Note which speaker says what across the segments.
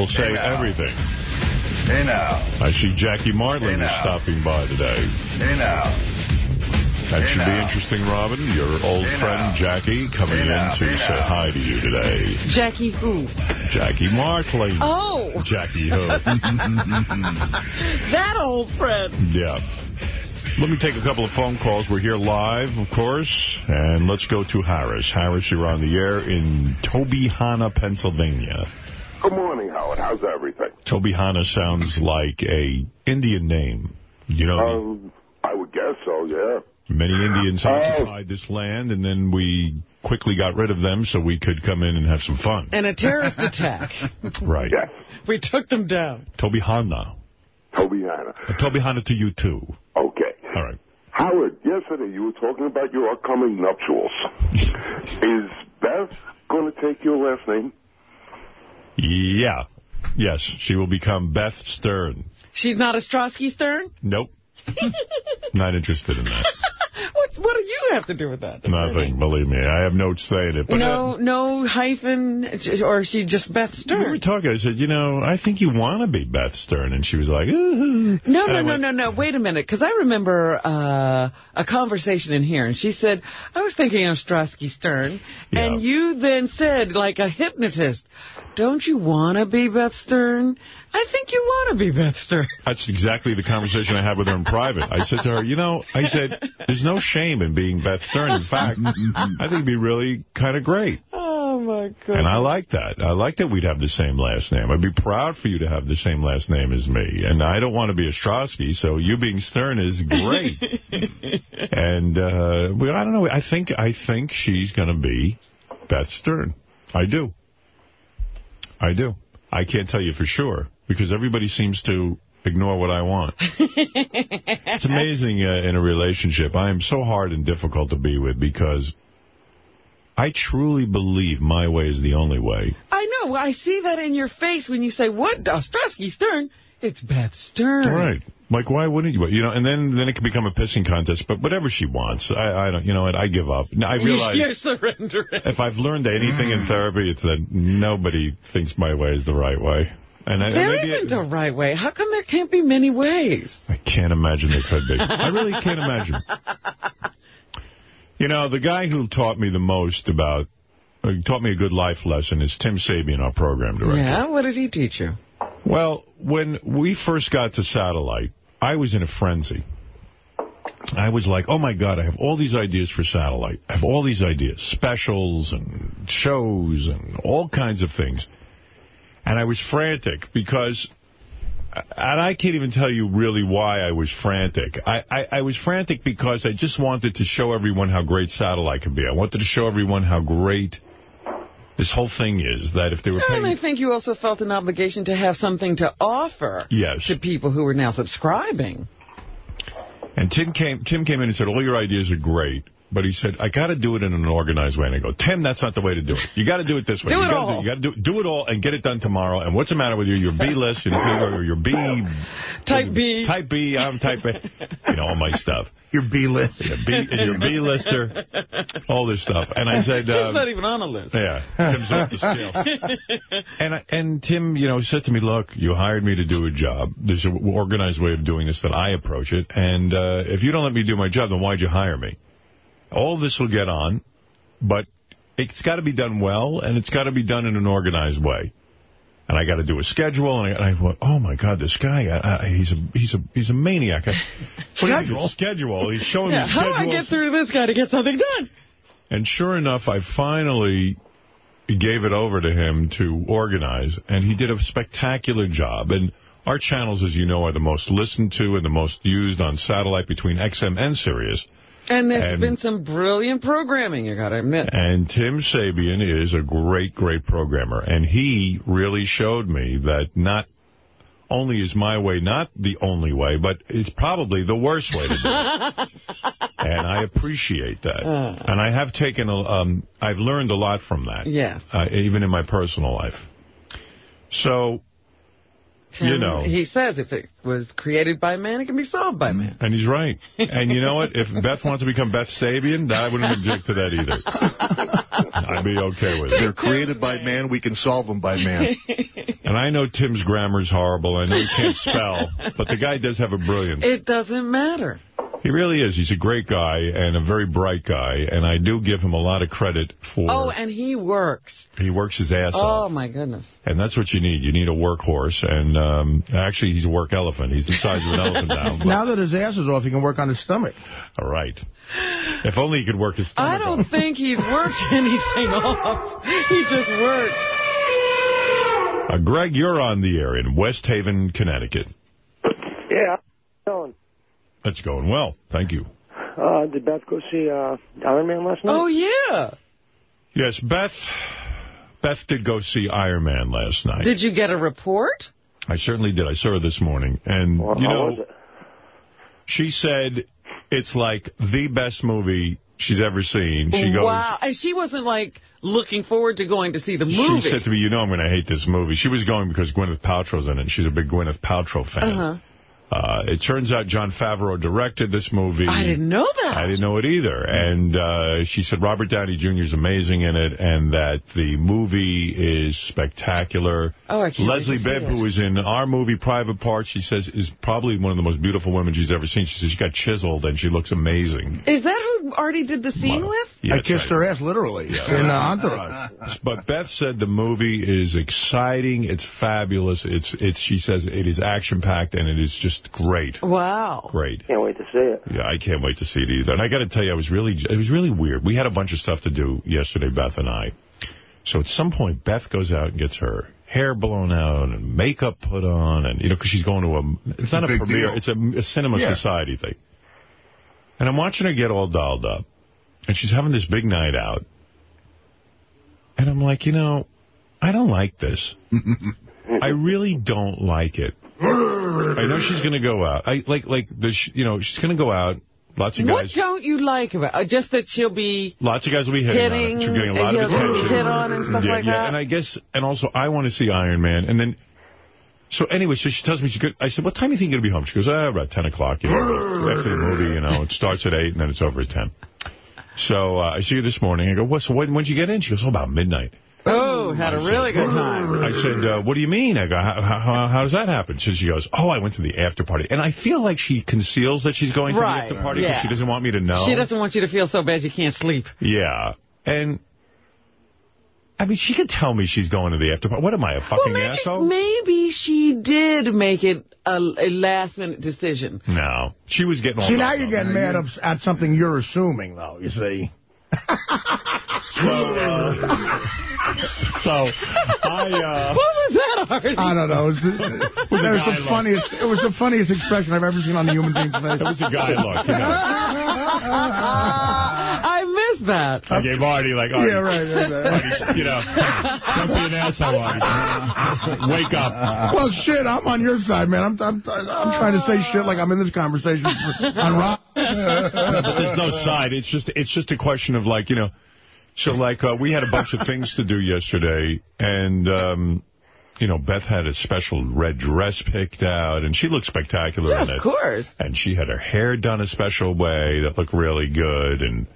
Speaker 1: will say
Speaker 2: Hey,
Speaker 1: everything.
Speaker 2: Hey now.
Speaker 1: I see Jackie Martling
Speaker 2: Hey,
Speaker 1: is stopping by today.
Speaker 2: Hey now.
Speaker 1: That
Speaker 2: Hey,
Speaker 1: should be interesting, Robin. Your old
Speaker 2: Hey,
Speaker 1: friend
Speaker 2: now.
Speaker 1: Jackie coming
Speaker 2: Hey,
Speaker 1: in
Speaker 2: now.
Speaker 1: to
Speaker 2: Hey,
Speaker 1: say
Speaker 2: now.
Speaker 1: hi to you today.
Speaker 3: Jackie who?
Speaker 1: Jackie Martling.
Speaker 3: Oh,
Speaker 1: Jackie who?
Speaker 3: that old friend.
Speaker 1: yeah. Let me take a couple of phone calls. We're here live, of course. And let's go to Harris. Harris, you're on the air in Tobyhanna, Pennsylvania.
Speaker 4: Good morning, Howard. How's everything?
Speaker 1: Tobyhanna sounds like a Indian name. You know,
Speaker 4: Um, I would guess so, yeah.
Speaker 1: Many Indians
Speaker 4: Oh.
Speaker 1: occupied this land, and then we quickly got rid of them so we could come in and have some fun.
Speaker 3: And a terrorist attack.
Speaker 1: Right.
Speaker 4: Yes.
Speaker 3: We took them down.
Speaker 1: Tobyhanna.
Speaker 4: Toby Hanna.
Speaker 1: Uh, Tobyhanna to you, too.
Speaker 4: Okay.
Speaker 1: All right.
Speaker 4: Howard, yesterday you were talking about your upcoming nuptials. Is Beth going to take your last name?
Speaker 1: Yeah. Yes, she will become Beth Stern.
Speaker 3: She's not a Strosky Stern?
Speaker 1: Nope. Not interested in that.
Speaker 3: What, what do you have to do with that?
Speaker 1: Nothing, believe me. I have notes saying it. But
Speaker 3: No,
Speaker 1: uh,
Speaker 3: no hyphen, or she just Beth Stern.
Speaker 1: we were talking. I said, you know, I think you want to be Beth Stern. And she was like, ooh.
Speaker 3: No,
Speaker 1: And
Speaker 3: no,
Speaker 1: I
Speaker 3: no,
Speaker 1: went,
Speaker 3: no, no. Wait a minute, because I remember uh, a conversation in here, and she said, I was thinking of Strosky Stern,
Speaker 1: Yeah.
Speaker 3: and you then said, like a hypnotist, don't you want to be Beth Stern? I think you want to be Beth Stern.
Speaker 1: That's exactly the conversation I had with her in private. I said to her, you know, I said, there's no shame in being Beth Stern. In fact, I think it'd be really kind of great.
Speaker 3: Oh, my God.
Speaker 1: And I like that. I like that we'd have the same last name. I'd be proud for you to have the same last name as me. And I don't want to be a Strosky, so you being Stern is great. and, uh, well, I don't know. I think, I think she's going to be Beth Stern. I do. I do. I can't tell you for sure because everybody seems to ignore what I want. it's amazing uh, in a relationship. I am so hard and difficult to be with because I truly believe my way is the only way.
Speaker 3: I know. I see that in your face when you say, what, Ostrosky Stern? It's Beth Stern.
Speaker 1: Right. Like, why wouldn't you? You know, and then then it can become a pissing contest. But whatever she wants, I, I don't. You know what? I give up. I realize
Speaker 3: You're surrendering.
Speaker 1: if I've learned anything in therapy, it's that nobody thinks my way is the right way. And I,
Speaker 3: There
Speaker 1: maybe
Speaker 3: isn't a right way. How come there can't be many ways?
Speaker 1: I can't imagine there could be. I really can't imagine. You know, the guy who taught me the most about, uh, taught me a good life lesson is Tim Sabean, our program director.
Speaker 3: Yeah, what did he teach you?
Speaker 1: Well, when we first got to Satellite, I was in a frenzy. I was like, oh, my God, I have all these ideas for Satellite. I have all these ideas, specials and shows and all kinds of things. And I was frantic because, and I can't even tell you really why I was frantic. I, I, I was frantic because I just wanted to show everyone how great Satellite could be. I wanted to show everyone how great this whole thing is, that if they were
Speaker 3: And I think you also felt an obligation to have something to offer
Speaker 1: Yes.
Speaker 3: to people who were now subscribing.
Speaker 1: And Tim came Tim came in and said, all your ideas are great. But he said, I got to do it in an organized way. And I go, Tim, that's not the way to do it. You got to do it this way.
Speaker 3: Do
Speaker 1: you
Speaker 3: it
Speaker 1: gotta
Speaker 3: all.
Speaker 1: Do, you got to do, do it all and get it done tomorrow. And what's the matter with you? You're B-list. You're, you're, you're B...
Speaker 3: Type B.
Speaker 1: Type B. I'm type A. You know, all my stuff.
Speaker 5: Your B-list.
Speaker 1: You're B, and you're B-lister. All this stuff. And I said...
Speaker 3: Tim's
Speaker 1: um,
Speaker 3: not even on a list.
Speaker 1: yeah, Tim's off the scale. And I, and Tim, you know, said to me, look, you hired me to do a job. There's an organized way of doing this that I approach it. And uh, if you don't let me do my job, then why'd you hire me? All this will get on, but it's got to be done well, and it's got to be done in an organized way. And I got to do a schedule, and I, I went, oh my God, this guy, I, I, he's a he's a he's a maniac. I, schedule, schedule. He's showing
Speaker 3: Yeah,
Speaker 1: me
Speaker 3: how do I get through this guy to get something done?
Speaker 1: And sure enough, I finally gave it over to him to organize, and he did a spectacular job. And our channels, as you know, are the most listened to and the most used on satellite between XM and Sirius.
Speaker 3: And there's
Speaker 1: And-
Speaker 3: been some brilliant programming, you got to admit.
Speaker 1: And Tim Sabean is a great, great programmer. And he really showed me that not only is my way not the only way, but it's probably the worst way to do it. and I appreciate that. and I have taken, a, um, I've learned a lot from that.
Speaker 3: Yeah.
Speaker 1: Uh, even in my personal life. So, you know.
Speaker 3: He says if it was created by man, it can be solved by man.
Speaker 1: And he's right. And you know what? If Beth wants to become Beth Sabean, I wouldn't object to that either. I'd be okay with it.
Speaker 5: They're created by man. We can solve them by man.
Speaker 1: And I know Tim's grammar's horrible. I know he can't spell. But the guy does have a brilliance.
Speaker 3: It doesn't matter.
Speaker 1: He really is. He's a great guy and a very bright guy. And I do give him a lot of credit for...
Speaker 3: Oh, and he works.
Speaker 1: He works his ass
Speaker 3: Oh,
Speaker 1: off.
Speaker 3: Oh, my goodness.
Speaker 1: And that's what you need. You need a workhorse. And um, actually, he's a work elephant. He's the size of an elephant now. but-
Speaker 5: Now that his ass is off, he can work on his stomach.
Speaker 1: All right. If only he could work his stomach
Speaker 3: I don't
Speaker 1: off.
Speaker 3: think he's worked anything off. He just worked.
Speaker 1: Uh, Greg, you're on the air in West Haven, Connecticut.
Speaker 6: Yeah, going.
Speaker 1: That's going well. Thank you.
Speaker 6: Uh, did Beth go see uh, Iron Man last night?
Speaker 3: Oh, yeah.
Speaker 1: Yes, Beth Beth did go see Iron Man last night.
Speaker 3: Did you get a report?
Speaker 1: I certainly did. I saw her this morning. And,
Speaker 6: Well,
Speaker 1: you know, she said it's like the best movie she's ever seen. She goes,
Speaker 3: wow. And she wasn't, like, looking forward to going to see the movie.
Speaker 1: She said to me, you know I'm going to hate this movie. She was going because Gwyneth Paltrow's in it. and She's a big Gwyneth Paltrow fan.
Speaker 3: Uh-huh.
Speaker 1: Uh, it turns out Jon Favreau directed this movie.
Speaker 3: I didn't know that.
Speaker 1: I didn't know it either. And uh, she said Robert Downey Jr. is amazing in it and that the movie is spectacular.
Speaker 3: Oh, I can't
Speaker 1: Leslie
Speaker 3: to see
Speaker 1: Bibb,
Speaker 3: it.
Speaker 1: who was in our movie Private Parts, she says is probably one of the most beautiful women she's ever seen. She says she got chiseled and she looks amazing.
Speaker 3: Is that who Artie did the scene with?
Speaker 1: Yeah,
Speaker 5: I kissed
Speaker 1: right.
Speaker 5: her ass, literally, in uh, Entourage.
Speaker 1: But Beth said the movie is exciting. It's fabulous. It's it's. She says it is action packed and it is just great.
Speaker 3: Wow.
Speaker 1: Great.
Speaker 6: Can't wait to see it.
Speaker 1: Yeah, I can't wait to see it either. And I got to tell you, I was really it was really weird. We had a bunch of stuff to do yesterday, Beth and I. So at some point, Beth goes out and gets her hair blown out and makeup put on, and you know, because she's going to a. It's not a,
Speaker 5: big
Speaker 1: premiere.
Speaker 5: deal.
Speaker 1: It's a, a cinema
Speaker 5: Yeah.
Speaker 1: society thing. And I'm watching her get all dolled up, and she's having this big night out. And I'm like, you know, I don't like this. I really don't like it. I know she's going to go out. I like like the sh- you know she's going to go out. Lots of guys.
Speaker 3: What don't you like about it? Just that she'll be...
Speaker 1: Lots of guys will be hitting, on
Speaker 3: Hitting,
Speaker 1: her. She's getting a lot of attention.
Speaker 3: hit on and stuff
Speaker 1: yeah,
Speaker 3: like
Speaker 1: yeah.
Speaker 3: that?
Speaker 1: And I guess, and also I want to see Iron Man. And then, so anyway, so she tells me she good. I said, what time do you think you're going to be home? She goes, ah, about 10 o'clock. You know, after the movie, you know, it starts at 8 and then it's over at 10. So uh, I see her this morning. I go, what, so when, when'd you get in? She goes, oh, about midnight.
Speaker 3: Oh, had a really good time.
Speaker 1: I said, uh, what do you mean? I go, how, how, how does that happen? So she goes, oh, I went to the after party. And I feel like she conceals that she's going to the after party because
Speaker 3: yeah.
Speaker 1: she doesn't want me to know.
Speaker 3: She doesn't want you to feel so bad you can't sleep.
Speaker 1: Yeah. And, I mean, she could tell me she's going to the after party. What am I, a
Speaker 3: Well,
Speaker 1: fucking
Speaker 3: maybe,
Speaker 1: asshole?
Speaker 3: maybe she did make it a, a last-minute decision.
Speaker 1: No. She was getting all
Speaker 5: See, now you're getting mad at something you're assuming, though, you see.
Speaker 1: So, uh, so I, uh,
Speaker 3: What was that, Artie?
Speaker 5: I don't know. It was, the, it was
Speaker 1: guy
Speaker 5: the
Speaker 1: look.
Speaker 5: funniest. It was the funniest expression I've ever seen on a human being's face.
Speaker 1: It was a guy look, you know.
Speaker 3: I missed that.
Speaker 1: I gave Artie, like, Artie,
Speaker 5: Yeah, right. right, right.
Speaker 1: Artie, you know, don't be an asshole, Artie. Wake up.
Speaker 5: Well, shit, I'm on your side, man. I'm, I'm, I'm trying to say shit like I'm in this conversation on rock.
Speaker 1: but there's no side. It's just it's just a question of like you know. So like uh, we had a bunch of things to do yesterday, and um, you know Beth had a special red dress picked out, and she looked spectacular
Speaker 3: Yeah,
Speaker 1: in
Speaker 3: of course.
Speaker 1: And she had her hair done a special way that looked really good, and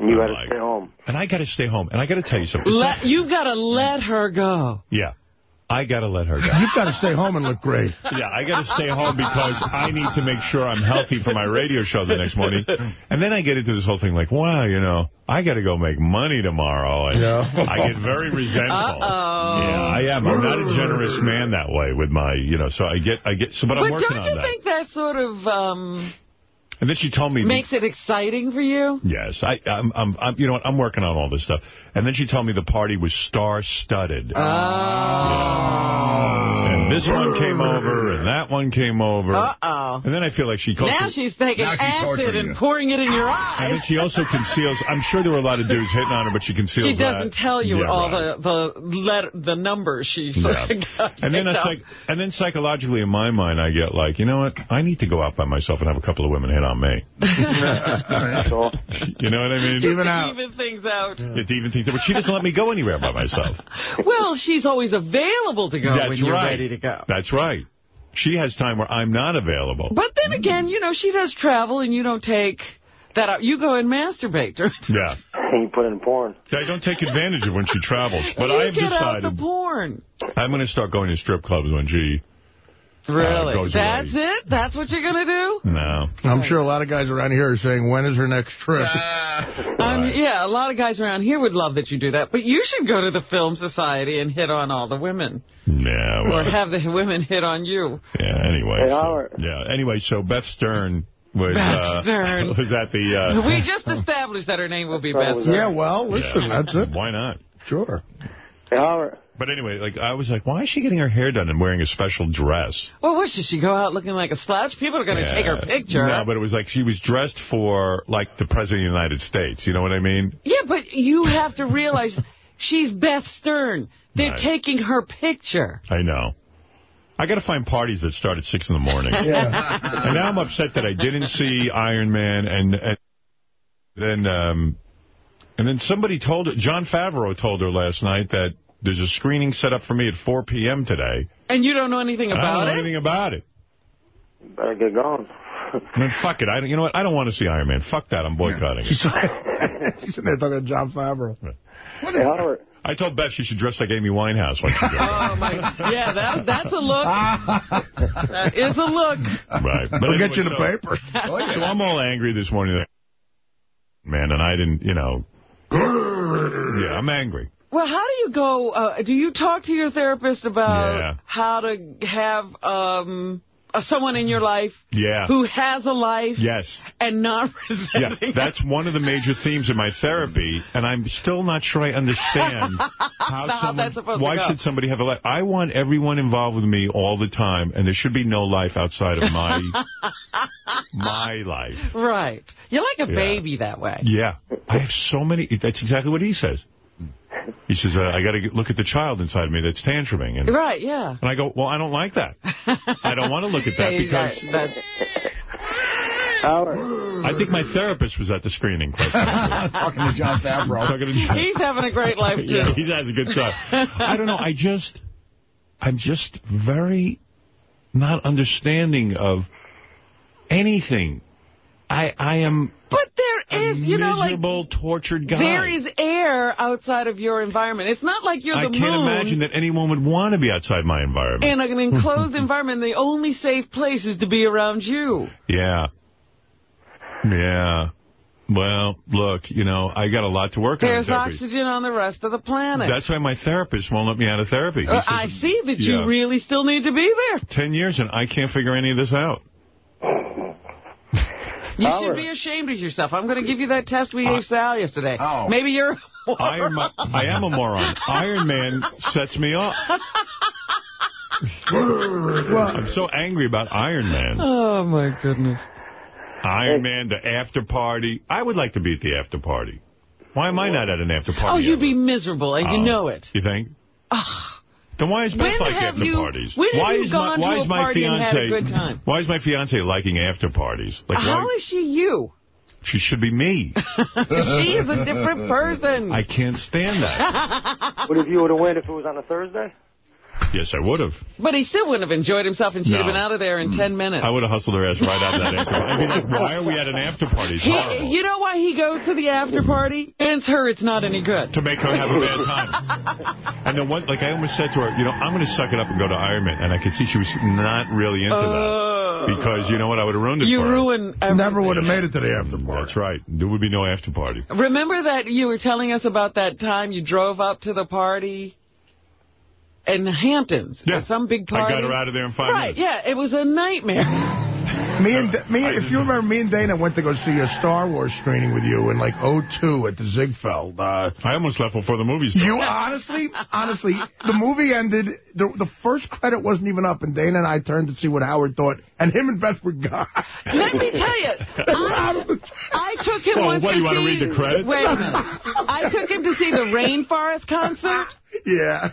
Speaker 6: And you got to
Speaker 1: Like-
Speaker 6: stay home.
Speaker 1: and I got to stay home, and I got to tell you something.
Speaker 3: Let, you've got to let her go.
Speaker 1: yeah, I got to let her go.
Speaker 5: You've got to stay home and look great.
Speaker 1: Yeah, I got to stay home because I need to make sure I'm healthy for my radio show the next morning. And then I get into this whole thing like, wow, you know, I got to go make money tomorrow. And
Speaker 5: Yeah.
Speaker 1: I get very resentful.
Speaker 3: Uh-oh.
Speaker 1: Yeah, I am. I'm not a generous man that way with my, you know, so I get, I get, so, but I'm working
Speaker 3: But
Speaker 1: working
Speaker 3: don't you think that sort of um,
Speaker 1: and then she told me.
Speaker 3: makes it exciting for you?
Speaker 1: Yes, I, I'm, I'm, I'm, you know what, I'm working on all this stuff. And then she told me the party was star-studded. Oh! And this one came over, and that one came over.
Speaker 3: Uh-oh.
Speaker 1: And then I feel like she
Speaker 3: Now she's taking
Speaker 2: Now she's
Speaker 3: acid and
Speaker 2: you.
Speaker 3: pouring it in your eyes.
Speaker 1: And then she also conceals. I'm sure there were a lot of dudes hitting on her, but she conceals
Speaker 3: She doesn't
Speaker 1: that.
Speaker 3: tell you
Speaker 1: Yeah,
Speaker 3: all
Speaker 1: right.
Speaker 3: the the letter, the numbers she
Speaker 1: Yeah.
Speaker 3: got.
Speaker 1: And then
Speaker 3: picked
Speaker 1: it's like, and then psychologically in my mind, I get like, you know what? I need to go out by myself and have a couple of women hit on me. You know what I mean?
Speaker 5: Even out.
Speaker 3: even things out.
Speaker 1: It even thinks, but she doesn't let me go anywhere by myself.
Speaker 3: Well, she's always available to go
Speaker 1: That's
Speaker 3: when you're
Speaker 1: right.
Speaker 3: ready to go.
Speaker 1: That's right. She has time where I'm not available.
Speaker 3: But then again, you know, she does travel and you don't take that out. You go and masturbate.
Speaker 1: Yeah.
Speaker 6: And you put in porn.
Speaker 1: Yeah, I don't take advantage of when she travels. But
Speaker 3: you
Speaker 1: I have
Speaker 3: get
Speaker 1: decided
Speaker 3: out the porn.
Speaker 1: I'm going to start going to strip clubs when she...
Speaker 3: Really?
Speaker 1: goes
Speaker 3: That's
Speaker 1: away.
Speaker 3: it? That's what you're going to do?
Speaker 1: No.
Speaker 5: I'm sure a lot of guys around here are saying, when is her next trip?
Speaker 3: Um, yeah, a lot of guys around here would love that you do that. But you should go to the Film Society and hit on all the women.
Speaker 1: Yeah, well,
Speaker 3: Or have the women hit on you.
Speaker 1: yeah, anyway.
Speaker 6: Hey,
Speaker 1: so- yeah, anyway, so Beth Stern was,
Speaker 3: Beth
Speaker 1: uh,
Speaker 3: Stern.
Speaker 1: was at the... Uh,
Speaker 3: We just established that her name will be Beth.
Speaker 6: was
Speaker 5: yeah, well, listen,
Speaker 1: yeah,
Speaker 5: that's it.
Speaker 1: Why not?
Speaker 5: Sure.
Speaker 6: Hey, Howard.
Speaker 1: But anyway, like I was like, why is she getting her hair done and wearing a special dress?
Speaker 3: Well, what, should she go out looking like a slouch? People are going to
Speaker 1: Yeah.
Speaker 3: take her picture.
Speaker 1: No, but it was like she was dressed for like the President of the United States. You know what I mean?
Speaker 3: Yeah, but you have to realize she's Beth Stern. They're
Speaker 1: Right.
Speaker 3: taking her picture.
Speaker 1: I know. I got to find parties that start at 6 in the morning.
Speaker 5: Yeah.
Speaker 1: And now I'm upset that I didn't see Iron Man and, and then um, and then somebody told her, Jon Favreau told her last night that there's a screening set up for me at 4 p.m. today.
Speaker 3: And you don't know anything about it?
Speaker 1: I don't
Speaker 3: about
Speaker 1: know
Speaker 3: it?
Speaker 1: anything about it.
Speaker 6: Better get going.
Speaker 1: I mean, fuck it. I don't, you know what? I don't want to see Iron Man. Fuck that. I'm boycotting it.
Speaker 5: She's, she's sitting there talking to Jon Favreau.
Speaker 6: Hey, Howard.
Speaker 1: I told Beth she should dress like Amy Winehouse when she goes.
Speaker 3: Oh, my. Yeah, that, that's a look. That is a look.
Speaker 1: Right. But
Speaker 5: We'll
Speaker 1: anyway,
Speaker 5: get you the
Speaker 1: so-
Speaker 5: paper.
Speaker 1: So I'm all angry this morning. Man, and I didn't, you know. Yeah, I'm angry.
Speaker 3: Well, how do you go? Uh, do you talk to your therapist about
Speaker 1: Yeah.
Speaker 3: how to have um, uh, someone in your life
Speaker 1: Yeah.
Speaker 3: who has a life
Speaker 1: Yes.
Speaker 3: and not
Speaker 1: Yeah, that's one of the major themes in my therapy, and I'm still not sure I understand how,
Speaker 3: How
Speaker 1: someone,
Speaker 3: that's supposed to
Speaker 1: why should somebody have a life. I want everyone involved with me all the time, and there should be no life outside of my my life.
Speaker 3: Right. You're like a
Speaker 1: Yeah.
Speaker 3: baby that way.
Speaker 1: Yeah, I have so many. That's exactly what he says. He says, uh, I got to look at the child inside of me that's tantruming. And,
Speaker 3: Right, yeah.
Speaker 1: and I go, well, I don't like that. I don't want to look at that
Speaker 3: Hey,
Speaker 1: because
Speaker 3: that-
Speaker 6: Howard.
Speaker 1: I think my therapist was at the screening.
Speaker 5: Talking to Jon Favreau.
Speaker 1: Talking to John.
Speaker 3: he's having a great life, too.
Speaker 1: Yeah, he has a good time. I don't know. I just, I'm just very not understanding of anything. I I am
Speaker 3: But
Speaker 1: a
Speaker 3: there is, you know, like,
Speaker 1: miserable, tortured guy.
Speaker 3: there is air outside of your environment. It's not like you're
Speaker 1: I
Speaker 3: the
Speaker 1: can't imagine that anyone would want to be outside my environment.
Speaker 3: in an enclosed environment. The only safe place is to be around you.
Speaker 1: yeah. Yeah. Well, look, you know, I got a lot to work on.
Speaker 3: There's oxygen on the rest of the planet.
Speaker 1: That's why my therapist won't let me out of therapy.
Speaker 3: Uh, I see that
Speaker 1: Yeah.
Speaker 3: you really still need to be there.
Speaker 1: Ten years and I can't figure any of this out.
Speaker 3: You should be ashamed of yourself. I'm going to give you that test we gave Sal yesterday.
Speaker 5: Oh.
Speaker 3: Maybe you're...
Speaker 1: Iron am, I am a moron. Iron Man sets me off. I'm so angry about Iron Man.
Speaker 3: Oh, my goodness.
Speaker 1: Iron Man, the after party. I would like to be at the after party. Why am I oh. not at an after party?
Speaker 3: Oh, you'd
Speaker 1: ever?
Speaker 3: be miserable, and you
Speaker 1: Oh,
Speaker 3: know it.
Speaker 1: You think? Then why is Beth
Speaker 3: When
Speaker 1: like
Speaker 3: have
Speaker 1: after
Speaker 3: you-
Speaker 1: parties?
Speaker 3: when have
Speaker 1: why
Speaker 3: you
Speaker 1: is
Speaker 3: gone
Speaker 1: my, why
Speaker 3: to
Speaker 1: is
Speaker 3: a
Speaker 1: my
Speaker 3: party and
Speaker 1: fiance?
Speaker 3: had a good time?
Speaker 1: Why is my fiance liking after parties? Like
Speaker 3: How
Speaker 1: why?
Speaker 3: is she you?
Speaker 1: She should be me.
Speaker 3: she is a different person.
Speaker 1: I can't stand that.
Speaker 6: What if you would have win if it was on a Thursday?
Speaker 1: Yes, I would have.
Speaker 3: But he still wouldn't have enjoyed himself, and she'd have been out of there in 10 minutes.
Speaker 1: I would have hustled her ass right out of that after. I'd be like, why are we at an after party?
Speaker 3: He, you know why he goes to the after party? It's her. It's not any good.
Speaker 1: to make her have a bad time. and then one, like I almost said to her, you know, I'm going to suck it up and go to Iron Man. And I could see she was not really into
Speaker 3: Uh,
Speaker 1: that. Because, you know what, I would have ruined it
Speaker 3: You
Speaker 1: for her.
Speaker 3: ruin everything.
Speaker 5: Never would have made it to the after party.
Speaker 1: That's right. There would be no after party.
Speaker 3: Remember that you were telling us about that time you drove up to the party in Hamptons?
Speaker 1: Yeah.
Speaker 3: At some big party?
Speaker 1: I got her out of there in five
Speaker 3: Right,
Speaker 1: minutes.
Speaker 3: yeah. It was a nightmare.
Speaker 5: Me and me, if you remember, me and Dana went to go see a Star Wars screening with you in like '02 at the Ziegfeld. Uh,
Speaker 1: I almost left before the movie started.
Speaker 5: you honestly, honestly, the movie ended. The, the first credit wasn't even up, and Dana and I turned to see what Howard thought, and him and Beth were gone.
Speaker 3: Let me tell you, I, I took him
Speaker 1: Well,
Speaker 3: once
Speaker 1: what,
Speaker 3: to
Speaker 1: you wanna
Speaker 3: see...
Speaker 1: read the credits?
Speaker 3: Wait a minute. I took him to see the Rainforest concert.
Speaker 5: yeah.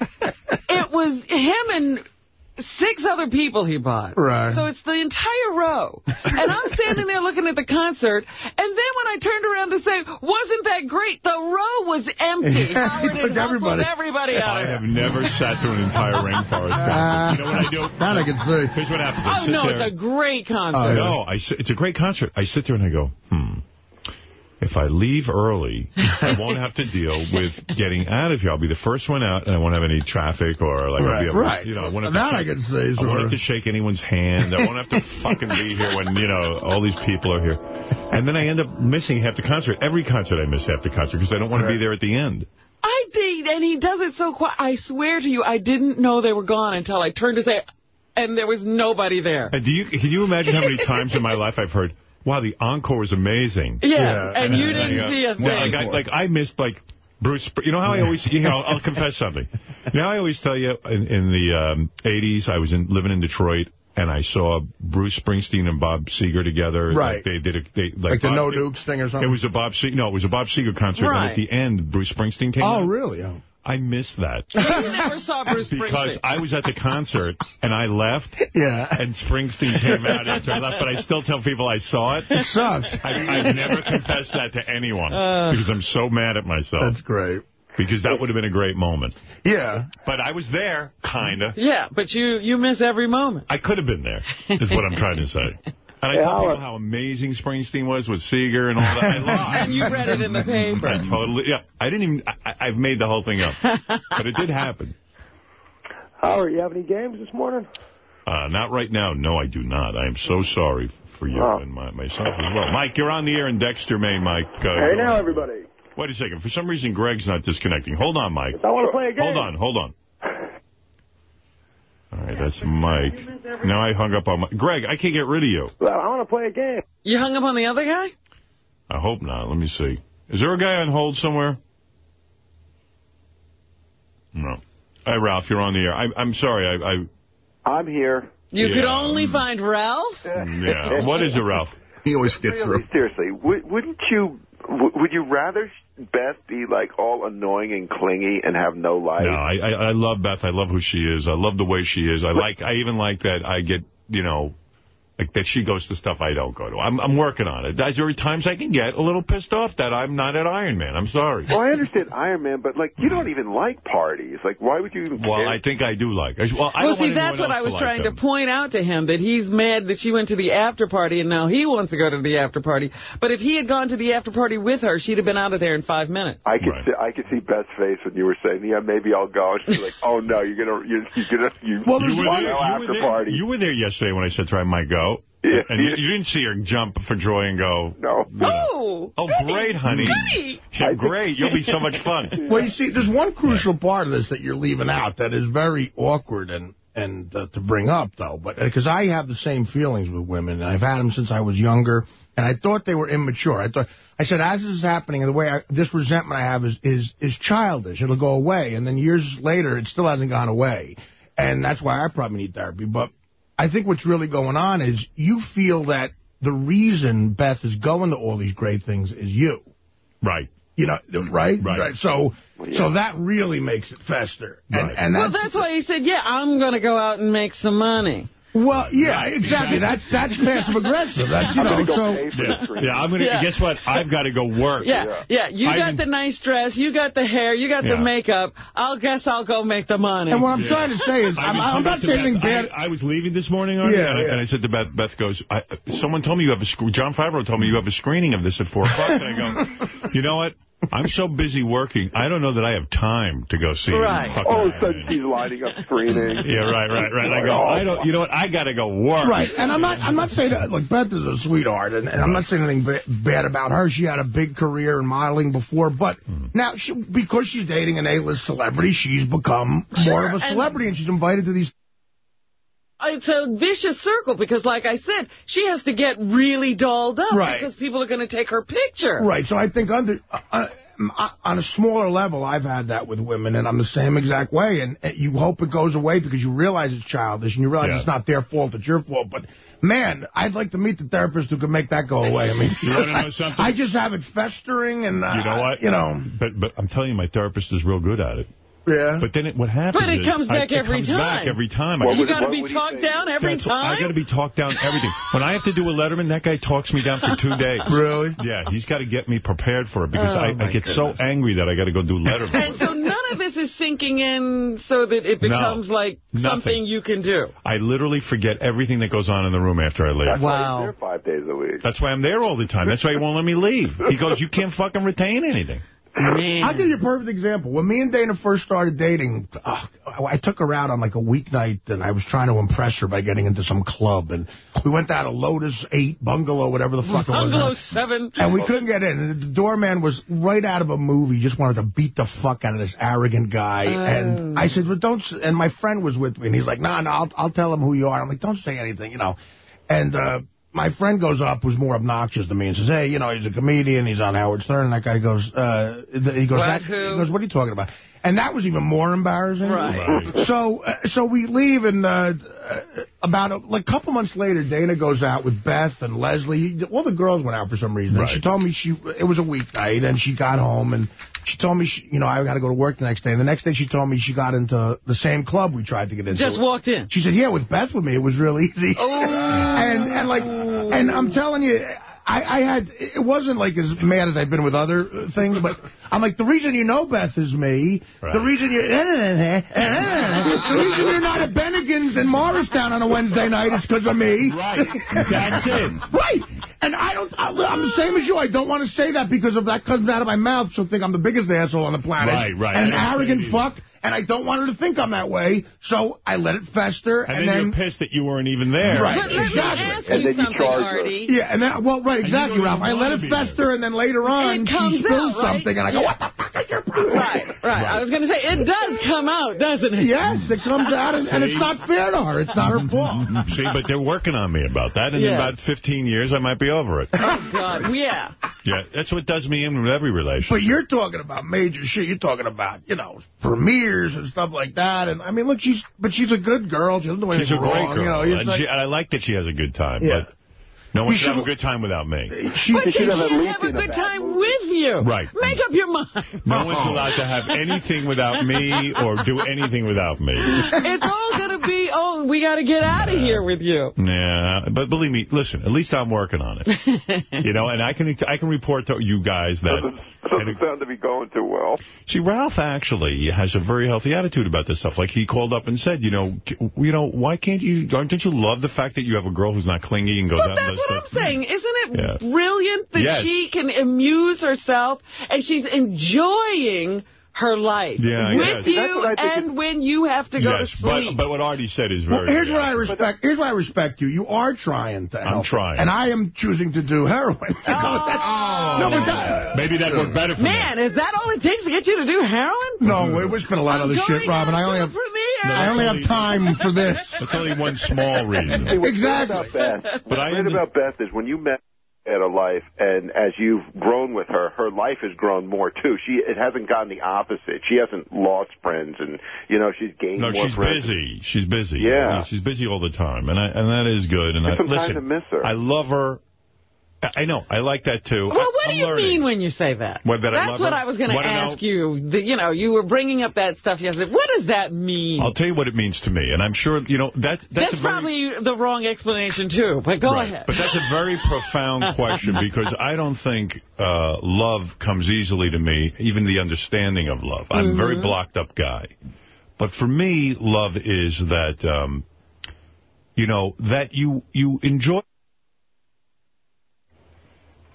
Speaker 3: It was him and six other people he bought.
Speaker 5: Right.
Speaker 3: So it's the entire row. And I'm standing there looking at the concert, and then when I turned around to say, wasn't that great, the row was empty.
Speaker 5: Yeah,
Speaker 3: Howard
Speaker 5: he took everybody.
Speaker 3: everybody out
Speaker 1: I have never sat through an entire rainforest concert. You know what I do?
Speaker 5: That I can see.
Speaker 1: Here's what happens. I
Speaker 3: Oh, no,
Speaker 1: there.
Speaker 3: it's a great concert.
Speaker 5: Oh, yeah.
Speaker 1: No, I it's a great concert. I sit there and I go, hmm. If I leave early, I won't have to deal with getting out of here. I'll be the first one out, and I won't have any traffic or like I'll be able,
Speaker 5: right.
Speaker 1: You know, I won't have
Speaker 5: That
Speaker 1: to
Speaker 5: I
Speaker 1: shake-
Speaker 5: can say,
Speaker 1: I won't have to shake anyone's hand. I won't have to fucking be here when you know all these people are here. And then I end up missing half the concert. Every concert I miss half the concert because I don't want to be there at the end.
Speaker 3: I did, and he does it so quiet. I swear to you, I didn't know they were gone until I turned to say, and there was nobody there.
Speaker 1: And do you can you imagine how many times in my life I've heard, "Wow, the encore was amazing."
Speaker 3: Yeah,
Speaker 5: Yeah.
Speaker 3: and you
Speaker 1: And
Speaker 3: didn't
Speaker 1: go-
Speaker 3: see a thing.
Speaker 1: No, like, I, like I missed like Bruce. You know how I always, you know, I'll confess something. Now I always tell you in, in the um, '80s, I was in, living in Detroit. And I saw Bruce Springsteen and Bob Seger together.
Speaker 5: Right.
Speaker 1: Like they did a, they, like,
Speaker 5: Like the
Speaker 1: Bob-
Speaker 5: No Nukes thing or something?
Speaker 1: It was a Bob Seger. No, it was a Bob Seger concert. And
Speaker 3: Right.
Speaker 1: at the end, Bruce Springsteen came.
Speaker 5: Oh,
Speaker 1: out.
Speaker 5: really? Oh.
Speaker 1: I missed that
Speaker 3: You never saw Bruce
Speaker 1: because I was at the concert and I left.
Speaker 5: Yeah.
Speaker 1: And Springsteen came out after I left, but I still tell people I saw it.
Speaker 5: It sucks.
Speaker 1: I, I've never confessed that to anyone uh. because I'm so mad at myself.
Speaker 5: That's great.
Speaker 1: Because that would have been a great moment.
Speaker 5: Yeah.
Speaker 1: But I was there, kind of.
Speaker 3: yeah, but you you miss every moment.
Speaker 1: I could have been there, is what I'm trying to say. And I
Speaker 6: Yeah,
Speaker 1: tell people how amazing Springsteen was with Seger and all that. I lied.
Speaker 3: And you read it in the paper.
Speaker 1: I totally, yeah. I didn't even, I, I've made the whole thing up. But it did happen.
Speaker 6: Howard, you have any games this morning?
Speaker 1: Uh, not right now. No, I do not. I am so sorry for you
Speaker 6: Oh.
Speaker 1: and my, myself as well. Mike, you're on the air in Dexter, Maine, Mike. Uh,
Speaker 6: Hey now, everybody.
Speaker 1: Wait a second. For some reason, Greg's not disconnecting. Hold on, Mike.
Speaker 6: I want to play a game.
Speaker 1: Hold on, hold on. All right, that's Mike. Now I hung up on my... Greg, I can't get rid of you.
Speaker 6: Well, I want to play a game.
Speaker 3: You hung up on the other guy?
Speaker 1: I hope not. Let me see. Is there a guy on hold somewhere? No. Hey, Ralph, you're on the air. I, I'm sorry. I,
Speaker 6: I'm here.
Speaker 3: You could only find Ralph?
Speaker 1: Yeah. What is it, Ralph?
Speaker 5: He always gets through.
Speaker 4: Seriously, would, wouldn't you, would you rather Beth be like all annoying and clingy and have no life?
Speaker 1: No, I, I I love Beth. I love who she is. I love the way she is. I like. I even like that. I get you know, like that she goes to stuff I don't go to. I'm I'm working on it. There are times I can get a little pissed off that I'm not at Iron Man. I'm sorry.
Speaker 4: Well, I understand Iron Man, but like you don't even like parties. Like, why would you even
Speaker 1: Well,
Speaker 4: care?
Speaker 1: I think I do like. I- Well, I
Speaker 3: well,
Speaker 1: don't
Speaker 3: see, that's what I was
Speaker 1: like
Speaker 3: trying
Speaker 1: them.
Speaker 3: to point out to him, that he's mad that she went to the after party and now he wants to go to the after party. But if he had gone to the after party with her, she'd have been out of there in five minutes.
Speaker 4: I could
Speaker 1: Right.
Speaker 4: see, I could see Beth's face when you were saying, "Yeah, maybe I'll go." And she's like, "Oh no, you're gonna you're, you're gonna you."
Speaker 5: Well,
Speaker 1: You
Speaker 5: there's
Speaker 1: were,
Speaker 5: one-
Speaker 1: there, you,
Speaker 4: after
Speaker 1: there,
Speaker 4: party.
Speaker 1: you were there yesterday when I said to her I might go.
Speaker 4: Yeah.
Speaker 1: And you, you didn't see her jump for joy and go,
Speaker 4: No.
Speaker 3: Oh!
Speaker 1: Oh,
Speaker 3: goody,
Speaker 1: great, honey.
Speaker 3: goody.
Speaker 1: yeah, great, you'll be so much fun.
Speaker 5: Well, you see, there's one crucial part of this that you're leaving out that is very awkward and and uh, to bring up, though. But because I have the same feelings with women, and I've had them since I was younger, and I thought they were immature. I thought I said, as this is happening, and the way I, this resentment I have is is is childish. It'll go away, and then years later, it still hasn't gone away, and that's why I probably need therapy. But I think what's really going on is you feel that the reason Beth is going to all these great things is you.
Speaker 1: Right.
Speaker 5: You know, right?
Speaker 1: Right.
Speaker 5: So, so that really makes it fester. And,
Speaker 1: Right.
Speaker 5: and
Speaker 3: Well,
Speaker 5: that's,
Speaker 3: that's why he said, yeah, I'm going to go out and make some money.
Speaker 5: Well, yeah, exactly. That's that's passive aggressive. That's you
Speaker 4: I'm
Speaker 5: know.
Speaker 4: gonna go
Speaker 5: So
Speaker 4: pay for
Speaker 1: Yeah, yeah. I'm gonna.
Speaker 3: Yeah.
Speaker 1: Guess what? I've got to go work.
Speaker 3: Yeah, yeah. You
Speaker 1: I
Speaker 3: got
Speaker 1: didn't-
Speaker 3: the nice dress, you got the hair, you got
Speaker 1: Yeah.
Speaker 3: the makeup. I'll guess I'll go make the money.
Speaker 5: and what I'm
Speaker 1: Yeah.
Speaker 5: trying to say is,
Speaker 1: I
Speaker 5: I'm, I'm not saying anything bad.
Speaker 1: I, I was leaving this morning, Artie,
Speaker 5: Yeah,
Speaker 1: and, I, and I said to Beth, Beth goes, I, someone told me you have a, sc- Jon Favreau told me you have a screening of this at 4 o'clock. and I go, you know what? I'm so busy working, I don't know that I have time to go see
Speaker 3: Right.
Speaker 1: fucking
Speaker 4: All of a sudden, she's lining up screening.
Speaker 1: Yeah, right, right, right. I go, I don't, you know what? I got to go work.
Speaker 5: Right, and I'm not. I'm not saying that. Look, Beth is a sweetheart, and, and I'm not saying anything ba bad about her. She had a big career in modeling before, but
Speaker 1: Hmm.
Speaker 5: now she, because she's dating an A-list celebrity, she's become more of a
Speaker 3: and-
Speaker 5: celebrity, and she's invited to these.
Speaker 3: It's a vicious circle because, like I said, she has to get really dolled up
Speaker 5: Right.
Speaker 3: because people are going to take her picture.
Speaker 5: Right. So I think under uh, uh, on a smaller level, I've had that with women, and I'm the same exact way. And uh, you hope it goes away because you realize it's childish, and you realize
Speaker 1: Yeah.
Speaker 5: it's not their fault, it's your fault. But man, I'd like to meet the therapist who can make that go away. I mean,
Speaker 1: You wanna know something?
Speaker 5: I just have it festering, and uh,
Speaker 1: You know what?
Speaker 5: You know.
Speaker 1: But but I'm telling you, my therapist is real good at it.
Speaker 5: Yeah.
Speaker 1: But then it, what happens
Speaker 3: But it
Speaker 1: is
Speaker 3: comes
Speaker 1: I-
Speaker 3: back
Speaker 1: it
Speaker 3: every
Speaker 1: comes
Speaker 3: time.
Speaker 1: back every time.
Speaker 4: What
Speaker 1: I
Speaker 3: You got to be talked down every
Speaker 1: That's
Speaker 3: time?
Speaker 1: I got to be talked down everything. When I have to do a Letterman, that guy talks me down for two days.
Speaker 5: Really?
Speaker 1: Yeah, he's got to get me prepared for it because
Speaker 3: Oh,
Speaker 1: I, I
Speaker 3: my
Speaker 1: get so angry that I got to go do Letterman.
Speaker 3: And so none of this is sinking in so that it becomes like
Speaker 1: nothing.
Speaker 3: something you can do.
Speaker 1: I literally forget everything that goes on in the room after I leave.
Speaker 4: That's why
Speaker 3: Wow.
Speaker 4: he's there five days a week.
Speaker 1: That's why I'm there all the time. That's why he won't let me leave. He goes, you can't fucking retain anything.
Speaker 3: Man.
Speaker 5: I'll give you a perfect example. When me and Dana first started dating, ugh, I took her out on like a weeknight, and I was trying to impress her by getting into some club. And we went down to Lotus 8, Bungalow, whatever the fuck it was.
Speaker 3: Bungalow 7.
Speaker 5: And we couldn't get in. And the doorman was right out of a movie, just wanted to beat the fuck out of this arrogant guy. And I said, well, don't, and my friend was with me, and he's like, no, no, I'll, I'll tell him who you are. I'm like, don't say anything, you know. And, uh, my friend goes up, who's more obnoxious than me, and says, hey, you know, he's a comedian, he's on Howard Stern. And that guy goes, uh, he goes,
Speaker 3: What,
Speaker 5: he goes, what are you talking about? And that was even more embarrassing.
Speaker 3: Right.
Speaker 5: So, uh, so we leave, and uh, uh, about a like, couple months later, Dana goes out with Beth and Leslie. All the girls went out for some reason. And she told me she it was a weeknight, and she got home, and she told me, she, you know, I got to go to work the next day. And the next day, she told me she got into the same club we tried to get into.
Speaker 3: Just walked in.
Speaker 5: She said, yeah, with Beth with me, it was real easy.
Speaker 3: Oh.
Speaker 5: and, and like, and I'm telling you, I, I had, it wasn't like as mad as I've been with other things, but I'm like, the reason you know Beth is me, the reason you, eh, eh, eh, the reason you're not at Bennigan's in Morristown on a Wednesday night is because of me.
Speaker 1: Right. That's it.
Speaker 5: Right. And I don't, I, I'm the same as you. I don't want to say that because if that comes out of my mouth, she'll think I'm the biggest asshole on the planet.
Speaker 1: Right, right.
Speaker 5: And an arrogant fuck. And I don't want her to think I'm that way. So I let it fester.
Speaker 1: And,
Speaker 5: And,
Speaker 1: then, you're pissed that you weren't even there.
Speaker 5: Right.
Speaker 3: But let
Speaker 5: Exactly.
Speaker 3: me ask
Speaker 4: And
Speaker 3: you
Speaker 4: then you
Speaker 3: something,
Speaker 4: charge her.
Speaker 3: Artie.
Speaker 5: Yeah, and then, well, right, exactly, Ralph. I let it
Speaker 1: be
Speaker 5: fester, and then later on, she spills
Speaker 3: out, right?
Speaker 5: something, and I go,
Speaker 3: Yeah.
Speaker 5: what the fuck is your problem?
Speaker 3: Right, right, I was going to say, it does come out, doesn't it?
Speaker 5: Yes, it comes out, and, and it's not fair to her. It's not her fault.
Speaker 1: See, but they're working on me about that. And in about 15 years, I might be over it.
Speaker 3: Oh, God, yeah.
Speaker 1: Yeah, that's what does me in with every relationship.
Speaker 5: But you're talking about major shit. You're talking about, you know, and stuff like that. And I mean, look, she's, but she's a good girl. She doesn't do
Speaker 1: She's a
Speaker 5: anything
Speaker 1: great
Speaker 5: wrong.
Speaker 1: girl.
Speaker 5: You know,
Speaker 1: and
Speaker 5: like-
Speaker 1: she, I like that she has a good time.
Speaker 5: Yeah.
Speaker 1: But no one
Speaker 5: You
Speaker 1: should have a good time without me.
Speaker 5: she,
Speaker 3: But she
Speaker 4: should have at least
Speaker 3: have a good time
Speaker 4: movie.
Speaker 3: with you.
Speaker 1: Right.
Speaker 3: Make up your mind.
Speaker 1: No one's oh. allowed to have anything without me or do anything without me.
Speaker 3: It's all going to be, oh, we got to get out of here with you.
Speaker 1: Yeah, but believe me, listen, at least I'm working on it. you know, and I can I can report to you guys that.
Speaker 4: Doesn't, doesn't sound to be going too well.
Speaker 1: See, Ralph actually has a very healthy attitude about this stuff. Like he called up and said, you know, you know, why can't you? Don't you love the fact that you have a girl who's not clingy and goes
Speaker 3: But
Speaker 1: out and
Speaker 3: that's what I'm saying. Isn't it
Speaker 1: Yeah.
Speaker 3: brilliant that
Speaker 1: Yes.
Speaker 3: she can amuse herself and she's enjoying her life
Speaker 1: Yeah,
Speaker 3: with
Speaker 1: guess.
Speaker 3: you
Speaker 4: That's what
Speaker 3: and when you have to go
Speaker 1: Yes,
Speaker 3: to sleep?
Speaker 1: but but what Artie said is very.
Speaker 5: Well, here's what I respect. Here's why I respect you. You are trying to help.
Speaker 1: trying.
Speaker 5: And I am choosing to do heroin.
Speaker 3: Oh.
Speaker 5: no, but that,
Speaker 1: Maybe that worked better for me.
Speaker 3: Man, is that all it takes to get you to do heroin?
Speaker 5: no, we spent a lot of
Speaker 3: I'm
Speaker 5: other shit, Robin. I
Speaker 3: out
Speaker 5: only
Speaker 3: to
Speaker 5: have,
Speaker 3: the premiere.
Speaker 5: I only have time for this.
Speaker 1: That's only one small reason.
Speaker 4: See, what's
Speaker 5: Exactly.
Speaker 4: Great about Beth,
Speaker 1: But I
Speaker 4: what's great about Beth is when you met at a life, and as you've grown with her, her life has grown more too. She it hasn't gotten the opposite. She hasn't lost friends, and you know she's gained
Speaker 1: No,
Speaker 4: more
Speaker 1: she's
Speaker 4: friends.
Speaker 1: busy. She's busy.
Speaker 4: Yeah.
Speaker 1: she's busy all the time, and I, and that is good. And I
Speaker 4: some
Speaker 1: listen.
Speaker 4: to miss her.
Speaker 1: I love her. I I know. I like that too.
Speaker 3: Well, what
Speaker 1: I'm
Speaker 3: do you
Speaker 1: learning.
Speaker 3: mean when you say that?
Speaker 1: What, that I
Speaker 3: That's
Speaker 1: love
Speaker 3: what
Speaker 1: her?
Speaker 3: I was going to ask
Speaker 1: know?
Speaker 3: you. The, you know, you were bringing up that stuff yesterday. What does that mean?
Speaker 1: I'll tell you what it means to me, and I'm sure you know that's that's,
Speaker 3: That's
Speaker 1: a very,
Speaker 3: probably the wrong explanation, too, but go
Speaker 1: Right.
Speaker 3: ahead.
Speaker 1: But that's a very profound question because I don't think uh, love comes easily to me, even the understanding of love. I'm a
Speaker 3: Mm-hmm.
Speaker 1: very blocked up guy. But for me, love is that, um, you know, that you, you enjoy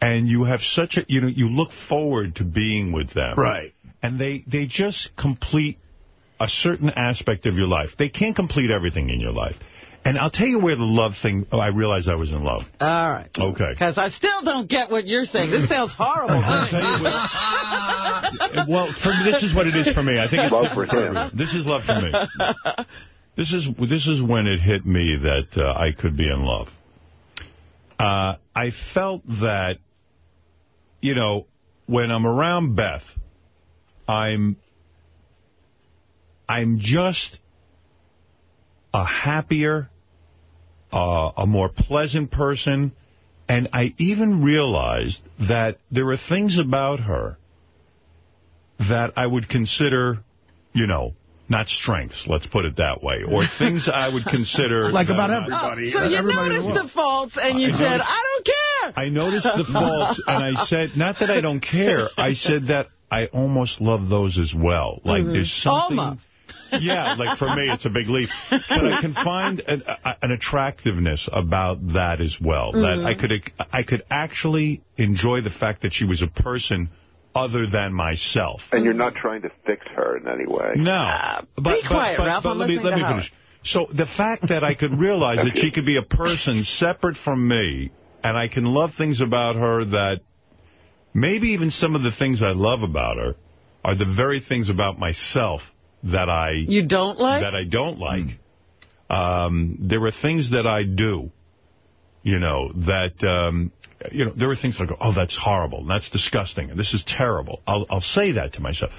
Speaker 1: and you have such a, you know, you look forward to being with them.
Speaker 5: Right.
Speaker 1: And they, they just complete a certain aspect of your life. They can't complete everything in your life. And I'll tell you where the love thing, oh, I realized I was in love.
Speaker 3: All right.
Speaker 1: Okay.
Speaker 3: Because I still don't get what you're saying. This sounds horrible.
Speaker 1: I'll tell you what- well, for, this is what it is for me. I think it's
Speaker 4: Love for him.
Speaker 1: This is love for me. This is this is when it hit me that uh, I could be in love. Uh, I felt that, you know, when I'm around Beth, I'm I'm just a happier, uh, a more pleasant person. And I even realized that there are things about her that I would consider you know, not strengths, let's put it that way, or things I would consider...
Speaker 5: Like about everybody.
Speaker 3: Oh, so you
Speaker 5: everybody
Speaker 3: noticed the faults and you
Speaker 1: I
Speaker 3: said,
Speaker 1: noticed-
Speaker 3: I don't care.
Speaker 1: I noticed the faults, and I said, not that I don't care, I said that I almost love those as well. Like, mm-hmm. there's something...
Speaker 3: Almost.
Speaker 1: yeah, like for me, it's a big leap. But I can find an, a, an attractiveness about that as well. That mm-hmm. I could I could actually enjoy the fact that she was a person other than myself.
Speaker 4: And you're not trying to fix her in any way.
Speaker 1: No.
Speaker 3: Uh, but be quiet, Ralph. I'm
Speaker 1: let me, let
Speaker 3: to
Speaker 1: me finish. So the fact that I could realize that she could be a person separate from me, and I can love things about her that maybe even some of the things I love about her are the very things about myself that I
Speaker 3: You don't like?
Speaker 1: that I don't like. Um, there are things that I do, you know, that, um, you know, there are things like, oh, that's horrible, and that's disgusting, and this is terrible. I'll, I'll say that to myself.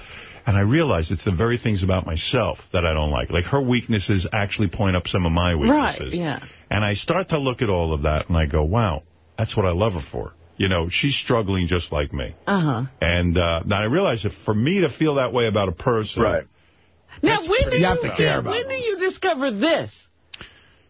Speaker 1: And I realize it's the very things about myself that I don't like. Like her weaknesses actually point up some of my weaknesses.
Speaker 3: Right, yeah.
Speaker 1: And I start to look at all of that, and I go, wow, that's what I love her for. You know, she's struggling just like me.
Speaker 3: Uh-huh.
Speaker 1: And uh, now I realize that for me to feel that way about a person,
Speaker 5: Right.
Speaker 3: Now, when do you,
Speaker 5: you have to care about
Speaker 3: when
Speaker 5: it.
Speaker 3: do you discover this?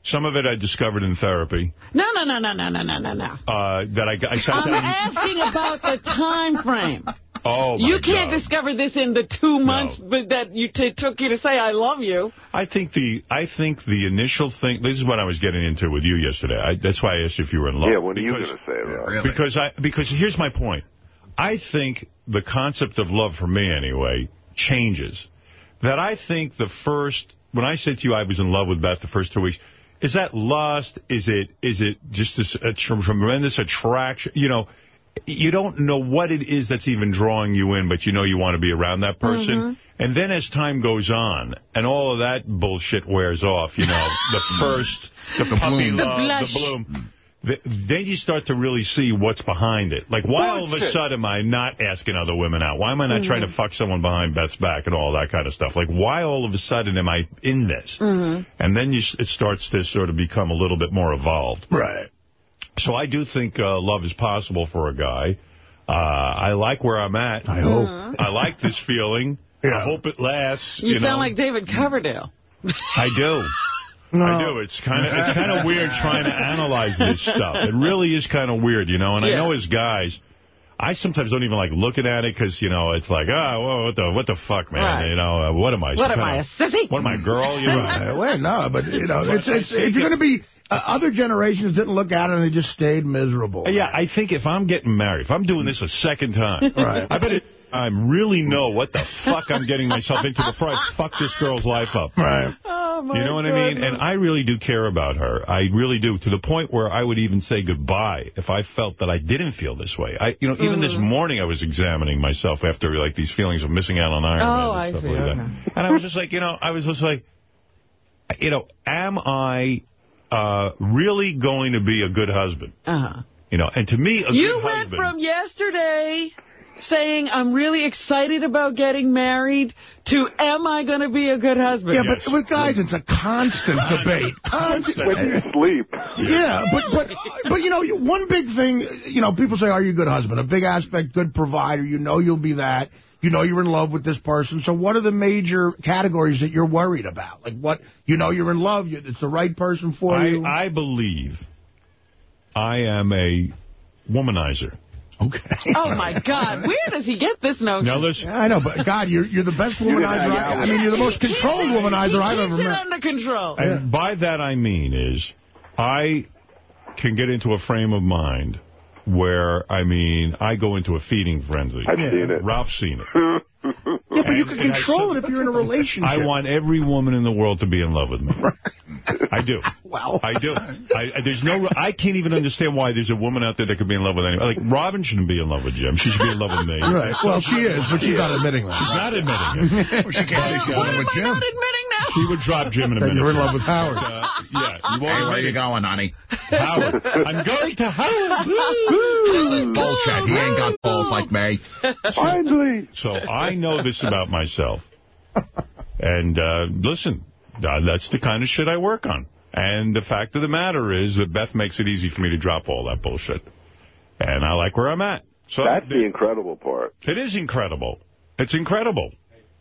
Speaker 1: some of it I discovered in therapy.
Speaker 3: No, no, no, no, no, no, no, no, no.
Speaker 1: Uh, that I, I sat
Speaker 3: I'm
Speaker 1: down.
Speaker 3: asking about the time frame.
Speaker 1: Oh, my
Speaker 3: You can't
Speaker 1: God.
Speaker 3: discover this in the two months but that you t took you to say I love you.
Speaker 1: I think the I think the initial thing. This is what I was getting into with you yesterday. I, that's why I asked if you were in love.
Speaker 4: Yeah, what are you going
Speaker 1: Because-
Speaker 4: to say, Rob?
Speaker 2: Really?
Speaker 1: Because I because here's my point. I think the concept of love for me anyway changes. That I think the first when I said to you I was in love with Beth the first two weeks, is that lust? Is it is it just this, a tremendous attraction? You know, you don't know what it is that's even drawing you in, but you know you want to be around that person. Mm-hmm. And then as time goes on, and all of that bullshit wears off, you know, the first, the, puppy
Speaker 2: bloom.
Speaker 1: Love,
Speaker 3: blush.
Speaker 1: the bloom. th- then you start to really see what's behind it. Like, why all of a sudden am I not asking other women out? Why am I not trying to mm-hmm. fuck someone behind Beth's back and all that kind of stuff? Like, why all of a sudden am I in this? Mm-hmm. And then you, it starts to sort of become a little bit more evolved.
Speaker 5: Right.
Speaker 1: So I do think uh, love is possible for a guy. Uh, I like where I'm at.
Speaker 5: I hope.
Speaker 1: I like this feeling.
Speaker 5: Yeah.
Speaker 1: I hope it lasts.
Speaker 3: You,
Speaker 1: You,
Speaker 3: sound
Speaker 1: know?
Speaker 3: like David Coverdale.
Speaker 1: I do. I do. It's kind of it's kind of weird trying to analyze this stuff. It really is kind of weird, you know. And I know as guys, I sometimes don't even like looking at it because you know it's like, oh, well, what the what the fuck, man?
Speaker 3: Right.
Speaker 1: You know, uh, what am I?
Speaker 3: What am
Speaker 1: some
Speaker 3: I,
Speaker 1: kind
Speaker 3: a
Speaker 1: of-
Speaker 3: sissy?
Speaker 1: What am I, girl? You know.
Speaker 5: Well, no, but, you know, it's, it's, if you're going to be, uh, other generations didn't look at it and they just stayed miserable.
Speaker 1: Yeah, I think if I'm getting married, if I'm doing this a second time,
Speaker 5: Right.
Speaker 1: I bet it, I really know what the fuck I'm getting myself into before I fuck this girl's life up.
Speaker 5: Right.
Speaker 3: Oh, my
Speaker 1: You know what I mean? And I really do care about her. I really do, to the point where I would even say goodbye if I felt that I didn't feel this way. I, you know, even this
Speaker 3: Mm-hmm.
Speaker 1: morning I was examining myself after, like, these feelings of missing out on Iron Man
Speaker 3: Oh,
Speaker 1: and
Speaker 3: I
Speaker 1: stuff
Speaker 3: see,
Speaker 1: like
Speaker 3: okay.
Speaker 1: that. And I was just like, you know, I was just like, you know, am I uh, really going to be a good husband?
Speaker 3: Uh-huh.
Speaker 1: You know, and to me, a
Speaker 3: You
Speaker 1: good
Speaker 3: went
Speaker 1: husband...
Speaker 3: from yesterday saying I'm really excited about getting married to am I going to be a good husband?
Speaker 5: Yeah,
Speaker 1: Yes.
Speaker 5: but with guys, it's a constant debate. Constant.
Speaker 4: When you sleep.
Speaker 5: Yeah, but, but, but you know, one big thing, you know, people say, are you a good husband? A big aspect, good provider. You know you'll be that. You know you're in love with this person. So what are the major categories that you're worried about? Like what, you know you're in love, you, it's the right person for you.
Speaker 1: I, I believe I am a womanizer.
Speaker 5: okay.
Speaker 3: Oh, my God. Where does he get this notion?
Speaker 1: Now, listen.
Speaker 5: I know, but God, you're you're the best womanizer. I, I mean, you're the most controlled
Speaker 3: keeps
Speaker 5: womanizer I've ever
Speaker 3: keeps it
Speaker 5: met.
Speaker 3: under control.
Speaker 1: And by that I mean is I can get into a frame of mind where, I mean, I go into a feeding frenzy.
Speaker 4: I've seen it.
Speaker 1: Ralph's seen it.
Speaker 5: Yeah, but you can
Speaker 1: And I
Speaker 5: control it if you're in a relationship.
Speaker 1: I want every woman in the world to be in love with me. I do.
Speaker 5: Well.
Speaker 1: I do. I, there's no. I can't even understand why there's a woman out there that could be in love with anyone. Like Robin shouldn't be in love with Jim. She should be in love with me.
Speaker 5: Right. Well, she is, but she's not admitting that.
Speaker 1: She's not admitting it.
Speaker 2: Well, she can't say she's in
Speaker 3: what
Speaker 2: love
Speaker 3: am
Speaker 2: with
Speaker 3: I
Speaker 2: Jim.
Speaker 3: not admitting now?
Speaker 1: She would drop Jim in a
Speaker 5: That
Speaker 1: minute.
Speaker 5: you're in love with Howard.
Speaker 1: Uh, yeah, you
Speaker 2: Hey,
Speaker 1: won't
Speaker 2: where you going, honey?
Speaker 1: Howard. I'm going to Howard.
Speaker 2: this is Bullshit. He ain't got balls like me.
Speaker 4: Finally.
Speaker 1: so I know this about myself. And uh, listen, uh, that's the kind of shit I work on. And the fact of the matter is that Beth makes it easy for me to drop all that bullshit. And I like where I'm at. So
Speaker 4: That's the incredible part.
Speaker 1: it is incredible. It's incredible.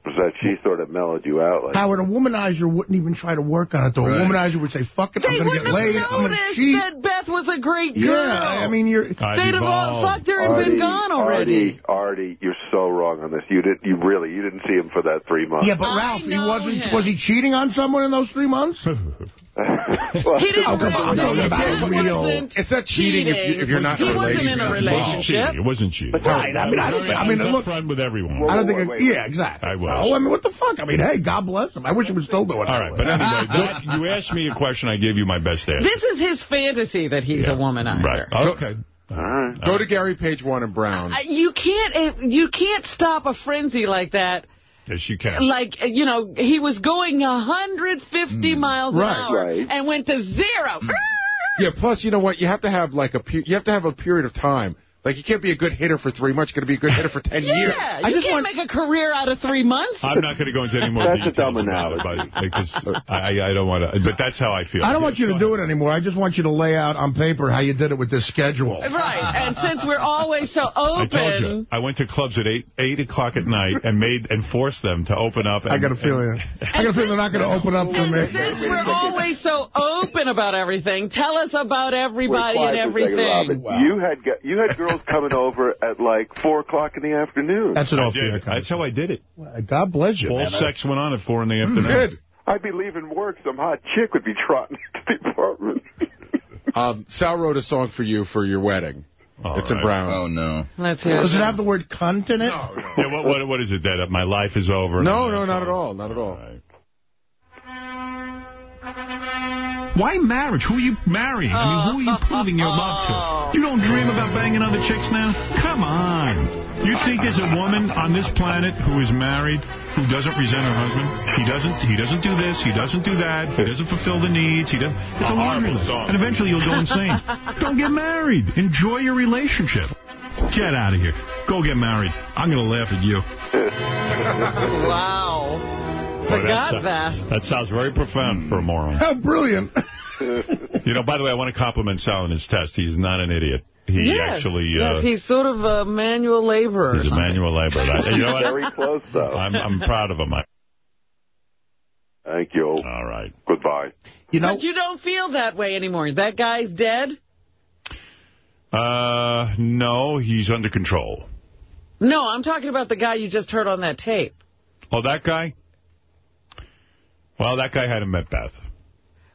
Speaker 4: Was that she sort of mellowed you out. Like,
Speaker 5: Howard, a womanizer wouldn't even try to work on it, though.
Speaker 2: Right.
Speaker 5: A womanizer would say, fuck it,
Speaker 3: They
Speaker 5: I'm going to get laid,
Speaker 3: have
Speaker 5: I'm going to
Speaker 3: noticed
Speaker 5: cheat.
Speaker 3: that Beth was a great girl.
Speaker 5: Yeah, I mean, you're...
Speaker 1: I've
Speaker 3: They'd have all fucked her and
Speaker 4: Artie,
Speaker 3: been gone already.
Speaker 4: Artie, Artie, you're so wrong on this. You didn't, you really, you didn't see him for that three months.
Speaker 5: Yeah, but
Speaker 3: I
Speaker 5: Ralph, he wasn't.
Speaker 3: him.
Speaker 5: Was he cheating on someone in those three months?
Speaker 4: Well,
Speaker 3: He didn't
Speaker 5: Oh, come on,
Speaker 3: really-
Speaker 5: no, about real-
Speaker 3: wasn't
Speaker 2: It's not cheating if you- if you're not
Speaker 3: he
Speaker 2: in a
Speaker 3: wasn't in a relationship.
Speaker 1: cheating. It wasn't cheating.
Speaker 5: Right, I mean, I don't think- I mean,
Speaker 1: was
Speaker 5: look-
Speaker 1: friend with everyone.
Speaker 4: Well,
Speaker 5: I don't think.
Speaker 4: wait,
Speaker 5: it,
Speaker 4: wait,
Speaker 5: yeah, exactly.
Speaker 1: I was.
Speaker 5: Oh, I mean, what the fuck? I mean, hey, God bless him. I wish he was still doing it.
Speaker 1: All right, but anyway, th- you asked me a question. I gave you my best answer.
Speaker 3: This is his fantasy that he's
Speaker 1: Yeah.
Speaker 3: a womanizer.
Speaker 1: Right. Okay.
Speaker 4: All right.
Speaker 2: Go to Gary Page one and Brown.
Speaker 3: Uh, You can't uh, you can't stop a frenzy like that.
Speaker 1: Yes, you can.
Speaker 3: Like, uh, you know, he was going 150 miles an hour
Speaker 4: Right.
Speaker 3: and went to zero.
Speaker 2: Yeah, plus, you know what? You have to have like a you have to have a period of time. Like, you can't be a good hitter for three months. You're going to be a good hitter for ten years.
Speaker 3: Yeah,
Speaker 5: I
Speaker 3: you
Speaker 5: just
Speaker 3: can't
Speaker 5: want-
Speaker 3: make a career out of three months.
Speaker 1: I'm not going to go into any more
Speaker 4: That's a
Speaker 1: details
Speaker 4: dumb
Speaker 1: about it,
Speaker 4: analogy.
Speaker 1: but because I, I don't want to. But that's how I feel.
Speaker 5: I don't want you to do it anymore. I just want you to lay out on paper how you did it with this schedule.
Speaker 3: Right, and since we're always so open.
Speaker 1: I told you. I went to clubs at eight eight o'clock at night and made and forced them to open up. And,
Speaker 5: I got a feeling. I got a feeling they're not going to open up for me.
Speaker 3: since we're always so open about everything, tell us about everybody
Speaker 4: Wait,
Speaker 3: and
Speaker 4: quiet second,
Speaker 3: everything.
Speaker 4: Robin. You had you had girls coming over at like four o'clock in the afternoon.
Speaker 5: That's an
Speaker 1: I
Speaker 5: off.
Speaker 1: That's how I did it.
Speaker 5: God bless you.
Speaker 1: All
Speaker 5: man.
Speaker 1: sex went on at four in the afternoon.
Speaker 2: Good.
Speaker 4: I'd be leaving work. Some hot chick would be trotting to the apartment.
Speaker 2: Um, Sal wrote a song for you for your wedding.
Speaker 1: All
Speaker 2: it's in
Speaker 1: right.
Speaker 2: Brown.
Speaker 7: Oh, no.
Speaker 3: Let's hear
Speaker 5: Does it
Speaker 3: it.
Speaker 5: have the word cunt in it? No.
Speaker 1: Yeah, what, what, what is it? That uh, my life is over?
Speaker 2: No, no, not at all. Not at all.
Speaker 8: Why marriage? Who are you marrying? I mean, who are you proving your love to? Oh. You don't dream about banging other chicks now? Come on. You think there's a woman on this planet who is married who doesn't resent her husband? He doesn't. He doesn't do this. He doesn't do that. He doesn't fulfill the needs. He doesn't. It's a laundry list.
Speaker 1: song.
Speaker 8: And eventually you'll go insane. don't get married. Enjoy your relationship. Get out of here. Go get married. I'm going to laugh at you.
Speaker 3: Wow.
Speaker 1: Boy,
Speaker 3: Forgot
Speaker 1: that.
Speaker 3: that.
Speaker 1: That sounds very profound for a moron.
Speaker 5: How brilliant.
Speaker 1: You know, by the way, I want to compliment Sal on his test. He's not an idiot. He
Speaker 3: yes,
Speaker 1: actually,
Speaker 3: yes,
Speaker 1: uh,
Speaker 3: he's sort of a manual laborer.
Speaker 1: he's a
Speaker 3: something.
Speaker 1: manual laborer. I- You know what?
Speaker 4: Very close, though.
Speaker 1: I'm, I'm proud of him. I,
Speaker 4: Thank you.
Speaker 1: all right.
Speaker 4: Goodbye.
Speaker 5: You know,
Speaker 3: But you don't feel that way anymore. That guy's dead?
Speaker 1: Uh, no, he's under control.
Speaker 3: No, I'm talking about the guy you just heard on that tape.
Speaker 1: Oh, that guy? Well, that guy hadn't met Beth.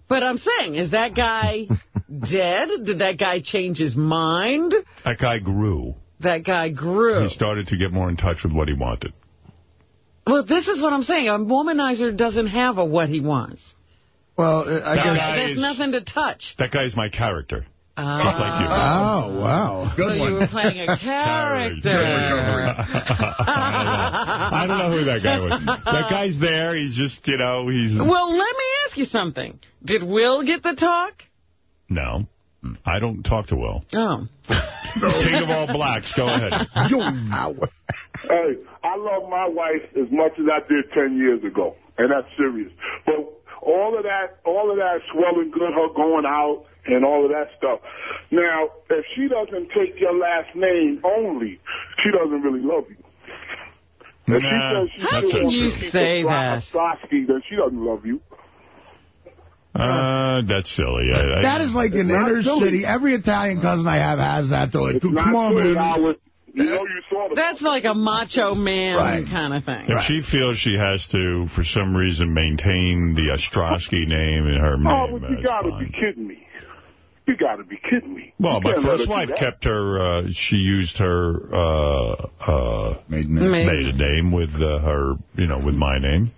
Speaker 3: But I'm saying, is that guy dead? Did that guy change his mind?
Speaker 1: That guy grew.
Speaker 3: That guy grew.
Speaker 1: He started to get more in touch with what he wanted.
Speaker 3: Well, this is what I'm saying. A womanizer doesn't have a what he wants.
Speaker 5: well, I
Speaker 1: That
Speaker 5: guess.
Speaker 1: guy
Speaker 3: There's
Speaker 1: is-
Speaker 3: nothing to touch.
Speaker 1: That guy's my character.
Speaker 3: Ah.
Speaker 1: Just like you.
Speaker 5: Oh, wow.
Speaker 3: so you were playing a character.
Speaker 1: I don't know who that guy was. That guy's there. He's just, you know, he's...
Speaker 3: Well, let me ask you something. Did Will get the talk?
Speaker 1: No. I don't talk to Will.
Speaker 3: Oh.
Speaker 1: King of all blacks. Go ahead.
Speaker 5: Yo,
Speaker 9: Hey, I love my wife as much as I did 10 years ago, and that's serious. But all of that, all of that swelling good, her going out and all of that stuff. Now, if she doesn't take your last name only, she doesn't really love you. If
Speaker 1: Nah,
Speaker 9: she says she
Speaker 3: How can you say that?
Speaker 9: Strosky, then she doesn't love you.
Speaker 1: Uh, that's silly. I, I,
Speaker 5: That is like
Speaker 9: an
Speaker 5: inner
Speaker 9: silly.
Speaker 5: city. Every Italian cousin I have has that. They're like, come on,
Speaker 9: silly,
Speaker 5: man.
Speaker 9: Howard. You know you saw the
Speaker 3: That's like a macho man
Speaker 5: Right.
Speaker 3: kind of thing.
Speaker 1: If she feels she has to, for some reason, maintain the Ostrosky name in her
Speaker 9: Oh,
Speaker 1: name,
Speaker 9: but you gotta be kidding me. You gotta be kidding me.
Speaker 1: Well,
Speaker 9: You
Speaker 1: my
Speaker 9: can't let her
Speaker 1: first wife kept her, uh, she used her uh, uh,
Speaker 7: Maiden name.
Speaker 3: Maiden.
Speaker 1: maiden name with uh, her, you know, with my name.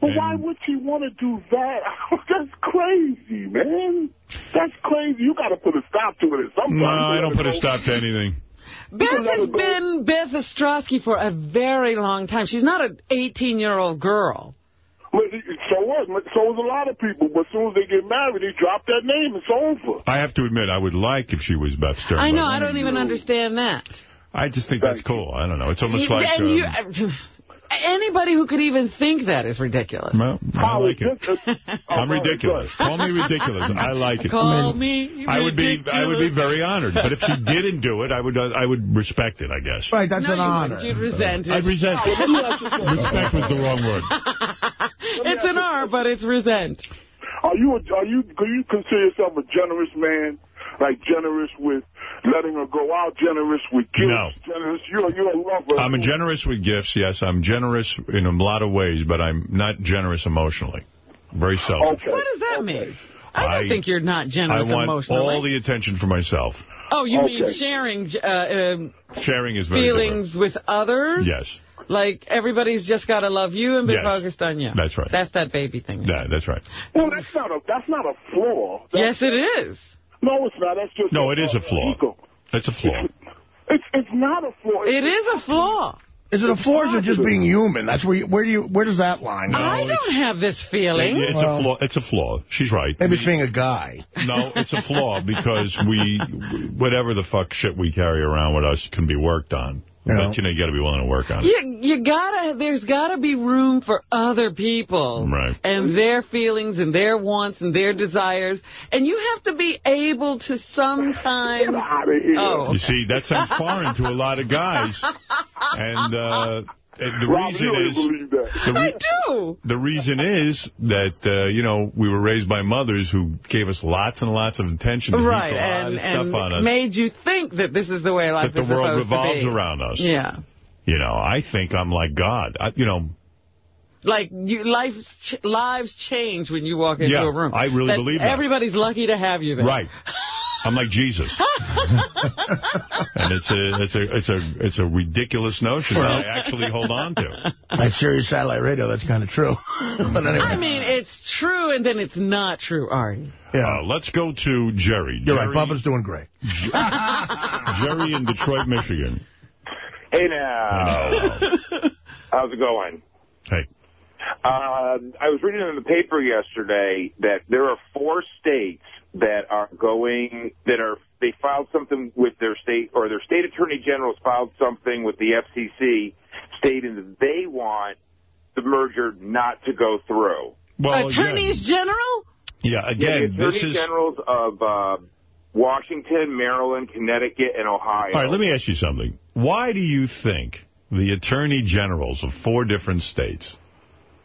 Speaker 9: But why would she want to do that? That's crazy, man. That's crazy. You got to put a stop to it at some point.
Speaker 1: No, I don't put a stop to anything.
Speaker 3: Beth has
Speaker 9: go.
Speaker 3: been Beth Ostrosky for a very long time. She's not an 18-year-old girl.
Speaker 9: But it- So what? So is a lot of people. But as soon as they get married, they drop that name. And it's over.
Speaker 1: I have to admit, I would like if she was Beth Stern.
Speaker 3: I know, I don't even understand that.
Speaker 1: I just think that's cool. I don't know. It's almost like...
Speaker 3: and
Speaker 1: um,
Speaker 3: you, Anybody who could even think that is ridiculous.
Speaker 1: Well, I like it. I'm
Speaker 9: Oh,
Speaker 1: ridiculous. Call me ridiculous. I like it.
Speaker 3: Call me
Speaker 1: I would be I would be very honored. But if she didn't do it, I would uh, I would respect it, I guess.
Speaker 5: Right, that's
Speaker 3: No,
Speaker 5: an
Speaker 3: you
Speaker 5: honor.
Speaker 3: wouldn't. You'd resent it.
Speaker 1: I'd resent it. Respect was the wrong word.
Speaker 3: It's an R, but it's resent.
Speaker 9: Are you a, are you do you consider yourself a generous man? Like generous with letting her go out, generous with gifts,
Speaker 1: No.
Speaker 9: generous. You're you're a lover.
Speaker 1: I'm generous with gifts, yes. I'm generous in a lot of ways, but I'm not generous emotionally. Very selfish.
Speaker 9: Okay.
Speaker 3: What does that mean? I don't
Speaker 1: I-
Speaker 3: think you're not generous
Speaker 1: I
Speaker 3: generous
Speaker 1: want
Speaker 3: emotionally.
Speaker 1: all the attention for myself.
Speaker 3: oh, you mean sharing uh, um,
Speaker 1: Sharing is very
Speaker 3: feelings with others?
Speaker 1: Yes.
Speaker 3: Like everybody's just got to love you and be
Speaker 1: Yes.
Speaker 3: focused on you.
Speaker 1: That's right.
Speaker 3: That's that baby thing.
Speaker 1: Yeah, that's right.
Speaker 9: Well, that's not a that's not a flaw. That's,
Speaker 3: Yes, it is.
Speaker 9: No, it's not. That's just
Speaker 1: No, it is a flaw.
Speaker 9: ego.
Speaker 1: That's a flaw.
Speaker 9: It's it's not a flaw.
Speaker 3: It is a flaw.
Speaker 5: Is it a flaw or just being human? That's where you, where do you where does that line go?
Speaker 3: I don't have this feeling.
Speaker 1: It's
Speaker 5: Well-
Speaker 1: a flaw. It's a flaw. She's right.
Speaker 5: Maybe it's being a guy.
Speaker 1: No, it's a flaw because we, whatever the fuck shit we carry around with us can be worked on.
Speaker 5: Yeah.
Speaker 1: But, you know, you got to be willing to work on it.
Speaker 3: You, you gotta, there's gotta be room for other people.
Speaker 1: Right.
Speaker 3: And their feelings and their wants and their desires. And you have to be able to sometimes.
Speaker 9: out of here.
Speaker 3: Oh.
Speaker 1: You see, that sounds foreign to a lot of guys. And uh, the
Speaker 9: Rob,
Speaker 1: reason is...
Speaker 9: believe that.
Speaker 1: The,
Speaker 3: I do.
Speaker 1: the reason is that, uh, you know, we were raised by mothers who gave us lots and lots of attention to
Speaker 3: Right.
Speaker 1: a lot
Speaker 3: And,
Speaker 1: of stuff on
Speaker 3: and
Speaker 1: us.
Speaker 3: made you think that this is the way life
Speaker 1: that the
Speaker 3: is
Speaker 1: world revolves around us.
Speaker 3: Yeah.
Speaker 1: You know, I think I'm like God. I, you know,
Speaker 3: Like, you, life's ch lives change when you walk into
Speaker 1: Yeah,
Speaker 3: a room.
Speaker 1: I really
Speaker 3: That
Speaker 1: believe that.
Speaker 3: Everybody's lucky to have you there.
Speaker 1: right. I'm like Jesus. and it's a it's a it's a it's a ridiculous notion that I actually hold on to.
Speaker 5: At Sirius Satellite Radio, that's kind of true. but anyway.
Speaker 3: I mean, it's true and then it's not true, Artie.
Speaker 5: yeah.
Speaker 1: Uh, let's go to Jerry.
Speaker 5: You're
Speaker 1: Jerry,
Speaker 5: right. Bubba's doing great.
Speaker 1: Jerry in Detroit, Michigan.
Speaker 7: Hey now, how's it going?
Speaker 1: Hey.
Speaker 7: Uh, I was reading in the paper yesterday that there are four states that are going that are they filed something with their state or their state attorney generals filed something with the FCC stating that they want the merger not to go through.
Speaker 1: Well,
Speaker 3: Attorneys General?
Speaker 1: Yeah,
Speaker 7: Yeah,
Speaker 1: again,
Speaker 7: the
Speaker 1: this
Speaker 7: attorney
Speaker 1: is...
Speaker 7: generals of uh, Washington, Maryland, Connecticut, and Ohio.
Speaker 1: All right, let me ask you something. Why do you think the attorney generals of four different states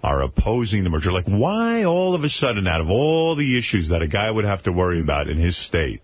Speaker 1: are opposing the merger? Like, why all of a sudden, out of all the issues that a guy would have to worry about in his state,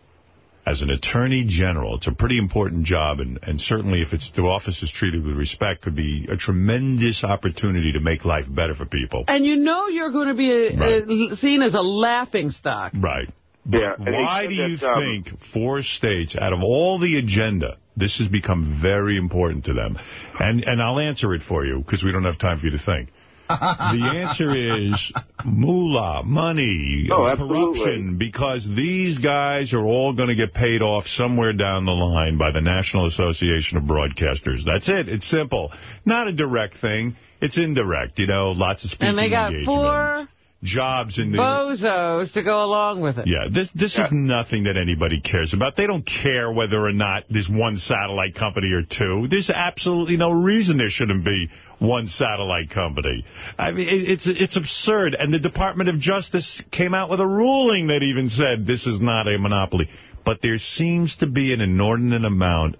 Speaker 1: as an attorney general, it's a pretty important job, and, and certainly if it's the office is treated with respect, could be a tremendous opportunity to make life better for people.
Speaker 3: And you know you're going to be a,
Speaker 1: Right.
Speaker 3: a, seen as a laughing stock.
Speaker 1: Right.
Speaker 7: Yeah,
Speaker 1: Why do you
Speaker 7: that, um,
Speaker 1: think four states, out of all the agenda, this has become very important to them? And and I'll answer it for you, because we don't have time for you to think. The answer is moolah, money,
Speaker 7: Oh,
Speaker 1: uh,
Speaker 7: absolutely.
Speaker 1: corruption, because these guys are all going to get paid off somewhere down the line by the National Association of Broadcasters. That's it. It's simple. Not a direct thing. It's indirect, you know, lots of speaking
Speaker 3: And they got
Speaker 1: engagements,
Speaker 3: four
Speaker 1: jobs in the...
Speaker 3: bozos to go along with it.
Speaker 1: Yeah, this this is nothing that anybody cares about. They don't care whether or not there's one satellite company or two. There's absolutely no reason there shouldn't be one satellite company. I mean, it, it's it's absurd. And the Department of Justice came out with a ruling that even said this is not a monopoly. But there seems to be an inordinate amount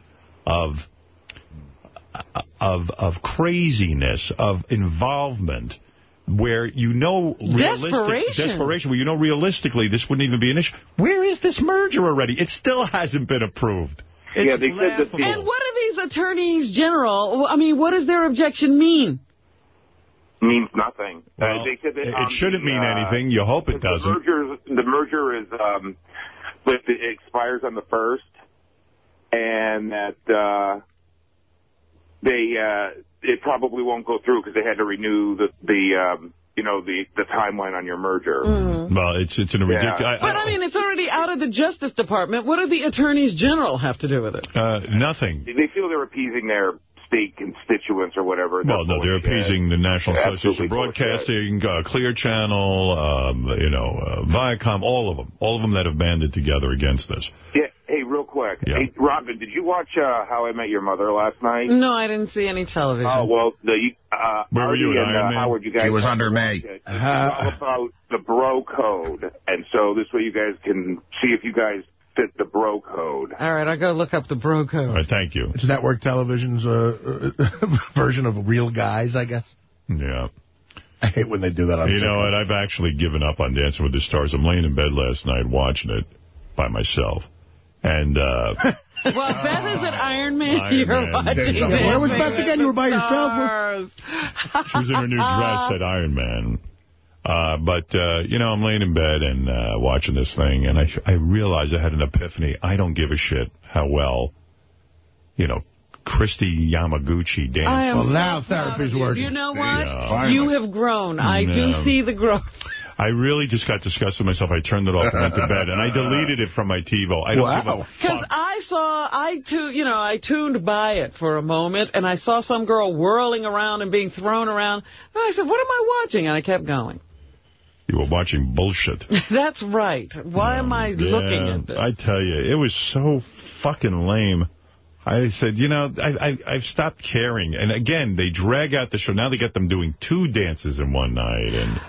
Speaker 1: of of of craziness, of involvement, where you know realistic
Speaker 3: Desperation.
Speaker 1: desperation, where you know realistically this wouldn't even be an issue. Where is this merger already? It still hasn't been approved. It's
Speaker 7: Yeah, they said that
Speaker 1: laughable.
Speaker 7: the-
Speaker 3: And what do these attorneys general, I mean, what does their objection mean?
Speaker 7: means nothing.
Speaker 1: Well,
Speaker 7: uh, they said that
Speaker 1: it shouldn't
Speaker 7: the,
Speaker 1: mean
Speaker 7: uh,
Speaker 1: anything. You hope it
Speaker 7: the
Speaker 1: doesn't.
Speaker 7: merger, the merger is, um, but it expires on the first, and that uh, they uh, it probably won't go through because they had to renew the the um, you know the the timeline on your merger.
Speaker 1: Well, it's it's an
Speaker 7: Yeah.
Speaker 1: ridiculous.
Speaker 3: But I mean, it's already out of the Justice Department. What do the attorneys general have to do with it?
Speaker 1: uh, nothing.
Speaker 7: They feel they're appeasing their state constituents or whatever.
Speaker 1: Well, no, they're appeasing the National Association of Broadcasting, uh, Clear Channel, um, you know, uh, Viacom, all of them. All of them that have banded together against this.
Speaker 7: Yeah. Hey, real quick.
Speaker 1: Yeah.
Speaker 7: Hey, Robin, did you watch uh, How I Met Your Mother last night?
Speaker 3: No, I didn't see any television.
Speaker 7: Oh, well, the uh,
Speaker 1: Where were you,
Speaker 7: and uh, Howard, you guys...
Speaker 10: She was under
Speaker 7: watch
Speaker 10: me.
Speaker 7: it. It's all about the bro code. And so this way you guys can see if you guys fit the bro code.
Speaker 3: All right, I'll go look up the bro code.
Speaker 1: All right, thank you.
Speaker 5: It's network television's uh, version of Real Guys, I guess.
Speaker 1: Yeah.
Speaker 5: I hate when they do that on
Speaker 1: You know
Speaker 5: sitcoms.
Speaker 1: what? I've actually given up on Dancing with the Stars. I'm laying in bed last night watching it by myself. And, uh,
Speaker 3: Well, Beth is at Iron Man.
Speaker 1: Iron
Speaker 3: You're
Speaker 1: Man.
Speaker 3: watching
Speaker 1: There's a-
Speaker 3: Dancing
Speaker 5: Where was Beth again? You were by
Speaker 3: the
Speaker 5: yourself?
Speaker 1: She was in her new dress at Iron Man. Uh, but, uh, you know, I'm laying in bed and uh, watching this thing, and I, I realized I had an epiphany. I don't give a shit how well, you know, Kristi Yamaguchi dances.
Speaker 3: I am
Speaker 5: Well,
Speaker 3: so
Speaker 5: now therapy's
Speaker 3: you.
Speaker 5: working.
Speaker 3: You know what?
Speaker 1: you.
Speaker 3: You have grown. I do see the growth.
Speaker 1: I really just got disgusted with myself. I turned it off and went to bed, and I deleted it from my TiVo. I don't
Speaker 5: Wow.
Speaker 3: Because. I saw, I tu- you know, I tuned by it for a moment, and I saw some girl whirling around and being thrown around. And I said, what am I watching? And I kept going.
Speaker 1: You were watching bullshit.
Speaker 3: That's right. Why am I oh,
Speaker 1: looking
Speaker 3: at this?
Speaker 1: I tell you, it was so fucking lame. I said, you know, I, I, I've stopped caring. And again, they drag out the show. Now they get them doing two dances in one night. And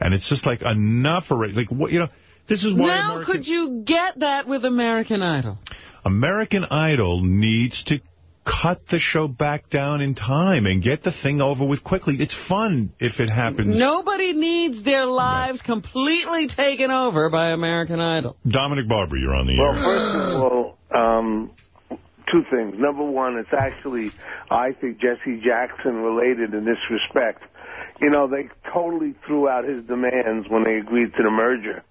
Speaker 1: and it's just like enough already. Like, what, you know, this is why
Speaker 3: now,
Speaker 1: American,
Speaker 3: could you get that with American Idol?
Speaker 1: American Idol needs to cut the show back down in time and get the thing over with quickly. It's fun if it happens.
Speaker 3: Nobody needs their lives completely taken over by American Idol.
Speaker 1: Dominic Barber, you're on the
Speaker 6: Well,
Speaker 1: air.
Speaker 6: first of all, um, two things. Number one, it's actually, I think, Jesse Jackson related in this respect. You know, they totally threw out his demands when they agreed to the merger.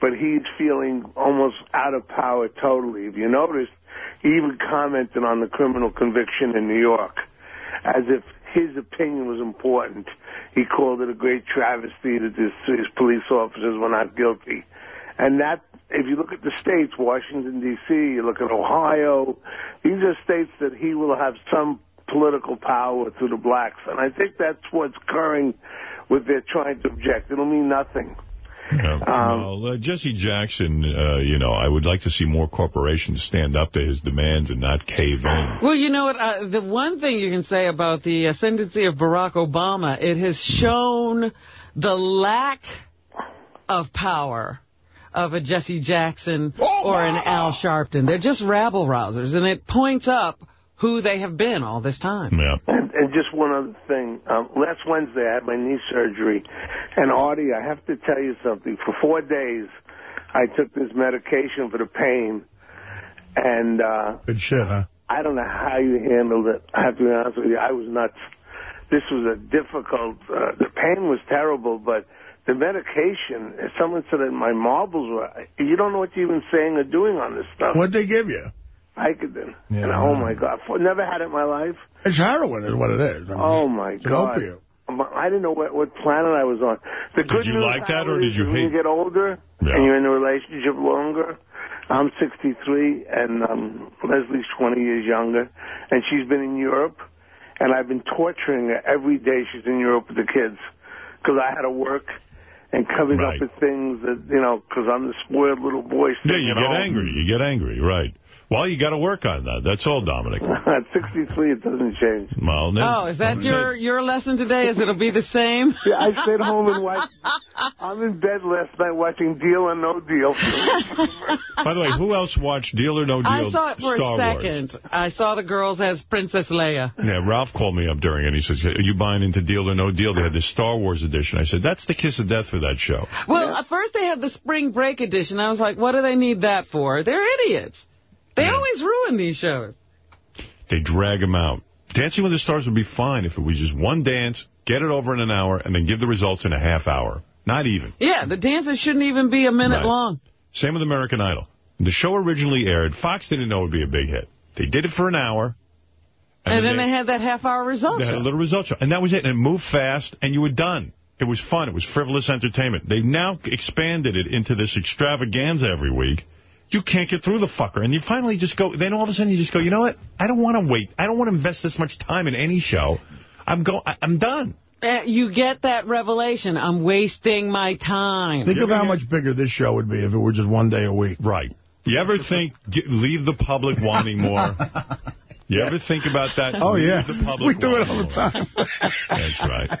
Speaker 6: But he's feeling almost out of power totally. If you noticed, he even commented on the criminal conviction in New York as if his opinion was important. He called it a great travesty that this, these police officers were not guilty. And that, if you look at the states, Washington, D.C., you look at Ohio, these are states that he will have some political power to the blacks. And I think that's what's occurring with their trying to object. It'll mean nothing.
Speaker 1: Yeah.
Speaker 6: Um,
Speaker 1: well, uh, Jesse Jackson, uh, you know, I would like to see more corporations stand up to his demands and not cave in.
Speaker 3: Well, you know what? Uh, the one thing you can say about the ascendancy of Barack Obama, it has shown the lack of power of a Jesse Jackson or an Al Sharpton. They're just rabble-rousers, and it points up who they have been all this time.
Speaker 1: Yeah.
Speaker 6: And, and just one other thing. Um, last Wednesday, I had my knee surgery. And, Artie, I have to tell you something. For four days, I took this medication for the pain. And uh,
Speaker 5: Good shit, huh?
Speaker 6: I don't know how you handled it. I have to be honest with you. I was nuts. This was a difficult, uh, the pain was terrible, but the medication, someone said that my marbles were, you don't know what you're even saying or doing on this stuff.
Speaker 5: What'd they give you?
Speaker 6: Vicodin.
Speaker 5: Yeah.
Speaker 6: And oh my God, never had it in my life.
Speaker 5: It's heroin is what it is. I mean,
Speaker 6: Oh my God.
Speaker 5: opiate.
Speaker 6: I didn't know what, what planet I was on. The
Speaker 1: Did
Speaker 6: good
Speaker 1: you
Speaker 6: news,
Speaker 1: like that, or did
Speaker 6: is
Speaker 1: you
Speaker 6: when
Speaker 1: hate-
Speaker 6: you get older
Speaker 1: Yeah.
Speaker 6: and you're in a relationship longer? I'm 63, and um, Leslie's 20 years younger, and she's been in Europe, and I've been torturing her every day she's in Europe with the kids, because I had to work and coming
Speaker 1: Right.
Speaker 6: up with things that, you know, because I'm the spoiled little boy
Speaker 1: Yeah, you get
Speaker 6: home.
Speaker 1: angry. You get angry, right. Well, you got to work on that. That's all, Dominic.
Speaker 6: At 63, it doesn't change.
Speaker 1: Well, then,
Speaker 3: Oh, is that
Speaker 1: I'm
Speaker 3: your,
Speaker 1: saying-
Speaker 3: your lesson today? Is it'll be the same?
Speaker 6: Yeah, I stayed home and watched. I'm in bed last night watching Deal or No Deal.
Speaker 1: By the way, who else watched Deal or No Deal
Speaker 3: I saw it for
Speaker 1: Star
Speaker 3: a
Speaker 1: Wars?
Speaker 3: second. I saw the girls as Princess Leia.
Speaker 1: Yeah, Ralph called me up during it. He says, are you buying into Deal or No Deal? They had the Star Wars edition. I said, that's the kiss of death for that show.
Speaker 3: Well, at first they had the spring break edition. I was like, what do they need that for? They're idiots. They always ruin these shows.
Speaker 1: They drag them out. Dancing with the Stars would be fine if it was just one dance, get it over in an hour, and then give the results in a half hour. Not even.
Speaker 3: Yeah, the dances shouldn't even be a minute
Speaker 1: Right.
Speaker 3: long.
Speaker 1: Same with American Idol. The show originally aired. Fox didn't know it would be a big hit. They did it for an hour.
Speaker 3: And, then they, had that half-hour result
Speaker 1: They had a little result show. And that was it. And it moved fast, and you were done. It was fun. It was frivolous entertainment. They've now expanded it into this extravaganza every week. You can't get through the fucker. And you finally just go, then all of a sudden you just go, you know what? I don't want to wait. I don't want to invest this much time in any show. I'm go. I- I'm done.
Speaker 3: Uh, you get that revelation. I'm wasting my time.
Speaker 5: Think of how much bigger this show would be if it were just one day a week.
Speaker 1: Right. You ever think, get, leave the public wanting more? You ever think about that?
Speaker 5: Oh,
Speaker 1: Leave
Speaker 5: yeah.
Speaker 1: The public
Speaker 5: We do it
Speaker 1: wanting
Speaker 5: all the time.
Speaker 1: That's right.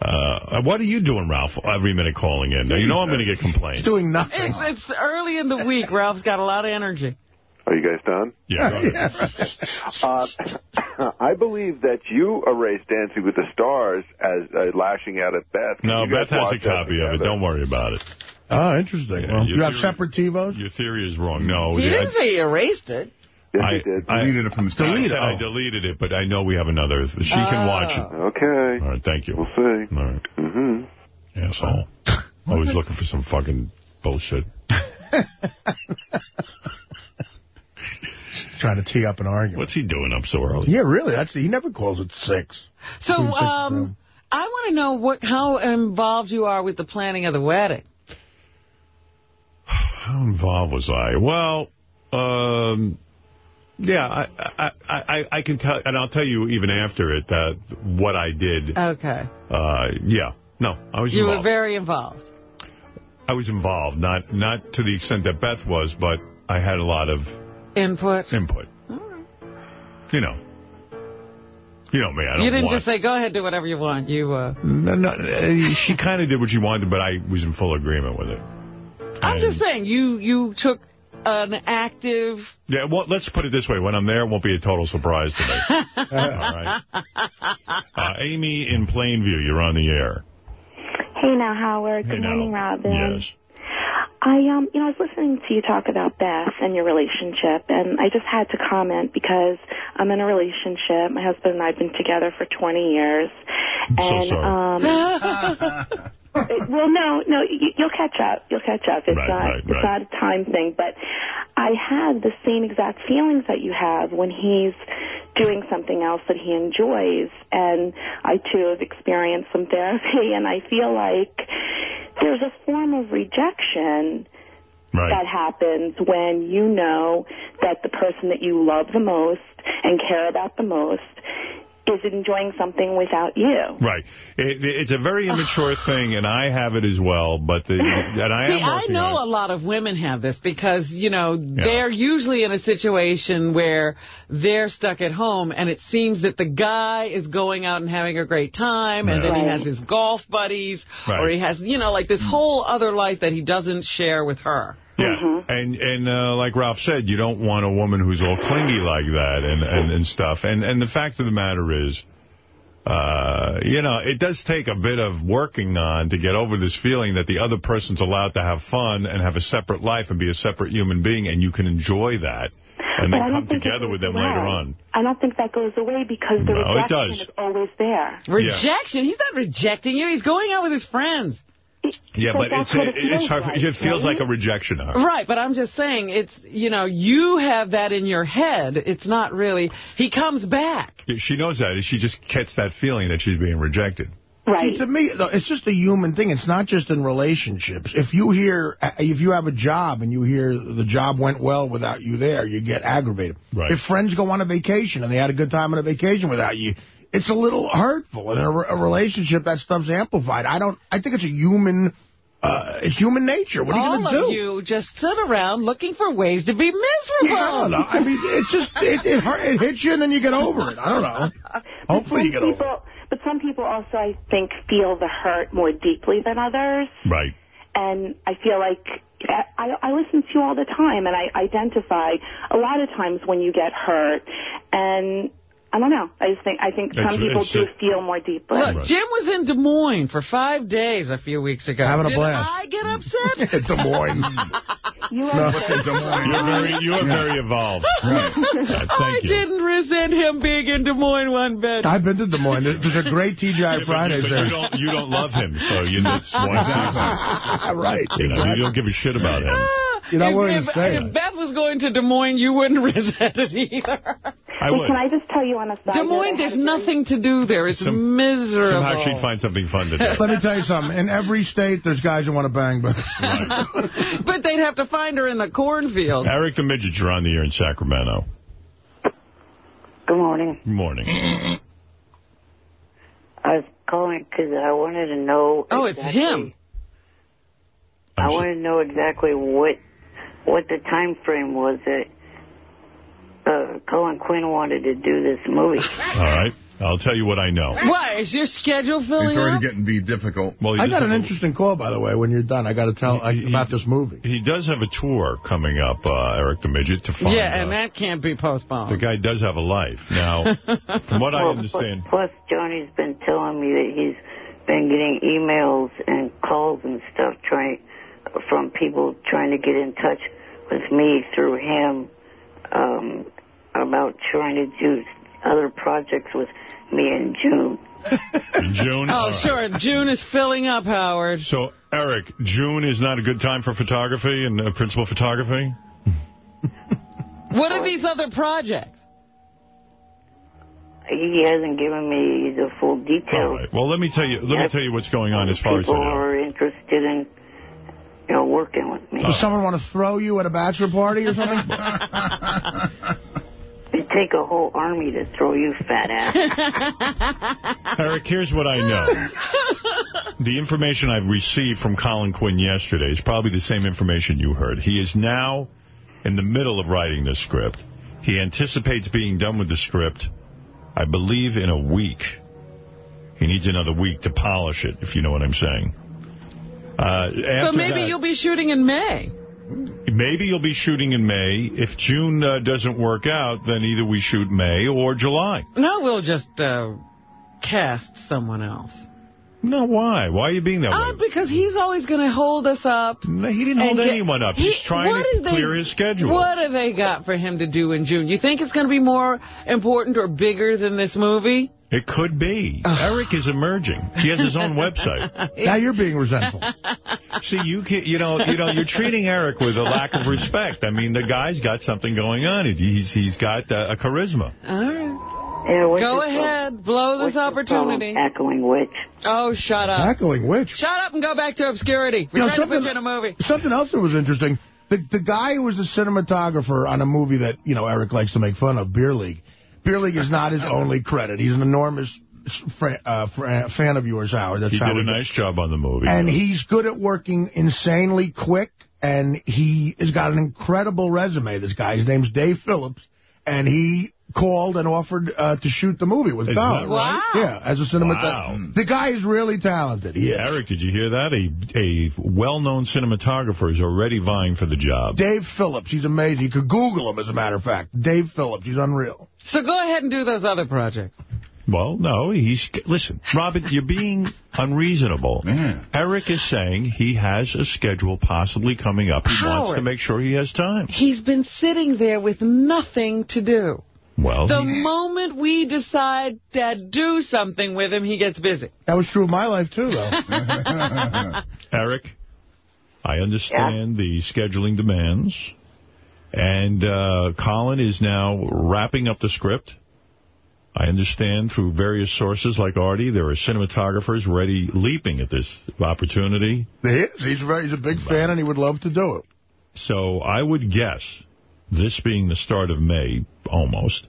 Speaker 1: Uh, what are you doing, Ralph, every minute calling in? Now, you know I'm going to get complaints.
Speaker 5: doing nothing.
Speaker 3: It's, it's early in the week. Ralph's got a lot of energy.
Speaker 4: Are you guys done?
Speaker 1: Yeah, go ahead.
Speaker 4: Uh, I believe that you erased Dancing with the Stars as uh, lashing out at Beth.
Speaker 1: No, Beth has a copy of it. Don't worry about it.
Speaker 5: Oh, interesting.
Speaker 1: Yeah,
Speaker 5: well,
Speaker 1: your
Speaker 5: you have
Speaker 1: theory-
Speaker 5: separate TiVos?
Speaker 1: Your theory is wrong. No.
Speaker 3: He
Speaker 1: I-
Speaker 3: didn't say he erased it.
Speaker 4: Yes,
Speaker 1: I,
Speaker 4: he did.
Speaker 1: I,
Speaker 8: Deleted it from his
Speaker 1: I
Speaker 5: Delete
Speaker 1: said
Speaker 5: it.
Speaker 1: I
Speaker 5: Oh.
Speaker 1: deleted it, but I know we have another. She can watch it.
Speaker 4: Okay.
Speaker 1: All right, thank you.
Speaker 4: We'll see.
Speaker 1: All right,
Speaker 4: Mm-hmm.
Speaker 1: asshole. Always looking for some fucking bullshit.
Speaker 5: Trying to tee up an argument.
Speaker 1: What's he doing up so early?
Speaker 5: Yeah, really. That's He never calls at 6.
Speaker 3: So,
Speaker 5: Between six
Speaker 3: um, I want to know what how involved you are with the planning of the wedding.
Speaker 1: How involved was I? Well, um, yeah, I, I, I, I can tell, and I'll tell you even after it that what I did.
Speaker 3: Okay.
Speaker 1: Uh, yeah, no, I was
Speaker 3: You
Speaker 1: involved.
Speaker 3: were very involved.
Speaker 1: I was involved, not not to the extent that Beth was, but I had a lot of
Speaker 3: Input.
Speaker 1: input. You know, you know me. I don't
Speaker 3: You didn't
Speaker 1: want.
Speaker 3: just say, go ahead, do whatever you want. You, uh,
Speaker 1: No, no, uh, she kind of did what she wanted, but I was in full agreement with it.
Speaker 3: I'm
Speaker 1: And-
Speaker 3: just saying, you, you took an active,
Speaker 1: Yeah, well, let's put it this way. When I'm there, it won't be a total surprise to me. All right. Uh, Amy in Plainview, you're on the air.
Speaker 10: Hey now, Howard.
Speaker 1: Hey,
Speaker 10: Good
Speaker 1: now.
Speaker 10: morning, Robin.
Speaker 1: Yes.
Speaker 10: I um, you know, I was listening to you talk about Beth and your relationship, and I just had to comment because I'm in a relationship. My husband and I have been together for 20 years,
Speaker 1: so
Speaker 10: and
Speaker 1: sorry.
Speaker 10: um, it- well, no, no, you, you'll catch up. You'll catch up. It's
Speaker 1: Right,
Speaker 10: not,
Speaker 1: right,
Speaker 10: it's
Speaker 1: right.
Speaker 10: not a time thing. But I had the same exact feelings that you have when he's doing something else that he enjoys, and I too have experienced some therapy, and I feel like there's a form of rejection
Speaker 1: Right.
Speaker 10: that happens when you know that the person that you love the most and care about the most is enjoying something without you.
Speaker 1: Right. It, it's a very immature thing, and I have it as well. But the, and I
Speaker 3: See,
Speaker 1: am
Speaker 3: I know
Speaker 1: on
Speaker 3: a lot of women have this because, you know, they're usually in a situation where they're stuck at home and it seems that the guy is going out and having a great time and then he has his golf buddies
Speaker 1: Right.
Speaker 3: or he has, you know, like this whole other life that he doesn't share with her.
Speaker 1: Yeah,
Speaker 10: Mm-hmm.
Speaker 1: and and uh, like Ralph said, you don't want a woman who's all clingy like that and and, and stuff. And and the fact of the matter is, uh, you know, it does take a bit of working on to get over this feeling that the other person's allowed to have fun and have a separate life and be a separate human being, and you can enjoy that, and
Speaker 10: But
Speaker 1: then
Speaker 10: I don't
Speaker 1: come
Speaker 10: think
Speaker 1: together with them
Speaker 10: away.
Speaker 1: later on.
Speaker 10: I don't think that goes away because the
Speaker 1: No, it
Speaker 10: rejection
Speaker 1: does.
Speaker 10: is always there.
Speaker 3: Rejection? He's not rejecting you. He's going out with his friends.
Speaker 1: Yeah,
Speaker 10: But
Speaker 1: but it's
Speaker 10: what
Speaker 1: it,
Speaker 10: it
Speaker 1: it's
Speaker 10: feels
Speaker 1: hard,
Speaker 10: like,
Speaker 1: it feels
Speaker 10: right?
Speaker 1: like a rejection. to her.
Speaker 3: Right, but I'm just saying, it's, you know, you have that in your head. It's not really, he comes back.
Speaker 1: She knows that. She just gets that feeling that she's being rejected.
Speaker 10: Right.
Speaker 5: See, to me, it's just a human thing. It's not just in relationships. If you hear, uh, if you have a job and you hear the job went well without you there, you get aggravated.
Speaker 1: Right.
Speaker 5: If friends go on a vacation and they had a good time on a vacation without you, it's a little hurtful. In a, a relationship, that stuff's amplified. I don't. I think it's a human. Uh, it's human nature. What are you going to do?
Speaker 3: All of
Speaker 5: do?
Speaker 3: you just sit around looking for ways to be miserable.
Speaker 5: I don't know. I mean, it's just it, it, hurt, it hits you and then you get over it. I don't know. Hopefully you get
Speaker 10: some
Speaker 5: over it.
Speaker 10: But some people also, I think, feel the hurt more deeply than others.
Speaker 1: Right.
Speaker 10: and I feel like I, I listen to you all the time, and I identify a lot of times when you get hurt, and I don't know. I just think I think
Speaker 1: It's-
Speaker 10: some people
Speaker 1: it's
Speaker 10: do feel more deeply.
Speaker 3: Look, Jim was in Des Moines for five days a few weeks ago.
Speaker 5: Having a
Speaker 3: Did
Speaker 5: blast.
Speaker 3: I get upset?
Speaker 5: Des Moines.
Speaker 10: You
Speaker 5: No.
Speaker 10: are
Speaker 8: What's in Des Moines?
Speaker 1: You're very, you're very evolved. Uh, thank
Speaker 3: I
Speaker 1: you.
Speaker 3: didn't resent him being in Des Moines one bit.
Speaker 5: I've been to Des Moines. There's a great TGI
Speaker 1: Yeah, but,
Speaker 5: Fridays
Speaker 1: but
Speaker 5: there.
Speaker 1: you don't you don't love him, so you it's one thing.
Speaker 5: right.
Speaker 1: You know, you don't give a shit about him.
Speaker 5: You're not
Speaker 3: if,
Speaker 5: willing
Speaker 3: if,
Speaker 5: to say
Speaker 3: if
Speaker 5: it.
Speaker 3: Beth was going to Des Moines, you wouldn't resent it either.
Speaker 1: I would.
Speaker 10: can I just tell you on a side
Speaker 3: Des
Speaker 10: note, I
Speaker 3: Moines, there's nothing to do there. It's
Speaker 1: Some-
Speaker 3: miserable.
Speaker 1: Somehow she'd find something fun to do.
Speaker 5: Let me tell you something. In every state, there's guys who want to bang, but
Speaker 3: but they'd have to find her in the cornfield.
Speaker 1: Eric the Midget, you're on the air in Sacramento.
Speaker 11: Good morning.
Speaker 1: Good morning.
Speaker 11: I was calling because I wanted to know.
Speaker 3: Oh, it's him.
Speaker 11: I
Speaker 1: I'm
Speaker 11: wanted to know exactly what what the time frame was that uh, Colin Quinn wanted to do this movie.
Speaker 1: All right. I'll tell you what I know.
Speaker 3: Why? Is your schedule filling
Speaker 12: It's already
Speaker 3: up?
Speaker 12: getting to be difficult.
Speaker 1: Well,
Speaker 5: I got an interesting call, by the way, when you're done. I got to tell uh, about this movie.
Speaker 1: He does have a tour coming up, uh, Eric the Midget, to find
Speaker 3: Yeah,
Speaker 1: out.
Speaker 3: and that can't be postponed.
Speaker 1: The guy does have a life. Now, from what I understand,
Speaker 11: Plus, Johnny's been telling me that he's been getting emails and calls and stuff trying from people trying to get in touch with me through him um, about trying to do other projects with me in June.
Speaker 1: June.
Speaker 3: Oh,
Speaker 1: All right.
Speaker 3: sure. June is filling up, Howard.
Speaker 1: So, Eric, June is not a good time for photography and uh, principal photography?
Speaker 3: What are these other projects?
Speaker 11: He hasn't given me the full details.
Speaker 1: right. Well, let me tell you. Let me tell you what's going on as far as I
Speaker 11: People are interested in, you know, working with me.
Speaker 5: Does someone want to throw you at a bachelor party or something?
Speaker 11: It'd take a whole army to throw you, fat ass.
Speaker 1: Eric, here's what I know. The information I've received from Colin Quinn yesterday is probably the same information you heard. He is now in the middle of writing this script. He anticipates being done with the script, I believe, in a week. He needs another week to polish it, if you know what I'm saying. Uh,
Speaker 3: So maybe
Speaker 1: that-
Speaker 3: you'll be shooting in May.
Speaker 1: Maybe you'll be shooting in May. If June uh, doesn't work out, then either we shoot May or July.
Speaker 3: No, we'll just uh, cast someone else.
Speaker 1: No, why? Why are you being that
Speaker 3: Uh,
Speaker 1: way?
Speaker 3: because he's always going to hold us up.
Speaker 1: No, he didn't hold anyone up.
Speaker 3: He-
Speaker 1: He's trying to
Speaker 3: do they-
Speaker 1: clear his schedule.
Speaker 3: What have they got for him to do in June? You think it's going to be more important or bigger than this movie?
Speaker 1: It could be. Eric is emerging. He has his own website.
Speaker 5: now you're being resentful.
Speaker 1: See, you can, you know, you know, you're treating Eric with a lack of respect. I mean, the guy's got something going on. He's he's got uh, a charisma.
Speaker 3: All right.
Speaker 11: Yeah,
Speaker 3: Go
Speaker 11: this
Speaker 3: ahead. Blow
Speaker 11: called?
Speaker 3: this
Speaker 11: What's this
Speaker 3: opportunity.
Speaker 11: Echoing Witch.
Speaker 3: Oh, shut up.
Speaker 5: Echoing which?
Speaker 3: Shut up and go back to obscurity. We're
Speaker 5: You know,
Speaker 3: trying to put
Speaker 5: something-
Speaker 3: you in a movie.
Speaker 5: Something else that was interesting, the the guy who was the cinematographer on a movie that, you know, Eric likes to make fun of, Beer League. Beer League is not his only credit. He's an enormous fa- uh, fan of yours, Howard. That's
Speaker 1: He
Speaker 5: how
Speaker 1: did a
Speaker 5: we-
Speaker 1: nice job on the movie.
Speaker 5: And he's good at working insanely quick, and he has got an incredible resume, this guy. His name's Dave Phillips, and he called and offered uh, to shoot the movie with
Speaker 1: Is
Speaker 5: Colin.
Speaker 1: that right?
Speaker 5: Yeah, as a cinematographer.
Speaker 1: Wow.
Speaker 5: The guy is really talented. He is.
Speaker 1: Eric, did you hear that? A a well-known cinematographer is already vying for the job.
Speaker 5: Dave Phillips, he's amazing. You could Google him, as a matter of fact. Dave Phillips, he's unreal.
Speaker 3: So go ahead and do those other projects.
Speaker 1: Well, no, he's... Listen, Robin, you're being unreasonable. Eric is saying he has a schedule possibly coming up. He wants to make sure he has time.
Speaker 3: He's been sitting there with nothing to do.
Speaker 1: Well,
Speaker 3: The
Speaker 1: he-
Speaker 3: moment we decide to do something with him, he gets busy.
Speaker 5: That was true of my life, too, though.
Speaker 1: Eric, I understand the scheduling demands. And uh, Colin is now wrapping up the script. I understand through various sources like Artie, there are cinematographers ready, leaping at this opportunity.
Speaker 5: he is. He's, very, he's a big fan, and he would love to do it.
Speaker 1: So I would guess, this being the start of May, almost,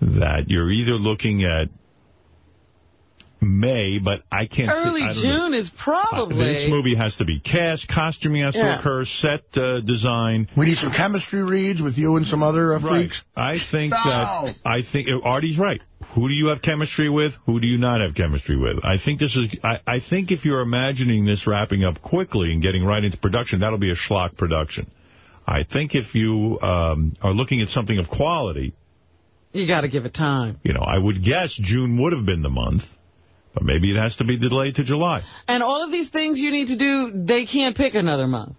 Speaker 1: that you're either looking at May, but I can't
Speaker 3: Early
Speaker 1: see. I don't know.
Speaker 3: June is probably...
Speaker 1: This movie has to be cast, costuming has to occur, set uh, design.
Speaker 5: We need some chemistry reads with you and some other uh,
Speaker 1: Right.
Speaker 5: freaks.
Speaker 1: I think
Speaker 5: No.
Speaker 1: that I think Artie's right. Who do you have chemistry with? Who do you not have chemistry with? I think this is. I, I think if you're imagining this wrapping up quickly and getting right into production, that'll be a schlock production. I think if you um, are looking at something of quality,
Speaker 3: You got to give it time.
Speaker 1: you know, I would guess June would have been the month, but maybe it has to be delayed to July.
Speaker 3: And all of these things you need to do, they can't pick another month.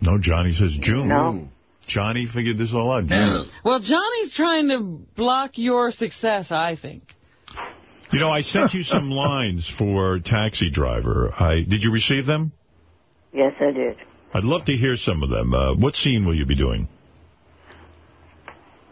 Speaker 1: No, Johnny says June.
Speaker 11: No.
Speaker 1: Johnny figured this all out. June.
Speaker 3: Well, Johnny's trying to block your success, I think.
Speaker 1: You know, I sent you some lines for Taxi Driver. I Did you receive them?
Speaker 11: Yes, I did.
Speaker 1: I'd love to hear some of them. Uh, what scene will you be doing?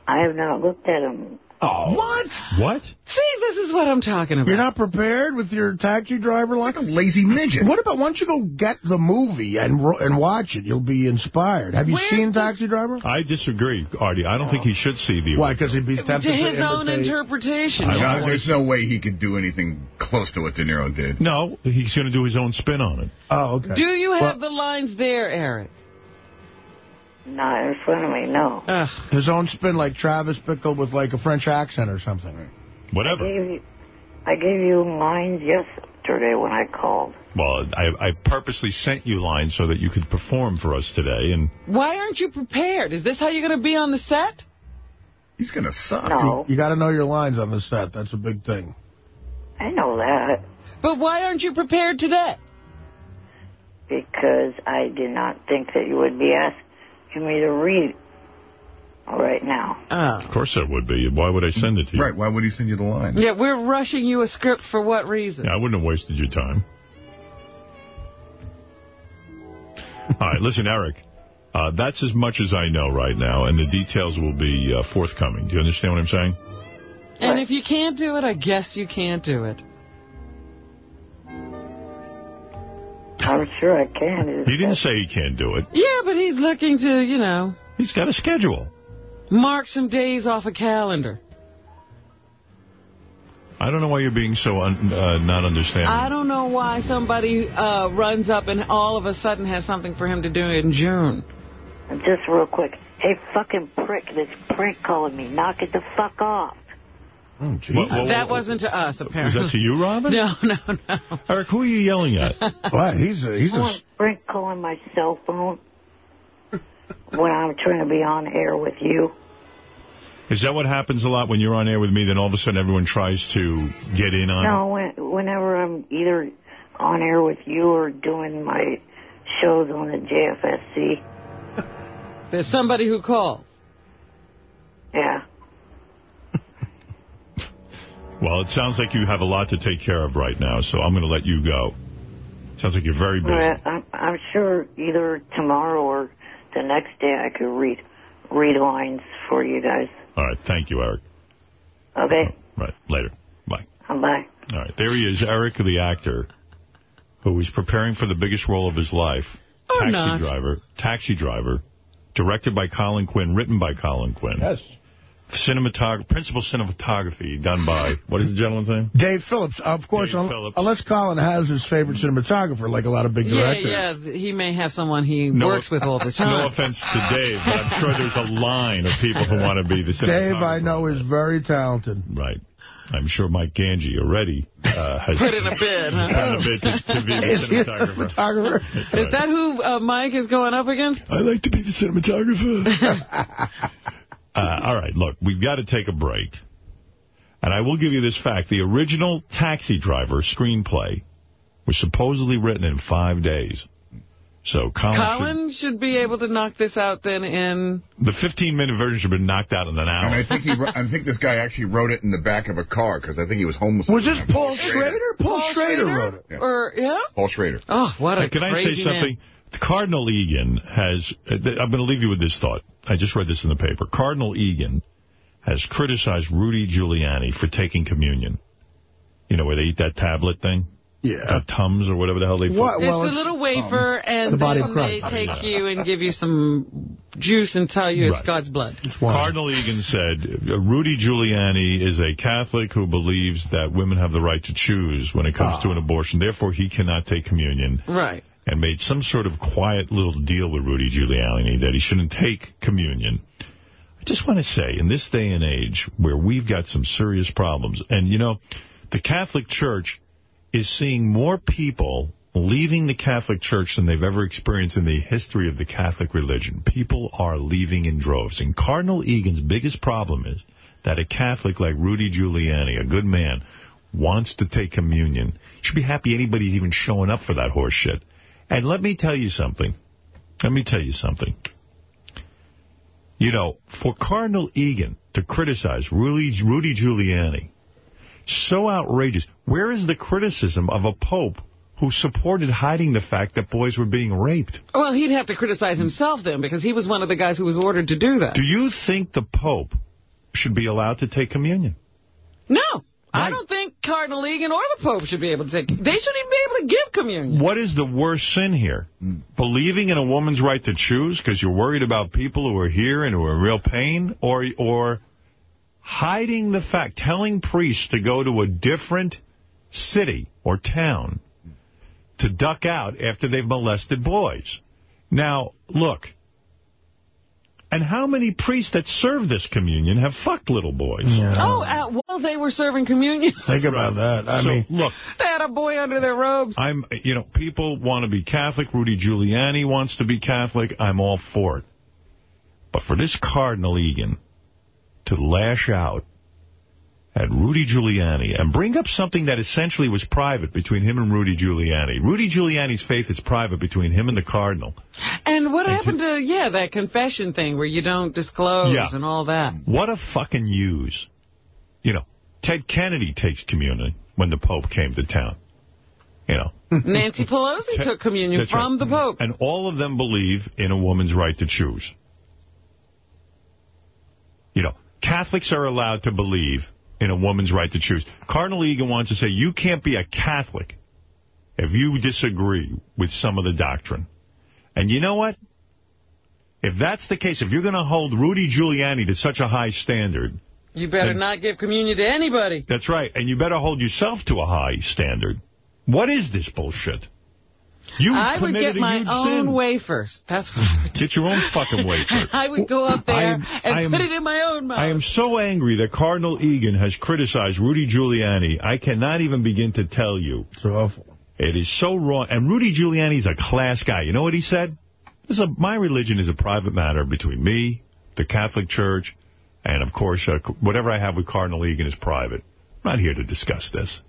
Speaker 11: I have not looked at them.
Speaker 5: Oh. What?
Speaker 1: What?
Speaker 3: See, this is what I'm talking about.
Speaker 5: You're not prepared with your taxi driver like
Speaker 12: a lazy midget.
Speaker 5: What about, why don't you go get the movie and and watch it? You'll be inspired. Have you
Speaker 3: Where's
Speaker 5: seen Taxi Driver?
Speaker 1: I disagree, Artie. I don't think he should see the...
Speaker 5: Why, because he'd be tempted
Speaker 3: to his
Speaker 5: to
Speaker 3: own interpretation.
Speaker 1: I
Speaker 3: yeah.
Speaker 12: there's no way he could do anything close to what De Niro did.
Speaker 1: No, he's going to do his own spin on it.
Speaker 5: Oh, okay.
Speaker 3: Do you have
Speaker 5: Well-
Speaker 3: the lines there, Eric?
Speaker 11: Not in front of me, no. Eh.
Speaker 5: His own spin like Travis Bickle with like a French accent or something.
Speaker 1: Whatever.
Speaker 11: I gave you, I gave you lines yesterday when I called.
Speaker 1: Well, I, I purposely sent you lines so that you could perform for us today. And
Speaker 3: Why aren't you prepared? Is this how you're going to be on the set?
Speaker 12: He's going to suck.
Speaker 11: No.
Speaker 5: You, you got to know your lines on the set. That's a big thing.
Speaker 11: I know that
Speaker 3: But why aren't you prepared today?
Speaker 11: because I did not think that you would be asking me to read right now.
Speaker 3: Oh.
Speaker 1: of course it would be. Why would I send it to you?
Speaker 12: Right, why would he send you the line?
Speaker 3: Yeah, we're rushing you a script for what reason?
Speaker 1: Yeah, I wouldn't have wasted your time. All right, listen, Eric. Uh, that's as much as I know right now, and the details will be uh, forthcoming. Do you understand what I'm saying?
Speaker 3: And if you can't do it, I guess you can't do it.
Speaker 11: I'm sure I can.
Speaker 1: He didn't say he can't do it.
Speaker 3: Yeah, but he's looking to, you know,
Speaker 1: He's got a schedule.
Speaker 3: mark some days off a calendar.
Speaker 1: I don't know why you're being so un, uh, not understanding.
Speaker 3: I don't know why somebody uh, runs up and all of a sudden has something for him to do in June.
Speaker 11: Just real quick. Hey, fucking prick, this prick calling me. Knock it the fuck off.
Speaker 5: Oh,
Speaker 1: What- what-
Speaker 3: that wasn't to us,
Speaker 1: Was
Speaker 3: apparently.
Speaker 1: that to you, Robin?
Speaker 3: No, no, no.
Speaker 1: Eric, who are you yelling at?
Speaker 5: What? He's a, he's
Speaker 11: I
Speaker 5: a,
Speaker 11: want Brent calling my cell phone when I'm trying to be on air with you.
Speaker 1: Is that what happens a lot when you're on air with me? Then all of a sudden everyone tries to get in on
Speaker 11: No, when, whenever I'm either on air with you or doing my shows on the JFSC.
Speaker 3: There's somebody who called.
Speaker 11: Yeah.
Speaker 1: Well, it sounds like you have a lot to take care of right now, so I'm going to let you go. Sounds like you're very busy.
Speaker 11: Well, I'm, I'm sure either tomorrow or the next day I could read read lines for you guys.
Speaker 1: All right, thank you, Eric.
Speaker 11: Okay?
Speaker 1: Oh, right, later. Bye.
Speaker 11: Bye.
Speaker 1: All right, there he is, Eric, the actor, who is preparing for the biggest role of his life.
Speaker 3: Or
Speaker 1: taxi
Speaker 3: not.
Speaker 1: driver. Taxi driver. Directed by Colin Quinn, written by Colin Quinn.
Speaker 5: Yes.
Speaker 1: Cinematog principal cinematography done by, what is the gentleman's name?
Speaker 5: Dave Phillips. Of course, un-
Speaker 1: Phillips.
Speaker 5: unless Colin has his favorite cinematographer, like a lot of big
Speaker 3: Yeah,
Speaker 5: directors.
Speaker 3: yeah. yeah. He may have someone he
Speaker 1: No-
Speaker 3: works with all the time.
Speaker 1: No offense to Dave, but I'm sure there's a line of people who want to be the cinematographer.
Speaker 5: Dave, I know, is very talented.
Speaker 1: Right. I'm sure Mike Gange already uh, has
Speaker 3: Put in a bid, huh?
Speaker 1: put a bid to, to be the
Speaker 5: Is he a
Speaker 1: cinematographer.
Speaker 5: cinematographer?
Speaker 3: Is
Speaker 1: right.
Speaker 3: that who uh, Mike is going up against?
Speaker 1: I like to be the cinematographer. uh, all right, look, we've got to take a break. And I will give you this fact. The original Taxi Driver screenplay was supposedly written in five days. So Colin,
Speaker 3: Colin should be able to knock this out then in...
Speaker 1: the 15-minute version should have been knocked out in an
Speaker 12: And
Speaker 1: hour.
Speaker 12: I think he, I think this guy actually wrote it in the back of a car because I think he was homeless.
Speaker 5: Was this
Speaker 12: the time.
Speaker 5: Paul Schrader? Paul, Schrader, wrote it.
Speaker 12: Yeah.
Speaker 3: Or, yeah?
Speaker 12: Paul Schrader.
Speaker 3: Oh, what a
Speaker 1: Hey, Can I say
Speaker 3: crazy man.
Speaker 1: Something? Cardinal Egan has, uh, I'm going to leave you with this thought. I just read this in the paper. Cardinal Egan has criticized Rudy Giuliani for taking communion. You know, where they eat that tablet thing?
Speaker 5: Yeah.
Speaker 1: That Tums or whatever the hell they put.
Speaker 5: What?
Speaker 3: It's
Speaker 5: Well,
Speaker 3: a little wafer, and
Speaker 5: The body
Speaker 3: then
Speaker 5: of
Speaker 3: they take you and give you some juice and tell you it's
Speaker 1: Right.
Speaker 3: God's blood.
Speaker 1: Cardinal Egan said, uh, Rudy Giuliani is a Catholic who believes that women have the right to choose when it comes
Speaker 5: Ah.
Speaker 1: to an abortion. Therefore, he cannot take communion.
Speaker 3: Right.
Speaker 1: And made some sort of quiet little deal with Rudy Giuliani that he shouldn't take communion. I just want to say, in this day and age where we've got some serious problems, and, you know, the Catholic Church is seeing more people leaving the Catholic Church than they've ever experienced in the history of the Catholic religion. People are leaving in droves. And Cardinal Egan's biggest problem is that a Catholic like Rudy Giuliani, a good man, wants to take communion. You should be happy anybody's even showing up for that horse shit. And let me tell you something. Let me tell you something. You know, for Cardinal Egan to criticize Rudy, Rudy Giuliani, so outrageous. Where is the criticism of a pope who supported hiding the fact that boys were being raped?
Speaker 3: Well, he'd have to criticize himself then, because he was one of the guys who was ordered to do that.
Speaker 1: Do you think the pope should be allowed to take communion?
Speaker 3: No. I don't think Cardinal Egan or the Pope should be able to take... They shouldn't even be able to give communion.
Speaker 1: What is the worst sin here? Believing in a woman's right to choose because you're worried about people who are here and who are in real pain? Or, or hiding the fact, telling priests to go to a different city or town to duck out after they've molested boys? Now, look, And how many priests that serve this communion have fucked little boys?
Speaker 3: Oh, uh, while they were serving communion.
Speaker 5: Think about that. I
Speaker 1: so,
Speaker 5: mean,
Speaker 1: look,
Speaker 3: they had a boy under their robes.
Speaker 1: I'm, you know, people want to be Catholic. Rudy Giuliani wants to be Catholic. I'm all for it. But for this Cardinal Egan to lash out at Rudy Giuliani and bring up something that essentially was private between him and Rudy Giuliani. Rudy Giuliani's faith is private between him and the Cardinal.
Speaker 3: And what happened to, yeah, that confession thing where you don't disclose
Speaker 1: Yeah.
Speaker 3: and all that?
Speaker 1: What a fucking use. You know, Ted Kennedy takes communion when the Pope came to town. You know.
Speaker 3: Nancy Pelosi took communion from
Speaker 1: right.
Speaker 3: the Pope.
Speaker 1: And all of them believe in a woman's right to choose. You know, Catholics are allowed to believe in a woman's right to choose. Cardinal Egan wants to say you can't be a Catholic if you disagree with some of the doctrine. And you know what? If that's the case, if you're going to hold Rudy Giuliani to such a high standard,
Speaker 3: You better not give communion to anybody.
Speaker 1: that's right, and you better hold yourself to a high standard. What is this bullshit? You
Speaker 3: I would get my own
Speaker 1: sin.
Speaker 3: wafers. That's what I would do.
Speaker 1: Get your own fucking wafer.
Speaker 3: I would go up there
Speaker 1: am-
Speaker 3: and
Speaker 1: am-
Speaker 3: put it in my own mouth.
Speaker 1: I am so angry that Cardinal Egan has criticized Rudy Giuliani. I cannot even begin to tell you.
Speaker 5: It's awful.
Speaker 1: It is so wrong. And Rudy Giuliani's a class guy. You know what he said? This is a, my religion is a private matter between me, the Catholic Church, and, of course, uh, whatever I have with Cardinal Egan is private. I'm not here to discuss this.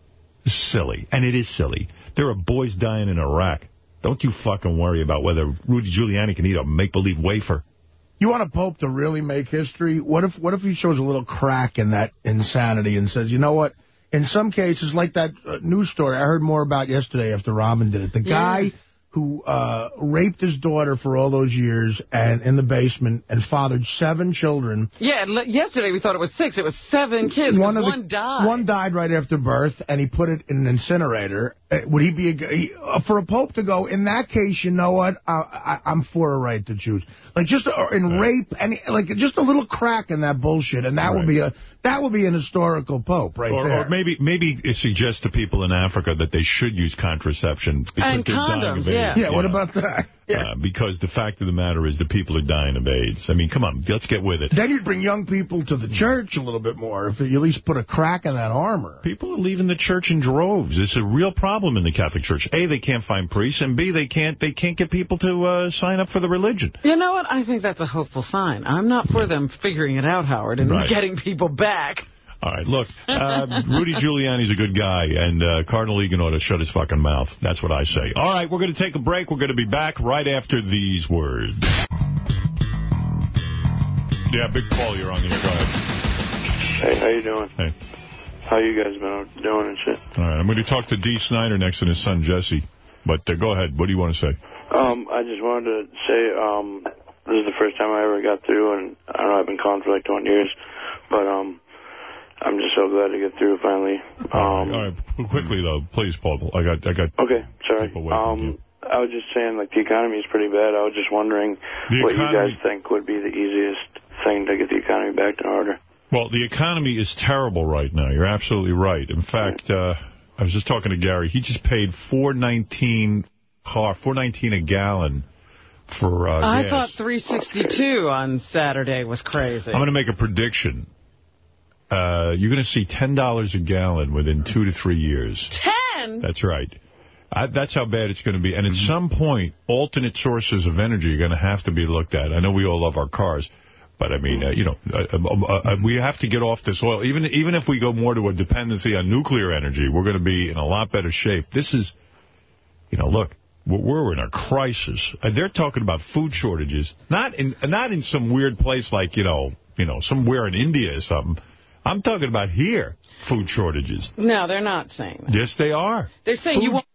Speaker 1: It's silly. And it is silly. There are boys dying in Iraq. Don't you fucking worry about whether Rudy Giuliani can eat a make-believe wafer.
Speaker 5: You want a pope to really make history? What if what if he shows a little crack in that insanity and says, you know what? In some cases, like that uh, news story I heard more about yesterday after Robin did it, the
Speaker 3: Yeah.
Speaker 5: Who uh, raped his daughter for all those years and in the basement and fathered seven children.
Speaker 3: Yeah, l- yesterday we thought it was six. It was seven kids. One,
Speaker 5: of the,
Speaker 3: died.
Speaker 5: One died right after birth, and he put it in an incinerator. Uh, Would he be a, g- uh, for a pope to go? In that case, you know what? I, I, I'm for a right to choose. Like just in rape, and like just a little crack in that bullshit, and that would be a that would be an historical pope right
Speaker 1: or,
Speaker 5: there.
Speaker 1: or maybe maybe it suggests to people in Africa that they should use contraception because
Speaker 3: And
Speaker 1: they're dying
Speaker 3: condoms,
Speaker 1: of
Speaker 3: yeah.
Speaker 1: AIDS.
Speaker 5: yeah, what about that?
Speaker 1: Uh, because the fact of the matter is the people are dying of AIDS. I mean, come on, let's get with it.
Speaker 5: Then you'd bring young people to the church a little bit more if you at least put a crack in that armor.
Speaker 1: People are leaving the church in droves. It's a real problem in the Catholic Church. A, they can't find priests, and B, they can't they can't get people to uh, sign up for the religion.
Speaker 3: You know what? I think that's a hopeful sign. I'm not for them figuring it out, Howard, and
Speaker 1: Right.
Speaker 3: getting people back.
Speaker 1: All right, look, uh, Rudy Giuliani's a good guy, and uh, Cardinal Egan ought to shut his fucking mouth. That's what I say. All right, we're going to take a break. We're going to be back right after these words. Yeah, Big Paul, you're on the air. Go ahead.
Speaker 13: Hey, how you doing?
Speaker 1: Hey.
Speaker 13: How you guys been doing and shit?
Speaker 1: All right, I'm going to talk to Dee Snider next and his son Jesse. But uh, go ahead. What do you want to say?
Speaker 13: Um, I just wanted to say, um, this is the first time I ever got through, and I don't know I've been calling for like 20 years, but um, I'm just so glad to get through finally. Um,
Speaker 1: right, all right. Quickly though, please, Paul. I got, I got.
Speaker 13: Okay, sorry.
Speaker 1: People waiting for
Speaker 13: Um, I was just saying, like, the economy is pretty bad. I was just wondering
Speaker 1: The
Speaker 13: what you guys think would be the easiest thing to get the economy back in order.
Speaker 1: Well, the economy is terrible right now. You're absolutely right. In fact, uh, I was just talking to Gary. He just paid four nineteen car, four nineteen a gallon for uh,
Speaker 3: I
Speaker 1: gas.
Speaker 3: thought 362 on Saturday was crazy.
Speaker 1: I'm going to make a prediction. Uh, you're going to see $10 a gallon within two to three years.
Speaker 3: Ten?
Speaker 1: That's right. I, that's how bad it's going to be. And at some point, alternate sources of energy are going to have to be looked at. I know we all love our cars, but I mean, uh, you know, uh, uh, uh, we have to get off this oil. Even even if we go more to a dependency on nuclear energy, we're going to be in a lot better shape. This is, you know, look, we're- we're in a crisis. And they're talking about food shortages, not in not in some weird place like you know, you know, somewhere in India or something. I'm talking about here, food shortages.
Speaker 3: No, they're not saying that.
Speaker 1: Yes, they are.
Speaker 3: They're saying you won't,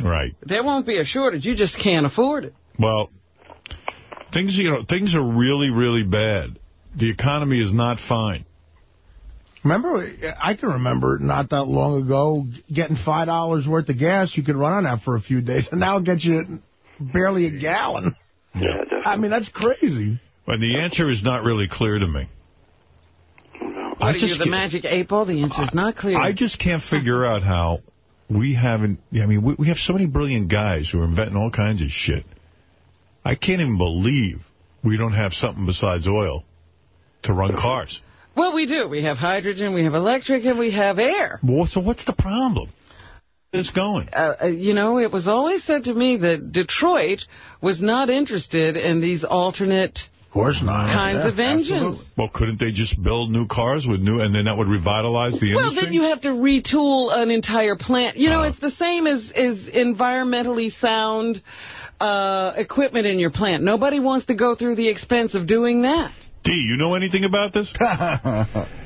Speaker 1: Right.
Speaker 3: there won't be a shortage. You just can't afford it.
Speaker 1: Well, things you know things are really really bad. The economy is not fine.
Speaker 5: Remember, I can remember not that long ago getting $5 worth of gas. You could run on that for a few days, and now it gets you barely a gallon.
Speaker 1: Yeah,
Speaker 5: I mean, that's crazy.
Speaker 1: And the answer is not really clear to me.
Speaker 3: What
Speaker 1: I
Speaker 3: are you,
Speaker 1: just
Speaker 3: the
Speaker 1: can't-
Speaker 3: magic eight ball? The answer's not clear.
Speaker 1: I just can't figure out how we haven't. I mean, we, we have so many brilliant guys who are inventing all kinds of shit. I can't even believe we don't have something besides oil to run cars.
Speaker 3: Well, we do. We have hydrogen, we have electric, and we have air.
Speaker 1: Well, so what's the problem? It's going.
Speaker 3: Uh, uh, you know, it was always said to me that Detroit was not interested in these alternate
Speaker 5: Of course not.
Speaker 3: kinds
Speaker 5: Yeah,
Speaker 3: of engines.
Speaker 5: absolutely.
Speaker 1: Well, couldn't they just build new cars with new, and then that would revitalize the
Speaker 3: Well,
Speaker 1: industry?
Speaker 3: then you have to retool an entire plant. You know,
Speaker 1: Uh.
Speaker 3: it's the same as, as environmentally sound uh, equipment in your plant. Nobody wants to go through the expense of doing that.
Speaker 1: D, you know anything about this?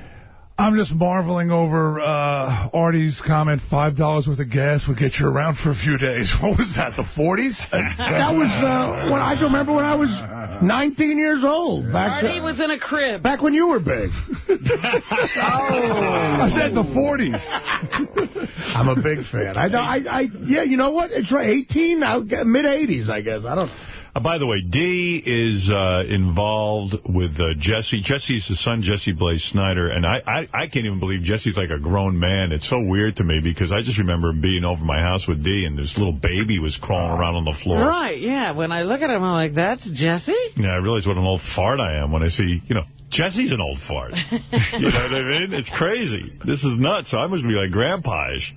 Speaker 14: I'm just marveling over uh, Artie's comment, $5 worth of gas would get you around for a few days. What was that, the 40s?
Speaker 5: That was uh, when I remember when I was 19 years old. Back
Speaker 3: Artie was in a crib.
Speaker 5: back when you were big. oh.
Speaker 14: I said the 40s.
Speaker 5: I'm a big fan. I, I, I, yeah, you know what? It's right. 18, mid 80s, I guess. I don't.
Speaker 1: Uh, by the way, D is uh, involved with uh, Jesse. Jesse's his son, Jesse Blaze Snider, and I, I, I can't even believe Jesse's like a grown man. It's so weird to me because I just remember being over my house with D, and this little baby was crawling around on the floor.
Speaker 3: Right, yeah. When I look at him, I'm like, that's Jesse?
Speaker 1: Yeah, I realize what an old fart I am when I see, you know, Jesse's an old fart. you know what I mean? It's crazy. This is nuts. I must be like grandpa-ish.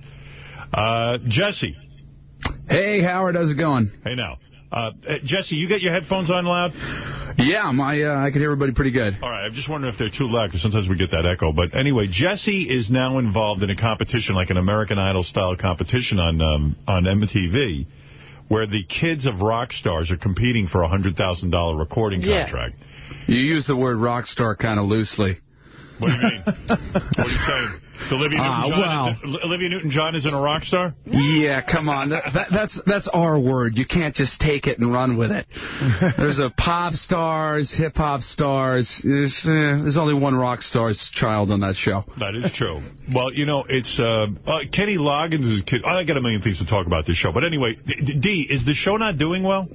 Speaker 1: Uh, Jesse.
Speaker 15: Hey, Howard, how's it going?
Speaker 1: Hey, now. Uh, uh, Jesse, you got your headphones on loud?
Speaker 15: Yeah, my uh, I can hear everybody pretty good.
Speaker 1: All right, I'm just wondering if they're too loud, because sometimes we get that echo. But anyway, Jesse is now involved in a competition, like an American Idol-style competition on um, on MTV, where the kids of rock stars are competing for a $100,000 recording
Speaker 15: Yeah.
Speaker 1: contract.
Speaker 15: You use the word rock star kind of loosely.
Speaker 1: What do you mean? what are you saying? Olivia
Speaker 15: Ah,
Speaker 1: Newton-John is, Olivia Newton-John isn't a rock star?
Speaker 15: Yeah, come on. That, that, that's that's our word. You can't just take it and run with it. There's a pop stars, hip hop stars. There's, eh, there's only one rock star's child on that show.
Speaker 1: That is true. Well, you know, it's uh, uh, Kenny Loggins' is kid. I got a million things to talk about this show. But anyway, D, D, is the show not doing well?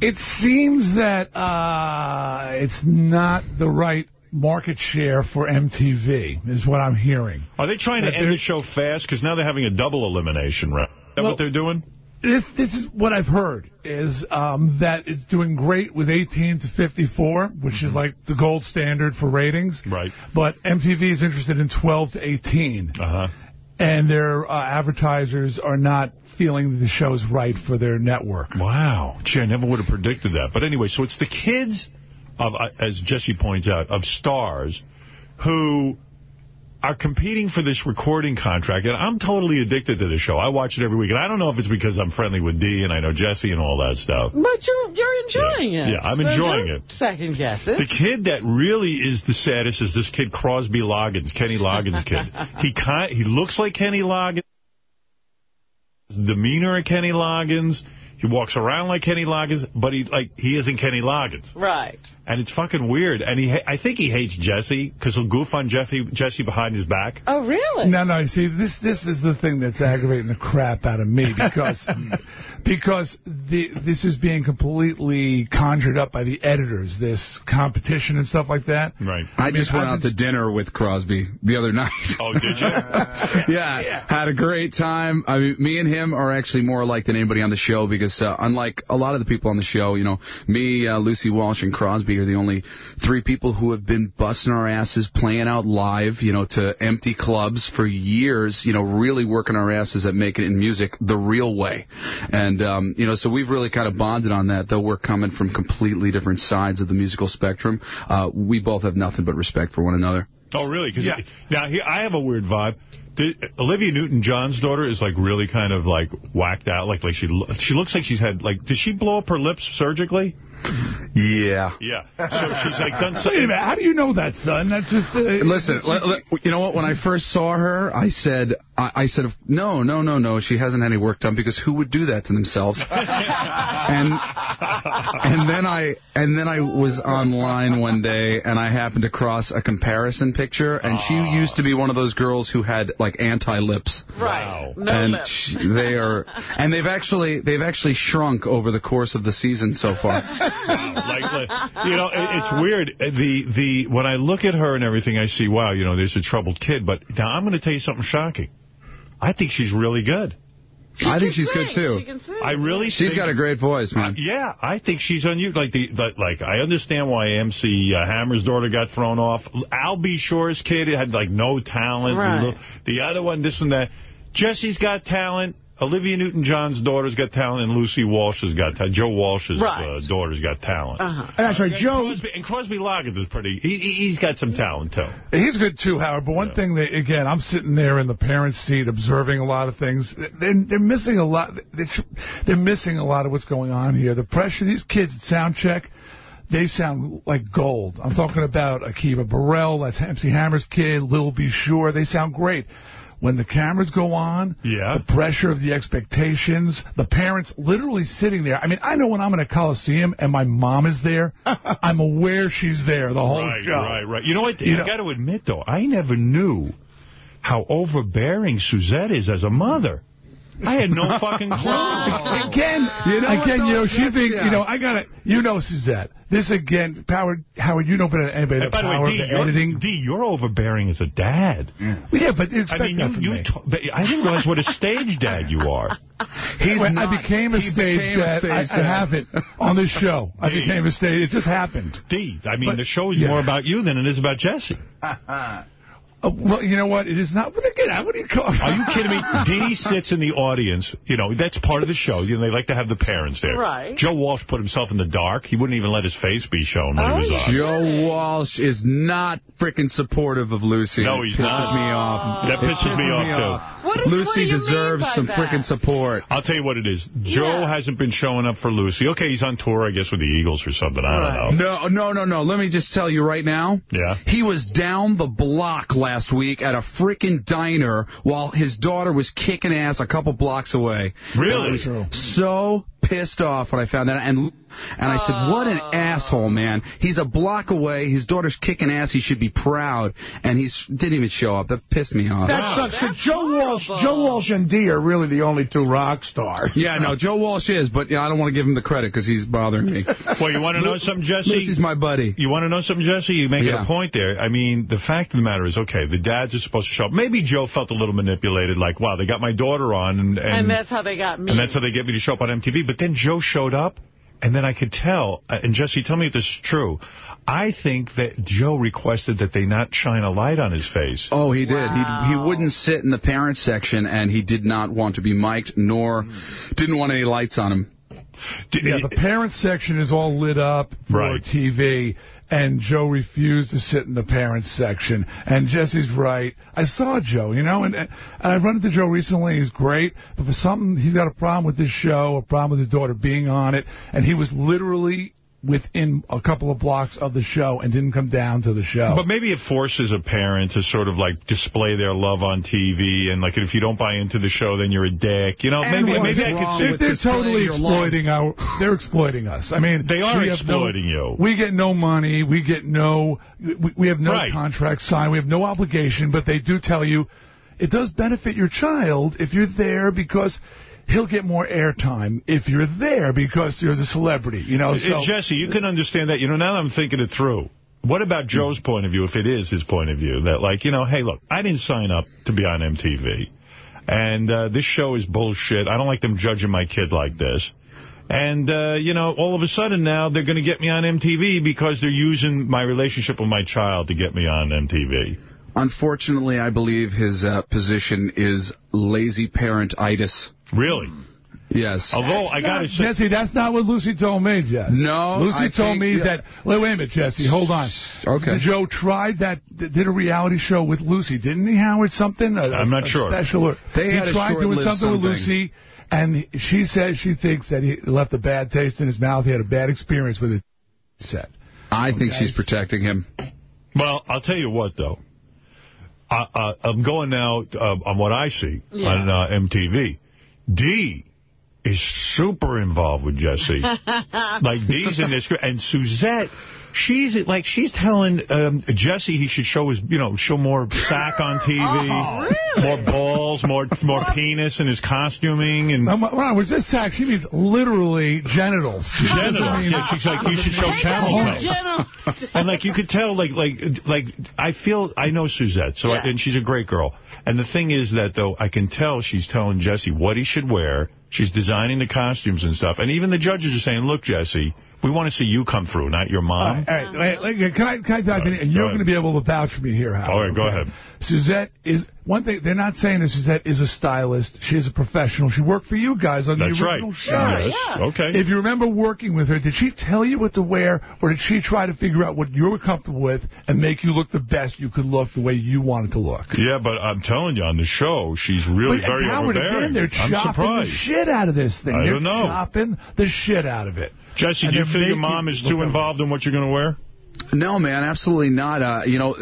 Speaker 14: It seems that uh, it's not the right market share for MTV, is what I'm hearing.
Speaker 1: Are they trying to end the show fast? Because now they're having a double elimination round. Is that
Speaker 14: Well-
Speaker 1: what they're doing?
Speaker 14: This this is what I've heard is um, that it's doing great with 18 to 54, which is like the gold standard for ratings.
Speaker 1: Right.
Speaker 14: But MTV is interested in 12 to 18.
Speaker 1: Uh-huh.
Speaker 14: And their uh, advertisers are not feeling that the show's right for their network.
Speaker 1: Wow. Gee, I never would have predicted that. But anyway, so it's the kids, of, uh, as Jesse points out, of stars who are competing for this recording contract. And I'm totally addicted to the show. I watch it every week. And I don't know if it's because I'm friendly with Dee and I know Jesse and all that stuff.
Speaker 3: But you're you're enjoying it.
Speaker 1: Yeah, I'm
Speaker 3: So
Speaker 1: enjoying it.
Speaker 3: Second guess it.
Speaker 1: The kid that really is the saddest is this kid Crosby Loggins, Kenny Loggins' kid. He kind, he looks like Kenny Loggins. Demeanor of Kenny Loggins. He walks around like Kenny Loggins, but he like he isn't Kenny Loggins.
Speaker 3: Right.
Speaker 1: And it's fucking weird. And he, ha- I think he hates Jesse because he'll goof on Jesse, Jesse behind his back.
Speaker 3: Oh, really?
Speaker 14: No, no. See, this this is the thing that's aggravating the crap out of me because because the this is being completely conjured up by the editors. This competition and stuff like that.
Speaker 1: Right.
Speaker 15: I, just
Speaker 14: mean,
Speaker 15: went
Speaker 14: I've
Speaker 15: out to dinner with Crosby the other night.
Speaker 1: Oh, did you?
Speaker 15: yeah, had a great time. I mean, me and him are actually more alike than anybody on the show because uh, unlike a lot of the people on the show, you know, me, uh, Lucy Walsh, and Crosby are the only three people who have been busting our asses playing out live, you know, to empty clubs for years, you know, really working our asses at making it in music the real way. And, um, you know, so we've really kind of bonded on that, though we're coming from completely different sides of the musical spectrum. Uh, we both have nothing but respect for one another.
Speaker 1: Oh, really? Because now here, I have a weird vibe. The, Olivia Newton-John's daughter is like really kind of like whacked out. Like like she she looks like she's had like did she blow up her lips surgically?
Speaker 15: Yeah.
Speaker 1: Yeah. So she's like done
Speaker 14: Wait a minute, how do you know that, son? That's just uh,
Speaker 15: Listen, let- let- you know what? When I first saw her, I said, I, I said, no, no, no, no. She hasn't had any work done because who would do that to themselves? and and then I and then I was online one day and I happened to cross a comparison picture, and she used to be one of those girls who had like anti lips.
Speaker 3: Right. No
Speaker 15: and
Speaker 3: lips.
Speaker 15: sh- they are, and they've actually they've actually shrunk over the course of the season so far.
Speaker 1: like, like, you know, it, it's weird. Uh, the the when I look at her and everything, I see, wow, you know, there's a troubled kid. But now I'm going to tell you something shocking. I think she's really good.
Speaker 15: I think she's good, too.
Speaker 1: I really
Speaker 15: She's got a great voice, man.
Speaker 1: Yeah, I think she's on you. Like, the, the like, I understand why MC uh, Hammer's daughter got thrown off. Al B. Sure's kid had, like, no talent.
Speaker 3: Right.
Speaker 1: The other one, this and that. Jesse's got talent. Olivia Newton-John's daughter's got talent, and Lucy Walsh has got talent. Joe Walsh's
Speaker 3: Right.
Speaker 1: uh, daughter's got talent.
Speaker 3: Uh-huh.
Speaker 5: That's right,
Speaker 1: And
Speaker 5: Joe.
Speaker 1: Crosby, and Crosby Loggins is pretty. He, he- he's got some talent too.
Speaker 14: He's good too, Howard. But one thing that again, I'm sitting there in the parents' seat observing a lot of things. They're, they're missing a lot. They're, they're missing a lot of what's going on here. The pressure these kids at sound check. They sound like gold. I'm talking about Akeiba Burrell, that's MC Hammer's kid, Lil B. Sure. They sound great. When the cameras go on,
Speaker 1: Yeah.
Speaker 14: the pressure of the expectations, the parents literally sitting there. I mean, I know when I'm in a coliseum and my mom is there, I'm aware she's there the whole
Speaker 1: right,
Speaker 14: show.
Speaker 1: right, right. You know what?
Speaker 14: You know-
Speaker 1: got to admit, though, I never knew how overbearing Suzette is as a mother. I had no fucking clue.
Speaker 14: Again,
Speaker 15: You know what,
Speaker 14: again, you know, she's being,
Speaker 15: Yeah.
Speaker 14: you know, I got to, you know, Suzette. This again, Howard, Howard, you know better than anybody
Speaker 1: And
Speaker 14: the
Speaker 1: by the
Speaker 14: power
Speaker 1: way,
Speaker 14: of
Speaker 1: D,
Speaker 14: the
Speaker 1: you're,
Speaker 14: editing.
Speaker 1: D, you're overbearing as a dad.
Speaker 14: Well, yeah, but you
Speaker 1: I mean, you, you
Speaker 14: me.
Speaker 1: I didn't realize what a stage dad you are.
Speaker 15: He's
Speaker 14: When
Speaker 15: not.
Speaker 14: I became a stage
Speaker 15: became a
Speaker 14: dad.
Speaker 15: stage
Speaker 14: I, I haven't on this show. I
Speaker 1: D.
Speaker 14: became a stage. It just happened.
Speaker 1: D, I mean,
Speaker 14: But-
Speaker 1: the show is
Speaker 14: yeah.
Speaker 1: more about you than it is about Jesse.
Speaker 14: Uh, well, you know what? It is not. But again, what do you call?
Speaker 1: Are you kidding me? Dee sits in the audience. You know, that's part of the show. You know, they like to have the parents there.
Speaker 3: Right.
Speaker 1: Joe Walsh put himself in the dark. He wouldn't even let his face be shown when
Speaker 3: Oh,
Speaker 1: he was on.
Speaker 15: Joe Walsh is not freaking supportive of Lucy.
Speaker 1: No, he's
Speaker 15: It pisses
Speaker 1: not.
Speaker 15: me off.
Speaker 1: That
Speaker 15: It
Speaker 1: pisses me off, too.
Speaker 3: What is-
Speaker 15: Lucy
Speaker 3: you mean
Speaker 15: deserves some
Speaker 3: that?
Speaker 15: freaking support.
Speaker 1: I'll tell you what it is. Joe
Speaker 3: Yeah.
Speaker 1: hasn't been showing up for Lucy. Okay, he's on tour, I guess, with the Eagles or something. I
Speaker 3: Right.
Speaker 1: don't know.
Speaker 15: No, no, no, no. Let me just tell you right now.
Speaker 1: Yeah.
Speaker 15: He was down the block last week at a freaking diner while his daughter was kicking ass a couple blocks away.
Speaker 1: Really?
Speaker 15: Was so pissed off when I found that. And and I said, what an asshole, man. He's a block away. His daughter's kicking ass. He should be proud. And he didn't even show up. That pissed me off.
Speaker 5: That sucks. 'cause Joe Walsh, Joe Walsh and Dee are really the only two rock stars.
Speaker 15: yeah, no, Joe Walsh is, but yeah, I don't want to give him the credit because he's bothering me.
Speaker 1: Well, you want to know something, Jesse?
Speaker 15: Lucy's my buddy.
Speaker 1: You want to know something, Jesse? You make
Speaker 15: Yeah.
Speaker 1: a point there. I mean, the fact of the matter is, okay, the dads are supposed to show up. Maybe Joe felt a little manipulated, like, wow, they got my daughter on, and and,
Speaker 3: And that's how they got me.
Speaker 1: and that's how they get me to show up on MTV. But then Joe showed up, and then I could tell, uh, and Jesse, tell me if this is true. I think that Joe requested that they not shine a light on his face.
Speaker 15: Oh, he did. He he wouldn't sit in the parents section, and he did not want to be mic'd, nor didn't want any lights on him.
Speaker 1: D-
Speaker 14: Yeah, the parents section is all lit up for
Speaker 1: Right.
Speaker 14: TV, and Joe refused to sit in the parents section. And Jesse's right. I saw Joe, you know, and, and I've run into Joe recently. He's great, but for something, he's got a problem with this show, a problem with his daughter being on it, and he was literally within a couple of blocks of the show and didn't come down to the show.
Speaker 1: But maybe it forces a parent to sort of like display their love on TV, and like if you don't buy into the show, then you're a dick. You know,
Speaker 14: And
Speaker 1: maybe
Speaker 14: what's
Speaker 1: maybe I
Speaker 14: wrong
Speaker 1: could see.
Speaker 14: They're totally exploiting our. They're exploiting us. I mean,
Speaker 1: They are
Speaker 14: we have no-
Speaker 1: exploiting you.
Speaker 14: We get no money. We get no. We, we have no
Speaker 1: Right.
Speaker 14: contract signed. We have no obligation. But they do tell you it does benefit your child if you're there because he'll get more airtime if you're there because you're the celebrity. You know. So
Speaker 1: Uh, Jesse, you can understand that. You know, now that I'm thinking it through. What about Joe's point of view, if it is his point of view, that like, you know, hey, look, I didn't sign up to be on MTV. And uh, this show is bullshit. I don't like them judging my kid like this. And, uh, you know, all of a sudden now they're going to get me on MTV because they're using my relationship with my child to get me on MTV.
Speaker 15: Unfortunately, I believe his uh, position is lazy parent-itis.
Speaker 1: Really?
Speaker 15: Yes.
Speaker 1: Although, I got to say...
Speaker 14: Jesse, that's not what Lucy told me, Jess.
Speaker 15: No,
Speaker 14: Lucy
Speaker 15: I
Speaker 14: told
Speaker 15: think-
Speaker 14: me
Speaker 15: yeah.
Speaker 14: that. Wait, wait a minute, Jesse. Hold on.
Speaker 15: Okay.
Speaker 14: Joe tried that. Did a reality show with Lucy, didn't he, Howard? Something. i
Speaker 1: I'm not sure.
Speaker 14: Special. Or,
Speaker 15: They
Speaker 14: he
Speaker 15: had
Speaker 14: tried doing
Speaker 15: short-lived
Speaker 14: something, with. Lucy, and she says she thinks that he left a bad taste in his mouth. He had a bad experience with it. Said.
Speaker 15: I think she's protecting him.
Speaker 1: Well, I'll tell you what, though. I, I, I'm going now uh, on what I see
Speaker 3: Yeah.
Speaker 1: on uh, MTV. D is super involved with Jesse. like, D's in this. And Suzette, She's like she's telling um, Jesse he should show his you know show more sack on TV,
Speaker 14: Oh, really?
Speaker 1: more balls, more more penis in his costuming and
Speaker 14: Um, Ron, was this sack? She means literally genitals.
Speaker 1: Genitals. Yeah, she's like you should show camel toe. and like you could tell, like like like I feel I know Suzette, so I, and she's a great girl. And the thing is that though I can tell she's telling Jesse what he should wear. She's designing the costumes and stuff, and even the judges are saying, "Look, Jesse, we want to see you come through, not your mom."
Speaker 14: All right, wait, wait, can I, can I dive in? And you're going to be able to vouch for me here, Howard.
Speaker 1: All right, go ahead.
Speaker 14: Suzette is, one thing, they're not saying that Suzette is a stylist. She is a professional. She worked for you guys on
Speaker 1: That's
Speaker 14: the
Speaker 1: right.
Speaker 14: original show.
Speaker 1: Yes, Yeah. okay.
Speaker 14: If you remember working with her, did she tell you what to wear, or did she try to figure out what you were comfortable with and make you look the best you could look the way you wanted to look?
Speaker 1: Yeah, but I'm telling you, on the show, she's really
Speaker 14: But,
Speaker 1: very
Speaker 14: Howard,
Speaker 1: overbearing.
Speaker 14: again, they're
Speaker 1: I'm
Speaker 14: chopping the shit out of this thing.
Speaker 1: I
Speaker 14: they're
Speaker 1: don't know.
Speaker 14: chopping the shit out of it.
Speaker 1: Jesse,
Speaker 14: And
Speaker 1: do you
Speaker 14: they're
Speaker 1: feel your mom is too involved in what you're going to wear?
Speaker 15: No, man, absolutely not. Uh, you know,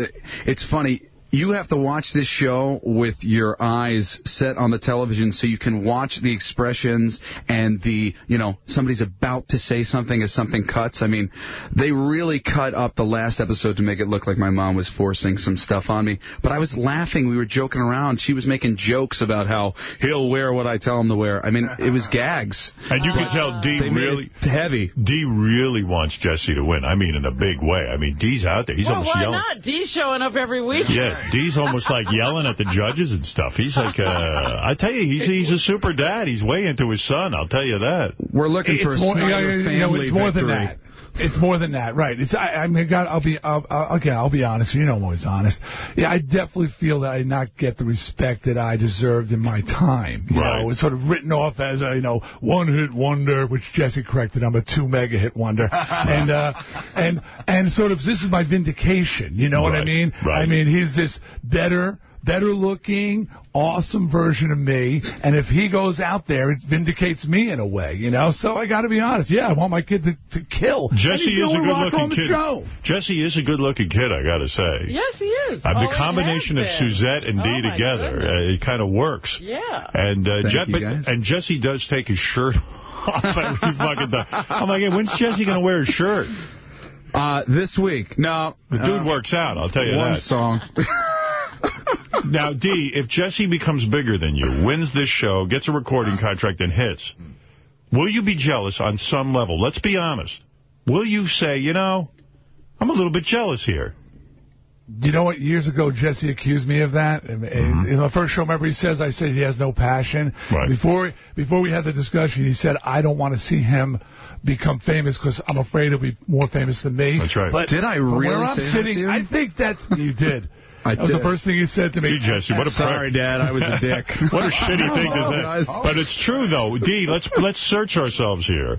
Speaker 15: it's funny. You have to watch this show with your eyes set on the television so you can watch the expressions and the, you know, somebody's about to say something as something cuts. I mean, they really cut up the last episode to make it look like my mom was forcing some stuff on me. But I was laughing. We were joking around. She was making jokes about how he'll wear what I tell him to wear. I mean, it was gags.
Speaker 1: And you can tell D
Speaker 15: They
Speaker 1: really
Speaker 15: heavy.
Speaker 1: D really wants Jesse to win. I mean, in a big way. I mean, D's out there. He's
Speaker 3: well,
Speaker 1: almost
Speaker 3: why
Speaker 1: yelling.
Speaker 3: not? D's showing up every week.
Speaker 1: Yeah, D's almost like yelling at the judges and stuff. He's like, uh, I tell you, he's he's a super dad. He's way into his son. I'll tell you that.
Speaker 15: We're looking
Speaker 14: It's more, yeah, yeah, you know, it's more than that. It's more than that, right? It's I, I mean, God, I'll be I'll, I'll, okay. I'll be honest. You know, I'm always honest. Yeah, I definitely feel that I did not get the respect that I deserved in my time. You
Speaker 1: Right.
Speaker 14: know, it's sort of written off as a you know one hit wonder, which Jesse corrected. I'm a two mega hit wonder, and uh, and and sort of this is my vindication. You know what I mean?
Speaker 1: right.
Speaker 14: I mean, he's this better. Better looking, awesome version of me, and if he goes out there, it vindicates me in a way, you know. So I got to be honest. Yeah, I want my kid to, to kill.
Speaker 1: Jesse is a good-looking kid.
Speaker 14: Show.
Speaker 1: Jesse is a good-looking kid, I got to say.
Speaker 3: Yes, he is.
Speaker 1: Uh, the
Speaker 3: Always
Speaker 1: combination of. Suzette and D
Speaker 3: Oh, my
Speaker 1: together, uh, it kind of works.
Speaker 3: Yeah.
Speaker 1: And uh,
Speaker 15: Thank
Speaker 1: Je-
Speaker 15: you,
Speaker 1: but-
Speaker 15: guys.
Speaker 1: and Jesse does take his shirt off every fucking time. I'm like, hey, when's Jesse going to wear his shirt?
Speaker 15: Uh, this week. No.
Speaker 1: The dude
Speaker 15: uh,
Speaker 1: works out, I'll tell you
Speaker 15: One
Speaker 1: that.
Speaker 15: song.
Speaker 1: Now, D, if Jesse becomes bigger than you, wins this show, gets a recording contract, and hits, will you be jealous on some level? Let's be honest. Will you say, you know, I'm a little bit jealous here?
Speaker 14: You know what? Years ago, Jesse accused me of that. And- and mm-hmm. In the first show, remember, he says I said he has no passion.
Speaker 1: Right.
Speaker 14: Before before we had the discussion, he said I don't want to see him become famous because I'm afraid he'll be more famous than me.
Speaker 1: That's right.
Speaker 14: But
Speaker 15: Did I really
Speaker 14: where I'm
Speaker 15: say that
Speaker 14: sitting,
Speaker 15: to you?
Speaker 14: I think that's you did.
Speaker 15: I
Speaker 14: that was the first thing you said to me.
Speaker 1: Gee, Jesse, what a
Speaker 15: Sorry,
Speaker 1: prick.
Speaker 15: Dad, I was a dick.
Speaker 1: What a shitty thing to
Speaker 15: oh,
Speaker 1: say. But it's true, though. D, let's let's search ourselves here.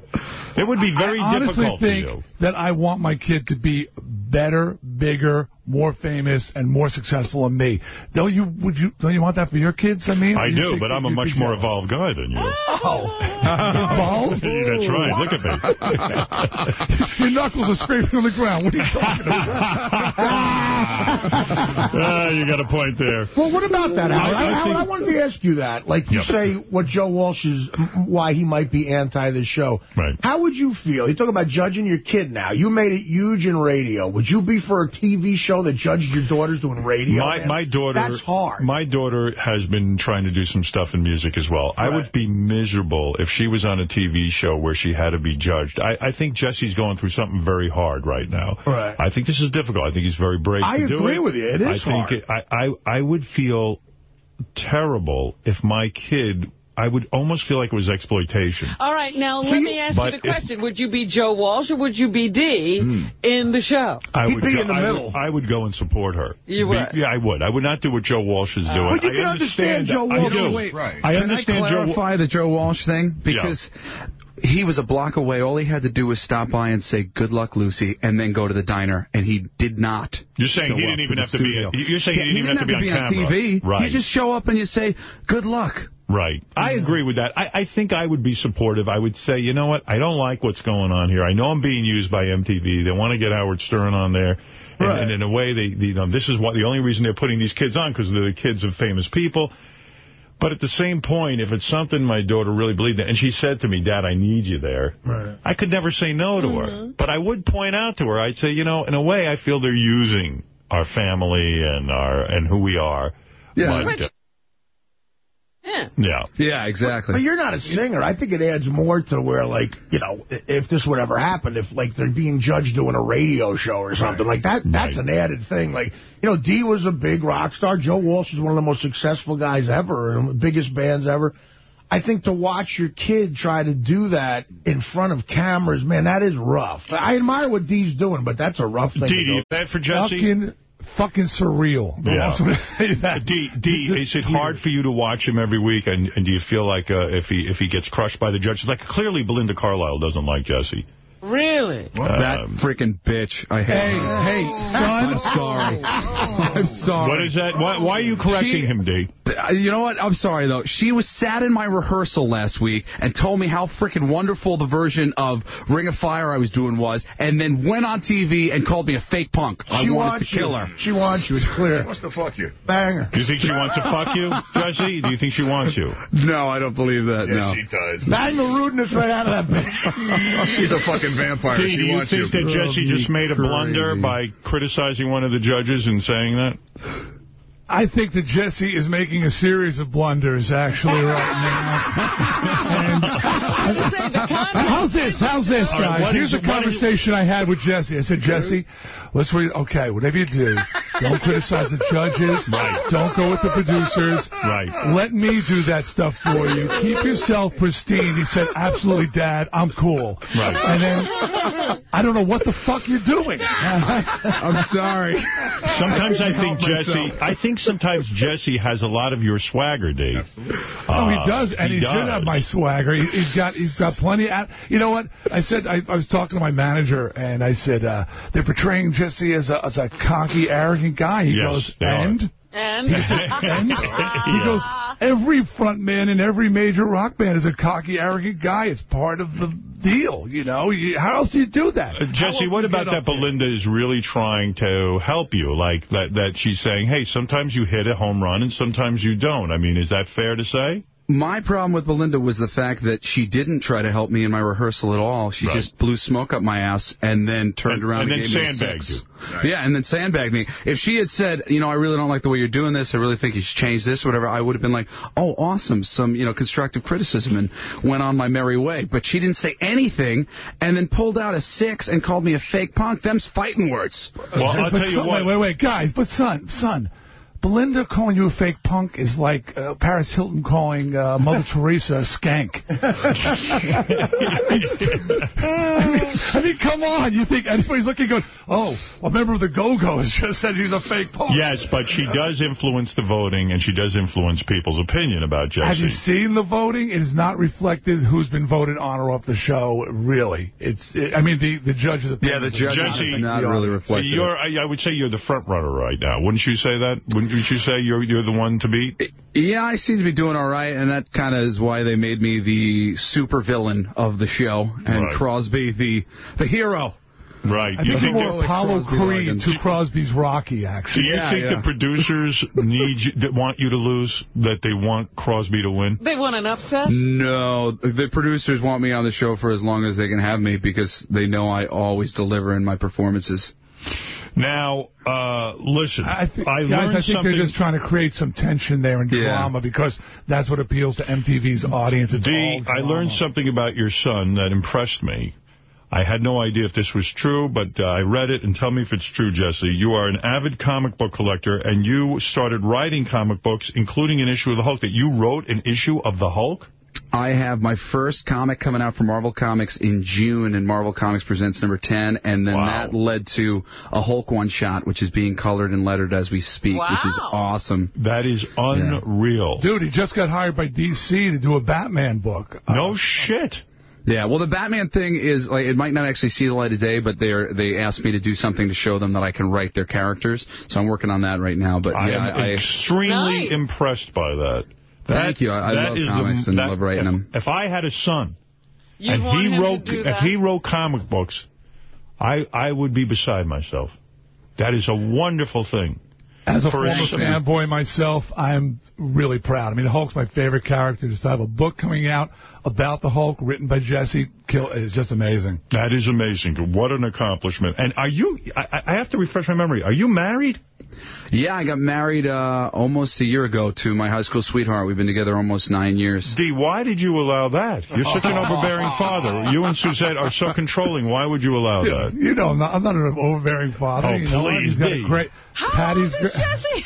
Speaker 1: It would be very
Speaker 14: I honestly
Speaker 1: difficult for
Speaker 14: think
Speaker 1: you.
Speaker 14: that I want my kid to be better, bigger, more famous, and more successful than me. Don't you? Would you? Don't you want that for your kids? I mean,
Speaker 1: I do, but I'm a much more
Speaker 14: jealous?
Speaker 1: evolved guy than you.
Speaker 14: Oh, involved?
Speaker 1: That's right. Look at me.
Speaker 14: Your knuckles are scraping on the ground. What are you talking about?
Speaker 1: Ah, you got a point there.
Speaker 5: Well, what about that, Howard?
Speaker 1: I- I
Speaker 5: I,
Speaker 1: think-
Speaker 5: I wanted to ask you that. Like, you
Speaker 1: Yep.
Speaker 5: say what Joe Walsh is, why he might be anti this show.
Speaker 1: Right.
Speaker 5: How would you feel? You talk about judging your kid now. You made it huge in radio. Would you be for a TV show that judged your daughters doing radio?
Speaker 1: My
Speaker 5: man?
Speaker 1: my daughter.
Speaker 5: That's hard.
Speaker 1: My daughter has been trying to do some stuff in music as well. I would be miserable if she was on a TV show where she had to be judged. I, I think Jesse's going through something very hard right now.
Speaker 5: Right.
Speaker 1: I think this is difficult. I think he's very brave
Speaker 5: I
Speaker 1: to do
Speaker 5: agree with you. It is
Speaker 1: I think
Speaker 5: hard.
Speaker 1: It, I, I I would feel terrible if my kid. I would almost feel like it was exploitation.
Speaker 3: All right, now let me ask you
Speaker 1: But
Speaker 3: the
Speaker 1: if-
Speaker 3: question. Would you be Joe Walsh or would you be D hmm. in the show?
Speaker 1: I
Speaker 5: He'd
Speaker 1: would
Speaker 5: be
Speaker 1: go,
Speaker 5: in the
Speaker 1: I
Speaker 5: middle.
Speaker 1: Would, I would go and support her.
Speaker 3: You
Speaker 1: Be- yeah, I would. I would not do what Joe Walsh is oh. doing.
Speaker 5: But you
Speaker 1: I
Speaker 5: can understand Joe
Speaker 1: I
Speaker 5: Walsh.
Speaker 1: do.
Speaker 5: Wait,
Speaker 12: Right.
Speaker 1: I
Speaker 15: Can
Speaker 1: understand
Speaker 15: I
Speaker 1: Joe.
Speaker 15: clarify the Joe Walsh thing? Because he was a block away. All he had to do was stop by and say, good luck, Lucy, and then go to the diner. And he did not.
Speaker 1: You're saying he didn't even have to be- you're saying he didn't even have to be on.
Speaker 15: TV.
Speaker 1: Right.
Speaker 15: You just show up and you say, good luck.
Speaker 1: Right. I agree with that. I, I think I would be supportive. I would say, you know what? I don't like what's going on here. I know I'm being used by MTV. They want to get Howard Stern on there. And, and in a way, they, they, you know, this is what the only reason they're putting these kids on because they're the kids of famous people. But at the same point, if it's something my daughter really believed in, and she said to me, Dad, I need you there,
Speaker 14: Right.
Speaker 1: I could never say no to her. Mm-hmm. But I would point out to her, I'd say, you know, in a way, I feel they're using our family and our and who we are.
Speaker 15: Yeah.
Speaker 1: But,
Speaker 3: Yeah.
Speaker 1: yeah.
Speaker 15: Yeah, exactly.
Speaker 5: But you're not a singer. I think it adds more to where, like, you know, if this would ever happen, if, like, they're being judged doing a radio show or something like that, that's an added thing. Like, you know, Dee was a big rock star. Joe Walsh is one of the most successful guys ever, and biggest bands ever. I think to watch your kid try to do that in front of cameras, man, that is rough. I admire what Dee's doing, but that's a rough thing
Speaker 1: Dee,
Speaker 5: to
Speaker 1: do you
Speaker 5: do.
Speaker 1: bad for Jesse?
Speaker 14: Fucking, surreal.
Speaker 1: Yeah.
Speaker 14: That.
Speaker 1: D, D, is it hard for you to watch him every week, and, and do you feel like uh, if he if he gets crushed by the judges, like clearly Belinda Carlisle doesn't like Jesse.
Speaker 3: Really?
Speaker 15: that
Speaker 1: Um,
Speaker 15: freaking bitch. I hate
Speaker 14: Hey,
Speaker 15: her.
Speaker 14: hey, son.
Speaker 15: I'm sorry. I'm sorry.
Speaker 1: What is that? Why, why are you correcting
Speaker 15: She-
Speaker 1: him, D?
Speaker 15: Uh, You know what? I'm sorry, though. She was sat in my rehearsal last week and told me how freaking wonderful the version of Ring of Fire I was doing was, and then went on TV and called me a fake punk. I
Speaker 5: She
Speaker 15: wanted
Speaker 5: wants
Speaker 15: to kill her.
Speaker 5: She wants you. It's clear.
Speaker 12: Wants to fuck you.
Speaker 5: Banger.
Speaker 1: Do you think she wants to fuck you, Jesse? Do you think she wants you?
Speaker 15: No, I don't believe that,
Speaker 12: Yes,
Speaker 15: no.
Speaker 12: she does.
Speaker 5: Bang the rudeness right out of that bitch.
Speaker 12: She's a fucking vampire.
Speaker 1: D, do you think
Speaker 12: you.
Speaker 1: that Jesse just made a blunder by criticizing one of the judges and saying that?
Speaker 14: I think that Jesse is making a series of blunders, actually, right now. And how's this? How's this, guys?
Speaker 1: what
Speaker 14: Here's a conversation I had with Jesse. I said, Jesse, let's read. Okay, whatever you do, don't criticize the judges.
Speaker 1: Right.
Speaker 14: Don't go with the producers.
Speaker 1: Right.
Speaker 14: Let me do that stuff for you. Keep yourself pristine. He said, absolutely, Dad. I'm cool.
Speaker 1: Right.
Speaker 14: And then I don't know what the fuck you're doing.
Speaker 15: I'm sorry.
Speaker 1: Sometimes I
Speaker 15: help
Speaker 1: think Jesse,
Speaker 15: myself.
Speaker 1: I think sometimes Jesse has a lot of your swagger, D.
Speaker 14: Oh, he
Speaker 1: Uh,
Speaker 14: does, and he, should
Speaker 1: does.
Speaker 14: have my swagger. He, he's got he's got plenty. Of, you know what? I said I, I was talking to my manager, and I said uh, they're portraying Jesse as a as a cocky, arrogant guy. He
Speaker 1: Yes,
Speaker 14: goes,
Speaker 1: and. are.
Speaker 14: And
Speaker 3: And?
Speaker 14: he he goes, every front man in every major rock band is a cocky, arrogant guy. It's part of the deal. You know, you, how else do you do that?
Speaker 1: Uh, Jesse, what
Speaker 14: else do you
Speaker 1: about that? Belinda is really trying to help you? Like that, that she's saying, hey, sometimes you hit a home run and sometimes you don't. I mean, is that fair to say?
Speaker 15: My problem with Belinda was the fact that she didn't try to help me in my rehearsal at all. She
Speaker 1: Right.
Speaker 15: just blew smoke up my ass and then turned
Speaker 1: And-
Speaker 15: around
Speaker 1: and
Speaker 15: and,
Speaker 1: then
Speaker 15: gave me
Speaker 1: sandbagged you.
Speaker 15: Yeah, and then sandbagged me. If she had said, you know, I really don't like the way you're doing this, I really think you should change this, or whatever, I would have been like, oh, awesome, some, you know, constructive criticism, and went on my merry way. But she didn't say anything, and then pulled out a six and called me a fake punk. Them's fighting words.
Speaker 1: Well, I'll
Speaker 14: but
Speaker 1: tell you
Speaker 14: son,
Speaker 1: what.
Speaker 14: Wait, wait, wait, guys. But son, son, Belinda calling you a fake punk is like uh, Paris Hilton calling uh, Mother Teresa a skank. I, mean, I mean, come on. You think anybody's looking going, oh, a member of the Go-Go's just said he's a fake punk.
Speaker 1: Yes, but she does influence the voting, and she does influence people's opinion about Jesse.
Speaker 14: Have you seen the voting? It is not reflected who's been voted on or off the show, really. It's, I mean, the, the judges'
Speaker 15: Yeah, the judges
Speaker 1: Jesse,
Speaker 15: is not really reflected.
Speaker 1: You're, I, I would say you're the front runner right now. Wouldn't you say that? Wouldn't you say you're you're the one to beat?
Speaker 15: Yeah, I seem to be doing all right, and that kind of is why they made me the super villain of the show, and
Speaker 1: Right.
Speaker 15: Crosby the the hero.
Speaker 1: Right.
Speaker 14: I
Speaker 1: you
Speaker 14: think
Speaker 1: think
Speaker 14: it's
Speaker 1: that-
Speaker 14: more Apollo
Speaker 15: Crosby
Speaker 14: Creed
Speaker 15: Loggins.
Speaker 14: to Crosby's Rocky, actually.
Speaker 1: do you
Speaker 15: Yeah,
Speaker 1: think
Speaker 15: yeah.
Speaker 1: the producers need you, that want you to lose? That they want Crosby to win?
Speaker 3: They want an upset?
Speaker 15: No, the producers want me on the show for as long as they can have me because they know I always deliver in my performances.
Speaker 1: Now, uh, listen.
Speaker 14: I think,
Speaker 1: I
Speaker 14: guys,
Speaker 1: learned
Speaker 14: I think
Speaker 1: something.
Speaker 14: they're just trying to create some tension there and
Speaker 15: Yeah.
Speaker 14: drama because that's what appeals to MTV's audience. It's
Speaker 1: D, I learned something about your son that impressed me. I had no idea if this was true, but uh, I read it, and tell me if it's true, Jesse. You are an avid comic book collector, and you started writing comic books, including an issue of the Hulk, that you wrote an issue of the Hulk?
Speaker 15: I have my first comic coming out from Marvel Comics in June, and Marvel Comics presents number 10, and then
Speaker 1: Wow.
Speaker 15: that led to a Hulk one-shot, which is being colored and lettered as we speak, which is awesome.
Speaker 1: That is unreal.
Speaker 14: Dude, he just got hired by DC to do a Batman book.
Speaker 1: No shit.
Speaker 15: Yeah, well, the Batman thing is like it might not actually see the light of day, but they're they asked me to do something to show them that I can write their characters, so I'm working on that right now. But
Speaker 1: I
Speaker 15: yeah,
Speaker 1: am
Speaker 15: I,
Speaker 1: extremely
Speaker 3: Nice.
Speaker 1: impressed by that.
Speaker 15: Thank
Speaker 1: That-
Speaker 15: you. I- I love
Speaker 1: is
Speaker 15: comics
Speaker 1: the,
Speaker 15: and
Speaker 1: that-
Speaker 15: love writing
Speaker 1: if,
Speaker 15: them.
Speaker 1: If I had a son
Speaker 3: You'd
Speaker 1: and he wrote if he wrote comic books, I I would be beside myself. That is a wonderful thing.
Speaker 14: As a
Speaker 1: For
Speaker 14: former fanboy myself, I'm really proud. I mean, the Hulk's my favorite character. Just to have a book coming out about the Hulk, written by Jesse, Kill, it's just amazing.
Speaker 1: That is amazing. What an accomplishment. And are you, I, I have to refresh my memory, are you married?
Speaker 15: Yeah, I got married uh, almost a year ago to my high school sweetheart. We've been together almost nine years.
Speaker 1: D, why did you allow that? You're such an overbearing father. You and Suzette are so controlling. Why would you allow that?
Speaker 14: You know, I'm not, I'm not an overbearing father.
Speaker 1: Oh,
Speaker 14: you know,
Speaker 1: please,
Speaker 14: He's got
Speaker 1: D.
Speaker 14: a. Patty's
Speaker 3: old is Jesse?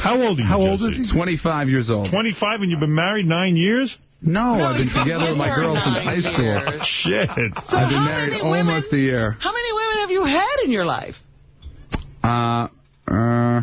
Speaker 1: How old are you,
Speaker 14: How old
Speaker 1: Jesse?
Speaker 14: is he?
Speaker 15: 25 years old.
Speaker 1: 25 and you've been married nine years?
Speaker 15: No,
Speaker 3: No,
Speaker 15: I've been together with my girl since
Speaker 3: nine
Speaker 15: high school.
Speaker 1: Shit.
Speaker 3: So
Speaker 15: I've been
Speaker 3: how
Speaker 15: married
Speaker 3: many women-
Speaker 15: almost a year.
Speaker 3: How many women have you had in your life?
Speaker 15: Uh, uh,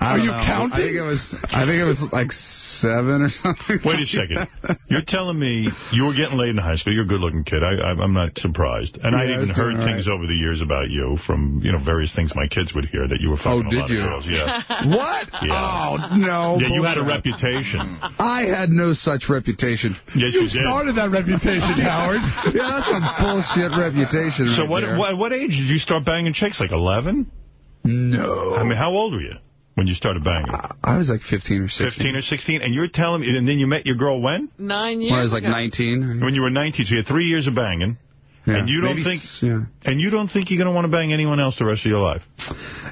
Speaker 15: I
Speaker 14: Are you
Speaker 15: know.
Speaker 14: counting?
Speaker 15: I think it was. I think it was like seven or something.
Speaker 1: Wait a second. You're telling me you were getting laid in high school. You're a good-looking kid. I, I, I'm not surprised. And I'd
Speaker 15: Yeah, I
Speaker 1: even heard
Speaker 15: doing all
Speaker 1: things over the years about you from, you know, various things my kids would hear that you were fucking
Speaker 15: Oh,
Speaker 1: a
Speaker 15: did
Speaker 1: lot
Speaker 15: you?
Speaker 1: of girls. Yeah.
Speaker 15: What?
Speaker 1: Yeah.
Speaker 15: Oh no!
Speaker 1: Yeah, you had a reputation.
Speaker 15: I had no such reputation.
Speaker 1: Yes, you, did.
Speaker 14: You started that reputation, Howard.
Speaker 15: Yeah, that's a bullshit reputation.
Speaker 1: So
Speaker 15: right
Speaker 1: what,
Speaker 15: there.
Speaker 1: what what age did you start banging chicks? Like 11?
Speaker 15: No.
Speaker 1: I mean, how old were you when you started banging?
Speaker 15: I was like 15 or 16.
Speaker 1: 15 or 16? And you're telling me, and then you met your girl when?
Speaker 3: Nine years
Speaker 15: When I was like
Speaker 3: ago.
Speaker 15: 19.
Speaker 1: When you were 19, so you had three years of banging.
Speaker 15: Yeah,
Speaker 1: and you don't
Speaker 15: maybe
Speaker 1: think,
Speaker 15: yeah.
Speaker 1: and you don't think you're going to want to bang anyone else the rest of your life?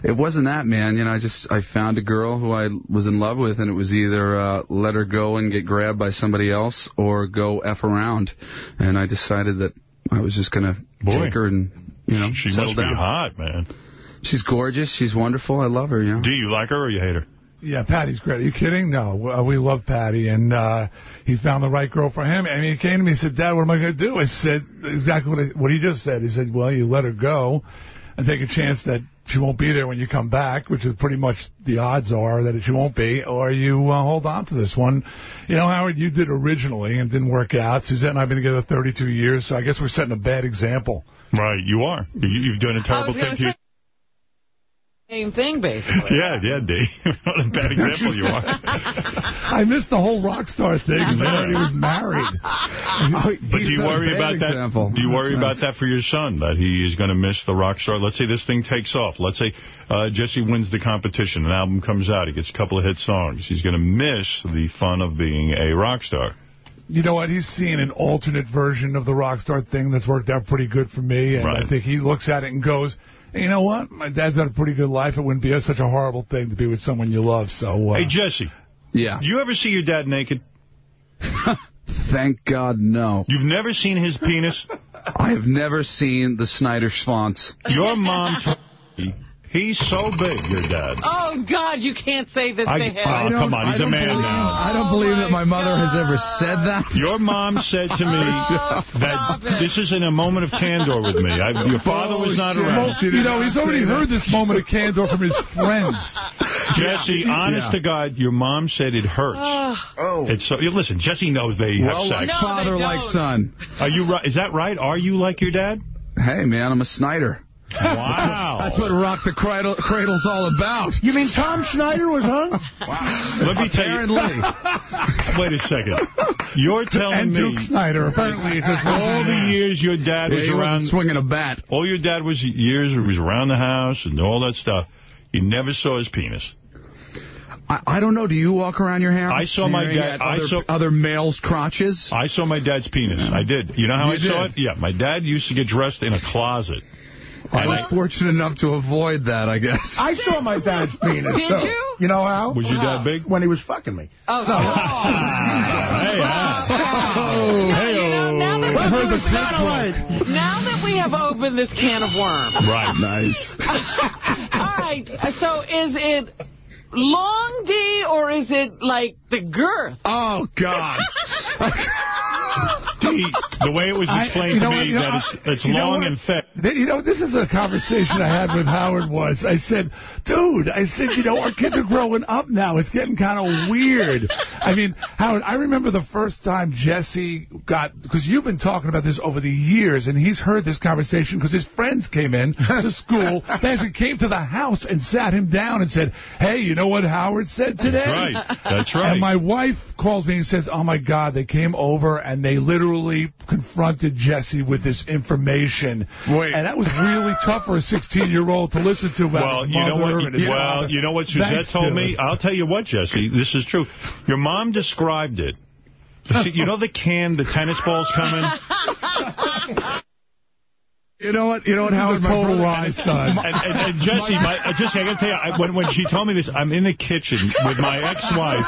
Speaker 15: It wasn't that, man. You know, I just I found a girl who I was in love with, and it was either uh, let her go and get grabbed by somebody else, or go f around. And I decided that I was just gonna
Speaker 1: Boy.
Speaker 15: take her and you know
Speaker 1: She
Speaker 15: settle
Speaker 1: must
Speaker 15: down.
Speaker 1: be hot, man.
Speaker 15: She's gorgeous. She's wonderful. I love her. You know.
Speaker 1: Do you like her or you hate her?
Speaker 14: Yeah, Patty's great. Are you kidding? No, uh, we love Patty, and uh, he found the right girl for him. I mean, he came to me and said, Dad, what am I going to do? I said exactly what, I, what he just said. He said, well, you let her go and take a chance that she won't be there when you come back, which is pretty much the odds are that she won't be, or you uh, hold on to this one. You know, Howard, you did originally and didn't work out. Suzette and I have been together 32 years, so I guess we're setting a bad example.
Speaker 1: Right, you are. You, you've done a terrible thing to you.
Speaker 3: say- Same thing, basically.
Speaker 1: Yeah, yeah, D. what a bad example you are.
Speaker 14: I missed the whole rock star thing because I heard he was married.
Speaker 1: But do you worry about that?
Speaker 15: example.
Speaker 1: Do you worry
Speaker 15: That's
Speaker 1: about that for your son, that he is going to miss the rock star? Let's say this thing takes off. Let's say uh, Jesse wins the competition. An album comes out. He gets a couple of hit songs. He's going to miss the fun of being a rock star.
Speaker 14: You know what? He's seen an alternate version of the rock star thing that's worked out pretty good for me. And
Speaker 1: Right.
Speaker 14: I think he looks at it and goes, you know what? My dad's had a pretty good life. It wouldn't be such a horrible thing to be with someone you love. So, uh,
Speaker 1: Hey, Jesse,
Speaker 15: Yeah.
Speaker 1: do you ever see your dad naked?
Speaker 15: Thank God, no.
Speaker 1: You've never seen his penis?
Speaker 15: I have never seen the Snider Schwanz.
Speaker 1: Your mom told me he's so big, your dad.
Speaker 3: Oh, God, you can't say this
Speaker 1: I-
Speaker 3: to him.
Speaker 1: Oh, come on, he's a man
Speaker 15: believe,
Speaker 1: now.
Speaker 15: I don't believe that oh, my mother has ever said that.
Speaker 1: Your mom said to me
Speaker 3: Oh,
Speaker 1: that this is in a moment of candor with me. I, your father was not oh,
Speaker 15: Bullshit.
Speaker 1: around.
Speaker 14: Well, you know, he's already heard this moment of candor from his friends.
Speaker 1: Jesse, honest
Speaker 15: Yeah.
Speaker 1: to God, your mom said it hurts.
Speaker 12: Oh. oh.
Speaker 1: It's so. you- Listen, Jesse knows they have
Speaker 15: Well, like
Speaker 1: sex.
Speaker 3: No,
Speaker 15: father,
Speaker 3: they
Speaker 15: like son.
Speaker 1: Are you right? Is that right? Are you like your dad?
Speaker 15: Hey, man, I'm a Snider.
Speaker 1: Wow.
Speaker 15: That's what Rock the Cradle, Cradle's all about.
Speaker 5: You mean Tom Snyder was hung?
Speaker 1: Let me tell you.
Speaker 15: Apparently.
Speaker 1: Wait a second. You're telling
Speaker 14: And
Speaker 1: me
Speaker 14: Duke Snider, apparently.
Speaker 1: all the years your dad
Speaker 15: Yeah,
Speaker 1: was
Speaker 15: he
Speaker 1: around.
Speaker 15: swinging a bat.
Speaker 1: All your dad was years was around the house and all that stuff. You never saw his penis.
Speaker 15: I, I don't know. Do you walk around your house?
Speaker 1: I saw my dad-
Speaker 15: at
Speaker 1: I saw-
Speaker 15: other males' crotches.
Speaker 1: I saw my dad's penis. I did. You know how
Speaker 15: You
Speaker 1: I saw it? Yeah, my dad used to get dressed in a closet.
Speaker 15: I was fortunate enough to avoid that, I guess.
Speaker 5: I saw my dad's penis.
Speaker 3: Did
Speaker 5: too.
Speaker 3: you?
Speaker 5: You know how?
Speaker 1: Was your dad big?
Speaker 5: When he was fucking me.
Speaker 3: Oh,
Speaker 1: Hey, ah.
Speaker 3: oh.
Speaker 1: Hey,
Speaker 3: You know, now that
Speaker 1: oh.
Speaker 14: I heard the
Speaker 3: we've-
Speaker 14: clip
Speaker 3: Now that we have opened this can of worms.
Speaker 1: Right.
Speaker 15: Nice.
Speaker 3: All right. So is it long D or is it like the girth?
Speaker 15: Oh, God.
Speaker 1: The way it was explained
Speaker 14: know
Speaker 1: to me
Speaker 14: you know,
Speaker 1: that
Speaker 14: I-
Speaker 1: it's, it's long and thick.
Speaker 14: You know, this is a conversation I had with Howard once. I said, dude, I said, you know, our kids are growing up now. It's getting kind of weird. I mean, Howard, I remember the first time Jesse got, because you've been talking about this over the years, and he's heard this conversation because his friends came in to school. They actually came to the house and sat him down and said, hey, you know what Howard said today?
Speaker 1: That's right. That's right.
Speaker 14: And my wife calls me and says, oh, my God, they came over and they literally confronted Jesse with this information.
Speaker 5: Wait.
Speaker 14: And that was really tough for a 16-year-old to listen to about
Speaker 1: Well, you know what?
Speaker 14: and
Speaker 1: Well, you know what Suzette
Speaker 14: Thanks,
Speaker 1: told
Speaker 14: dude.
Speaker 1: me. I'll tell you what, Jesse. This is true. Your mom described it. See, You know the can the tennis balls coming?
Speaker 15: You know what? You know what,
Speaker 14: This is
Speaker 15: Howard?
Speaker 14: a
Speaker 15: My
Speaker 14: total
Speaker 15: brother-
Speaker 14: lie, son.
Speaker 1: And, and, and Jesse, my, uh, Jesse, I got to tell you, I, when, when she told me this, I'm in the kitchen with my ex-wife,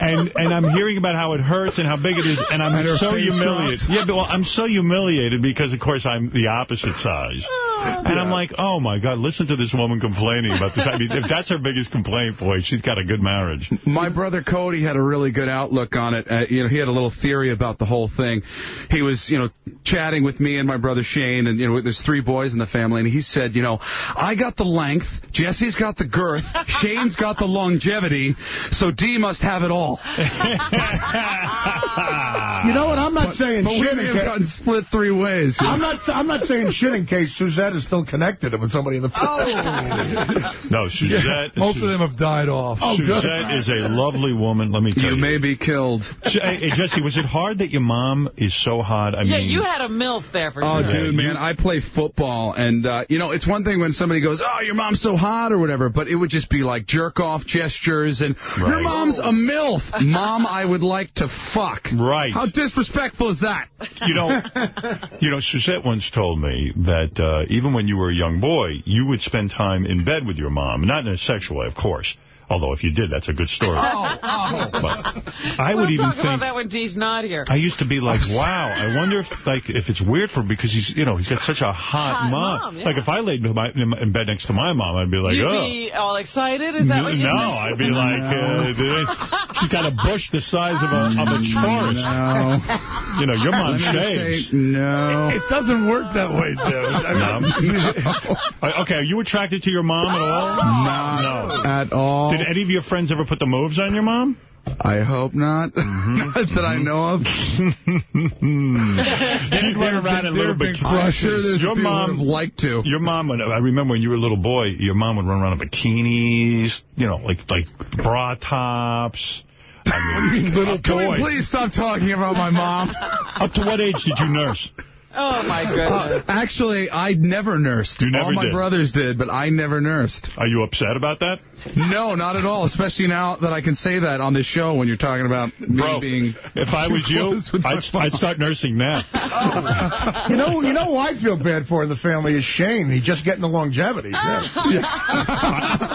Speaker 1: and and I'm hearing about how it hurts and how big it is, and I'm
Speaker 5: And
Speaker 1: so humiliated.
Speaker 5: drops.
Speaker 1: Yeah, but well, I'm so humiliated because, of course, I'm the opposite size. Oh, And I'm like, oh, my God, listen to this woman complaining about this. I mean, if that's her biggest complaint, boy, she's got a good marriage.
Speaker 15: My brother Cody had a really good outlook on it. Uh, you know, he had a little theory about the whole thing. He was, you know, chatting with me and my brother Shane, and you know, there's three boys in the family, and he said, you know, I got the length, Jesse's got the girth, Shane's got the longevity, so D must have it all.
Speaker 5: You know what? I'm not saying
Speaker 15: but we
Speaker 5: shit.
Speaker 15: may have gotten split three ways.
Speaker 5: I'm not. I'm not saying shit in case Suzette is still connected with somebody in the family.
Speaker 1: No, Suzette.
Speaker 14: Most of them have died off.
Speaker 5: Oh, good.
Speaker 1: Suzette is a lovely woman, let me tell you.
Speaker 15: You may be killed.
Speaker 1: Je- Hey, Jesse, was it hard that your mom is so hot? I
Speaker 3: yeah,
Speaker 1: mean,
Speaker 3: you had a MILF there for
Speaker 15: Oh,
Speaker 3: sure.
Speaker 15: dude, man, I play football, and, uh, you know, it's one thing when somebody goes, oh, your mom's so hot or whatever, but it would just be like jerk-off gestures, and your mom's a MILF. Mom, I would like to fuck.
Speaker 1: Right.
Speaker 15: How disrespectful is that?
Speaker 1: You know, you know, Suzette once told me that uh, even when you were a young boy, you would spend time in bed with your mom. Not in a sexual way, of course. Although if you did, that's a good story.
Speaker 3: Oh, oh.
Speaker 1: But I
Speaker 3: we'll
Speaker 1: would even
Speaker 3: talk about
Speaker 1: think...
Speaker 3: that when Dee's not here.
Speaker 1: I used to be like, wow, I wonder if like if it's weird for him because he's, you know, he's got such a hot,
Speaker 3: Hot
Speaker 1: mom.
Speaker 3: mom, yeah.
Speaker 1: Like if I laid in, my, in bed next to my mom, I'd be like,
Speaker 3: You'd
Speaker 1: oh.
Speaker 3: be all excited? Is that what you
Speaker 1: no,
Speaker 3: think?
Speaker 1: I'd be like, uh, she's got a bush the size of a, of a forest.
Speaker 15: No.
Speaker 1: You know, your mom
Speaker 15: Let me
Speaker 1: shaves.
Speaker 15: no.
Speaker 14: It doesn't work that way, dude. I mean,
Speaker 1: Uh, Okay, are you attracted to your mom at all?
Speaker 15: Not
Speaker 1: No.
Speaker 15: at all.
Speaker 1: Did any of your friends ever put the moves on your mom?
Speaker 15: I hope not. Mm-hmm. not that I know of.
Speaker 1: She'd run around in little bikinis.
Speaker 15: Sure
Speaker 1: Your mom
Speaker 15: would have liked to.
Speaker 1: Your mom, when I remember when you were a little boy, your mom would run around in bikinis, you know, like like bra tops. I mean, little
Speaker 15: Can we
Speaker 1: boy.
Speaker 15: please stop talking about my mom?
Speaker 1: Up to what age did you nurse?
Speaker 3: Oh, my
Speaker 15: Uh,
Speaker 3: goodness.
Speaker 15: actually, I never nursed.
Speaker 1: You never
Speaker 15: All my
Speaker 1: did.
Speaker 15: brothers did, but I never nursed.
Speaker 1: Are you upset about that?
Speaker 15: No, not at all. Especially now that I can say that on this show when you're talking about me
Speaker 1: Bro,
Speaker 15: being.
Speaker 1: if I was you, I'd. I'd start nursing now.
Speaker 5: you know, you know who I feel bad for in the family is Shane. He's just getting the longevity. Yeah.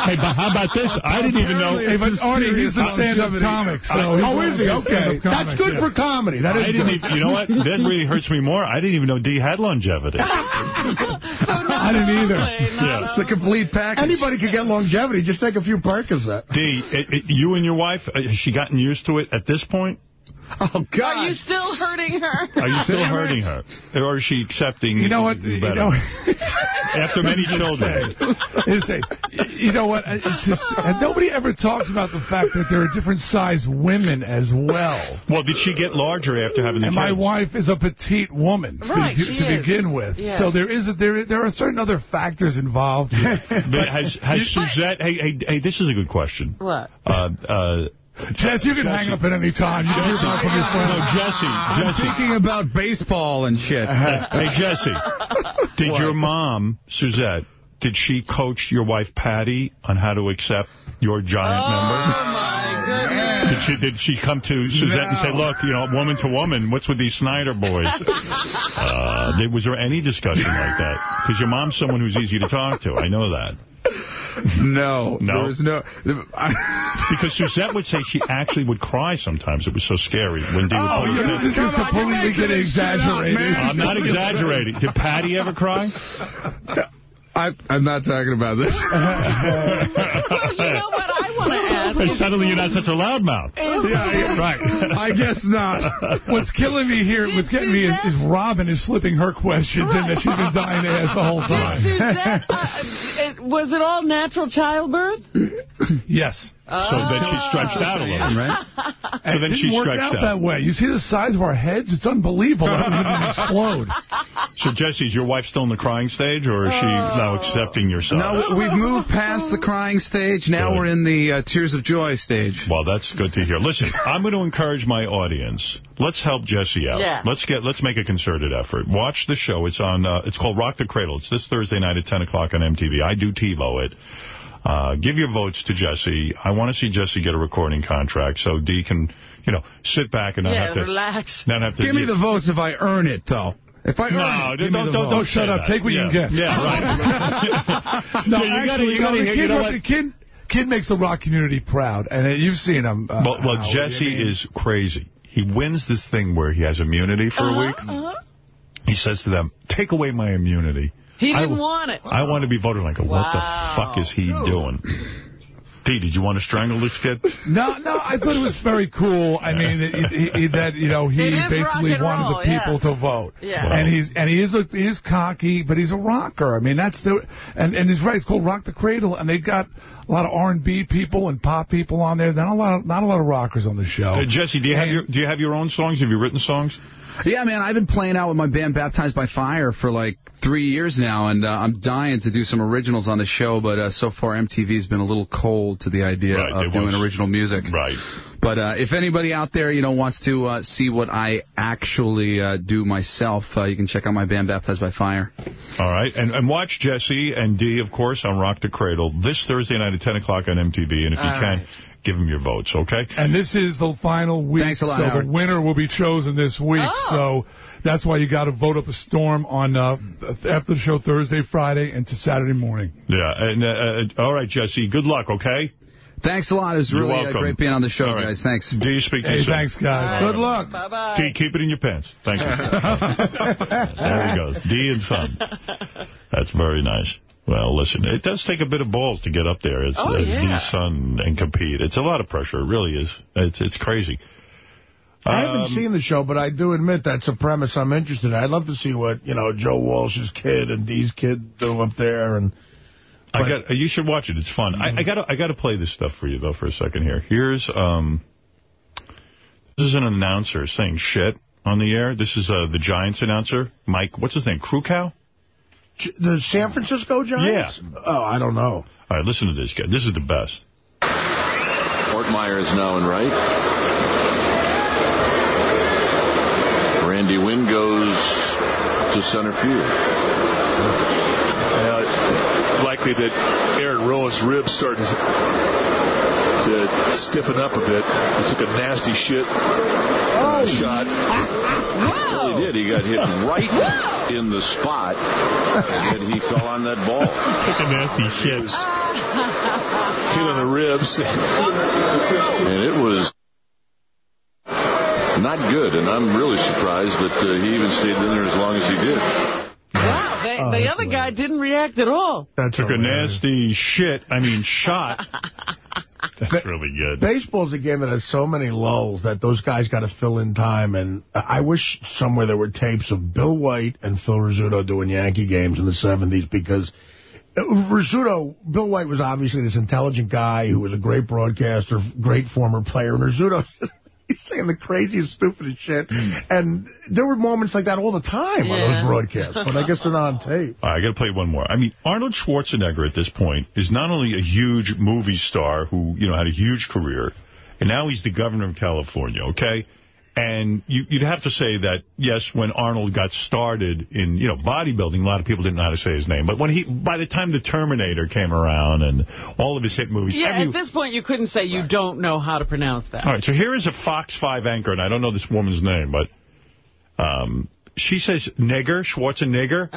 Speaker 1: hey, but how about this? I didn't even know.
Speaker 14: Hey, but Artie, he's a stand-up comic, so...
Speaker 5: oh, is he? Okay. That's good
Speaker 14: yeah.
Speaker 5: for comedy. That is
Speaker 1: I didn't
Speaker 5: good.
Speaker 1: even, you know what? That really hurts me more. I didn't even know Dee had longevity.
Speaker 14: I didn't either.
Speaker 1: Yeah.
Speaker 5: It's the complete package. Anybody could get longevity. Just take a few Percocet.
Speaker 1: Dee, it, it, you and your wife, uh, has she gotten used to it at this point?
Speaker 15: Oh, God.
Speaker 3: Are you still hurting her?
Speaker 1: Are you still hurting her? Or is she accepting
Speaker 14: You know what?
Speaker 1: better?
Speaker 14: You know,
Speaker 1: After many children.
Speaker 14: It's say, you know what? It's just, and nobody ever talks about the fact that there are different size women as well.
Speaker 1: Well, did she get larger after having the
Speaker 14: And
Speaker 1: kids?
Speaker 14: my wife is a petite woman to,
Speaker 3: Right,
Speaker 14: be-
Speaker 3: she
Speaker 14: to begin with.
Speaker 3: Yeah.
Speaker 14: So there is a, there there are certain other factors involved. Here.
Speaker 1: But has, has Suzette, hey, hey, hey, this is a good question.
Speaker 3: What?
Speaker 1: Uh, uh,
Speaker 14: Jess, you can hang up at any time. You can hear back from your friend.
Speaker 1: no, Jesse,
Speaker 15: I'm
Speaker 1: Jesse.
Speaker 15: thinking about baseball and shit.
Speaker 1: Hey, Jesse, did your mom, Suzette, did she coach your wife, Patty, on how to accept your giant
Speaker 3: Oh,
Speaker 1: member?
Speaker 3: my goodness.
Speaker 1: Did she, did she come to Suzette and say, look, you know, woman to woman, what's with these Snider boys? Uh, there, was there any discussion like that? Because your mom's someone who's easy to talk to. I know that.
Speaker 15: No.
Speaker 1: No?
Speaker 15: There was no...
Speaker 1: Because Suzette would say she actually would cry sometimes. It was so scary when Dee oh, would
Speaker 14: Oh,
Speaker 1: put her
Speaker 14: yeah, this is just completely getting exaggerated.
Speaker 1: I'm not exaggerating. Did Patty ever cry?
Speaker 15: I, I'm not talking about this.
Speaker 3: Well, you know what I want to ask?
Speaker 1: And suddenly you're not such a loudmouth.
Speaker 3: is-
Speaker 1: Right.
Speaker 15: I guess not.
Speaker 14: What's killing me here,
Speaker 3: Did
Speaker 14: what's getting me is, is Robin is slipping her questions in that she's been dying to ask the whole
Speaker 3: Did
Speaker 14: time.
Speaker 3: Suzette, uh, was it all natural childbirth?
Speaker 14: Yes.
Speaker 1: So then she stretched out a little.
Speaker 15: Right?
Speaker 1: So
Speaker 14: And
Speaker 1: then
Speaker 14: it
Speaker 1: she stretched
Speaker 14: out
Speaker 1: out.
Speaker 14: that way. You see the size of our heads? It's unbelievable. That would even explode.
Speaker 1: So, Jesse, is your wife still in the crying stage, or is she now accepting yourself?
Speaker 15: No, we've moved past the crying stage. Now we're in the uh, tears of joy stage.
Speaker 1: Well, that's good to hear. Listen, I'm going to encourage my audience. Let's help Jesse out.
Speaker 15: Yeah.
Speaker 1: Let's get let's make a concerted effort. Watch the show. It's on. Uh, it's called Rock the Cradle. It's this Thursday night at 10 o'clock on MTV. I do TiVo it. Uh, give your votes to Jesse. I want to see Jesse get a recording contract so Dee can, you know, sit back and not
Speaker 3: Yeah,
Speaker 1: have to
Speaker 3: relax.
Speaker 1: not have to.
Speaker 15: Give me the votes if I earn it, though. If I
Speaker 1: No,
Speaker 15: earn it,
Speaker 1: don't- don't- don't- don't
Speaker 14: shut up.
Speaker 1: that.
Speaker 14: Take what you can get.
Speaker 1: Yeah, right.
Speaker 14: no,
Speaker 1: Yeah, you gotta- you gotta
Speaker 14: know, the
Speaker 1: hear-
Speaker 14: kid,
Speaker 1: you know
Speaker 14: what-
Speaker 1: what?
Speaker 14: kid, kid makes the rock community proud, and uh, you've seen him. Uh,
Speaker 1: Well, well
Speaker 14: Howard,
Speaker 1: Jesse is crazy. He wins this thing where he has immunity for a week. He says to them, take away my immunity.
Speaker 3: He didn't want it.
Speaker 1: I want to be voted. I go, what the fuck is he doing? Dee, did you want to strangle this kid?
Speaker 14: No, no, I thought it was very cool. I mean, it, it, it, that you know he basically wanted
Speaker 3: roll,
Speaker 14: the people
Speaker 3: yeah.
Speaker 14: to vote.
Speaker 3: Yeah.
Speaker 14: and he's and he is a, he is cocky, but he's a rocker. I mean, that's the and and he's right. It's called Rock the Cradle, and they've got a lot of R and B people and pop people on there. Not a lot, of, not a lot of rockers on the show.
Speaker 1: Uh, Jesse, do you have your do you have your own songs? Have you written songs?
Speaker 15: Yeah, man, I've been playing out with my band Baptized by Fire for like three years now, and uh, I'm dying to do some originals on the show, but uh, so far MTV's been a little cold to the idea
Speaker 1: Right,
Speaker 15: of doing original music.
Speaker 1: Right.
Speaker 15: But uh, if anybody out there, you know, wants to uh, see what I actually uh, do myself, uh, you can check out my band Baptized by Fire.
Speaker 1: All right, and and watch Jesse and Dee, of course, on Rock the Cradle this Thursday night at 10 o'clock on MTV. And if you
Speaker 14: All
Speaker 1: can,
Speaker 14: right.
Speaker 1: Give them your votes, okay?
Speaker 14: And this is the final week,
Speaker 15: Thanks a lot,
Speaker 14: so
Speaker 15: Howard.
Speaker 14: the winner will be chosen this week.
Speaker 3: Oh.
Speaker 14: So that's why you got to vote up a storm on uh, after the show Thursday, Friday, and to Saturday morning.
Speaker 1: Yeah. And uh, uh, all right, Jesse. Good luck. Okay.
Speaker 15: Thanks a lot. It was really uh,
Speaker 1: welcome.
Speaker 15: great being on the show,
Speaker 1: All right.
Speaker 15: guys. Thanks.
Speaker 1: Do you speak to
Speaker 14: Hey,
Speaker 1: you soon?
Speaker 14: thanks, guys. Good luck.
Speaker 3: Bye-bye.
Speaker 1: Dee, keep it in your pants. Thank you. there he goes. Dee and son. That's very nice. Well, listen, it does take a bit of balls to get up there as,
Speaker 3: Oh,
Speaker 1: as
Speaker 3: yeah.
Speaker 1: Dee's son and compete. It's a lot of pressure. It really is. It's it's crazy.
Speaker 5: I haven't
Speaker 1: Um,
Speaker 5: seen the show, but I do admit that's a premise I'm interested in. I'd love to see what, you know, Joe Walsh's kid and Dee's kid do up there. and
Speaker 1: I got. You should watch it. It's fun. I, I got. I got to play this stuff for you though for a second here. Here's um. This is an announcer saying shit on the air. This is uh, the Giants announcer, Mike. What's his name? Krukow.
Speaker 5: The San Francisco Giants?
Speaker 1: Yeah.
Speaker 5: Oh, I don't know.
Speaker 1: All right, listen to this guy. This is the best.
Speaker 16: Ortmeier is now in right. Randy Winn goes to center field.
Speaker 17: Uh, likely that Aaron Rowand's ribs started to stiffen up a bit. He took a nasty shit uh, shot.
Speaker 16: Well, he did. He got hit right in the spot, and he fell on that ball.
Speaker 1: He Took a nasty shit.
Speaker 17: Hit on the ribs.
Speaker 16: And it was not good, and I'm really surprised that uh, he even stayed in there as long as he did.
Speaker 3: Wow, they,
Speaker 1: Oh,
Speaker 3: the other guy didn't react at all.
Speaker 5: That's
Speaker 1: Took a nasty shit. I mean, shot. That's really good.
Speaker 5: Baseball's a game that has so many lulls that those guys got to fill in time. And I wish somewhere there were tapes of Bill White and Phil Rizzuto doing Yankee games in the 70s because uh, Rizzuto, Bill White was obviously this intelligent guy who was a great broadcaster, great former player. And Rizzuto, he's saying the craziest, stupidest shit. Hmm. And there were moments like that all the time on those broadcasts. But I guess they're not on tape.
Speaker 1: All right, I got to play one more. I mean, Arnold Schwarzenegger at this point is not only a huge movie star who, you know, had a huge career, and now he's the governor of California, okay? And you, you'd have to say that, yes, when Arnold got started in, you know, bodybuilding, a lot of people didn't know how to say his name. But when he, by the time The Terminator came around and all of his hit movies,
Speaker 3: Yeah,
Speaker 1: every,
Speaker 3: at this point, you couldn't say you don't know how to pronounce that.
Speaker 1: all right, so here is a Fox 5 anchor, and I don't know this woman's name, but um, she says nigger, Schwarzenegger.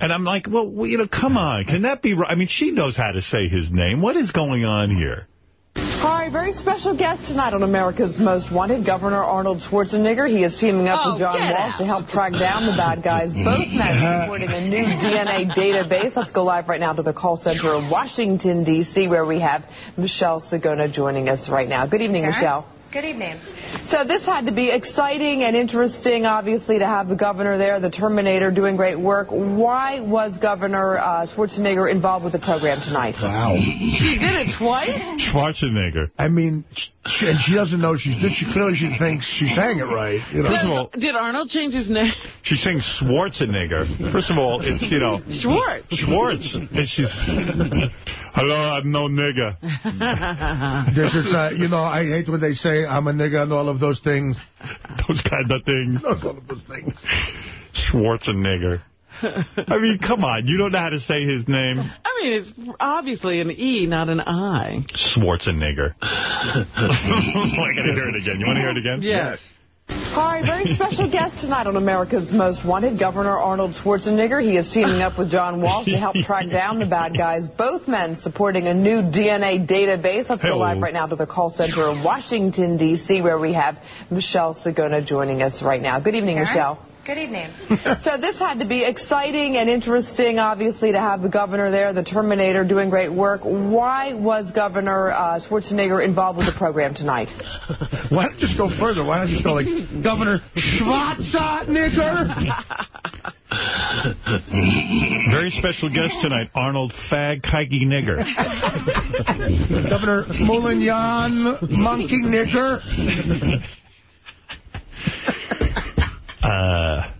Speaker 1: And I'm like, well, well, you know, come on. Can that be right? I mean, she knows how to say his name. What is going on here?
Speaker 18: Hi, very special guest tonight on America's Most Wanted, Governor Arnold Schwarzenegger. He is teaming up
Speaker 3: Oh,
Speaker 18: with John Walsh
Speaker 3: out.
Speaker 18: to help track down the bad guys. Both men supporting a new DNA database. Let's go live right now to the call center in Washington, D.C., where we have Michelle Sigona joining us right now. Good evening? Michelle.
Speaker 19: Good evening.
Speaker 18: So this had to be exciting and interesting, obviously, to have the governor there, the Terminator, doing great work. Why was Governor uh, Schwarzenegger involved with the program tonight?
Speaker 5: Wow.
Speaker 3: She did it twice?
Speaker 1: Schwarzenegger.
Speaker 5: I mean, she, and she doesn't know she's did. She clearly she thinks she's saying it right. You know.
Speaker 1: First of all,
Speaker 3: Did Arnold change his name?
Speaker 1: she's saying Schwarzenegger. First of all, it's, you know...
Speaker 3: Schwartz.
Speaker 1: Schwartz. And she's... Hello, I'm no nigger.
Speaker 5: This is, uh, you know, I hate when they say I'm a nigga and all of those things.
Speaker 1: Those kind of things.
Speaker 5: Those all of those things.
Speaker 1: Schwarzenegger. I mean, come on. You don't know how to say his name?
Speaker 3: I mean, it's obviously an E, not an I.
Speaker 1: Schwarzenegger. I got to hear it again. You want to hear it again?
Speaker 3: Yes.
Speaker 18: All right, very special guest tonight on America's Most Wanted, Governor Arnold Schwarzenegger. He is teaming up with John Walsh to help track down the bad guys. Both men supporting a new DNA database. Let's go live right now to the call center in Washington, D.C., where we have Michelle Sigona joining us right now. Good evening, Michelle.
Speaker 19: Good evening.
Speaker 18: So this had to be exciting and interesting, obviously, to have the governor there, the Terminator, doing great work. Why was Governor uh, Schwarzenegger involved with the program tonight?
Speaker 5: Why don't you just go further? Why don't just go like Governor Schwarzenegger?
Speaker 1: Very special guest tonight, Arnold Fag Kike Nigger.
Speaker 5: Governor Moulin Monkey Nigger.
Speaker 1: Uh,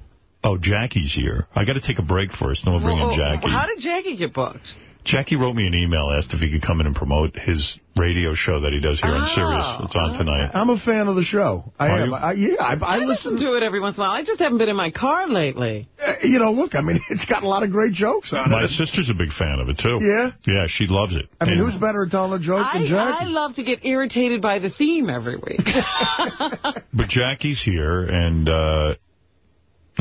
Speaker 1: oh, Jackie's here. I got to take a break first, then we'll bring in Jackie.
Speaker 3: How did Jackie get booked?
Speaker 1: Jackie wrote me an email, asked if he could come in and promote his radio show that he does here on Sirius. It's on tonight.
Speaker 5: I'm a fan of the show. I
Speaker 1: Are
Speaker 5: am.
Speaker 1: you?
Speaker 5: I, yeah, I, I,
Speaker 3: I
Speaker 5: listen.
Speaker 3: listen to it every once in a while. I just haven't been in my car lately.
Speaker 5: Uh, You know, look, I mean, it's got a lot of great jokes on
Speaker 1: My
Speaker 5: it.
Speaker 1: My sister's a big fan of it, too.
Speaker 5: Yeah?
Speaker 1: Yeah, she loves it.
Speaker 5: I mean,
Speaker 1: And-
Speaker 5: who's better at telling a joke than Jackie?
Speaker 3: I love to get irritated by the theme every week.
Speaker 1: But Jackie's here, and uh,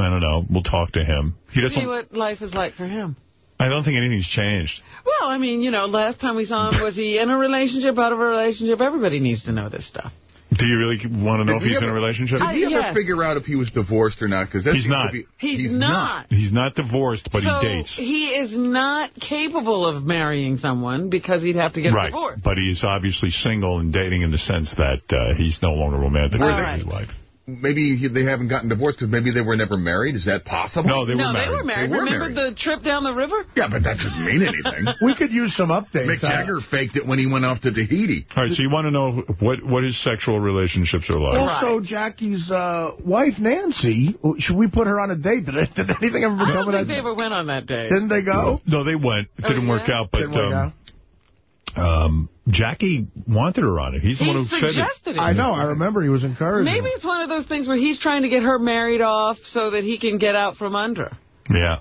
Speaker 1: I don't know. We'll talk to him. He
Speaker 3: See
Speaker 1: doesn't.
Speaker 3: what life is like for him.
Speaker 1: I don't think anything's changed.
Speaker 3: Well, I mean, you know, last time we saw him, was he in a relationship, out of a relationship? Everybody needs to know this stuff.
Speaker 1: Do you really want to know
Speaker 12: Did
Speaker 1: if
Speaker 12: we
Speaker 1: he's in a relationship?
Speaker 12: Did we ever
Speaker 3: yes.
Speaker 12: figure out if he was divorced or not? Because
Speaker 1: He's not.
Speaker 3: He's, not.
Speaker 1: He's not divorced, but
Speaker 3: so
Speaker 1: he dates.
Speaker 3: he is not capable of marrying someone because he'd have to get
Speaker 1: Right,
Speaker 3: divorced.
Speaker 1: but he's obviously single and dating in the sense that uh, he's no longer romantic with
Speaker 3: right.
Speaker 1: his wife.
Speaker 12: Maybe they haven't gotten divorced because maybe they were never married. Is that possible?
Speaker 1: No, they
Speaker 3: no,
Speaker 1: were
Speaker 3: they
Speaker 1: married.
Speaker 3: were married.
Speaker 12: They were
Speaker 3: Remember
Speaker 12: married.
Speaker 3: the trip down the river?
Speaker 12: Yeah, but that doesn't mean anything.
Speaker 5: we could use some updates.
Speaker 12: Mick. Jagger faked it when he went off to Tahiti.
Speaker 1: All right, so you want to know what, what his sexual relationships are like.
Speaker 5: Also, Jackie's uh, wife, Nancy, should we put her on a date? Did, it, did anything ever
Speaker 3: I
Speaker 5: become
Speaker 3: don't
Speaker 5: of
Speaker 3: think
Speaker 5: that?
Speaker 3: they ever went on that date.
Speaker 5: Didn't they go?
Speaker 1: No, they went. It
Speaker 3: Oh,
Speaker 1: didn't work
Speaker 3: yeah?
Speaker 1: out, but
Speaker 5: Didn't work
Speaker 1: um,
Speaker 5: out.
Speaker 1: Um, Jackie wanted her on it. He's the
Speaker 3: He
Speaker 1: one who said it.
Speaker 3: suggested it.
Speaker 5: I know. I remember he was encouraging.
Speaker 3: Maybe it's one of those things where he's trying to get her married off so that he can get out from under.
Speaker 1: Yeah.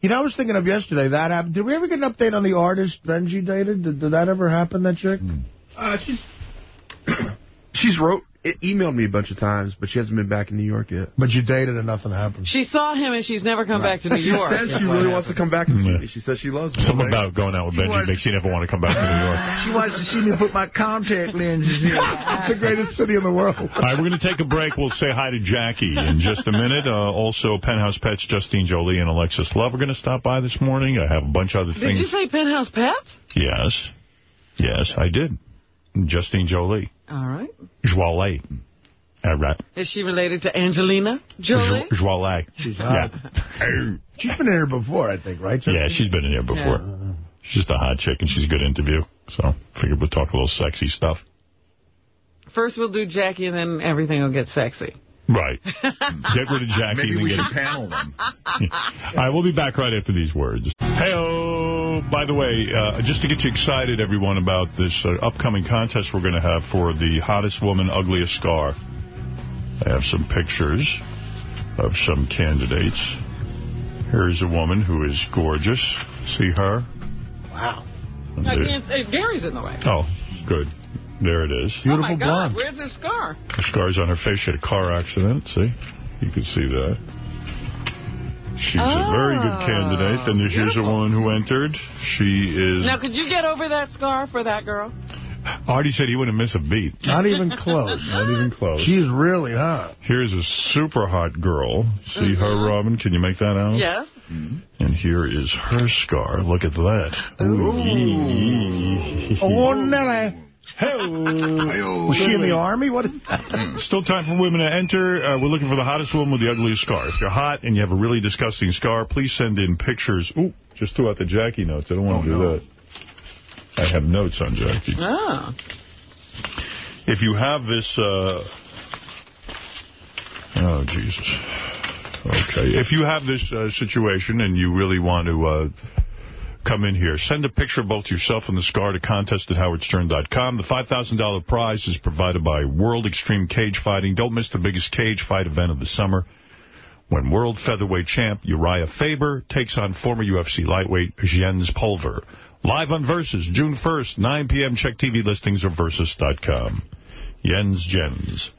Speaker 5: You know, I was thinking of yesterday. That happened. Did we ever get an update on the artist Benji dated? Did, did that ever happen, that chick?
Speaker 20: Uh, she's she's wrote it emailed me a bunch of times, but she hasn't been back in New York yet.
Speaker 5: But you dated and nothing happened.
Speaker 3: She saw him and she's never come back to New York.
Speaker 20: she
Speaker 3: York.
Speaker 20: says she really wants to come back and see me. She says she loves me.
Speaker 1: Something about going out with Benji makes she never want to come back to New York.
Speaker 5: She wants to see me put my contact lenses in. the greatest city in the world.
Speaker 1: All right, we're going to take a break. We'll say hi to Jackie in just a minute. Uh, also, Penthouse Pets, Justine Jolie and Alexis Love are going to stop by this morning. I have a bunch of other things.
Speaker 3: Did you say Penthouse Pets?
Speaker 1: Yes. Yes, I did. Justine Jolie.
Speaker 3: All right.
Speaker 1: Jolie. All right.
Speaker 3: Is she related to Angelina Jolie?
Speaker 1: Jo- Jolie.
Speaker 5: She's
Speaker 1: Yeah.
Speaker 5: hot. She's been in here before, I think, right?
Speaker 1: Yeah, she's been in here before. She's just a hot chick, and she's a good interview. So, figured we'd talk a little sexy stuff.
Speaker 3: First we'll do Jackie and then everything will get sexy.
Speaker 1: Right. Get rid of Jackie.
Speaker 12: Maybe
Speaker 1: and
Speaker 12: we
Speaker 1: get
Speaker 12: should panel them.
Speaker 1: All right, we'll be back right after these words. hey by the way, uh, just to get you excited, everyone, about this uh, upcoming contest we're going to have for the hottest woman, ugliest scar. I have some pictures of some candidates. Here's a woman who is gorgeous. See her?
Speaker 5: Wow.
Speaker 1: And
Speaker 3: I can't say Gary's in the way.
Speaker 1: Oh, good. There it is.
Speaker 3: oh, my God. Where's the scar?
Speaker 1: The scars on her face. She had a car accident. See? You can see that. She's a very good
Speaker 3: Oh,
Speaker 1: candidate. And here's a woman who entered. She is...
Speaker 3: Now, could you get over that scar for that girl?
Speaker 1: Artie said he wouldn't miss a beat.
Speaker 5: Not even close.
Speaker 1: Not even close.
Speaker 5: She's really hot.
Speaker 1: Here's a super hot girl. See her,
Speaker 3: Mm-hmm.
Speaker 1: Robin? Can you make that out?
Speaker 3: Yes.
Speaker 1: And here is her scar. Look at that.
Speaker 5: Oh, Nelly.
Speaker 1: Hello.
Speaker 5: Was she in the army? What?
Speaker 1: Still time for women to enter. Uh, we're looking for the hottest woman with the ugliest scar. If you're hot and you have a really disgusting scar, please send in pictures. Ooh, just threw out the Jackie notes. I don't want to do that. I have notes on Jackie.
Speaker 3: Ah.
Speaker 1: If you have this... Uh... Oh, Jesus. Okay. If you have this uh, situation and you really want to uh, come in here, send a picture of both yourself and the scar to contest at howardstern.com. The $5,000 prize is provided by World Extreme Cage Fighting. Don't miss the biggest cage fight event of the summer when world featherweight champ Uriah Faber takes on former UFC lightweight Jens Pulver. Live on Versus, June 1st, 9 p.m. Check TV listings or Versus.com. Jens Jens.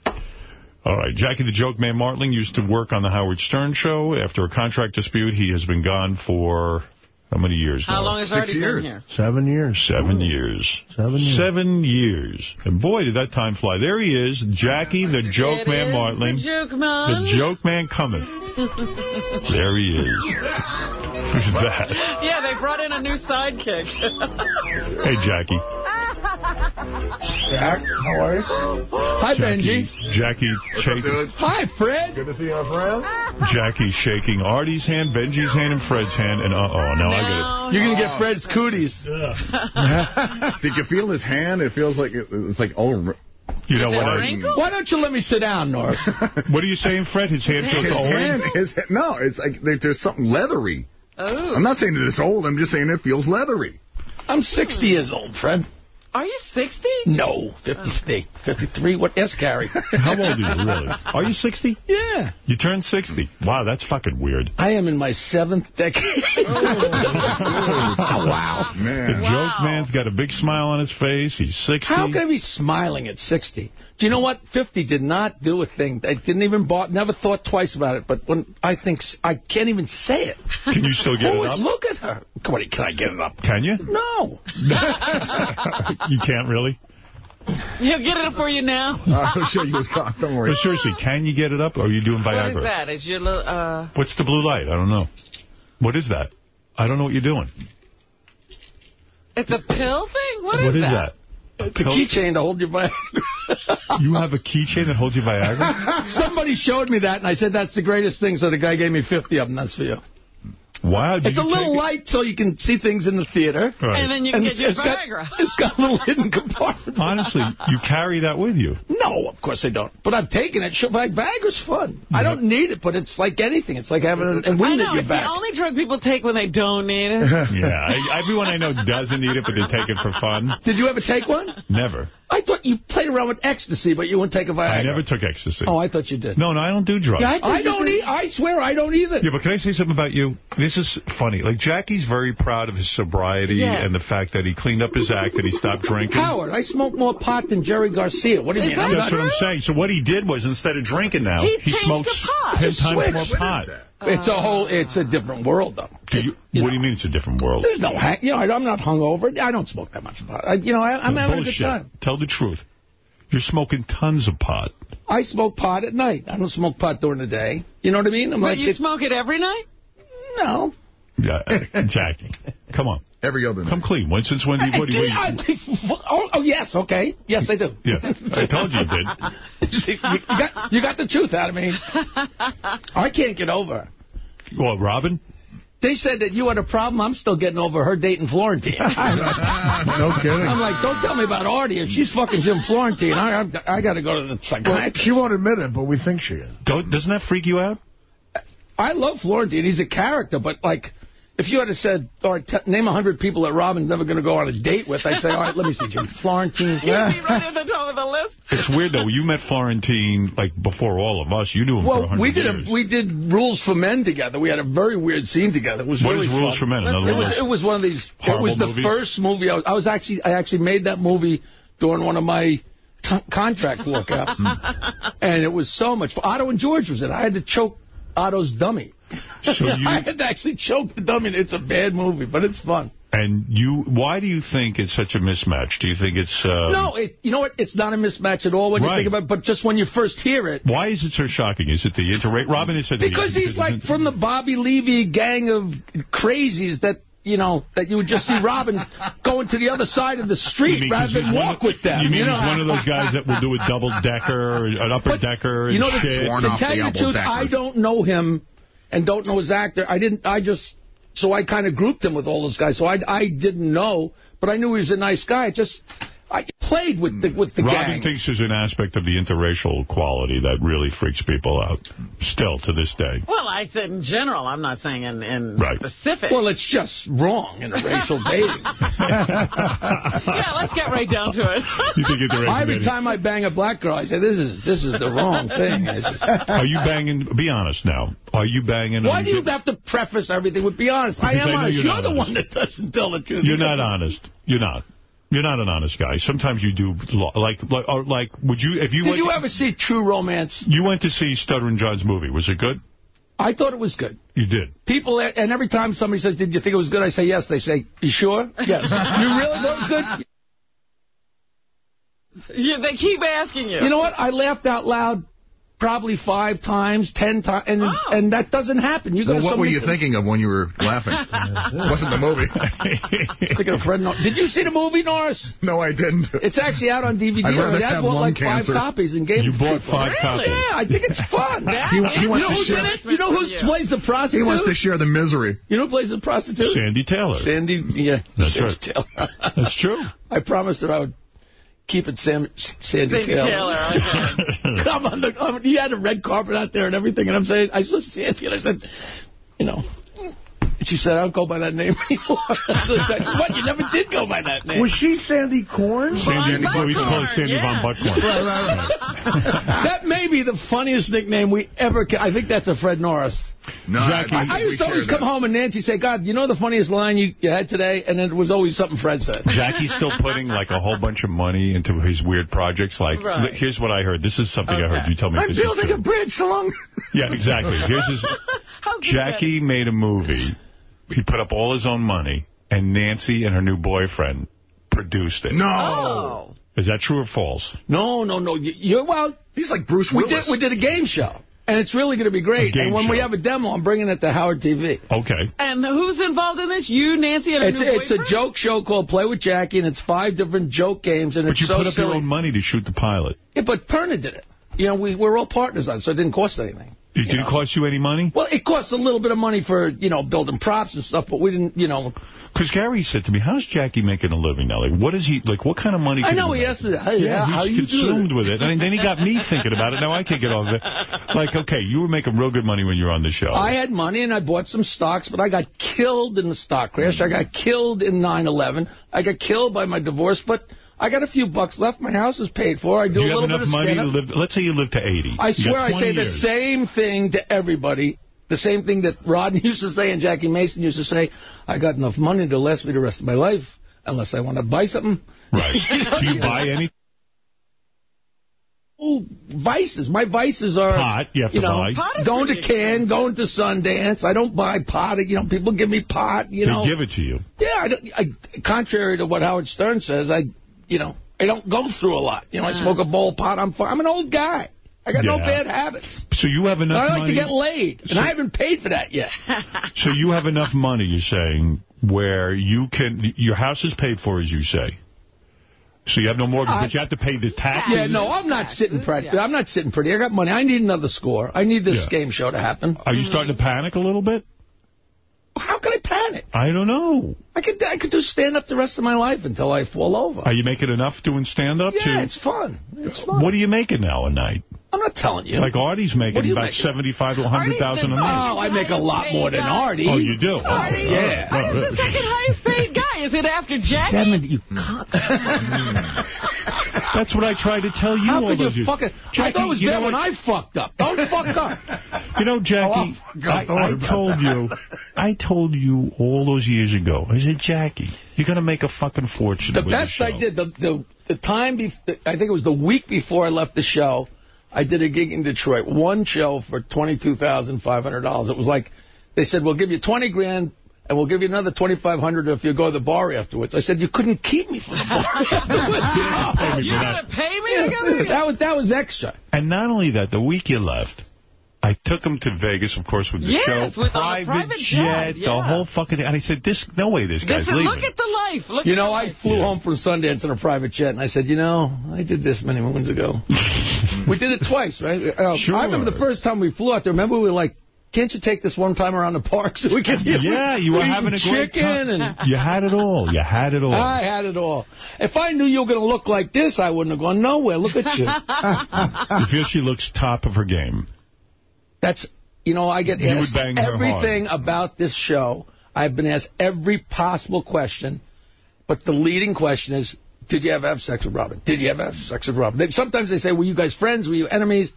Speaker 1: All right, Jackie the Joke Man Martling used to work on the Howard Stern Show. After a contract dispute, he has been gone for how many years
Speaker 3: How
Speaker 1: now?
Speaker 3: long has
Speaker 1: Six
Speaker 3: already
Speaker 1: years.
Speaker 3: been here?
Speaker 5: Seven years.
Speaker 1: Seven years.
Speaker 5: Seven years.
Speaker 1: Seven years. And boy, did that time fly. There he is, Jackie the Joke
Speaker 3: It
Speaker 1: Man Martling.
Speaker 3: The joke man.
Speaker 1: The Joke Man cometh. There he is. Who's that?
Speaker 3: yeah, they brought in a new sidekick.
Speaker 1: Hey, Jackie.
Speaker 5: Jack, how are you?
Speaker 19: Hi,
Speaker 1: Jackie, Jackie shaking.
Speaker 19: Hi, Fred.
Speaker 5: Good to see you, my friend.
Speaker 1: Jackie shaking Artie's hand, Benji's hand, and Fred's hand. And uh-oh, now I got it.
Speaker 19: You're going to get Fred's cooties.
Speaker 12: Did you feel his hand? It feels like it, it's like oh.
Speaker 1: You know what? I, mean.
Speaker 19: Why don't you let me sit down, North?
Speaker 1: what are you saying, Fred? His hand feels
Speaker 12: His
Speaker 1: old?
Speaker 12: hand, his, no, it's like there's something leathery.
Speaker 3: Oh.
Speaker 12: I'm not saying that it's old. I'm just saying it feels leathery.
Speaker 19: I'm 60 years old, Fred.
Speaker 3: Are you 60?
Speaker 19: No, 53. 53. What? Yes, Gary.
Speaker 1: How old are you, really? Are you 60?
Speaker 19: Yeah.
Speaker 1: You turned 60. Wow, that's fucking weird.
Speaker 19: I am in my seventh decade. Oh, oh, wow.
Speaker 1: The joke man's got a big smile on his face. He's 60.
Speaker 19: How can I be smiling at 60? Do you know what? 50 did not do a thing. I didn't even bought, never thought twice about it. But when I think, I can't even say it.
Speaker 1: Can you still get it up?
Speaker 19: Look at her. Come on, can I get it up?
Speaker 1: Can you?
Speaker 19: No.
Speaker 1: You can't really?
Speaker 3: He'll get it for you now.
Speaker 12: I'll show you his cock. Don't worry.
Speaker 1: But seriously, can you get it up? Or are you doing
Speaker 3: What
Speaker 1: Viagra?
Speaker 3: is that? Is your little, uh...
Speaker 1: What's the blue light? I don't know. What is that? I don't know what you're doing.
Speaker 3: It's a pill thing? What is
Speaker 1: What is
Speaker 3: that?
Speaker 1: that?
Speaker 19: It's a keychain to hold your Viagra.
Speaker 1: You have a keychain that holds your Viagra?
Speaker 19: Somebody showed me that, and I said, that's the greatest thing, so the guy gave me 50 of them. That's for you.
Speaker 1: Wow. Did
Speaker 19: It's a little
Speaker 1: take it?
Speaker 19: light so you can see things in the theater.
Speaker 1: Right.
Speaker 3: And then you can get
Speaker 19: it's-
Speaker 3: your
Speaker 19: it's got-
Speaker 3: Viagra.
Speaker 19: it's got a little hidden compartment.
Speaker 1: Honestly, you carry that with you.
Speaker 19: No, of course I don't. But I've taken it. Sure, like, Viagra's fun. I don't need it, but it's like anything. It's like having a, a
Speaker 3: I
Speaker 19: wind
Speaker 3: know,
Speaker 19: at your
Speaker 3: it's
Speaker 19: back.
Speaker 3: the only drug people take when they don't need it.
Speaker 1: Yeah. I, everyone I know doesn't need it, but they take it for fun.
Speaker 19: Did you ever take one?
Speaker 1: Never.
Speaker 19: I thought you played around with ecstasy, but you wouldn't take a Viagra.
Speaker 1: I never took ecstasy.
Speaker 19: Oh, I thought you did.
Speaker 1: No, no, I don't do drugs.
Speaker 19: Yeah, I, don't eat. I swear I don't either.
Speaker 1: Yeah, but can I say something about you? This is funny. Like, Jackie's very proud of his sobriety
Speaker 19: Yeah.
Speaker 1: and the fact that he cleaned up his act and he stopped drinking.
Speaker 19: Howard, I smoke more pot than Jerry Garcia. What do you mean? I'm
Speaker 1: That's
Speaker 19: not-
Speaker 1: what I'm saying. So what he did was, instead of drinking now,
Speaker 19: He
Speaker 1: he, smokes ten times more pot.
Speaker 19: It's a whole. It's a different world, though.
Speaker 1: Do you, what do you mean it's a different world?
Speaker 19: There's no hang. You know, I- I'm not hungover. I don't smoke that much pot. I, you know, I, I'm having
Speaker 1: bullshit.
Speaker 19: a good time.
Speaker 1: Tell the truth. You're smoking tons of pot.
Speaker 19: I smoke pot at night. I don't smoke pot during the day. You know what I mean? I'm
Speaker 3: But
Speaker 19: like,
Speaker 3: you
Speaker 19: it-
Speaker 3: smoke it every night?
Speaker 19: no.
Speaker 1: Yeah, Jackie, come on.
Speaker 12: Every other night.
Speaker 1: Come clean. When since when? do you- What do you?
Speaker 19: oh, oh, yes, okay. Yes, I do.
Speaker 1: Yeah, I told you you did.
Speaker 19: you, you got, you got the truth out of me. I can't get over.
Speaker 1: Well, Robin.
Speaker 19: They said that you had a problem. I'm still getting over her dating Florentine.
Speaker 5: no kidding.
Speaker 19: I'm like, don't tell me about Artie. If she's fucking Jim Florentine, I, I, I got to go to the
Speaker 5: Well,
Speaker 19: psychiatrist.
Speaker 5: she won't admit it, but we think she is.
Speaker 1: Don't, doesn't that freak you out?
Speaker 19: I love Florentine. He's a character, but like, if you had said, all right, t name a hundred people that Robin's never going to go on a date with, I'd say, all right, let me see, Jim Florentine.
Speaker 3: You'd be right at the top of the list.
Speaker 1: It's weird though. You met Florentine like before all of us. You knew him for a
Speaker 19: Well,
Speaker 1: hundred
Speaker 19: we did
Speaker 1: years.
Speaker 19: a, we did Rules for Men together. We had a very weird scene together. It was
Speaker 1: What
Speaker 19: really
Speaker 1: is Rules
Speaker 19: fun.
Speaker 1: for Men? Another
Speaker 19: it
Speaker 1: one
Speaker 19: was it was one of these. It was the
Speaker 1: movies?
Speaker 19: first movie I was, I was actually I actually made that movie during one of my t contract walkouts, hmm. and it was so much. fun. Otto and George was in. it. I had to choke Otto's dummy.
Speaker 1: So you-
Speaker 19: I had to actually choke the dummy. It's a bad movie, but it's fun.
Speaker 1: And you, why do you think it's such a mismatch? Do you think it's... Uh,
Speaker 19: no, it, you know what? It's not a mismatch at all when you think about it, but just when you first hear it.
Speaker 1: Why is it so shocking? Is it the interrate? Robin has said...
Speaker 19: Because he's like from the Bobby Levy gang of crazies that you know, that you would just see Robin going to the other side of the street rather than walk with them.
Speaker 1: You mean
Speaker 19: know?
Speaker 1: he's one of those guys that will do a double decker or an upper decker and
Speaker 19: You know, the,
Speaker 1: shit?
Speaker 19: to tell you the truth, I don't know him and don't know his actor. I didn't. I just so I kind of grouped him with all those guys. So I I didn't know, but I knew he was a nice guy. Just I played with the with the
Speaker 1: Robin
Speaker 19: gang.
Speaker 1: thinks there's an aspect of the interracial quality that really freaks people out, still to this day.
Speaker 3: Well, I said in general. I'm not saying in, in
Speaker 1: Right.
Speaker 3: specific.
Speaker 19: Well, it's just wrong in a racial dating.
Speaker 3: yeah, let's get right down to it.
Speaker 1: You think interracial
Speaker 19: Every
Speaker 1: dating-
Speaker 19: time I bang a black girl, I say, "This is this is the wrong thing."
Speaker 1: Are you banging? Be honest now. Are you banging?
Speaker 19: Why do you have to preface everything with "be honest"? I am
Speaker 1: I
Speaker 19: honest.
Speaker 1: you're
Speaker 19: You're,
Speaker 1: not
Speaker 19: the
Speaker 1: honest.
Speaker 19: one that doesn't tell the truth.
Speaker 1: You're not honest. You're not. You're not an honest guy. Sometimes you do, like, like, or like, would you, if you
Speaker 19: Did
Speaker 1: went
Speaker 19: you
Speaker 1: to,
Speaker 19: ever see True Romance?
Speaker 1: you went to see Stuttering John's movie, was it good?
Speaker 19: I thought it was good.
Speaker 1: You did.
Speaker 19: People, and every time somebody says, did you think it was good? I say, yes. They say, you sure? Yes. you really thought it was good?
Speaker 3: Yeah, they keep asking you.
Speaker 19: You know what? I laughed out loud probably five times, ten times, and oh. and that doesn't happen. You go
Speaker 12: Well, what were
Speaker 19: somebody-
Speaker 12: you thinking of when you were laughing? wasn't the movie.
Speaker 19: Speaking of Fred Norris, did you see the movie, Norris?
Speaker 12: No, I didn't.
Speaker 19: It's actually out on DVD.
Speaker 12: I'd rather
Speaker 19: Dad
Speaker 12: have
Speaker 19: bought
Speaker 12: lung
Speaker 19: like
Speaker 12: cancer.
Speaker 19: five copies and gave
Speaker 1: You
Speaker 19: it to
Speaker 1: bought
Speaker 19: people.
Speaker 1: five copies?
Speaker 19: Yeah, I think it's fun.
Speaker 3: That
Speaker 12: He- he
Speaker 3: is
Speaker 12: wants
Speaker 19: you know
Speaker 12: to share-
Speaker 19: it? You know who
Speaker 3: you.
Speaker 19: plays the prostitute?
Speaker 12: He wants to share the misery.
Speaker 19: You know who plays the prostitute?
Speaker 1: Sandy Taylor.
Speaker 19: Sandy, yeah.
Speaker 1: That's
Speaker 19: Sandy
Speaker 1: right.
Speaker 19: Taylor.
Speaker 1: That's true.
Speaker 19: I promised her I would keep it Sam, Sandy,
Speaker 3: Sandy
Speaker 19: Taylor.
Speaker 3: Taylor, okay.
Speaker 19: Come on, the, um, he had a red carpet out there and everything, and I'm saying, I saw Sandy, and I said, you know, she said, I don't go by that name anymore. I said, what, you never did go by that name.
Speaker 5: Was she Sandy Corn?
Speaker 1: Sandy,
Speaker 3: Von
Speaker 1: we used to call her Sandy
Speaker 3: yeah.
Speaker 1: Von Buckhorn.
Speaker 19: that may be the funniest nickname we ever, I think that's a Fred Norris.
Speaker 12: No,
Speaker 1: Jackie-
Speaker 12: I,
Speaker 19: I used to always come home and Nancy say, God, you know the funniest line you, you had today? And then it was always something Fred said.
Speaker 1: Jackie's still putting like a whole bunch of money into his weird projects. Like,
Speaker 3: Right.
Speaker 1: here's what I heard. This is something I heard. You tell me
Speaker 5: I'm
Speaker 1: this is
Speaker 5: building
Speaker 1: true.
Speaker 5: a bridge along.
Speaker 1: Yeah, exactly. Here's his.
Speaker 3: How's this
Speaker 1: Jackie made a movie. He put up all his own money, and Nancy and her new boyfriend produced it.
Speaker 12: no.
Speaker 3: Oh.
Speaker 1: Is that true or false?
Speaker 19: No, no, no. You, you're, well,
Speaker 12: He's like Bruce
Speaker 19: we
Speaker 12: Willis.
Speaker 19: did, we did a game show. And it's really going to be great. And when we have a demo, I'm bringing it to Howard TV.
Speaker 1: Okay.
Speaker 3: And who's involved in this? You, Nancy, and a
Speaker 19: It's,
Speaker 3: new
Speaker 19: it's a joke show called Play with Jackie, and it's five different joke games, and
Speaker 1: But
Speaker 19: it's
Speaker 1: you
Speaker 19: so
Speaker 1: put up
Speaker 19: silly.
Speaker 1: your own money to shoot the pilot.
Speaker 19: Yeah, but Perna did it. You know, we, we're all partners on it, so it didn't cost anything.
Speaker 1: It didn't cost you any money?
Speaker 19: Well, it costs a little bit of money for, you know, building props and stuff, but we didn't, you know.
Speaker 1: Because Gary said to me, how's Jackie making a living now? Like, what is he, like, what kind of money
Speaker 19: I know,
Speaker 1: he
Speaker 19: he asked me that. Hey,
Speaker 1: Yeah,
Speaker 19: how, how
Speaker 1: he's consumed with it. I And then he got me thinking about it. Now I can't get off it. Like, okay, you were making real good money when you were on the show.
Speaker 19: I had money and I bought some stocks, but I got killed in the stock crash. I got killed in 9/11. I got killed by my divorce, but I got a few bucks left. My house is paid for. I do,
Speaker 1: Do
Speaker 19: a
Speaker 1: you have
Speaker 19: little bit of
Speaker 1: money live? Let's say you live to 80.
Speaker 19: I
Speaker 1: You
Speaker 19: swear I
Speaker 1: 20
Speaker 19: say the same thing to everybody. The same thing that Rodney used to say and Jackie Mason used to say. I got enough money to last me the rest of my life, unless I want to buy something.
Speaker 1: Right. Do you buy any
Speaker 19: Oh, vices. My vices are
Speaker 1: pot? You have to
Speaker 19: you know,
Speaker 1: buy.
Speaker 19: Going to Cannes, going to Sundance. I don't buy pot. You know, people give me pot. You
Speaker 1: They
Speaker 19: know,
Speaker 1: give it to you.
Speaker 19: Yeah, I I, contrary to what Howard Stern says, I, you know, I don't go through a lot. You know, I uh-huh. smoke a bowl of pot. I'm fine. I'm an old guy. I got no bad habits.
Speaker 1: So you have enough
Speaker 19: I like
Speaker 1: money.
Speaker 19: to get laid, and I haven't paid for that yet.
Speaker 1: So you have enough money, you're saying, where you can, your house is paid for, as you say. So you have no mortgage,
Speaker 19: I-
Speaker 1: but you have to pay the taxes.
Speaker 19: Yeah, no, I'm not sitting pretty. I'm not sitting pretty. I got money. I need another score. I need this
Speaker 1: Yeah.
Speaker 19: game show to happen.
Speaker 1: Are you starting to panic a little bit?
Speaker 19: How can I panic?
Speaker 1: I don't know.
Speaker 19: I could I could do stand up the rest of my life until I fall over.
Speaker 1: Are you making enough doing stand-up?
Speaker 19: yeah,
Speaker 1: to,
Speaker 19: it's fun. It's fun.
Speaker 1: What are you making now a night?
Speaker 19: I'm not telling you.
Speaker 1: Like Artie's making about
Speaker 19: making?
Speaker 1: 75 to 100,000 a
Speaker 19: Oh,
Speaker 1: night.
Speaker 19: I make a lot more than Artie.
Speaker 1: Oh, you do?
Speaker 3: Artie,
Speaker 1: Oh,
Speaker 19: Yeah.
Speaker 1: all right.
Speaker 3: Artie's the second highest paid guy. Is it after Jackie?
Speaker 19: Seventy. You hmm. can't.
Speaker 1: That's what I tried to tell you
Speaker 19: How
Speaker 1: all
Speaker 19: could you
Speaker 1: those years.
Speaker 19: fucking? I thought it was
Speaker 1: you
Speaker 19: bad
Speaker 1: know
Speaker 19: when? I fucked up. Don't fuck up.
Speaker 1: You know, Jackie,
Speaker 5: Oh,
Speaker 1: I, I told
Speaker 5: that.
Speaker 1: you, I told you all those years ago. I said, Jackie, you're going to make a fucking fortune.
Speaker 19: The
Speaker 1: with
Speaker 19: best
Speaker 1: this
Speaker 19: I did, the, the, the time, bef- I think it was the week before I left the show, I did a gig in Detroit. One show for $22,500. It was like, they said, we'll give you 20 grand and we'll give you another 2500 if you go to the bar afterwards. I said, you couldn't keep me from the bar afterwards.
Speaker 1: Pay me
Speaker 3: You
Speaker 1: for that.
Speaker 3: gonna pay me to go there?
Speaker 19: that, was, that was extra.
Speaker 1: And not only that, the week you left, I took him to Vegas, of course, with the
Speaker 3: Yes,
Speaker 1: show.
Speaker 3: with- on a private jet,
Speaker 1: the
Speaker 3: yeah.
Speaker 1: whole fucking thing. And I said, "This, no way, this guy's
Speaker 3: This is,
Speaker 1: leaving."
Speaker 3: look at the life. Look
Speaker 19: You
Speaker 3: at
Speaker 19: know, I
Speaker 3: life.
Speaker 19: flew home from Sundance in a private jet, and I said, you know, I did this many moons ago. we did it twice, right? Uh,
Speaker 1: Sure.
Speaker 19: I remember the first time we flew out there. Remember, we were like, can't you take this one time around the park so we can
Speaker 1: Yeah, you were having a
Speaker 19: eat
Speaker 1: great
Speaker 19: chicken
Speaker 1: time.
Speaker 19: And,
Speaker 1: You had it all. You had it all.
Speaker 19: I had it all. If I knew you were going to look like this, I wouldn't have gone nowhere. Look at you.
Speaker 1: you feel she looks top of her game.
Speaker 19: That's, you know, I get
Speaker 1: You
Speaker 19: asked everything about this show. I've been asked every possible question, but the leading question is, did you ever have sex with Robin? Did you ever have sex with Robin? They, sometimes they say, were you guys friends? Were you enemies?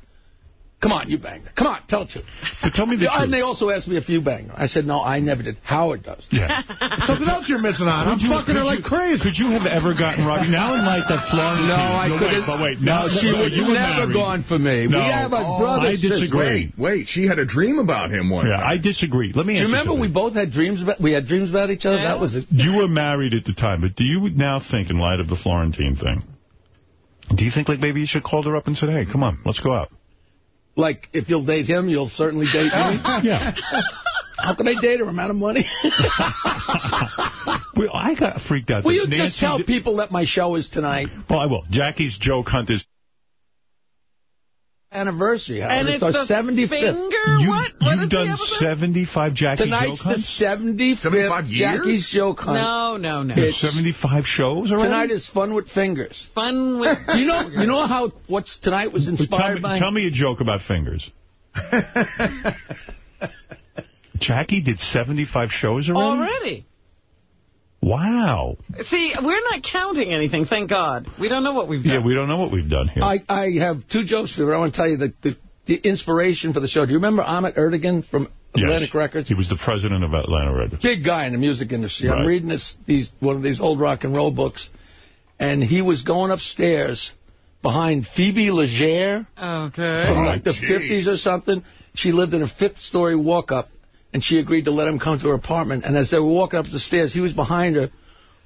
Speaker 19: Come on, you banged her. Come on, tell the truth.
Speaker 1: But tell me the
Speaker 19: Yeah,
Speaker 1: truth.
Speaker 19: And they also asked me if you banged her. I said, no, I never did. Howard does.
Speaker 1: Yeah.
Speaker 5: Something else you're missing on. I'm
Speaker 1: you-
Speaker 5: fucking her like
Speaker 1: you-
Speaker 5: crazy.
Speaker 1: Could you have ever gotten Robbie? Now in light that Florence...
Speaker 19: No, I
Speaker 1: wait,
Speaker 19: couldn't.
Speaker 1: But wait,
Speaker 19: No,
Speaker 1: now,
Speaker 19: she
Speaker 1: no,
Speaker 19: would
Speaker 1: you
Speaker 19: never
Speaker 1: married.
Speaker 19: gone for me.
Speaker 1: No.
Speaker 19: We have a
Speaker 1: Oh,
Speaker 19: brother
Speaker 1: I disagree.
Speaker 12: Wait, wait, she had a dream about him one
Speaker 1: Yeah,
Speaker 12: time.
Speaker 1: I disagree. Let me
Speaker 19: ask you.
Speaker 1: Do
Speaker 19: you
Speaker 1: remember
Speaker 19: we both had dreams about, we had dreams about each other? That was it.
Speaker 1: You were married at the time, but do you now think, in light of the Florentine thing, do you think like maybe you should call her up and say, hey, come on, let's go out?
Speaker 19: Like, if you'll date him, you'll certainly date me.
Speaker 1: Yeah.
Speaker 19: How can I date her? I'm out of money.
Speaker 1: Well, I got freaked out.
Speaker 19: Will you
Speaker 1: Nancy
Speaker 19: just tell people that my show is tonight?
Speaker 1: Well, I will. Jackie's joke hunt is...
Speaker 19: Anniversary, Howard.
Speaker 3: And
Speaker 19: it's,
Speaker 3: it's
Speaker 19: our
Speaker 3: the
Speaker 19: 75th.
Speaker 3: finger?
Speaker 1: You,
Speaker 3: what? What
Speaker 1: you've done
Speaker 3: episode?
Speaker 1: 75 Jackie
Speaker 19: Tonight's
Speaker 1: joke
Speaker 19: the 75th
Speaker 12: 75 years?
Speaker 19: Jackie's joke hunt.
Speaker 3: No, no, no.
Speaker 19: It's-
Speaker 1: 75 shows already?
Speaker 19: Tonight is fun with fingers.
Speaker 3: Fun with...
Speaker 19: you know, you know how what's tonight was
Speaker 1: Tell
Speaker 19: inspired
Speaker 1: me,
Speaker 19: by.
Speaker 1: tell me a joke about fingers. Jackie did 75 shows already?
Speaker 3: Already.
Speaker 1: Wow.
Speaker 3: See, we're not counting anything, thank God. We don't know what we've done.
Speaker 1: Yeah, we don't know what we've done here.
Speaker 19: I, I have two jokes for you, but I want to tell you the, the, the inspiration for the show. Do you remember Ahmet Ertegun from Atlantic
Speaker 1: yes.
Speaker 19: Records?
Speaker 1: He was the president of Atlantic Records.
Speaker 19: big guy in the music industry. I'm reading this these one of these old rock and roll books, and he was going upstairs behind Phoebe Legere
Speaker 3: Okay.
Speaker 19: from like oh, the
Speaker 12: geez.
Speaker 19: 50s or something. She lived in a fifth-story walk-up, and she agreed to let him come to her apartment. And as they were walking up the stairs, he was behind her,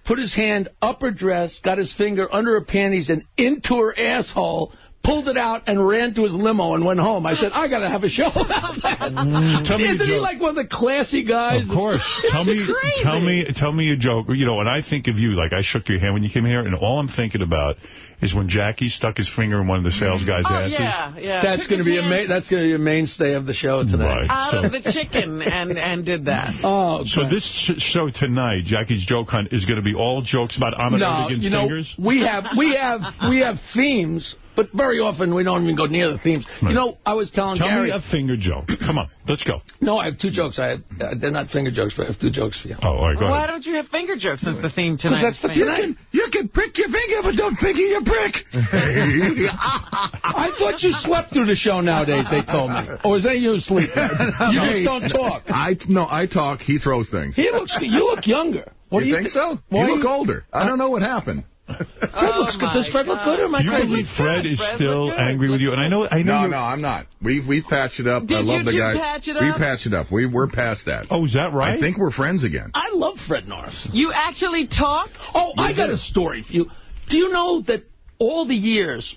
Speaker 19: put his hand up her dress, got his finger under her panties and into her asshole, pulled it out, and ran to his limo and went home. I said, I got to have a show about that.
Speaker 1: Tell
Speaker 19: Isn't he like one of the classy guys?
Speaker 1: Of course. tell me,
Speaker 3: crazy.
Speaker 1: tell me, tell me a joke. You know, when I think of you, like I shook your hand when you came here, and all I'm thinking about is when Jackie stuck his finger in one of the sales guys'
Speaker 3: Oh,
Speaker 1: asses.
Speaker 3: yeah, yeah.
Speaker 19: That's going to be a ma- that's going to be a mainstay of the show tonight.
Speaker 1: Right.
Speaker 3: out
Speaker 1: so,
Speaker 3: of the chicken and, and did that.
Speaker 19: Oh,
Speaker 1: so this show tonight, Jackie's joke hunt, is going to be all jokes about Ahmet
Speaker 19: no,
Speaker 1: Ertegun's
Speaker 19: you know,
Speaker 1: fingers.
Speaker 19: we have we have we have themes, but very often we don't even go near the themes.
Speaker 1: Right.
Speaker 19: You know, I was telling
Speaker 1: Tell
Speaker 19: Gary.
Speaker 1: me a finger joke. Come on, let's go.
Speaker 19: no, I have two jokes. I had, uh, they're not finger jokes, but I have two jokes for you.
Speaker 1: Oh, all right, go
Speaker 3: Why
Speaker 1: ahead.
Speaker 3: don't you have finger jokes as the theme tonight?
Speaker 19: that's the tonight.
Speaker 5: You can you can prick your finger, but don't finger your prick.
Speaker 19: I thought you slept through the show nowadays. They told me, or is that you sleeping? You just don't talk.
Speaker 12: I no, I talk. He throws things.
Speaker 19: He looks. You look younger. What
Speaker 12: you
Speaker 19: do you
Speaker 12: think
Speaker 19: thi-
Speaker 12: so?
Speaker 19: Why
Speaker 12: you look
Speaker 19: you-
Speaker 12: older. I don't know what happened.
Speaker 19: Fred looks oh, good. Does Fred look good or am I
Speaker 1: Do you
Speaker 19: crazy?
Speaker 1: believe Fred is
Speaker 3: Fred
Speaker 1: still
Speaker 3: looked
Speaker 1: angry with you? And I know, I know.
Speaker 12: No, no, I'm not. We've we've patched it up. I love
Speaker 3: you
Speaker 12: the
Speaker 3: two
Speaker 12: guy.
Speaker 3: patch it up?
Speaker 12: we patched it up. We we're past that.
Speaker 1: Oh, is that right?
Speaker 12: I think we're friends again.
Speaker 19: I love Fred Norris.
Speaker 3: You actually talked?
Speaker 19: Oh, I got a story for you. Do you know that all the years,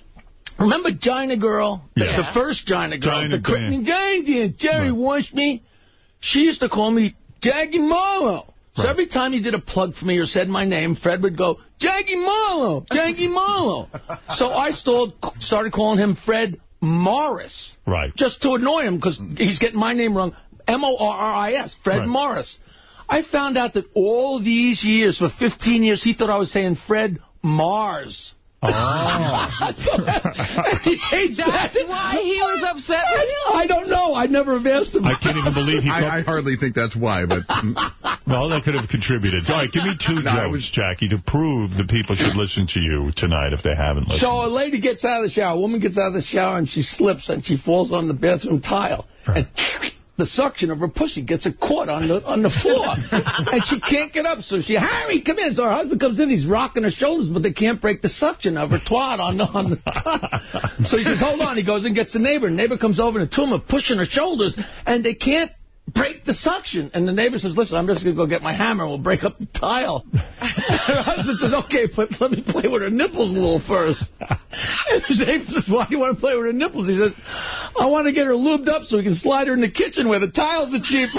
Speaker 19: remember Gina Girl? The,
Speaker 1: Yeah.
Speaker 19: the first Gina Girl.
Speaker 1: Gina
Speaker 19: the Courtney
Speaker 1: Dan.
Speaker 19: Jane Jerry
Speaker 1: Right.
Speaker 19: wants me. She used to call me Jackie Marlowe. So
Speaker 1: Right.
Speaker 19: every time he did a plug for me or said my name, Fred would go, Jaggy Marlowe, Jaggy Marlowe. so I still started calling him Fred Morris.
Speaker 1: Right.
Speaker 19: Just to annoy him because he's getting my name wrong. M-O-R-R-I-S, Fred
Speaker 1: Right.
Speaker 19: Morris. I found out that all these years, for 15 years, he thought I was saying Fred Mars.
Speaker 1: Oh.
Speaker 19: so, he hates that.
Speaker 3: That's why he was upset with?
Speaker 19: I don't know. I never have asked him.
Speaker 1: I can't even believe he.
Speaker 12: I, I hardly think that's why, but mm.
Speaker 1: well, that could have contributed. All right, give me two
Speaker 12: No, it
Speaker 1: jokes,
Speaker 12: was-
Speaker 1: Jackie, to prove that people should listen to you tonight if they haven't listened.
Speaker 19: So a lady gets out of the shower. A woman gets out of the shower and she slips and she falls on the bathroom tile. And the suction of her pussy gets her caught on the on the floor. and she can't get up. So she, Harry, come in. So her husband comes in. He's rocking her shoulders, but they can't break the suction of her twat on the on the top. So he says, hold on. He goes and gets the neighbor. And the neighbor comes over and the two of them are pushing her shoulders. And they can't break the suction. And the neighbor says, listen, I'm just going to go get my hammer and we'll break up the tile. her husband says, okay, but let me play with her nipples a little first. And his neighbor says, why do you want to play with her nipples? He says, I want to get her lubed up so we can slide her in the kitchen where the tiles are cheap.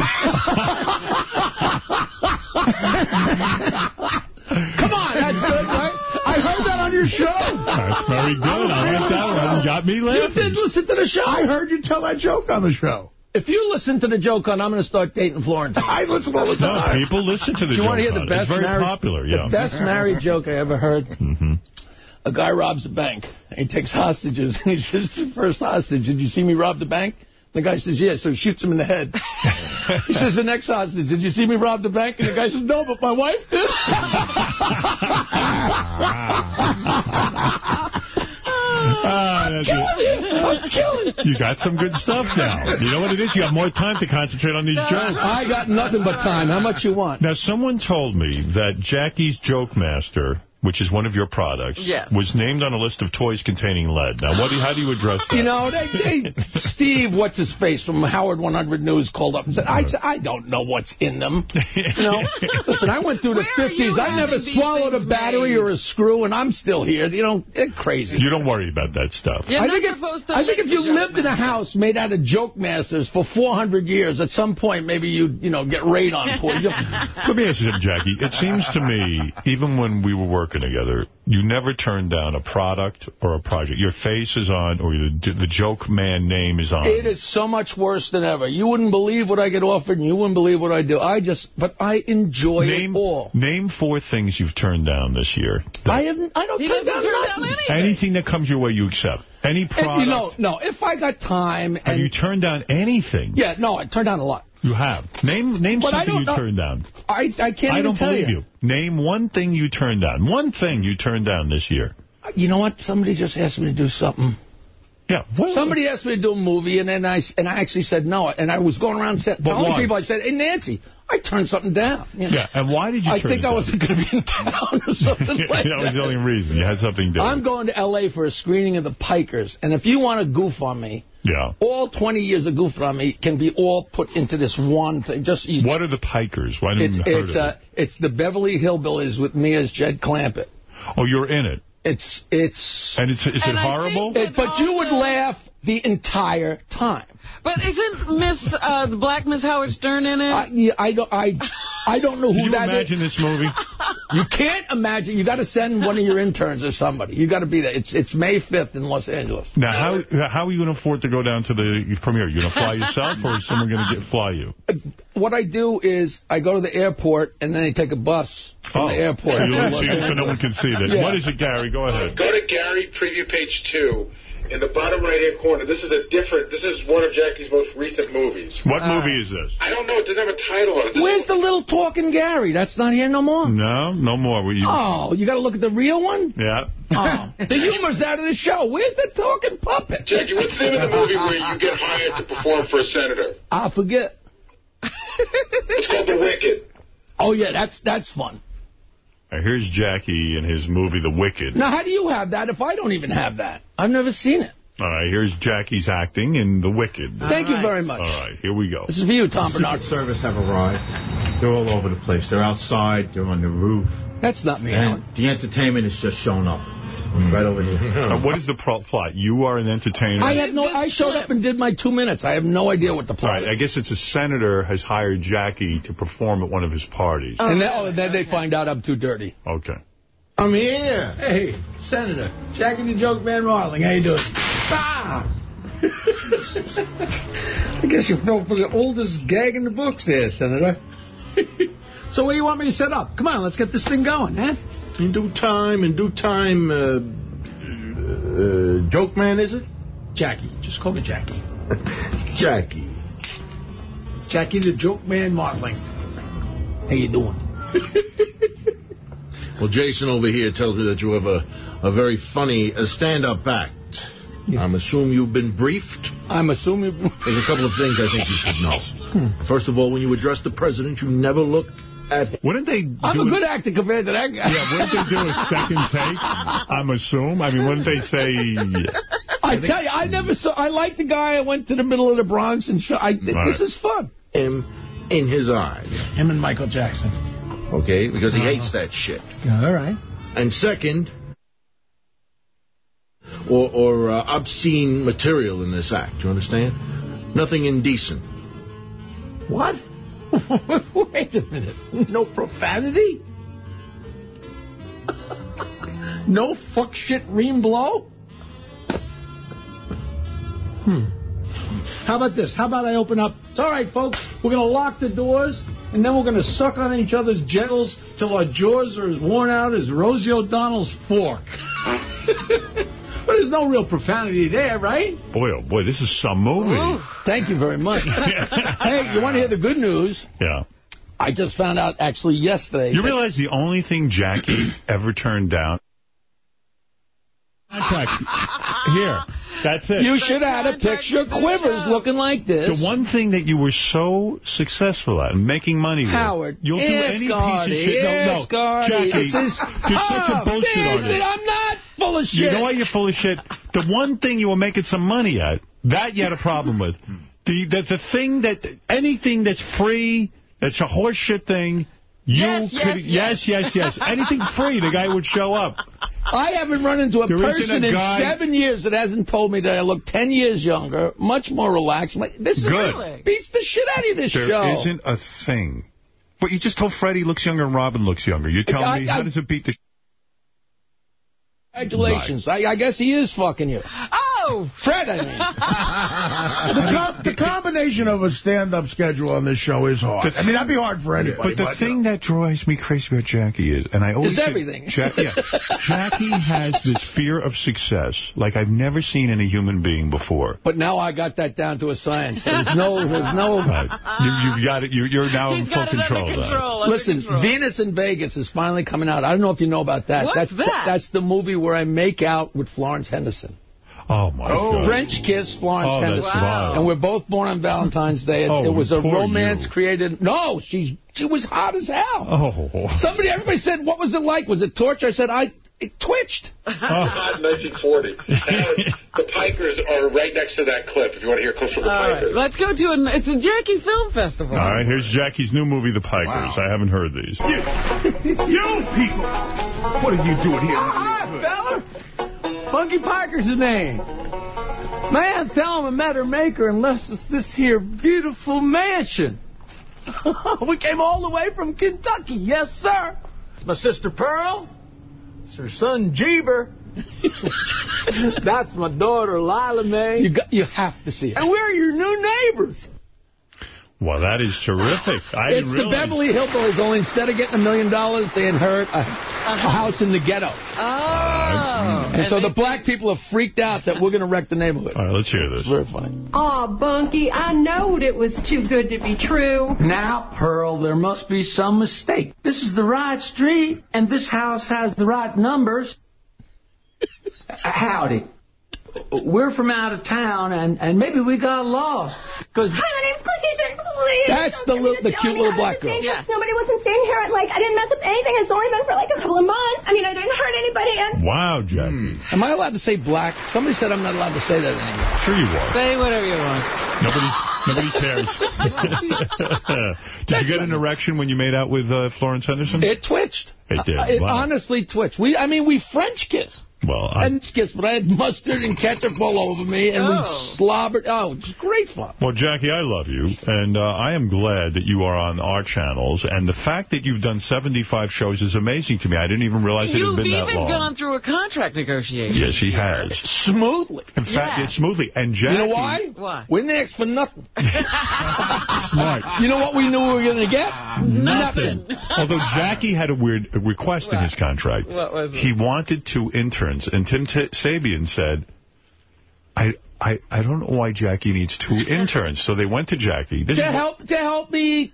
Speaker 19: Come on, that's good, right? I heard that on your show.
Speaker 1: That's very good. I like that one. Got me laughing.
Speaker 19: You did listen to the show.
Speaker 5: I heard you tell that joke on the show.
Speaker 19: If you listen to the joke on I'm going to start dating Florence.
Speaker 5: I listen all the time.
Speaker 1: No,
Speaker 5: time.
Speaker 1: people listen to the
Speaker 19: Do you want to hear the best
Speaker 1: It's very
Speaker 19: marriage,
Speaker 1: popular, yeah.
Speaker 19: The best married joke I ever heard.
Speaker 1: Mm-hmm.
Speaker 19: A guy robs a bank. And he takes hostages. And he says the first hostage, did you see me rob the bank? The guy says, yes. So he shoots him in the head. he says, the next hostage, did you see me rob the bank? And the guy says, no, but my wife did.
Speaker 1: Ah, that's it.
Speaker 19: I'm killing it.
Speaker 1: You got some good stuff now. You know what it is? You have more time to concentrate on these jokes.
Speaker 19: I got nothing but time. How much you want?
Speaker 1: Now, someone told me that Jackie's Joke Master, which is one of your products,
Speaker 19: Yes.
Speaker 1: was named on a list of toys containing lead. Now, what do you, how do you address that?
Speaker 19: You know, they, they, Steve, what's his face from Howard 100 News called up and said, I, I don't know what's in them. You know, listen, I went through the
Speaker 3: Where
Speaker 19: 50s. I never swallowed a battery
Speaker 3: made?
Speaker 19: or a screw, and I'm still here. You know, they're crazy.
Speaker 1: You don't worry about that stuff.
Speaker 3: You're
Speaker 19: I think, if, I think if you
Speaker 3: the joke
Speaker 19: lived in a house made out of joke masters for 400 years, at some point maybe you'd, you know, get raid on for.
Speaker 1: Let me ask you something, Jackie. It seems to me, even when we were working together, you never turn down a product or a project. Your face is on, or the, the joke man name is on.
Speaker 19: It is so much worse than ever. You wouldn't believe what I get offered, and you wouldn't believe what I do. I just, but I enjoy
Speaker 1: name,
Speaker 19: it all.
Speaker 1: Name four things you've turned down this year.
Speaker 19: I haven't. I don't turn down
Speaker 3: turn down anything.
Speaker 1: Anything that comes your way, you accept. Any
Speaker 19: If,
Speaker 1: product.
Speaker 19: you know, no. If I got time
Speaker 1: have you turned down anything?
Speaker 19: yeah, no, I turned down a lot.
Speaker 1: You have. Name name
Speaker 19: But
Speaker 1: something you
Speaker 19: know-
Speaker 1: turned down.
Speaker 19: I I can't
Speaker 1: I don't believe
Speaker 19: you.
Speaker 1: you. Name one thing you turned down. One thing you turned down this year.
Speaker 19: You know what? Somebody just asked me to do something.
Speaker 1: Yeah. What?
Speaker 19: Somebody asked me to do a movie, and then I and I actually said no. And I was going around telling people, I said, "Hey, Nancy, I turned something down." You know?
Speaker 1: Yeah. And why did you
Speaker 19: I
Speaker 1: turn
Speaker 19: think
Speaker 1: it
Speaker 19: I
Speaker 1: down?
Speaker 19: wasn't going to be in town or something like
Speaker 1: that was the only reason. You had something to
Speaker 19: I'm going to L.A. for a screening of The Pikers, and if you want to goof on me,
Speaker 1: Yeah.
Speaker 19: all 20 years of goofing on me can be all put into this one thing. Just you,
Speaker 1: What are the Pikers? Why didn't
Speaker 19: it's
Speaker 1: you heard
Speaker 19: it's
Speaker 1: of
Speaker 19: uh,
Speaker 1: it?
Speaker 19: it's the Beverly Hillbillies with me as Jed Clampett.
Speaker 1: Oh, you're in it.
Speaker 19: It's it's.
Speaker 1: And it's is it
Speaker 3: And I
Speaker 1: horrible?
Speaker 19: It, but you would laugh the entire time.
Speaker 3: But isn't Miss uh, the Black Miss Howard Stern in it?
Speaker 19: I, yeah, I don't I I don't know
Speaker 1: Can
Speaker 19: who
Speaker 1: you
Speaker 19: that is.
Speaker 1: imagine this movie?
Speaker 19: You can't imagine. You got to send one of your interns or somebody. You got to be there. It's it's May 5th in Los Angeles.
Speaker 1: Now, how how are you going to afford to go down to the premiere? You going to fly yourself, or is someone going to get fly you?
Speaker 19: What I do is I go to the airport and then I take a bus from the airport.
Speaker 1: Oh. You don't see it, so no one can see that.
Speaker 19: Yeah.
Speaker 1: What is it, Gary? Go ahead.
Speaker 21: Go to Gary preview page two. In the bottom right hand corner, this is a different. This is one of Jackie's most recent movies.
Speaker 1: What movie is this?
Speaker 21: I don't know. It doesn't have a title on it. This
Speaker 19: Where's
Speaker 21: is,
Speaker 19: the little talking Gary? That's not here no more.
Speaker 1: No, no more. Will you?
Speaker 19: Oh, you got to look at the real one?
Speaker 1: Yeah.
Speaker 19: Oh, the humor's out of the show. Where's the talking puppet?
Speaker 21: Jackie, what's the name of the movie where you get hired to perform for a senator?
Speaker 19: I forget.
Speaker 21: It's called The Wicked.
Speaker 19: Oh, yeah, that's that's fun.
Speaker 1: Now, here's Jackie in his movie The Wicked.
Speaker 19: Now, how do you have that if I don't even have that? I've never seen it.
Speaker 1: All right, here's Jackie's acting in The Wicked.
Speaker 19: Thank you very much.
Speaker 1: All right, here we go.
Speaker 19: This is for you, Tom
Speaker 22: Secret
Speaker 19: Bernard.
Speaker 22: Service have arrived. They're all over the place. They're outside. They're on the roof.
Speaker 19: That's not me,
Speaker 22: And
Speaker 19: Alan.
Speaker 22: the entertainment has just shown up. Right over here.
Speaker 1: Uh, what is the pro- plot? You are an entertainer.
Speaker 19: I had no. I showed up and did my two minutes. I have no idea what the plot
Speaker 1: right, I guess it's a senator has hired Jackie to perform at one of his parties.
Speaker 19: And then, oh, then they find out I'm too dirty.
Speaker 1: Okay.
Speaker 22: I'm here.
Speaker 19: Hey, Senator, Jackie the Joke Man Martling, how you doing? Ah! I guess you fell for the oldest gag in the books there, Senator. so where do you want me to set up? Come on, let's get this thing going, huh?
Speaker 22: In due time, in due time, uh, uh, Joke Man, is it?
Speaker 19: Jackie. Just call me Jackie.
Speaker 22: Jackie.
Speaker 19: Jackie the Joke Man Martling. How you doing?
Speaker 22: Well, Jason over here tells me that you have a, a very funny uh, stand-up act. I'm assuming you've been briefed.
Speaker 19: I'm assuming...
Speaker 22: There's a couple of things I think you should know.
Speaker 19: Hmm.
Speaker 22: First of all, when you address the president, you never look.
Speaker 1: Wouldn't they
Speaker 19: I'm a
Speaker 1: do
Speaker 19: good actor compared to that guy.
Speaker 1: Yeah, wouldn't they do a second take? I'm assume. I mean, wouldn't they say?
Speaker 19: I tell you, I never saw. I like the guy. I went to the middle of the Bronx and show. I,
Speaker 22: Right.
Speaker 19: This is fun.
Speaker 22: Him in his eyes.
Speaker 19: Him and Michael Jackson.
Speaker 22: Okay? Because he
Speaker 19: Uh-huh.
Speaker 22: hates that shit.
Speaker 19: Yeah, all right.
Speaker 22: And second, or, or uh, obscene material in this act. You understand? Nothing indecent.
Speaker 19: What? Wait a minute. No profanity? no fuck shit ream blow? Hmm. How about this? How about I open up? It's all right, folks. We're going to lock the doors, and then we're going to suck on each other's genitals till our jaws are as worn out as Rosie O'Donnell's fork. but there's no real profanity there, right?
Speaker 1: Boy, oh boy, this is some movie.
Speaker 19: Thank you very much. hey, you want to hear the good news?
Speaker 1: Yeah.
Speaker 19: I just found out actually yesterday.
Speaker 1: You realize the only thing Jackie ever turned down... Contract. Here. That's it.
Speaker 19: You should have had a picture of Quivers looking like this.
Speaker 1: The one thing that you were so successful at, making money with,
Speaker 19: Howard,
Speaker 1: you'll do any piece of
Speaker 19: Escardi,
Speaker 1: shit. No, no,
Speaker 19: Escardi.
Speaker 1: Jackie,
Speaker 19: is-
Speaker 1: you're such
Speaker 19: Oh,
Speaker 1: a bullshit
Speaker 19: this
Speaker 1: artist.
Speaker 19: I'm not full of shit.
Speaker 1: You know why you're full of shit? The one thing you were making some money at, that you had a problem with. The, the, the thing that, anything that's free, that's a horseshit thing, you
Speaker 19: Yes, yes,
Speaker 1: yes, yes, yes. Anything free, the guy would show up.
Speaker 19: I haven't run into a
Speaker 1: There isn't
Speaker 19: person
Speaker 1: a
Speaker 19: in
Speaker 1: guy-
Speaker 19: seven years that hasn't told me that I look 10 years younger, much more relaxed. Like, this is
Speaker 1: Good.
Speaker 19: beats the shit out of this
Speaker 1: There
Speaker 19: show.
Speaker 1: not a thing. But you just told Freddie looks younger and Robin looks younger. You're telling
Speaker 19: I-
Speaker 1: me,
Speaker 19: I-
Speaker 1: how does it beat the...
Speaker 19: Congratulations. I, I guess he is fucking you.
Speaker 3: Oh!
Speaker 19: Fred, I mean.
Speaker 5: the, com the combination of a stand-up schedule on this show is hard. I mean, that'd be hard for anybody.
Speaker 1: But the thing that drives me crazy about Jackie is, and I always
Speaker 19: Is everything.
Speaker 1: Ja- yeah, Jackie has this fear of success like I've never seen in a human being before.
Speaker 19: But now I got that down to a science. There's no, there's no.
Speaker 1: You, you've got it. You're, you're now in full control. of that.
Speaker 19: Listen, Venus in Vegas is finally coming out. I don't know if you know about that.
Speaker 3: What's
Speaker 19: that's,
Speaker 3: that?
Speaker 19: That's the movie where I make out with Florence Henderson.
Speaker 1: Oh, my oh. God.
Speaker 19: French kiss Florence
Speaker 1: Oh, that's
Speaker 19: Henderson.
Speaker 1: wild.
Speaker 19: And we're both born on Valentine's Day. It's,
Speaker 1: Oh,
Speaker 19: it was a romance
Speaker 1: you.
Speaker 19: created. No, she's she was hot as hell.
Speaker 1: Oh.
Speaker 19: Somebody, everybody said, what was it like? Was it torture? I said, I it twitched.
Speaker 21: Not 1940. And the Pikers are right next to that clip, if you want to hear clips from the
Speaker 3: All right,
Speaker 21: Pikers.
Speaker 3: let's go to an, it's a Jackie Film Festival.
Speaker 1: All right, here's Jackie's new movie, The Pikers. I haven't heard these.
Speaker 21: You people! What are you doing here?
Speaker 19: Hi, fella. Funky Parker's the name. Man, tell him I met her maker and left us this here beautiful mansion. we came all the way from Kentucky. Yes, sir. It's my sister Pearl. It's her son Jeeber. That's my daughter Lila Mae. You, got, you have to see it. And we're your new neighbors.
Speaker 1: Well, that is terrific. I
Speaker 19: it's
Speaker 1: didn't
Speaker 19: the. Beverly Hillbillies, only instead of getting a million dollars, they inherit a, a house in the ghetto.
Speaker 3: Oh.
Speaker 19: And, so the black people are freaked out that we're going to wreck the neighborhood.
Speaker 1: All right, let's hear this.
Speaker 19: It's very funny.
Speaker 23: Aw, Bunky, I knowed it was too good to be true.
Speaker 24: Now, Pearl, there must be some mistake. This is the right street, and this house has the right numbers. Howdy. We're from out of town, and, and maybe we got lost. Cause
Speaker 25: Hi, my name's Chrissy. Sir. Please.
Speaker 19: That's the little, the cute little black girl.
Speaker 25: Yes. Nobody wasn't staying here. Like, I didn't mess up anything. It's only been for like a couple of months. I mean, I didn't hurt anybody. And
Speaker 1: Wow, Jackie.
Speaker 19: Am I allowed to say black? Somebody said I'm not allowed to say that anymore.
Speaker 1: Sure you are.
Speaker 3: Say whatever you want.
Speaker 1: Nobody, nobody cares. Did you get an erection when you made out with uh, Florence Henderson?
Speaker 19: It twitched.
Speaker 1: It did.
Speaker 19: Uh, It
Speaker 1: Wow.
Speaker 19: honestly twitched. We, I mean, we French kissed.
Speaker 1: Well,
Speaker 19: I didn't kiss, I had mustard and ketchup all over me, and
Speaker 3: Oh.
Speaker 19: we slobbered. Oh, it was great fun.
Speaker 1: Well, Jackie, I love you, and uh, I am glad that you are on our channels. And the fact that you've done 75 shows is amazing to me. I didn't even realize it had been that long.
Speaker 3: You've
Speaker 1: been that
Speaker 3: even
Speaker 1: long.
Speaker 3: gone through a contract negotiation.
Speaker 1: Yes, he has.
Speaker 19: Smoothly.
Speaker 1: In fact,
Speaker 3: Yeah.
Speaker 1: it's smoothly. And Jackie...
Speaker 19: You know why?
Speaker 3: Why?
Speaker 19: We didn't ask for nothing.
Speaker 1: Smart.
Speaker 19: You know what we knew we were going to get?
Speaker 1: Nothing. Although Jackie had a weird request in his contract.
Speaker 3: What was it?
Speaker 1: He wanted two and Tim T Sabean said, I, I, I don't know why Jackie needs two interns. So they went to Jackie. This
Speaker 19: to help to help me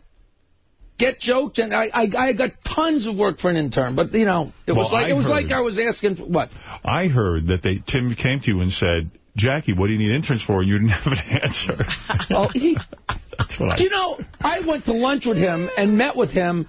Speaker 19: get jokes, and I, I I got tons of work for an intern. But you know, it was
Speaker 1: Well,
Speaker 19: like
Speaker 1: I
Speaker 19: it was
Speaker 1: heard-
Speaker 19: like I was asking for what?
Speaker 1: I heard that they Tim came to you and said, Jackie, what do you need interns for? And you didn't have an answer.
Speaker 19: Oh, he.
Speaker 1: That's what I...
Speaker 19: You know, I went to lunch with him and met with him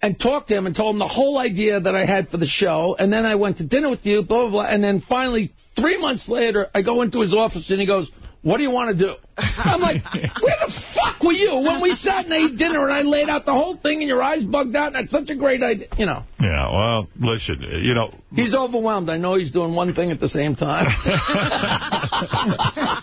Speaker 19: and talked to him and told him the whole idea that I had for the show. And then I went to dinner with you, blah, blah, blah. And then finally, three months later, I go into his office and he goes, what do you want to do? I'm like, where the fuck were you when we sat and ate dinner and I laid out the whole thing and your eyes bugged out and that's such a great idea, you know.
Speaker 1: Yeah, well, listen, you know,
Speaker 19: He's overwhelmed. I know he's doing one thing at the same time.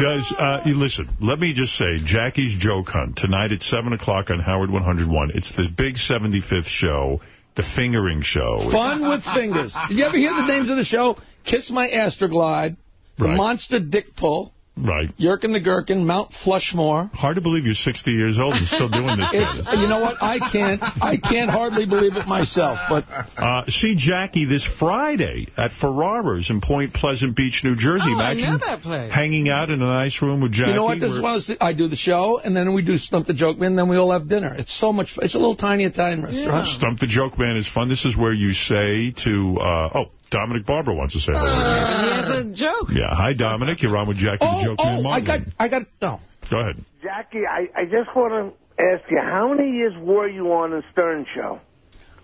Speaker 1: Does, uh, you listen, let me just say, Jackie's Joke Hunt, tonight at 7 o'clock on Howard 101. It's the big 75th show, the fingering show.
Speaker 19: Fun with fingers. Did you ever hear the names of the show? Kiss My Astroglide, The
Speaker 1: Right.
Speaker 19: Monster Dick Pull,
Speaker 1: Right.
Speaker 19: Yerkin the Gherkin, Mount Flushmore.
Speaker 1: Hard to believe you're 60 years old and still doing this.
Speaker 19: It's, you know what? I can't. I can't hardly believe it myself. But
Speaker 1: Uh, see Jackie this Friday at Ferraras in Point Pleasant Beach, New Jersey.
Speaker 19: Oh, I know that place.
Speaker 1: hanging out in a nice room with Jackie.
Speaker 19: you know what? This is
Speaker 1: where-
Speaker 19: one of those, I do the show, and then we do Stump the Joke Man, and then we all have dinner. It's so much. fun. It's a little tiny Italian restaurant.
Speaker 1: Stump the Joke Man is fun. This is where you say to, uh, oh, Dominic Barbara wants to say hello.
Speaker 3: Uh, he has a joke.
Speaker 1: Yeah, hi Dominic, you're on with Jackie oh, the Joke Man
Speaker 19: Oh, I got, I got, no.
Speaker 1: Go ahead.
Speaker 26: Jackie, I, I just want to ask you, how many years were you on the Stern Show?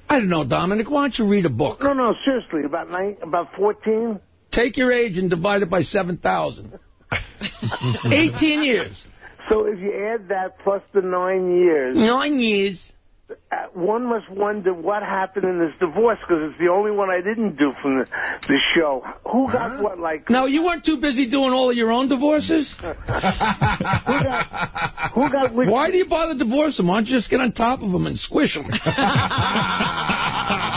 Speaker 19: I don't know, Dominic. Why don't you read a book?
Speaker 26: No, no, seriously, about nine, about 14?
Speaker 19: Take your age and divide it by 7,000. 18 years.
Speaker 26: So if you add that plus the nine years...
Speaker 19: Nine years.
Speaker 26: Uh, one must wonder what happened in this divorce, because it's the only one I didn't do from the, the show. Who got what, like...
Speaker 19: Now, you weren't too busy doing all of your own divorces?
Speaker 26: who got, who got which...
Speaker 19: Why do you bother divorce them? Why don't you just get on top of them and squish them?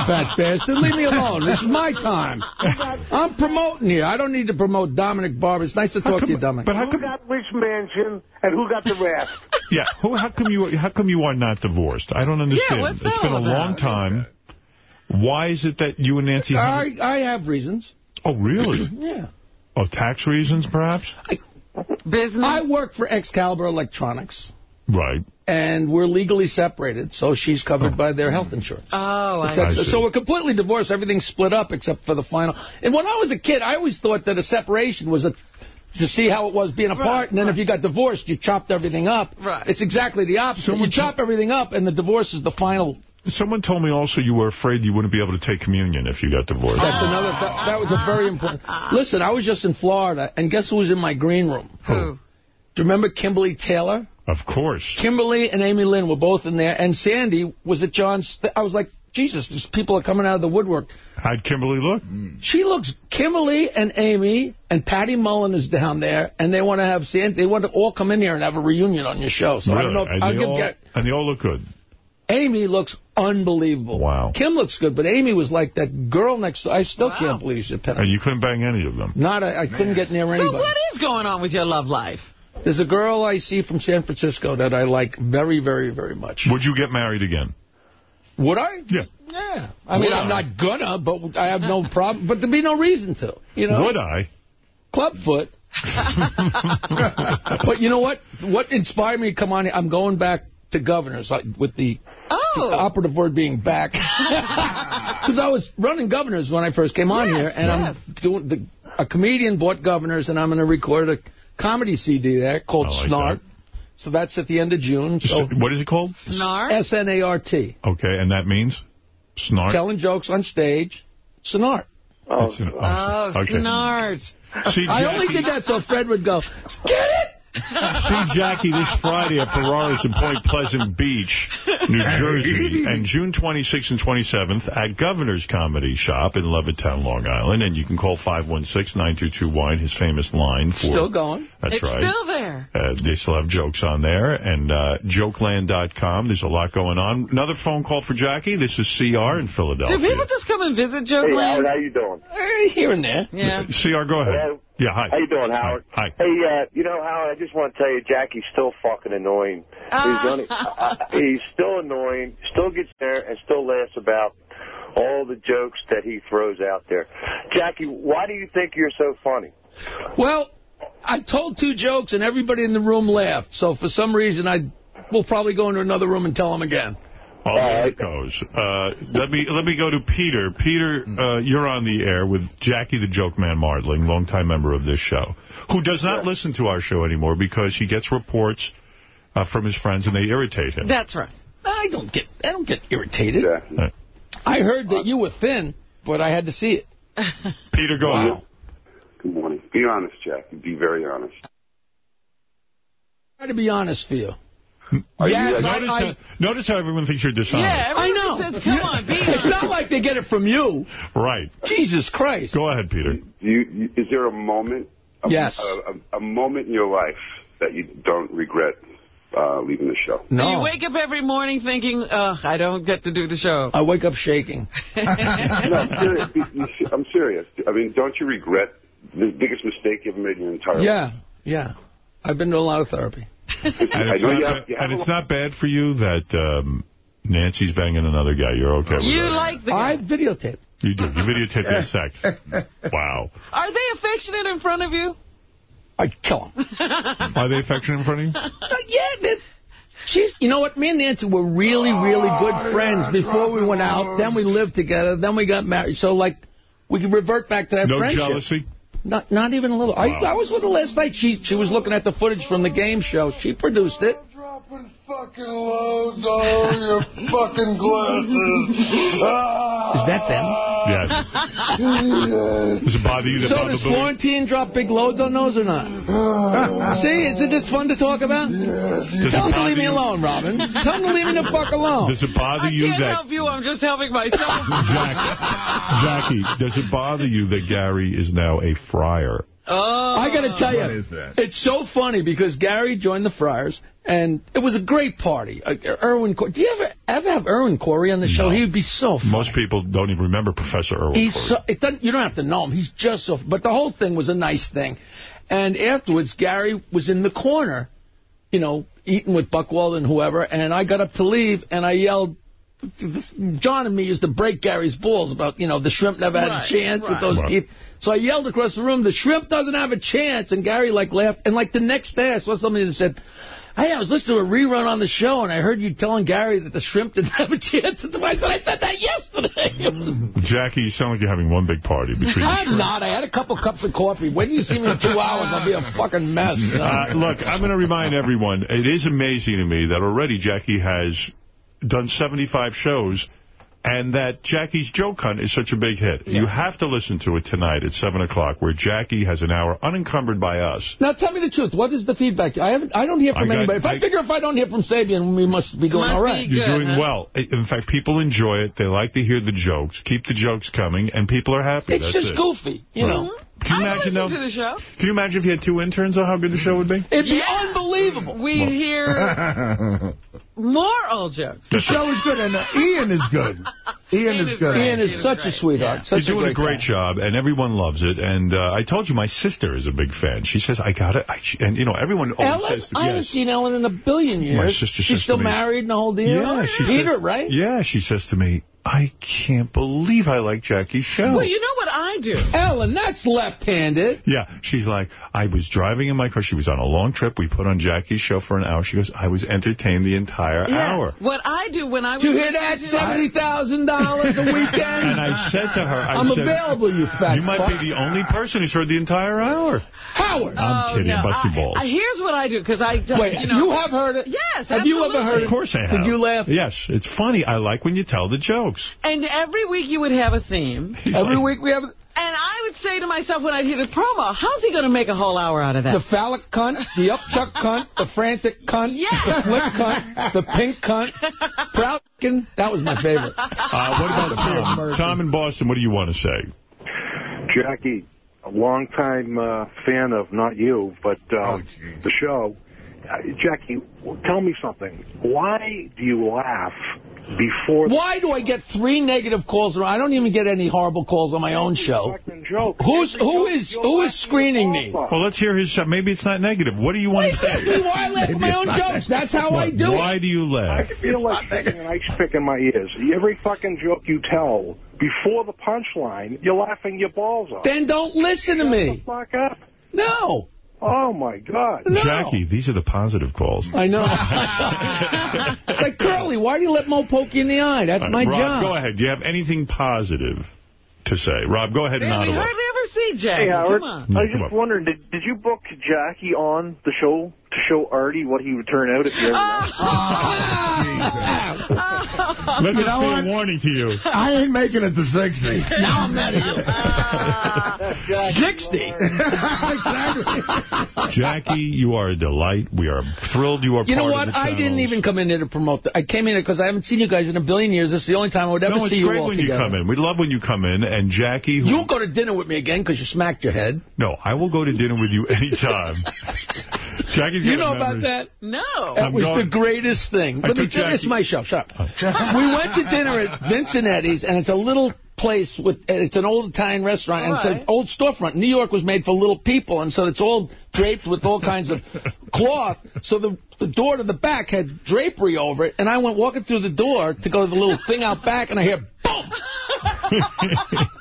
Speaker 19: Fat bastard, leave me alone. This is my time. I'm promoting here. I don't need to promote Dominic Barbara. It's nice to talk to you, Dominic.
Speaker 1: But how
Speaker 26: Who got which mansion, and who got the rest?
Speaker 1: Yeah, who? How come you? How come you are not divorced? I don't understand.
Speaker 19: what's
Speaker 1: it's
Speaker 19: that
Speaker 1: been a
Speaker 19: all
Speaker 1: long time. Why is it that you and Nancy?
Speaker 19: I, I have reasons.
Speaker 1: Oh, really?
Speaker 19: yeah.
Speaker 1: Oh, tax reasons, perhaps?
Speaker 3: Business?
Speaker 19: I work for Excalibur Electronics,
Speaker 1: Right.
Speaker 19: and we're legally separated, so she's covered by their health insurance.
Speaker 3: Oh, I see.
Speaker 19: so we're completely divorced. Everything's split up except for the final. And when I was a kid, I always thought that a separation was a to see how it was being apart,
Speaker 3: Right,
Speaker 19: and then if you got divorced, you chopped everything up.
Speaker 3: Right.
Speaker 19: It's exactly the opposite.
Speaker 1: Someone
Speaker 19: you chop everything up, and the divorce is the final.
Speaker 1: Someone told me also you were afraid you wouldn't be able to take communion if you got divorced.
Speaker 19: That's another. That, that was a very important. Listen, I was just in Florida, and guess who was in my green room?
Speaker 3: Who?
Speaker 19: Do you remember Kimberly Taylor?
Speaker 1: Of course.
Speaker 19: Kimberly and Amy Lynn were both in there, and Sandy was at John's. I was like, Jesus, these people are coming out of the woodwork.
Speaker 1: How'd Kimberly look?
Speaker 19: She looks, Kimberly and Amy and Patty Mullen is down there, and they want to have Sandy. They want to all come in here and have a reunion on your show. So I don't know if
Speaker 1: and,
Speaker 19: I'll
Speaker 1: they
Speaker 19: give
Speaker 1: all,
Speaker 19: get.
Speaker 1: and they all look good.
Speaker 19: Amy looks unbelievable.
Speaker 1: Wow.
Speaker 19: Kim looks good, but Amy was like that girl next door. I still can't believe she's a pen.
Speaker 1: And you couldn't bang any of them.
Speaker 19: Not, I couldn't get near anybody.
Speaker 3: So
Speaker 19: anybody.
Speaker 3: what is going on with your love life?
Speaker 19: There's a girl I see from San Francisco that I like very, very, very much.
Speaker 1: Would you get married again?
Speaker 19: Would I?
Speaker 1: Yeah.
Speaker 19: Yeah. I mean,
Speaker 1: Would
Speaker 19: I'm
Speaker 1: I?
Speaker 19: not gonna, but I have no problem. But there'd be no reason to. You know.
Speaker 1: Would I?
Speaker 19: Clubfoot. but you know what? What inspired me to come on here? I'm going back to governors like, with the,
Speaker 3: Oh.
Speaker 19: the operative word being back. Because I was running governors when I first came on
Speaker 3: Yes,
Speaker 19: here, and
Speaker 3: yes.
Speaker 19: I'm doing the, a comedian bought governors, and I'm going to record a comedy CD there called
Speaker 1: I like
Speaker 19: Snart. So that's at the end of June. So
Speaker 1: What is it called?
Speaker 3: Snart?
Speaker 19: S-N-A-R-T.
Speaker 1: Okay, and that means? Snart?
Speaker 19: Telling jokes on stage. Snart.
Speaker 1: Oh,
Speaker 3: Oh,
Speaker 1: okay.
Speaker 3: snart.
Speaker 1: See,
Speaker 19: I only did that so Fred would go, get it?
Speaker 1: See Jackie this Friday at Ferraris in Point Pleasant Beach, New Jersey, and June 26th and 27th at Governor's Comedy Shop in Levittown, Long Island. And you can call 516-922-WINE, his famous line. For,
Speaker 19: Still going.
Speaker 1: That's
Speaker 3: it's
Speaker 1: right.
Speaker 3: still there.
Speaker 1: Uh, they still have jokes on there. And uh, jokeland.com. There's a lot going on. Another phone call for Jackie. This is CR in Philadelphia.
Speaker 3: Do people just come and visit Joe
Speaker 26: Hey, Howard, how you doing?
Speaker 19: Eh, Here and there.
Speaker 3: Yeah.
Speaker 1: CR, go ahead.
Speaker 26: Hello?
Speaker 1: Yeah, hi.
Speaker 26: How you doing, Howard?
Speaker 1: Hi.
Speaker 26: Hey, uh, you know, Howard, I just want to tell you, Jackie's still fucking annoying.
Speaker 3: Ah.
Speaker 26: He's, only, uh, he's still annoying, still gets there, and still laughs about all the jokes that he throws out there. Jackie, why do you think you're so funny?
Speaker 19: Well, I told two jokes and everybody in the room laughed. So for some reason, I will probably go into another room and tell them again.
Speaker 1: Oh, there it goes. Uh, let me let me go to Peter. Peter, uh, you're on the air with Jackie the Joke Man Martling, longtime member of this show, who does not listen to our show anymore because he gets reports uh, from his friends and they irritate him.
Speaker 3: That's right.
Speaker 19: I don't get I don't get irritated.
Speaker 1: Uh,
Speaker 19: I heard that you were thin, but I had to see it.
Speaker 1: Peter, go
Speaker 19: Wow.
Speaker 1: ahead.
Speaker 27: Good morning. Be honest, Jackie. Be very honest.
Speaker 19: Try to be honest for you.
Speaker 1: Are
Speaker 19: Yes,
Speaker 1: you,
Speaker 19: I-
Speaker 1: notice,
Speaker 19: I-
Speaker 1: how, notice how everyone thinks you're dishonest.
Speaker 19: Yeah, I know. Come on, It's not like they get it from you.
Speaker 1: Right.
Speaker 19: Jesus Christ.
Speaker 1: Go ahead, Peter.
Speaker 27: Do you, you, is there a moment, a,
Speaker 19: Yes.
Speaker 27: a, a, a moment in your life that you don't regret uh, leaving the show?
Speaker 3: Do you wake up every morning thinking, ugh, I don't get to do the show?
Speaker 19: I wake up shaking.
Speaker 27: no, I'm serious. You- you- I'm serious. I mean, don't you regret the biggest mistake you ever made in your entire life?
Speaker 19: Yeah, yeah. I've been to a lot of therapy.
Speaker 1: And it's, not,
Speaker 27: have- you
Speaker 1: and it's not bad for you that um, Nancy's banging another guy. You're okay with
Speaker 3: You
Speaker 1: that?
Speaker 3: like the
Speaker 19: I videotape.
Speaker 1: You do. You videotape their sex. Wow.
Speaker 3: Are they affectionate in front of you?
Speaker 19: I'd kill him.
Speaker 1: Are they affectionate in front of you?
Speaker 19: yeah, that, she's. You know what? Me and Nancy were really, really good friends before we went out. Then we lived together. Then we got married. So like, we could revert back to that
Speaker 1: No
Speaker 19: friendship.
Speaker 1: jealousy?
Speaker 19: Not, not even a little. I, I was with her last night. She, she was looking at the footage from the game show. She produced it.
Speaker 28: Fucking loads all your fucking glasses. Ah.
Speaker 19: Is that them?
Speaker 1: Yes. Does it bother you that
Speaker 19: So
Speaker 1: Baba
Speaker 19: does
Speaker 1: Booey?
Speaker 19: Florentine drop big loads on those or not? See, is it just fun to talk about?
Speaker 1: Does
Speaker 19: Tell
Speaker 1: it
Speaker 19: them to
Speaker 1: bother
Speaker 19: leave me alone, Robin. Tell them to leave me the fuck alone.
Speaker 1: Does it bother
Speaker 3: I
Speaker 1: you
Speaker 3: can't
Speaker 1: that...
Speaker 3: help you. I'm just helping myself.
Speaker 1: Jackie, does it bother you that Gary is now a friar?
Speaker 3: Oh.
Speaker 19: I got to tell you,
Speaker 1: What is that?
Speaker 19: it's so funny because Gary joined the Friars, and it was a great party. Uh, Irwin, Cor- do you ever ever have Irwin Corey on the show? He would be so funny.
Speaker 1: Most people don't even remember Professor Irwin
Speaker 19: He's
Speaker 1: Corey.
Speaker 19: so, it doesn't, you don't have to know him. He's just so. But the whole thing was a nice thing. And afterwards, Gary was in the corner, you know, eating with Buckwald and whoever. And I got up to leave, and I yelled. John and me used to break Gary's balls about, you know, the shrimp never had
Speaker 28: Right,
Speaker 19: a chance with those
Speaker 28: Right.
Speaker 19: teeth. So I yelled across the room, the shrimp doesn't have a chance. And Gary, like, laughed. And, like, the next day, I saw somebody that said, Hey, I was listening to a rerun on the show, and I heard you telling Gary that the shrimp didn't have a chance. And I said, I said that yesterday.
Speaker 1: Jackie, you sound like you're having one big party between the
Speaker 19: I'm not. I had a couple cups of coffee. When you see me in two hours, I'll be a fucking mess.
Speaker 1: Uh, look, I'm going to remind everyone, it is amazing to me that already Jackie has done 75 shows and that Jackie's Joke Hunt is such a big hit. You have to listen to it tonight at 7 o'clock where Jackie has an hour unencumbered by us.
Speaker 19: Now, tell me the truth. What is the feedback? I haven't. I don't hear from
Speaker 1: I got-
Speaker 19: anybody. If I,
Speaker 1: I-
Speaker 19: figure if I don't hear from Sabean, we must be doing all right.
Speaker 1: You're doing well. In fact, people enjoy it. They like to hear the jokes. Keep the jokes coming, and people are happy.
Speaker 19: It's
Speaker 1: That's
Speaker 19: just
Speaker 1: it.
Speaker 19: goofy, you
Speaker 1: Right.
Speaker 19: know.
Speaker 1: Can you imagine, though?
Speaker 3: to the show.
Speaker 1: Can you imagine if you had two interns, though, how good the show would be?
Speaker 19: It'd be unbelievable.
Speaker 3: We hear more old jokes.
Speaker 5: The show is good, and uh, Ian is good. Ian is good.
Speaker 19: Ian is such a sweetheart. Such
Speaker 1: You're doing a great
Speaker 19: guy.
Speaker 1: job, and everyone loves it. And uh, I told you my sister is a big fan. She says, I got it. I, and, you know, everyone always
Speaker 19: Ellen?
Speaker 1: says to
Speaker 19: I haven't
Speaker 1: yes.
Speaker 19: seen Ellen in a billion years.
Speaker 1: My sister
Speaker 19: She's
Speaker 1: says
Speaker 19: still
Speaker 1: to me-
Speaker 19: married and the whole deal?
Speaker 1: Yeah, she
Speaker 19: Peter,
Speaker 1: says,
Speaker 19: right?
Speaker 1: Yeah, she says to me, I can't believe I like Jackie's show.
Speaker 3: Well, you know what I do.
Speaker 19: Ellen, that's left-handed.
Speaker 1: Yeah, she's like, I was driving in my car. She was on a long trip. We put on Jackie's show for an hour. She goes, I was entertained the entire
Speaker 3: Yeah.
Speaker 1: hour.
Speaker 3: What I do when I
Speaker 19: Did you hear that? Seventy thousand dollars a weekend.
Speaker 1: And I said to her, I
Speaker 19: I'm
Speaker 1: said,
Speaker 19: available, you fat
Speaker 1: You might
Speaker 19: fuck.
Speaker 1: be the only person who's heard the entire hour.
Speaker 19: Howard.
Speaker 1: I'm
Speaker 3: Oh,
Speaker 1: kidding.
Speaker 3: no.
Speaker 1: I'm busting balls.
Speaker 3: I- here's what I do, because I,
Speaker 19: Wait,
Speaker 3: you know.
Speaker 19: have heard it?
Speaker 3: Yes,
Speaker 19: Have you ever
Speaker 3: absolutely.
Speaker 19: heard it?
Speaker 1: Of course I have.
Speaker 19: Did you laugh?
Speaker 1: Yes, it's funny. I like when you tell the jokes.
Speaker 3: And every week you would have a theme.
Speaker 19: Every
Speaker 1: like-
Speaker 19: week we have
Speaker 3: And I would say to myself when I'd hear the promo, how's he going to make a whole hour out of that?
Speaker 19: the phallic cunt, the upchuck cunt, the frantic cunt,
Speaker 3: Yes.
Speaker 19: the flick cunt, the pink cunt, proud f***ing- That was my favorite.
Speaker 1: Uh, what about Tom? Tom in Boston, what do you want to say?
Speaker 29: Jackie, a longtime uh, fan of not you, but uh, the show. Uh, Jackie, tell me something. Why do you laugh before
Speaker 19: Why do I get three negative calls? I don't even get any horrible calls on my own show. Who's who is who is screening me?
Speaker 1: Well, let's hear his. Show. Maybe it's not negative. What do you want
Speaker 19: Please
Speaker 1: to say?
Speaker 19: me why I laugh at my own jokes. That's how I do
Speaker 1: Why
Speaker 19: it.
Speaker 1: do you laugh?
Speaker 29: I feel like sticking an ice pick in my ears. Every fucking joke you tell, before the punchline, you're laughing your balls off.
Speaker 19: Then don't listen to me.
Speaker 29: Fuck up.
Speaker 19: No.
Speaker 29: Oh, my God.
Speaker 1: Jackie, these are the positive calls.
Speaker 19: I know. it's like, Curly, why do you let Mo poke you in the eye? That's my
Speaker 1: Rob,
Speaker 19: job.
Speaker 1: go ahead. Do you have anything positive to say? Rob, go ahead and
Speaker 3: Man, we
Speaker 1: Ottawa.
Speaker 3: hardly ever see Jackie.
Speaker 30: Hey, Howard.
Speaker 3: Come on.
Speaker 30: I was just wondering, did, did you book Jackie on the show to show Artie what he would turn out if oh, you ever
Speaker 1: Let
Speaker 5: You
Speaker 1: this
Speaker 5: know
Speaker 1: be
Speaker 5: what?
Speaker 1: a warning to you.
Speaker 5: I ain't making it to 60.
Speaker 19: Now I'm mad at you. 60. exactly.
Speaker 1: Jackie, you are a delight. We are thrilled you are
Speaker 19: You know
Speaker 1: part
Speaker 19: what?
Speaker 1: of the
Speaker 19: I didn't even come in here to promote. The, I came in here because I haven't seen you guys in a billion years. This is the only time I would ever
Speaker 1: No,
Speaker 19: see
Speaker 1: it's
Speaker 19: you
Speaker 1: great when
Speaker 19: together.
Speaker 1: you come in. We love when you come in. And Jackie... Who,
Speaker 19: You won't go to dinner with me again because you smacked your head.
Speaker 1: No, I will go to dinner with you anytime. Jackie's
Speaker 19: you know about that?
Speaker 3: No.
Speaker 19: That
Speaker 1: I'm
Speaker 19: was
Speaker 1: going-
Speaker 19: the greatest thing.
Speaker 1: I
Speaker 19: Let me you, it's my show. Shut up. we went to dinner at Vincinnetti's, and it's a little place with it's an old Italian restaurant, and
Speaker 3: All
Speaker 19: it's an old storefront. New York was made for little people, and so it's all draped with all kinds of cloth. So the the door to the back had drapery over it, and I went walking through the door to go to the little thing out back, and I hear boom.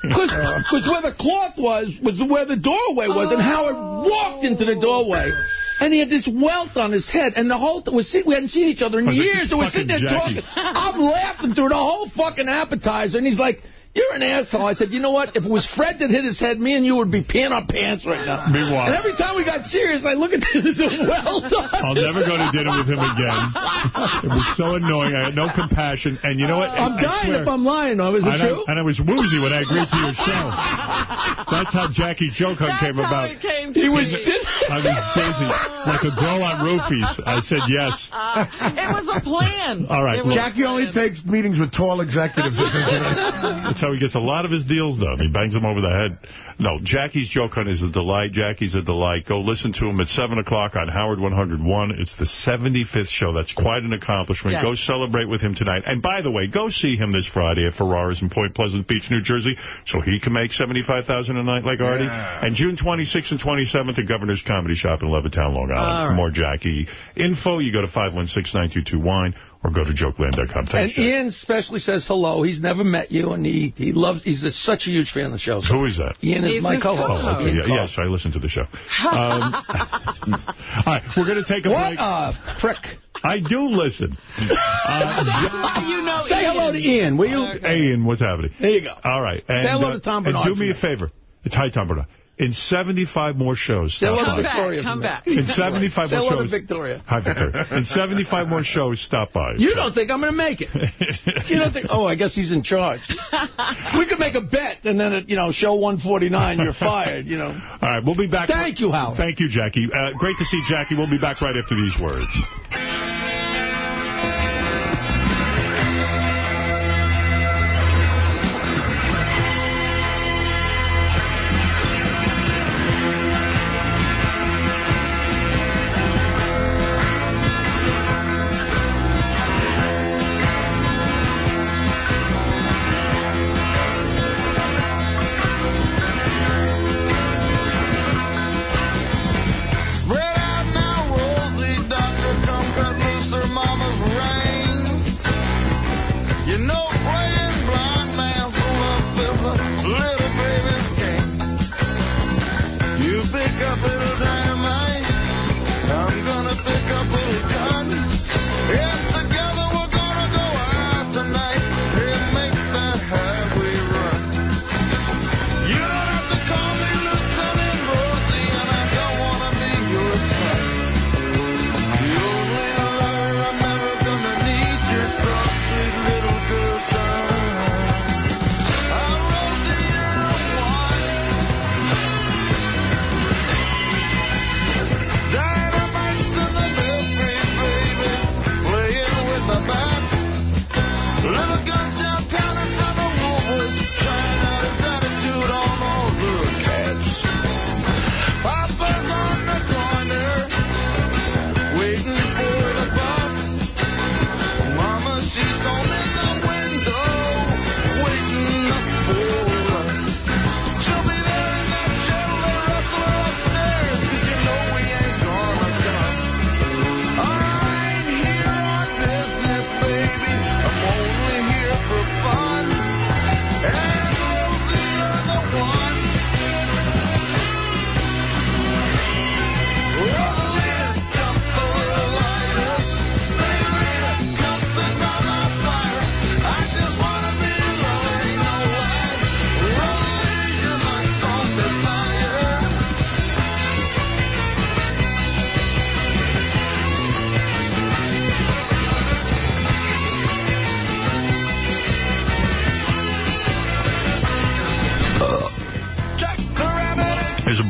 Speaker 19: Because where the cloth was, was where the doorway was, and Howard walked into the doorway, and he had this welt on his head, and the whole th- was we hadn't seen each other in
Speaker 1: I was like,
Speaker 19: years,
Speaker 1: "This
Speaker 19: and we're sitting there
Speaker 1: Jackie."
Speaker 19: talking. I'm laughing through the whole fucking appetizer, and he's like, you're an asshole. I said, you know what? If it was Fred that hit his head, me and you would be peeing our pants right now.
Speaker 1: Meanwhile-
Speaker 19: And every time we got serious, I look at him and this well done.
Speaker 1: I'll never go to dinner with him again. It was so annoying. I had no compassion. And you know what?
Speaker 19: I'm
Speaker 1: I
Speaker 19: dying
Speaker 1: swear-
Speaker 19: if I'm lying, though. Is it
Speaker 1: and, I,
Speaker 19: true?
Speaker 1: and I was woozy when I agreed to your show. That's how Jackie Joke Hunt came about.
Speaker 3: it came to
Speaker 19: He was
Speaker 3: be.
Speaker 1: I was dizzy, like a girl on roofies. I said yes.
Speaker 3: it was a plan.
Speaker 1: All right, well-
Speaker 5: Jackie only takes meetings with tall executives.
Speaker 1: That's how he gets a lot of his deals done. He bangs them over the head. No, Jackie's Joke Hunt is a delight. Jackie's a delight. Go listen to him at 7 o'clock on Howard 101. It's the 75th show. That's quite an accomplishment.
Speaker 3: Yes.
Speaker 1: Go celebrate with him tonight. And by the way, go see him this Friday at Ferraris in Point Pleasant Beach, New Jersey, so he can make 75000 a night like Artie. And June 26th and 27th at Governor's Comedy Shop in Levittown, Long Island.
Speaker 3: All
Speaker 1: For more Jackie info, you go to 516-922-WINE or go to jokeland.com.
Speaker 19: And
Speaker 1: Thanks, Jackie.
Speaker 19: Ian especially says hello. He's never met you, and he, he loves. He's a, such a huge fan of the show. So
Speaker 1: Who is that?
Speaker 19: Ian is
Speaker 3: He's
Speaker 19: my co-host.
Speaker 1: Oh, okay. Yeah,
Speaker 19: Cole.
Speaker 1: yes, I listen to the show. Um, all right, we're going to take a
Speaker 19: What
Speaker 1: break.
Speaker 19: a prick.
Speaker 1: I do listen. Uh,
Speaker 3: you know
Speaker 19: Say
Speaker 3: Ian.
Speaker 19: hello to Ian, will you?
Speaker 1: hey, Ian, what's happening?
Speaker 19: There you go.
Speaker 1: All right. And,
Speaker 19: Say hello
Speaker 1: uh,
Speaker 19: to Tom
Speaker 1: And
Speaker 19: Bernard
Speaker 1: do me a
Speaker 19: for me.
Speaker 1: favor. Hi, Tom Bernard. In 75 more shows,
Speaker 19: Say hello
Speaker 1: stop
Speaker 19: to
Speaker 1: by.
Speaker 3: Come
Speaker 19: Victoria.
Speaker 3: back. Come
Speaker 19: for me.
Speaker 3: back.
Speaker 1: In 75
Speaker 19: Say
Speaker 1: more shows.
Speaker 19: Victoria.
Speaker 1: Hi, Victoria. In 75 more shows, stop by.
Speaker 19: You don't think I'm going to make it? You don't think? Oh, I guess he's in charge. We could make a bet, and then at you know show 149, you're fired. You know.
Speaker 1: All right, we'll be back.
Speaker 19: Thank you, Howard.
Speaker 1: Thank you, Jackie. Uh, great to see Jackie. We'll be back right after these words.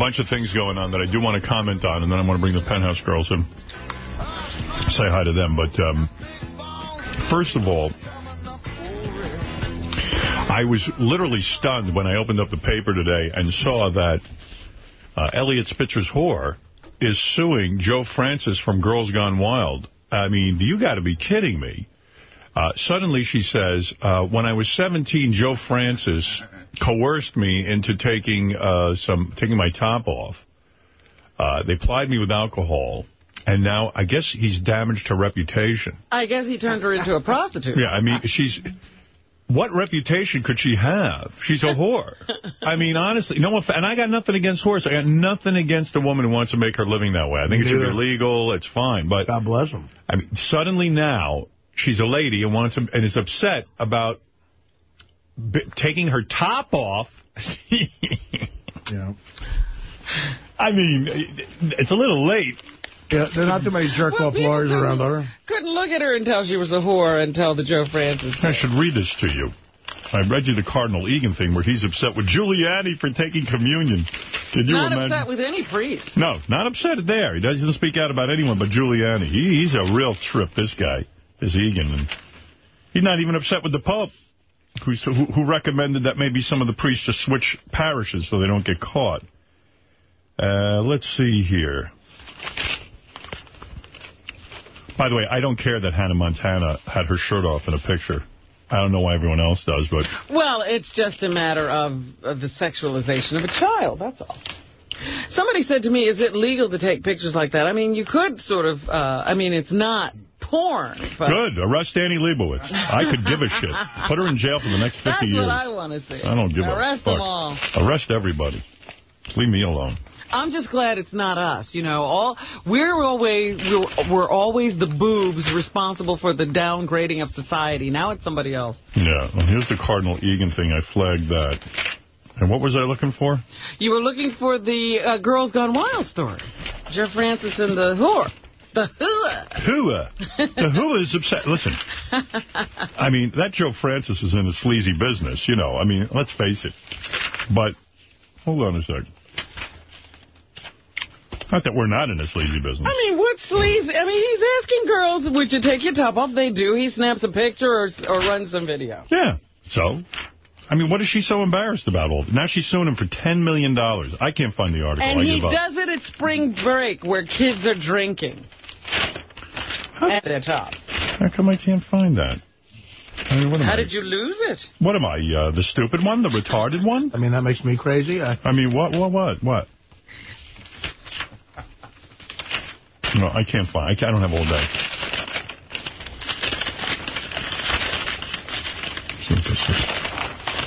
Speaker 1: Bunch of things going on that I do want to comment on, and then I want to bring the Penthouse Girls in, say hi to them. But um, first of all, I was literally stunned when I opened up the paper today and saw that uh, Elliot Spitzer's whore is suing Joe Francis from Girls Gone Wild. I mean, you got to be kidding me. Uh, suddenly she says, uh, when I was 17, Joe Francis coerced me into taking uh, some taking my top off. Uh, they plied me with alcohol, and now I guess he's damaged her reputation.
Speaker 3: I guess he turned her into a prostitute.
Speaker 1: Yeah, I mean, she's... What reputation could she have? She's a whore. I mean, honestly, no offense. And I got nothing against whores. I got nothing against a woman who wants to make her living that way. I think it should be legal. It's fine. But
Speaker 5: God bless them.
Speaker 1: I mean, suddenly now she's a lady and wants to, and is upset about b taking her top off.
Speaker 5: yeah.
Speaker 1: I mean, it's a little late.
Speaker 5: Yeah, there's not too many jerk-off lawyers around, are there?
Speaker 3: Couldn't look at her and tell she was a whore until the Joe Francis.
Speaker 1: I should read this to you. I read you the Cardinal Egan thing where he's upset with Giuliani for taking communion. Can you
Speaker 3: Not
Speaker 1: imagine?
Speaker 3: upset with any priest.
Speaker 1: No, not upset there. He doesn't speak out about anyone but Giuliani. He, he's a real trip, this guy, this Egan. And he's not even upset with the Pope, who's, who, who recommended that maybe some of the priests just switch parishes so they don't get caught. Uh, let's see here. By the way, I don't care that Hannah Montana had her shirt off in a picture. I don't know why everyone else does, but
Speaker 3: Well, it's just a matter of, of the sexualization of a child, that's all. Somebody said to me, is it legal to take pictures like that? I mean, you could sort of, uh, I mean, it's not porn.
Speaker 1: Good. Arrest Annie Leibovitz. I could give a shit. Put her in jail for the next 50
Speaker 3: That's
Speaker 1: years.
Speaker 3: what I want to see.
Speaker 1: I don't give a
Speaker 3: Arrest them all.
Speaker 1: Arrest everybody. Leave me alone.
Speaker 3: I'm just glad it's not us. You know, all we're always we're, we're always the boobs responsible for the downgrading of society. Now it's somebody else.
Speaker 1: Yeah. Well, here's the Cardinal Egan thing. I flagged that. And what was I looking for?
Speaker 3: You were looking for the uh, Girls Gone Wild story. Jeff Francis and the whore. The whore.
Speaker 1: Hua. The Hua is upset. Listen, I mean, that Joe Francis is in a sleazy business, you know. I mean, let's face it. But, hold on a sec. Not that we're not in a sleazy business.
Speaker 3: I mean, what's sleazy? I mean, he's asking girls, would you take your top off? They do. He snaps a picture or, or runs some video.
Speaker 1: Yeah. So, I mean, what is she so embarrassed about all Now she's suing him for 10 million. dollars. I can't find the article.
Speaker 3: And
Speaker 1: I
Speaker 3: he
Speaker 1: give up.
Speaker 3: does it at spring break where kids are drinking. At the top.
Speaker 1: How come I can't find that? I mean, what am
Speaker 3: How
Speaker 1: I?
Speaker 3: did you lose it?
Speaker 1: What am I, uh, the stupid one, the retarded one?
Speaker 5: I mean, that makes me crazy. I,
Speaker 1: I mean, what, what, what, what? No, I can't find. I, can't, I don't have all day.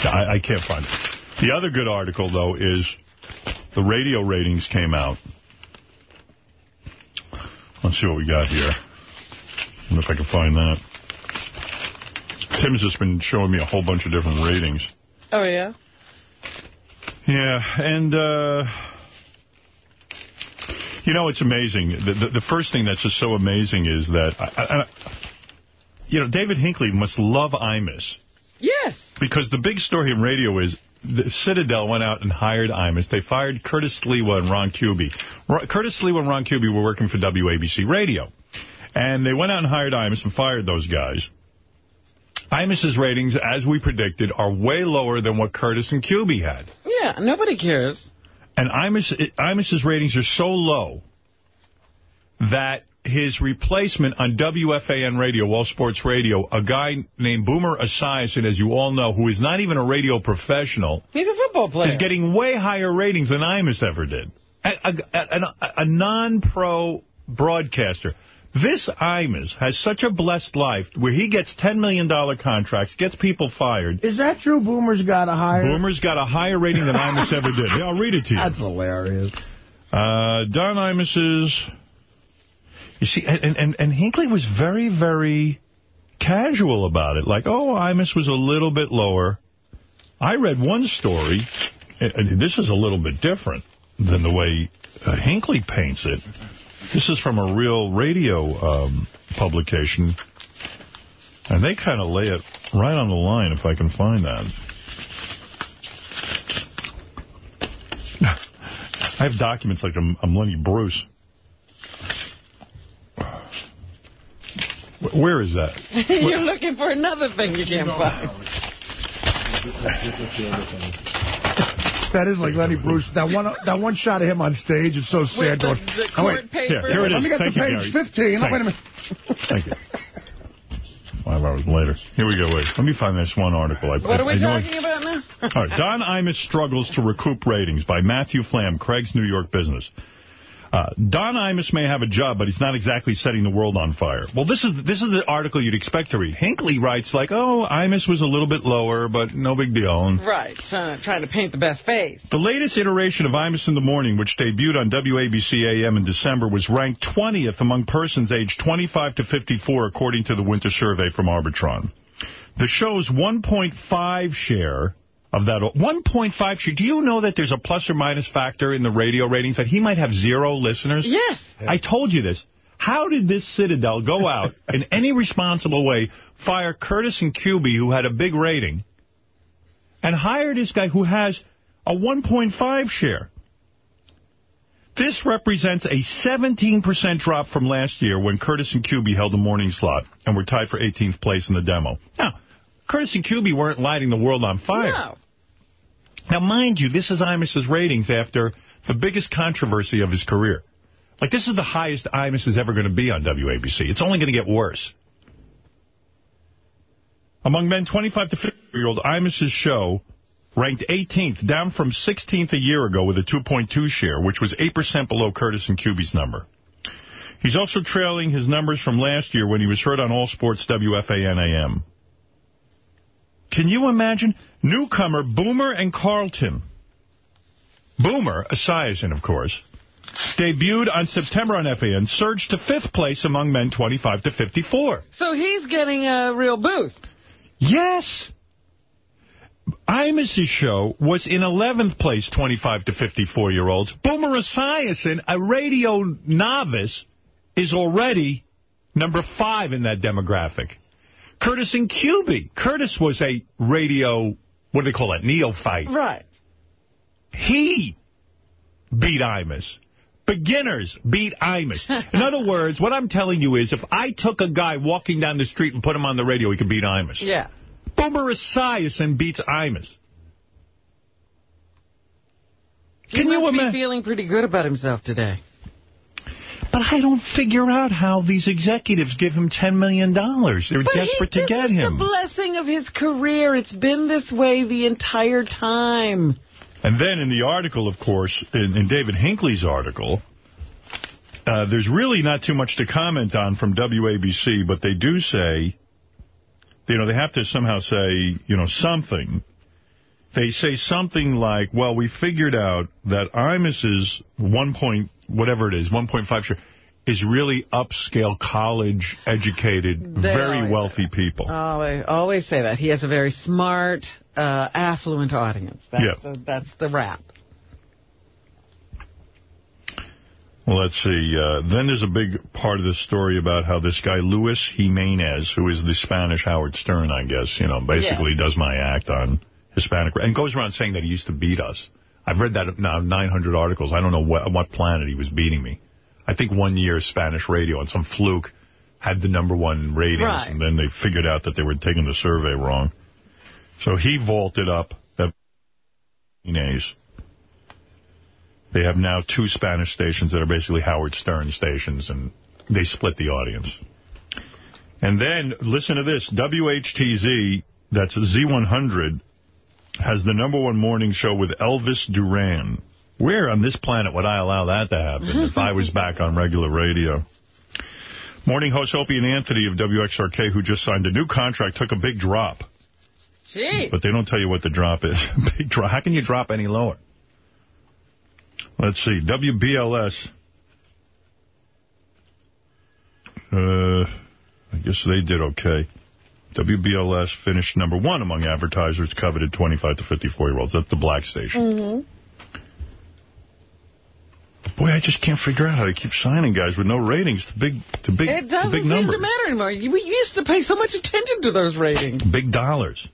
Speaker 1: I, I can't find it. The other good article, though, is the radio ratings came out. Let's see what we got here. I wonder if I can find that. Tim's just been showing me a whole bunch of different ratings.
Speaker 3: Oh, yeah?
Speaker 1: Yeah, and, uh, you know, it's amazing. The, the, the first thing that's just so amazing is that, I, I, you know, David Hinckley must love Imus.
Speaker 3: Yes.
Speaker 1: Because the big story in radio is the Citadel went out and hired Imus. They fired Curtis Sliwa and Ron Kuby. Ro- Curtis Sliwa and Ron Kuby were working for WABC Radio. And they went out and hired Imus and fired those guys. Imus's ratings, as we predicted, are way lower than what Curtis and Kuby had.
Speaker 3: Yeah, nobody cares.
Speaker 1: And Imus, Imus's ratings are so low that his replacement on WFAN radio, Wall Sports Radio, a guy named Boomer Esiason, as you all know, who is not even a radio professional,
Speaker 3: He's a football player.
Speaker 1: is getting way higher ratings than Imus ever did. A, a, a, a non-pro broadcaster. This Imus has such a blessed life where he gets $10 million contracts, gets people fired.
Speaker 5: Is that true? Boomer's got a higher...
Speaker 1: Boomer's got a higher rating than Imus ever did. Yeah, I'll read it to you.
Speaker 5: That's hilarious.
Speaker 1: Uh, Don Imus's... You see, and, and, and Hinckley was very, very casual about it. Like, oh, Imus was a little bit lower. I read one story, and, and this is a little bit different than the way uh, Hinckley paints it. This is from a real radio um, publication, and they kind of lay it right on the line, if I can find that. I have documents like I'm, I'm Lenny Bruce. Where is that?
Speaker 3: You're looking for another thing you can't find.
Speaker 5: That is like Lenny Bruce. That one that one shot of him on stage, it's so sad.
Speaker 3: the- the
Speaker 5: oh, wait.
Speaker 1: Here, here it
Speaker 5: Let me get
Speaker 1: Thank
Speaker 5: to page
Speaker 1: Gary.
Speaker 5: 15. Oh, wait a minute.
Speaker 1: Thank you. Five hours later. Here we go. Wait. Let me find this one article. I,
Speaker 3: What are we
Speaker 1: I
Speaker 3: talking about now?
Speaker 1: All right. Don Imus struggles to recoup ratings by Matthew Flamm, Crain's New York Business. Uh, Don Imus may have a job, but he's not exactly setting the world on fire. Well, this is this is the article you'd expect to read. Hinckley writes like, oh, Imus was a little bit lower, but no big deal. And
Speaker 3: Right, trying, trying to paint the best face.
Speaker 1: the latest iteration of Imus in the Morning, which debuted on WABC AM in December, was ranked 20th among persons aged 25 to 54, according to the winter survey from Arbitron. The show's 1.5 share of that, 1.5 share. Do you know that there's a plus or minus factor in the radio ratings, that he might have zero listeners?
Speaker 3: Yes.
Speaker 1: I told you this. How did this Citadel go out in any responsible way, fire Curtis and Kuby, who had a big rating, and hire this guy who has a 1.5 share? This represents a 17% drop from last year when Curtis and Kuby held the morning slot and were tied for 18th place in the demo. Now, Curtis and Cuby weren't lighting the world on fire.
Speaker 3: No.
Speaker 1: Now, mind you, this is Imus's ratings after the biggest controversy of his career. Like, this is the highest Imus is ever going to be on WABC. It's only going to get worse. Among men 25 to 50-year-old, Imus's show ranked 18th, down from 16th a year ago with a 2.2 share, which was 8% below Curtis and Kuby's number. He's also trailing his numbers from last year when he was heard on All Sports WFAN AM. Can you imagine? Newcomer Boomer and Carton. Boomer, a Esiason, of course, debuted on September on FAN, surged to fifth place among men 25 to 54.
Speaker 3: So he's getting a real boost.
Speaker 1: Yes. Imus's show was in 11th place, 25 to 54-year-olds. Boomer Esiason, a radio novice, is already number five in that demographic. Curtis and Kuby. Curtis was a radio, what do they call that, neophyte.
Speaker 3: Right.
Speaker 1: He beat Imus. Beginners beat Imus. In other words, what I'm telling you is if I took a guy walking down the street and put him on the radio, he could beat Imus.
Speaker 3: Yeah.
Speaker 1: Boomer Esiason beats Imus.
Speaker 3: He
Speaker 1: Can you
Speaker 3: must be feeling pretty good about himself today.
Speaker 1: But I don't figure out how these executives give him 10 million. dollars. They're
Speaker 3: But
Speaker 1: desperate
Speaker 3: he,
Speaker 1: to get
Speaker 3: This is
Speaker 1: him.
Speaker 3: the blessing of his career. It's been this way the entire time.
Speaker 1: And then in the article, of course, in, in David Hinckley's article, uh, there's really not too much to comment on from WABC, but they do say, you know, they have to somehow say, you know, something. They say something like, well, we figured out that Imus's 1 point, whatever it is, 1.5 share, is really upscale, college-educated, very wealthy people.
Speaker 3: Always, always say that. He has a very smart, uh, affluent audience. That's,
Speaker 1: Yeah.
Speaker 3: the, that's the rap.
Speaker 1: Well, let's see. Uh, then there's a big part of the story about how this guy, Luis Jimenez, who is the Spanish Howard Stern, I guess, you know, basically does my act on Hispanic, and goes around saying that he used to beat us. I've read that now 900 articles. I don't know what, what planet he was beating me. I think one year Spanish radio on some fluke had the number one ratings,
Speaker 3: Right.
Speaker 1: and then they figured out that they were taking the survey wrong. So he vaulted up that. They have now two Spanish stations that are basically Howard Stern stations, and they split the audience. And then, listen to this, WHTZ, that's Z100, has the number one morning show with Elvis Duran. Where on this planet would I allow that to happen if I was back on regular radio? Morning host Opie and Anthony of WXRK, who just signed a new contract, took a big drop.
Speaker 3: Gee.
Speaker 1: But they don't tell you what the drop is. Big drop. How can you drop any lower? Let's see. WBLS. Uh, I guess they did okay. WBLS finished number one among advertisers coveted 25 to 54-year-olds. That's the black station.
Speaker 3: Mm-hmm.
Speaker 1: Boy, I just can't figure out how they keep signing guys with no ratings to big to big
Speaker 3: It doesn't
Speaker 1: big
Speaker 3: seem
Speaker 1: numbers.
Speaker 3: to matter anymore. You- We used to pay so much attention to those ratings.
Speaker 1: Big dollars.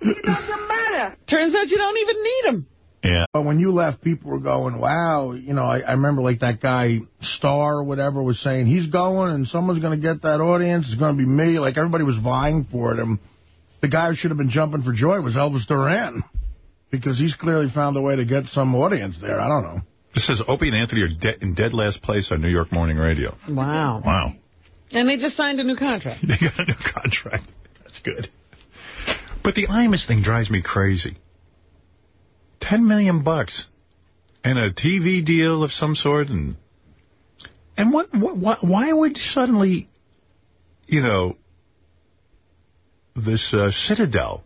Speaker 3: It doesn't matter. Turns out you don't even need them.
Speaker 1: Yeah.
Speaker 5: But when you left, people were going, wow, you know, I, I remember like that guy, Star or whatever, was saying, he's going and someone's going to get that audience. It's going to be me. Like, everybody was vying for it. And the guy who should have been jumping for joy was Elvis Duran because he's clearly found a way to get some audience there. I don't know.
Speaker 1: This says Opie and Anthony are de in dead last place on New York Morning Radio.
Speaker 3: Wow.
Speaker 1: Wow.
Speaker 3: And they just signed a new contract.
Speaker 1: They got a new contract. That's good. But the Imus thing drives me crazy. Ten million bucks and a TV deal of some sort, and and what, what, what why would suddenly, you know, this uh, Citadel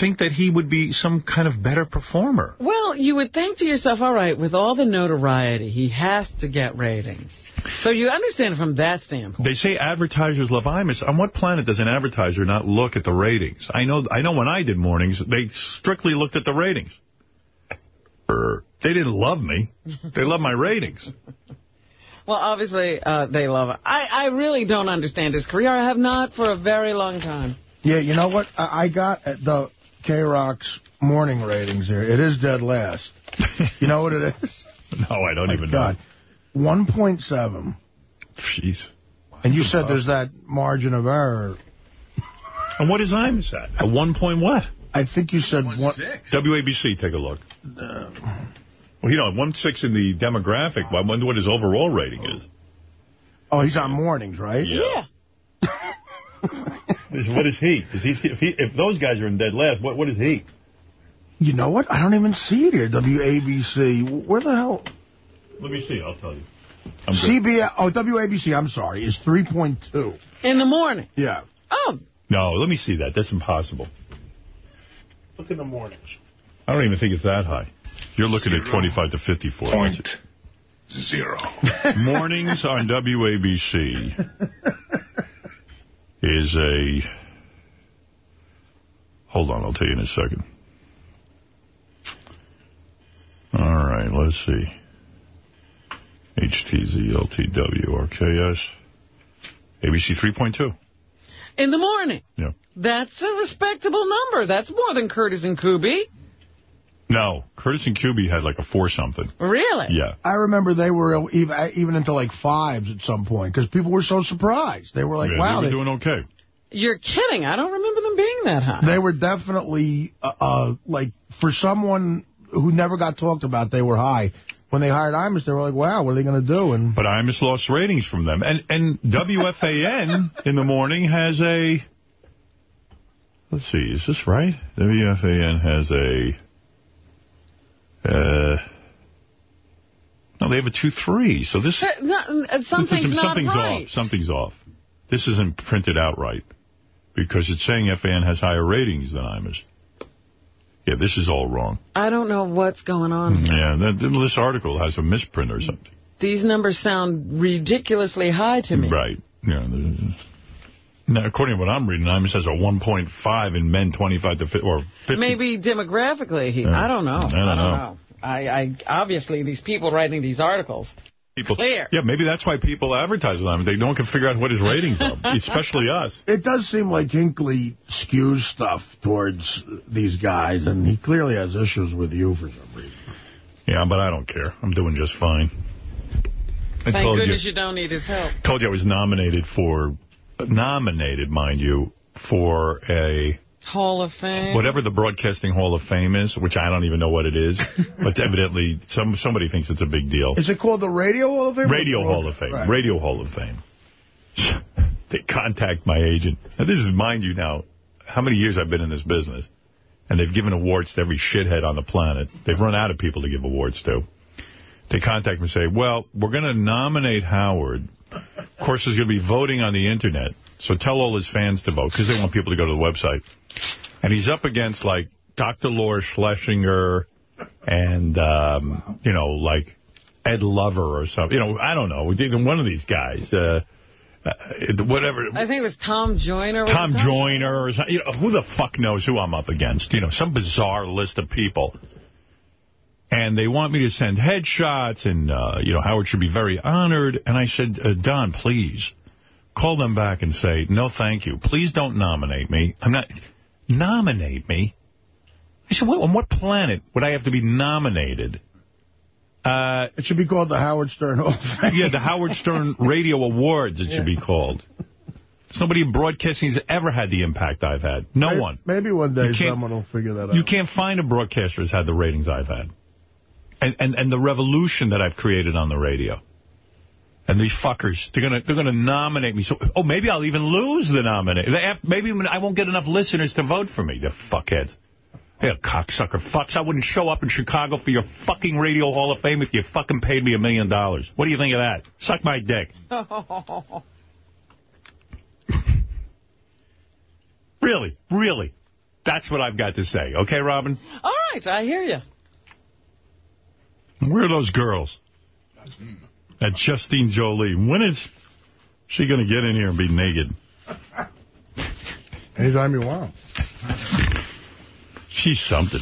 Speaker 1: think that he would be some kind of better performer?
Speaker 3: Well, you would think to yourself, all right, with all the notoriety, he has to get ratings. So you understand from that standpoint.
Speaker 1: They say advertisers love Imus. On what planet does an advertiser not look at the ratings? I know I know when I did mornings, they strictly looked at the ratings. They didn't love me. They love my ratings.
Speaker 3: Well, obviously, uh, they love it. I, I really don't understand his career. I have not for a very long time.
Speaker 5: Yeah, you know what? I, I got the K-Rock's morning ratings here. It is dead last. You know what it is?
Speaker 1: No, I don't
Speaker 5: My
Speaker 1: even
Speaker 5: God.
Speaker 1: know.
Speaker 5: 1.7.
Speaker 1: Jeez.
Speaker 5: And you said there's that margin of error.
Speaker 1: And what is Imus at? A one point what?
Speaker 5: I think you said one.
Speaker 1: WABC, take a look. Well, you know, one six in the demographic. I wonder what his overall rating is.
Speaker 5: Oh, he's on mornings, right?
Speaker 1: Yeah. Is- what is he? Is he if, he? if those guys are in dead last, what what is he?
Speaker 5: You know what? I don't even see it here. WABC. Where the hell?
Speaker 1: Let me see. I'll tell you. I'm.
Speaker 5: CBS. Oh, WABC. I'm sorry. Is 3.2.
Speaker 3: In the morning.
Speaker 5: Yeah.
Speaker 3: Oh,
Speaker 1: No, let me see that. That's impossible.
Speaker 5: Look in the mornings.
Speaker 1: I don't even think it's that high. You're looking at 25 to 54.
Speaker 14: Point zero.
Speaker 1: Mornings on WABC is a... Hold on, I'll tell you in a second. All right, let's see. HTZLTW, RKS. ABC 3.2.
Speaker 3: in the morning.
Speaker 1: Yeah.
Speaker 3: That's a respectable number. That's more than Curtis and Kuby.
Speaker 1: No, Curtis and Kuby had like a four-something.
Speaker 3: Really?
Speaker 1: Yeah.
Speaker 5: I remember they were even even into like fives at some point because people were so surprised. They were like,
Speaker 1: yeah,
Speaker 5: wow.
Speaker 1: they were
Speaker 5: they-
Speaker 1: doing okay.
Speaker 3: You're kidding. I don't remember them being that high.
Speaker 5: They were definitely, uh, uh, like, for someone who never got talked about, they were high. When they hired Imus, they were like, wow, what are they going to do? And
Speaker 1: But Imus lost ratings from them. And and WFAN in the morning has a... Let's see, is this right? WFAN has a... Uh, no, they have a 2-3. So this...
Speaker 3: Uh, no, uh,
Speaker 1: this
Speaker 3: Something's
Speaker 1: is-
Speaker 3: not
Speaker 1: something's
Speaker 3: right.
Speaker 1: off. Something's off. This isn't printed out right. Because it's saying FAN has higher ratings than Imus. Yeah, this is all wrong.
Speaker 3: I don't know what's going on.
Speaker 1: Yeah, that, this article has a misprint or something.
Speaker 3: These numbers sound ridiculously high to me.
Speaker 1: Right. Yeah. There's- Now, according to what I'm reading, Imus has a 1.5 in men 25 to 50, or 50.
Speaker 3: Maybe demographically, he,
Speaker 1: Yeah.
Speaker 3: I don't know.
Speaker 1: I don't know.
Speaker 3: I, I obviously these people writing these articles.
Speaker 1: People,
Speaker 3: Clear.
Speaker 1: Yeah, maybe that's why people advertise with him. They don't can figure out what his ratings are, especially us.
Speaker 5: it does seem like Hinckley skews stuff towards these guys, and he clearly has issues with you for some reason.
Speaker 1: Yeah, but I don't care. I'm doing just fine. I
Speaker 3: Thank goodness
Speaker 1: you,
Speaker 3: you don't need his help.
Speaker 1: told you I was nominated for, nominated, mind you, for a
Speaker 3: Hall of Fame.
Speaker 1: whatever the Broadcasting Hall of Fame is, which I don't even know what it is, but evidently some somebody thinks it's a big deal.
Speaker 5: Is it called the Radio Hall of Fame?
Speaker 1: Radio Hall of Fame.
Speaker 5: Right.
Speaker 1: Radio Hall of Fame. they contact my agent. Now, this is, mind you now, how many years I've been in this business. And they've given awards to every shithead on the planet. They've run out of people to give awards to. They contact me and say, well, we're going to nominate Howard. Of course, there's going to be voting on the Internet. So tell all his fans to vote, because they want people to go to the website. And he's up against, like, Dr. Laura Schlesinger and, um, you know, like Ed Lover or something. You know, I don't know. One of these guys. Uh, uh, whatever.
Speaker 3: I think it was Tom Joyner. was
Speaker 1: Tom
Speaker 3: it
Speaker 1: Joyner or something. You know, who the fuck knows who I'm up against? You know, some bizarre list of people. And they want me to send headshots and, uh, you know, Howard should be very honored. And I said, uh, Don, please, call them back and say, no, thank you. Please don't nominate me. I'm not... Nominate me? I said, well, on what planet would I have to be nominated? Uh,
Speaker 5: it should be called the Howard Stern Hall.
Speaker 1: Yeah, the Howard Stern Radio Awards, it should be called. Somebody in broadcasting has ever had the impact I've had. No
Speaker 5: Maybe-
Speaker 1: one.
Speaker 5: Maybe one day someone will figure that out.
Speaker 1: You can't find a broadcaster who's had the ratings I've had. And, and, and the revolution that I've created on the radio. And these fuckers, they're gonna they're gonna nominate me. So, oh, maybe I'll even lose the nomination. Maybe I won't get enough listeners to vote for me. The fuckheads. Hey, cocksucker fucks. I wouldn't show up in Chicago for your fucking Radio Hall of Fame if you fucking paid me a million dollars. What do you think of that? Suck my dick. Really, really. That's what I've got to say. Okay, Robin?
Speaker 3: All right, I hear you.
Speaker 1: Where are those girls? At Justine Jolie. When is she going to get in here and be naked?
Speaker 5: Anytime you want.
Speaker 1: She's something.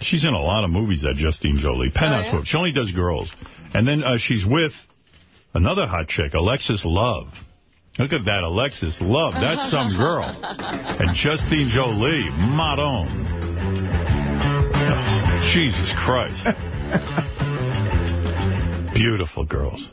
Speaker 1: She's in a lot of movies, that Justine Jolie. Penthouse
Speaker 5: Oh, yeah?
Speaker 1: She only does girls. And then uh, she's with another hot chick, Alexis Love. Look at that, Alexis Love. That's some girl. And Justine Jolie, Madon. Jesus Christ. Beautiful girls.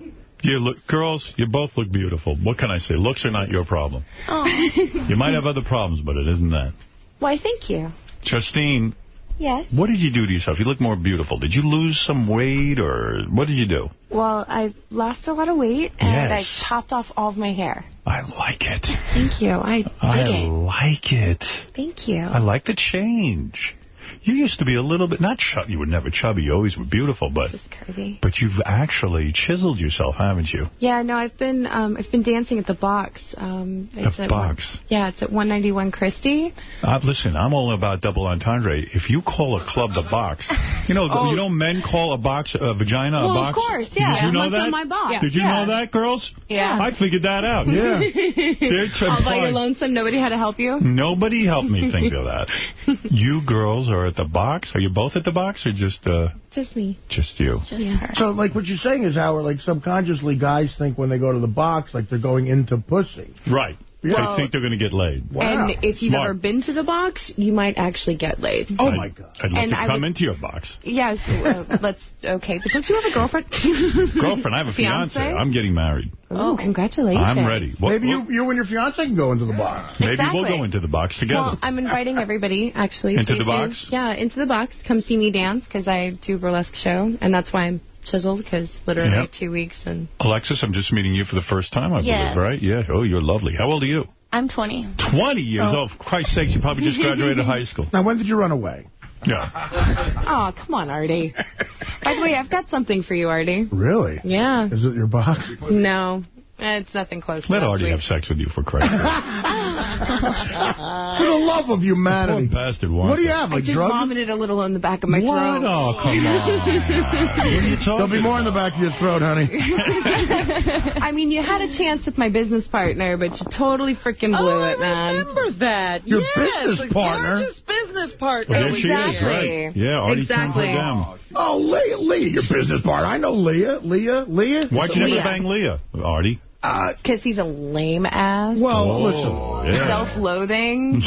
Speaker 1: You look, girls, you both look beautiful. What can I say? Looks are not your problem.
Speaker 31: Oh.
Speaker 1: You might have other problems, but it isn't that.
Speaker 31: Why, thank you.
Speaker 1: Justine,
Speaker 31: Yes.
Speaker 1: what did you do to yourself? You look more beautiful. Did you lose some weight, or what did you do?
Speaker 31: Well, I lost a lot of weight, and
Speaker 1: Yes.
Speaker 31: I chopped off all of my hair.
Speaker 1: I like it.
Speaker 31: Thank you. I
Speaker 1: I
Speaker 31: it.
Speaker 1: like it.
Speaker 31: Thank you.
Speaker 1: I like the change. You used to be a little bit, not chubby, you were never chubby, you always were beautiful, but
Speaker 31: Curvy.
Speaker 1: but you've actually chiseled yourself, haven't you?
Speaker 31: Yeah, no, I've been um, I've been dancing at the box. Um,
Speaker 1: The box.
Speaker 31: yeah, it's at 191 Christie.
Speaker 1: Uh, listen, I'm all about double entendre. If you call a club the box, you know,
Speaker 31: Oh.
Speaker 1: you know, men call a box a vagina
Speaker 31: well,
Speaker 1: a box.
Speaker 31: of course, yeah.
Speaker 1: Did you know that?
Speaker 31: my box?
Speaker 1: Did you
Speaker 31: yeah.
Speaker 1: know that, girls?
Speaker 31: Yeah.
Speaker 1: I figured that out. They're
Speaker 31: All by your lonesome. Nobody had to help you.
Speaker 1: Nobody helped me think of that. You girls are at the box. Are you both at the box, or just uh,
Speaker 31: Just me.
Speaker 1: just you?
Speaker 31: Just her.
Speaker 5: So, like, what you're saying is, Howard, like, subconsciously guys think when they go to the box, like, they're going into pussy.
Speaker 1: Right.
Speaker 31: Well-
Speaker 1: they think they're going to get laid.
Speaker 31: And if you've
Speaker 1: Smart.
Speaker 31: ever been to the box, you might actually get laid.
Speaker 1: Oh, my God. I'd love
Speaker 31: And
Speaker 1: to
Speaker 31: I
Speaker 1: come
Speaker 31: would-
Speaker 1: into your box.
Speaker 31: Yeah, so, uh, let's, okay. But don't you have a girlfriend?
Speaker 1: Girlfriend, I have a fiance. I'm getting married.
Speaker 31: Oh, congratulations.
Speaker 1: I'm ready. What-
Speaker 5: Maybe you, you and your fiance can go into the box.
Speaker 31: Exactly.
Speaker 1: Maybe we'll go into the box together.
Speaker 31: Well, I'm inviting everybody, actually.
Speaker 1: Into
Speaker 31: to-
Speaker 1: the
Speaker 31: to-
Speaker 1: box?
Speaker 31: Yeah, into the box. Come see me dance, because I do a burlesque show, and that's why I'm chiseled, because literally
Speaker 1: Yeah.
Speaker 31: two weeks. and
Speaker 1: Alexis, I'm just meeting you for the first time, I
Speaker 31: Yes.
Speaker 1: believe, right? Yeah. Oh, you're lovely. How old are you?
Speaker 31: I'm 20.
Speaker 1: 20 years
Speaker 31: Oh.
Speaker 1: old. For Christ's sake, you probably just graduated high school.
Speaker 5: Now, when did you run away?
Speaker 1: Yeah.
Speaker 31: Oh, come on, Artie. By the way, I've got something for you, Artie.
Speaker 5: Really?
Speaker 31: Yeah.
Speaker 5: Is it your box?
Speaker 31: No, it's nothing close to
Speaker 1: Let
Speaker 31: that,
Speaker 1: Artie
Speaker 31: sweet.
Speaker 1: have sex with you, for Christ's sake.
Speaker 5: For the love of humanity.
Speaker 1: Poor bastard,
Speaker 5: What do you
Speaker 1: Wonka.
Speaker 5: have,
Speaker 31: I
Speaker 5: like
Speaker 31: just
Speaker 5: drugs?
Speaker 31: vomited a little in the back of my
Speaker 1: What?
Speaker 31: throat.
Speaker 1: Oh, come on. What are you talking
Speaker 5: There'll be more in the back of your throat, honey.
Speaker 31: I mean, you had a chance with my business partner, but you totally freaking blew
Speaker 3: Oh,
Speaker 31: it, man.
Speaker 3: Remember that.
Speaker 5: Your
Speaker 3: yes,
Speaker 5: business
Speaker 3: a
Speaker 5: partner.
Speaker 3: gorgeous business partner.
Speaker 1: Well, there she is,
Speaker 31: Exactly.
Speaker 1: right. Yeah, Artie
Speaker 31: Exactly.
Speaker 1: turned her down.
Speaker 5: Oh, Leah, Leah, your business partner. I know Leah. Leah, Leah.
Speaker 1: Why'd you never
Speaker 31: Leah.
Speaker 1: bang Leah, Artie?
Speaker 5: Uh,
Speaker 31: Because he's a lame ass.
Speaker 5: well,
Speaker 1: Oh,
Speaker 5: listen.
Speaker 1: yeah.
Speaker 31: Self-loathing.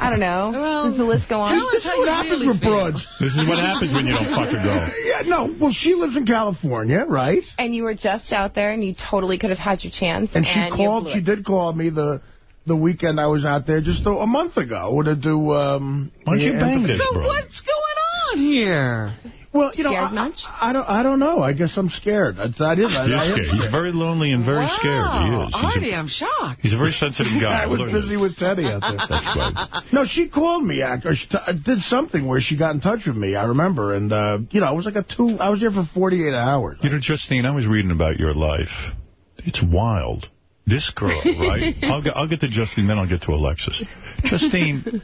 Speaker 31: I don't know.
Speaker 3: Well,
Speaker 31: Does the list go on?
Speaker 3: tell
Speaker 5: This is what
Speaker 3: you
Speaker 5: happens
Speaker 3: really
Speaker 5: with
Speaker 3: feel.
Speaker 5: broads.
Speaker 1: This is what happens when you don't fuck a girl.
Speaker 5: Yeah, no. Well, she lives in California, right?
Speaker 31: And you were just out there, and you totally could have had your chance.
Speaker 5: And she called. She did call me the the weekend I was out there, just a, a month ago, to do. Um,
Speaker 1: Why don't you bang
Speaker 5: empathy-
Speaker 1: this,
Speaker 3: So
Speaker 1: bro?
Speaker 3: what's going on here?
Speaker 5: Well, you know,
Speaker 31: Scared
Speaker 5: I,
Speaker 31: much?
Speaker 5: I don't. I don't know. I guess I'm scared. That, that is. I,
Speaker 1: He's
Speaker 5: I
Speaker 1: scared. He's very lonely and very
Speaker 3: wow.
Speaker 1: scared. He is. He's
Speaker 3: Artie,
Speaker 1: a,
Speaker 3: I'm shocked.
Speaker 1: he's a very sensitive guy.
Speaker 5: I was busy with Teddy out there.
Speaker 1: That's right.
Speaker 5: No, she called me after. She t did something where she got in touch with me. I remember, and uh, you know, it was like a two. I was there for 48 hours.
Speaker 1: You know, Justine, I was reading about your life. It's wild. This girl, right? I'll get, I'll get to Justine, then I'll get to Alexis. Justine,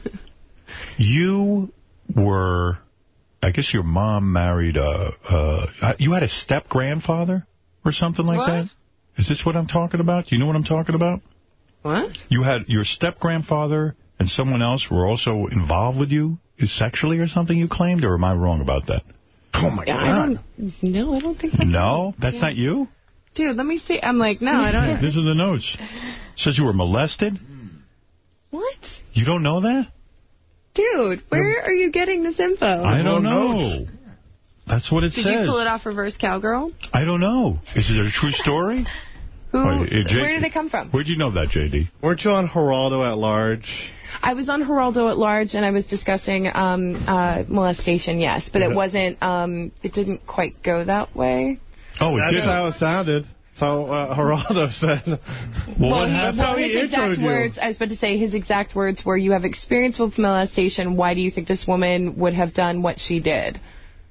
Speaker 1: you were, I guess your mom married a, uh, you had a step-grandfather or something like
Speaker 3: What?
Speaker 1: that? Is this what I'm talking about? Do you know what I'm talking about?
Speaker 31: What?
Speaker 1: You had your step-grandfather and someone else were also involved with you sexually or something you claimed, or am I wrong about that?
Speaker 5: Oh, my
Speaker 31: Yeah, I
Speaker 5: God.
Speaker 31: don't. No, I don't think that's.
Speaker 1: No? That's not you?
Speaker 31: Dude, let me see. I'm like, no, I don't.
Speaker 1: This is the notes. says you were molested?
Speaker 31: what?
Speaker 1: You don't know that?
Speaker 31: Dude, where are you getting this info?
Speaker 1: I don't know. That's what it
Speaker 31: Did
Speaker 1: says.
Speaker 31: Did you pull it off reverse cowgirl?
Speaker 1: I don't know. Is it a true story?
Speaker 31: Who?
Speaker 1: Oh, uh, Jake-
Speaker 31: where did it come from?
Speaker 1: Where'd you know that, J.D.?
Speaker 32: Weren't you on Geraldo at large?
Speaker 31: I was on Geraldo at large, and I was discussing um, uh, molestation, yes, but it wasn't, um, it didn't quite go that way.
Speaker 1: Oh, it
Speaker 32: That's
Speaker 1: did.
Speaker 32: how it sounded. So uh, Geraldo said.
Speaker 31: Well, he,
Speaker 32: That's
Speaker 31: well
Speaker 32: how he
Speaker 31: his exact
Speaker 32: you.
Speaker 31: words, I was about to say, his exact words were, you have experience with molestation, why do you think this woman would have done what she did?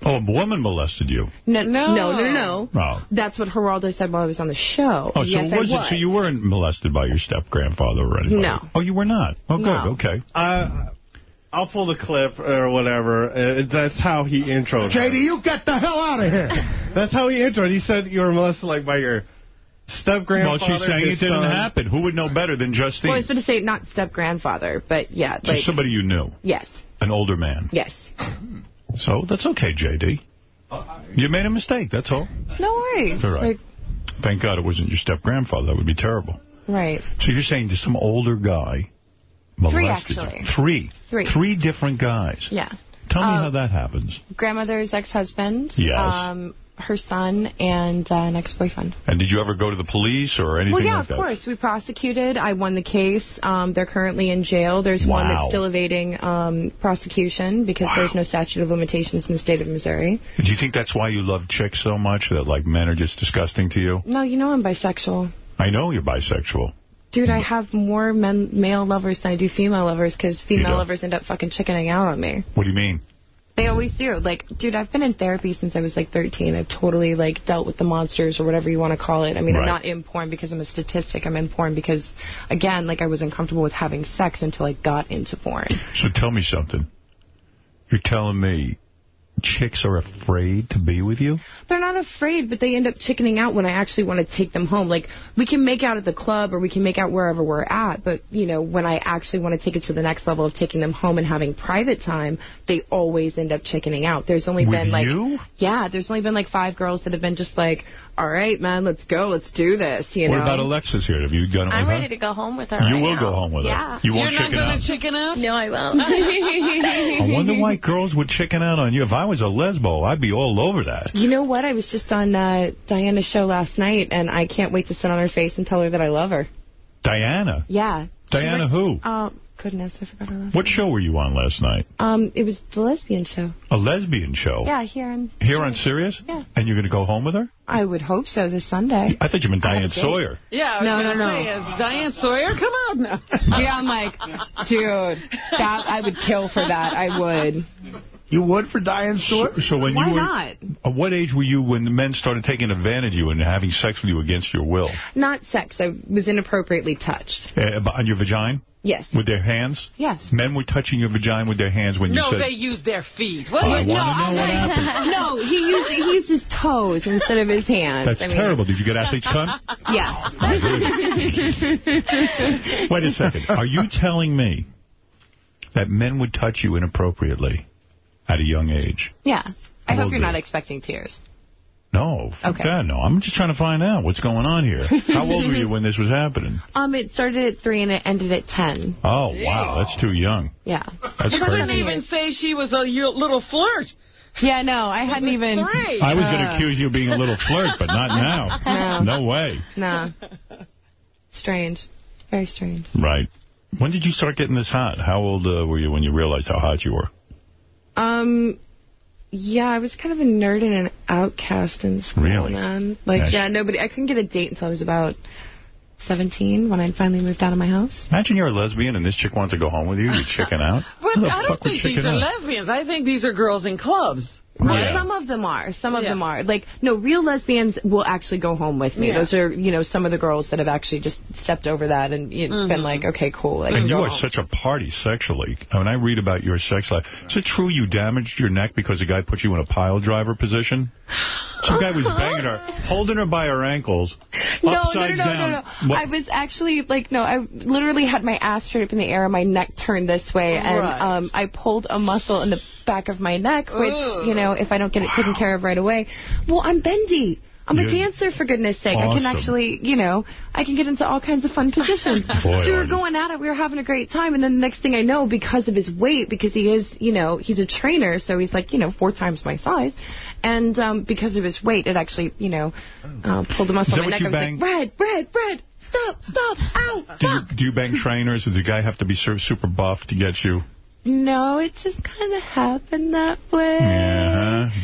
Speaker 1: Oh, a woman molested you.
Speaker 31: No, no, no, no, no.
Speaker 1: Oh.
Speaker 31: That's what Geraldo said while I was on the show.
Speaker 1: Oh, so
Speaker 31: yes,
Speaker 1: it wasn't,
Speaker 31: I was.
Speaker 1: so you weren't molested by your step-grandfather or anybody?
Speaker 31: No.
Speaker 1: Oh, you were not? Oh, good,
Speaker 31: No.
Speaker 1: okay.
Speaker 32: Uh, I'll pull the clip or whatever. Uh, that's how he introed her.
Speaker 5: JD, you get the hell out of here.
Speaker 32: That's how he introed. He said you were molested like by your step grandfather.
Speaker 1: Well, she's saying it didn't happen. Who would know better than Justine?
Speaker 31: Well, I was going to say not step-grandfather, but yeah.
Speaker 1: Just
Speaker 31: like,
Speaker 1: somebody you knew.
Speaker 31: Yes,
Speaker 1: An older man.
Speaker 31: yes.
Speaker 1: So that's okay, J.D. You made a mistake, that's all.
Speaker 31: No worries.
Speaker 1: All right.
Speaker 31: Like,
Speaker 1: Thank God it wasn't your step-grandfather. That would be terrible.
Speaker 31: right.
Speaker 1: So you're saying to some older guy molested
Speaker 31: Three,
Speaker 1: you.
Speaker 31: actually.
Speaker 1: Three.
Speaker 31: Three.
Speaker 1: Three different guys.
Speaker 31: Yeah.
Speaker 1: Tell me
Speaker 31: Um,
Speaker 1: how that happens.
Speaker 31: Grandmother's ex-husband.
Speaker 1: Yes.
Speaker 31: Um, her son and uh, an ex-boyfriend.
Speaker 1: And did you ever go to the police or anything
Speaker 31: Well, yeah,
Speaker 1: like
Speaker 31: of course. We prosecuted. I won the case. Um, they're currently in jail. There's one that's still evading um, prosecution because there's no statute of limitations in the state of Missouri.
Speaker 1: Do you think that's why you love chicks so much, that like men are just disgusting to you?
Speaker 31: No, you know I'm bisexual.
Speaker 1: I know you're bisexual.
Speaker 31: Dude, I have more men, male lovers than I do female lovers because female lovers end up fucking chickening out on me.
Speaker 1: What do you mean?
Speaker 31: They always do. Like, dude, I've been in therapy since I was like 13. I've totally like dealt with the monsters or whatever you want to call it. I mean, I'm not in porn because I'm a statistic. I'm in porn because, again, like I wasn't comfortable with having sex until I got into porn.
Speaker 1: So tell me something. You're telling me chicks are afraid to be with you?
Speaker 31: They're not afraid, but they end up chickening out when I actually want to take them home. Like, we can make out at the club or we can make out wherever we're at, but, you know, when I actually want to take it to the next level of taking them home and having private time, they always end up chickening out. There's only
Speaker 1: With
Speaker 31: been, like...
Speaker 1: you?
Speaker 31: Yeah, there's only been, like, five girls that have been just like, all right, man, let's go, let's do this, you
Speaker 1: what
Speaker 31: know?
Speaker 1: about Alexis here? Have you done it
Speaker 31: I'm
Speaker 1: with
Speaker 31: ready
Speaker 1: her?
Speaker 31: to go home with her
Speaker 1: You
Speaker 31: right
Speaker 1: will
Speaker 31: now.
Speaker 1: go home with her.
Speaker 31: Yeah.
Speaker 1: You won't
Speaker 3: You're not going to chicken out?
Speaker 31: No, I won't.
Speaker 1: I wonder why girls would chicken out on you. If I was a lesbo, I'd be all over that.
Speaker 31: You know what? I was just on uh, Diana's show last night, and I can't wait to sit on her face and tell her that I love her.
Speaker 1: Diana.
Speaker 31: Yeah.
Speaker 1: Diana who?
Speaker 31: Oh, goodness, I forgot her last
Speaker 1: What show were you on last night?
Speaker 31: Um, it was the lesbian show.
Speaker 1: A lesbian show?
Speaker 31: Yeah, here on...
Speaker 1: Here on Sirius?
Speaker 31: Yeah.
Speaker 1: And you're going to go home with her?
Speaker 31: I would hope so this Sunday.
Speaker 1: I thought you meant
Speaker 31: I have
Speaker 1: Diane
Speaker 31: a date.
Speaker 1: Sawyer.
Speaker 3: Yeah, I was
Speaker 31: No,
Speaker 3: gonna
Speaker 31: no, no.
Speaker 3: say, is Diane Sawyer? Come on now.
Speaker 31: yeah, I'm like, dude, that I would kill for that. I would.
Speaker 5: You would for Diane Sawyer?
Speaker 1: So, so when
Speaker 31: Why
Speaker 1: you were,
Speaker 31: not?
Speaker 1: At what age were you when the men started taking advantage of you and having sex with you against your will?
Speaker 31: Not sex. I was inappropriately touched.
Speaker 1: Uh, on your vagina?
Speaker 31: Yes.
Speaker 1: With their hands?
Speaker 31: Yes.
Speaker 1: Men were touching your vagina with their hands when you
Speaker 3: No,
Speaker 1: said...
Speaker 3: they used their feet. What
Speaker 1: I
Speaker 3: do you
Speaker 1: wanna know what happened.
Speaker 31: no, he used he used his toes instead of his hands.
Speaker 1: That's
Speaker 31: I mean,
Speaker 1: terrible. Did you get athlete's cunt?
Speaker 31: Yeah.
Speaker 1: Wait a second. Are you telling me that men would touch you inappropriately at a young age?
Speaker 31: yeah. I hope you're
Speaker 1: were
Speaker 31: not expecting tears.
Speaker 1: No,
Speaker 31: Okay.
Speaker 1: that. No, I'm just trying to find out what's going on here. How old were you when this was happening?
Speaker 31: Um, it started at three and it ended at ten.
Speaker 1: Oh, wow, that's too young.
Speaker 31: Yeah.
Speaker 1: That's
Speaker 3: You couldn't even say she was a little flirt.
Speaker 31: Yeah, no, I hadn't even.
Speaker 3: Three.
Speaker 1: I was going to
Speaker 31: Uh.
Speaker 1: accuse you of being a little flirt, but not now.
Speaker 31: No.
Speaker 1: No way.
Speaker 31: No. Strange. Very strange.
Speaker 1: Right. When did you start getting this hot? How old uh, were you when you realized how hot you were?
Speaker 31: Um, yeah, I was kind of a nerd and an outcast in school,
Speaker 1: Really?
Speaker 31: man. Like,
Speaker 1: Yes.
Speaker 31: yeah, nobody. I couldn't get a date until I was about 17 when I finally moved out of my house.
Speaker 1: Imagine you're a lesbian and this chick wants to go home with you. You're chicken out.
Speaker 3: But I don't think these are
Speaker 1: out?
Speaker 3: lesbians. I think these are girls in clubs.
Speaker 31: Well,
Speaker 1: Yeah.
Speaker 31: some of them are. Some of
Speaker 3: Yeah.
Speaker 31: them are. Like, no, real lesbians will actually go home with me.
Speaker 3: Yeah.
Speaker 31: Those are, you know, some of the girls that have actually just stepped over that and you know, been like, okay, cool. I
Speaker 1: And you are
Speaker 31: home.
Speaker 1: such a party sexually. When I read about your sex life, is it true you damaged your neck because a guy put you in a pile driver position? Some guy was banging her, holding her by her ankles,
Speaker 31: No, no,
Speaker 1: upside
Speaker 31: no, no,
Speaker 1: down.
Speaker 31: no, no.
Speaker 1: What-
Speaker 31: I was actually, like, no, I literally had my ass straight up in the air and my neck turned this way. And
Speaker 3: Right.
Speaker 31: um, I pulled a muscle in the back of my neck, which,
Speaker 3: Ugh.
Speaker 31: you know, if I don't get it taken care of right away. Well, I'm bendy. I'm a
Speaker 1: You're-
Speaker 31: dancer, for goodness sake. I can actually, you know, I can get into all kinds of fun positions.
Speaker 1: Boy,
Speaker 31: so we were going at it. We were having a great time. And then the next thing I know, because of his weight, because he is, you know, he's a trainer, so he's like, you know, four times my size. And um, because of his weight, it actually, you know, uh, pulled a muscle in my neck. I was
Speaker 1: bang?
Speaker 31: like, Red, Red, Red, stop, stop, ow,
Speaker 1: Do you, do you bang trainers? Does the guy have to be super buff to get you?
Speaker 31: No, it just kind of happened that way.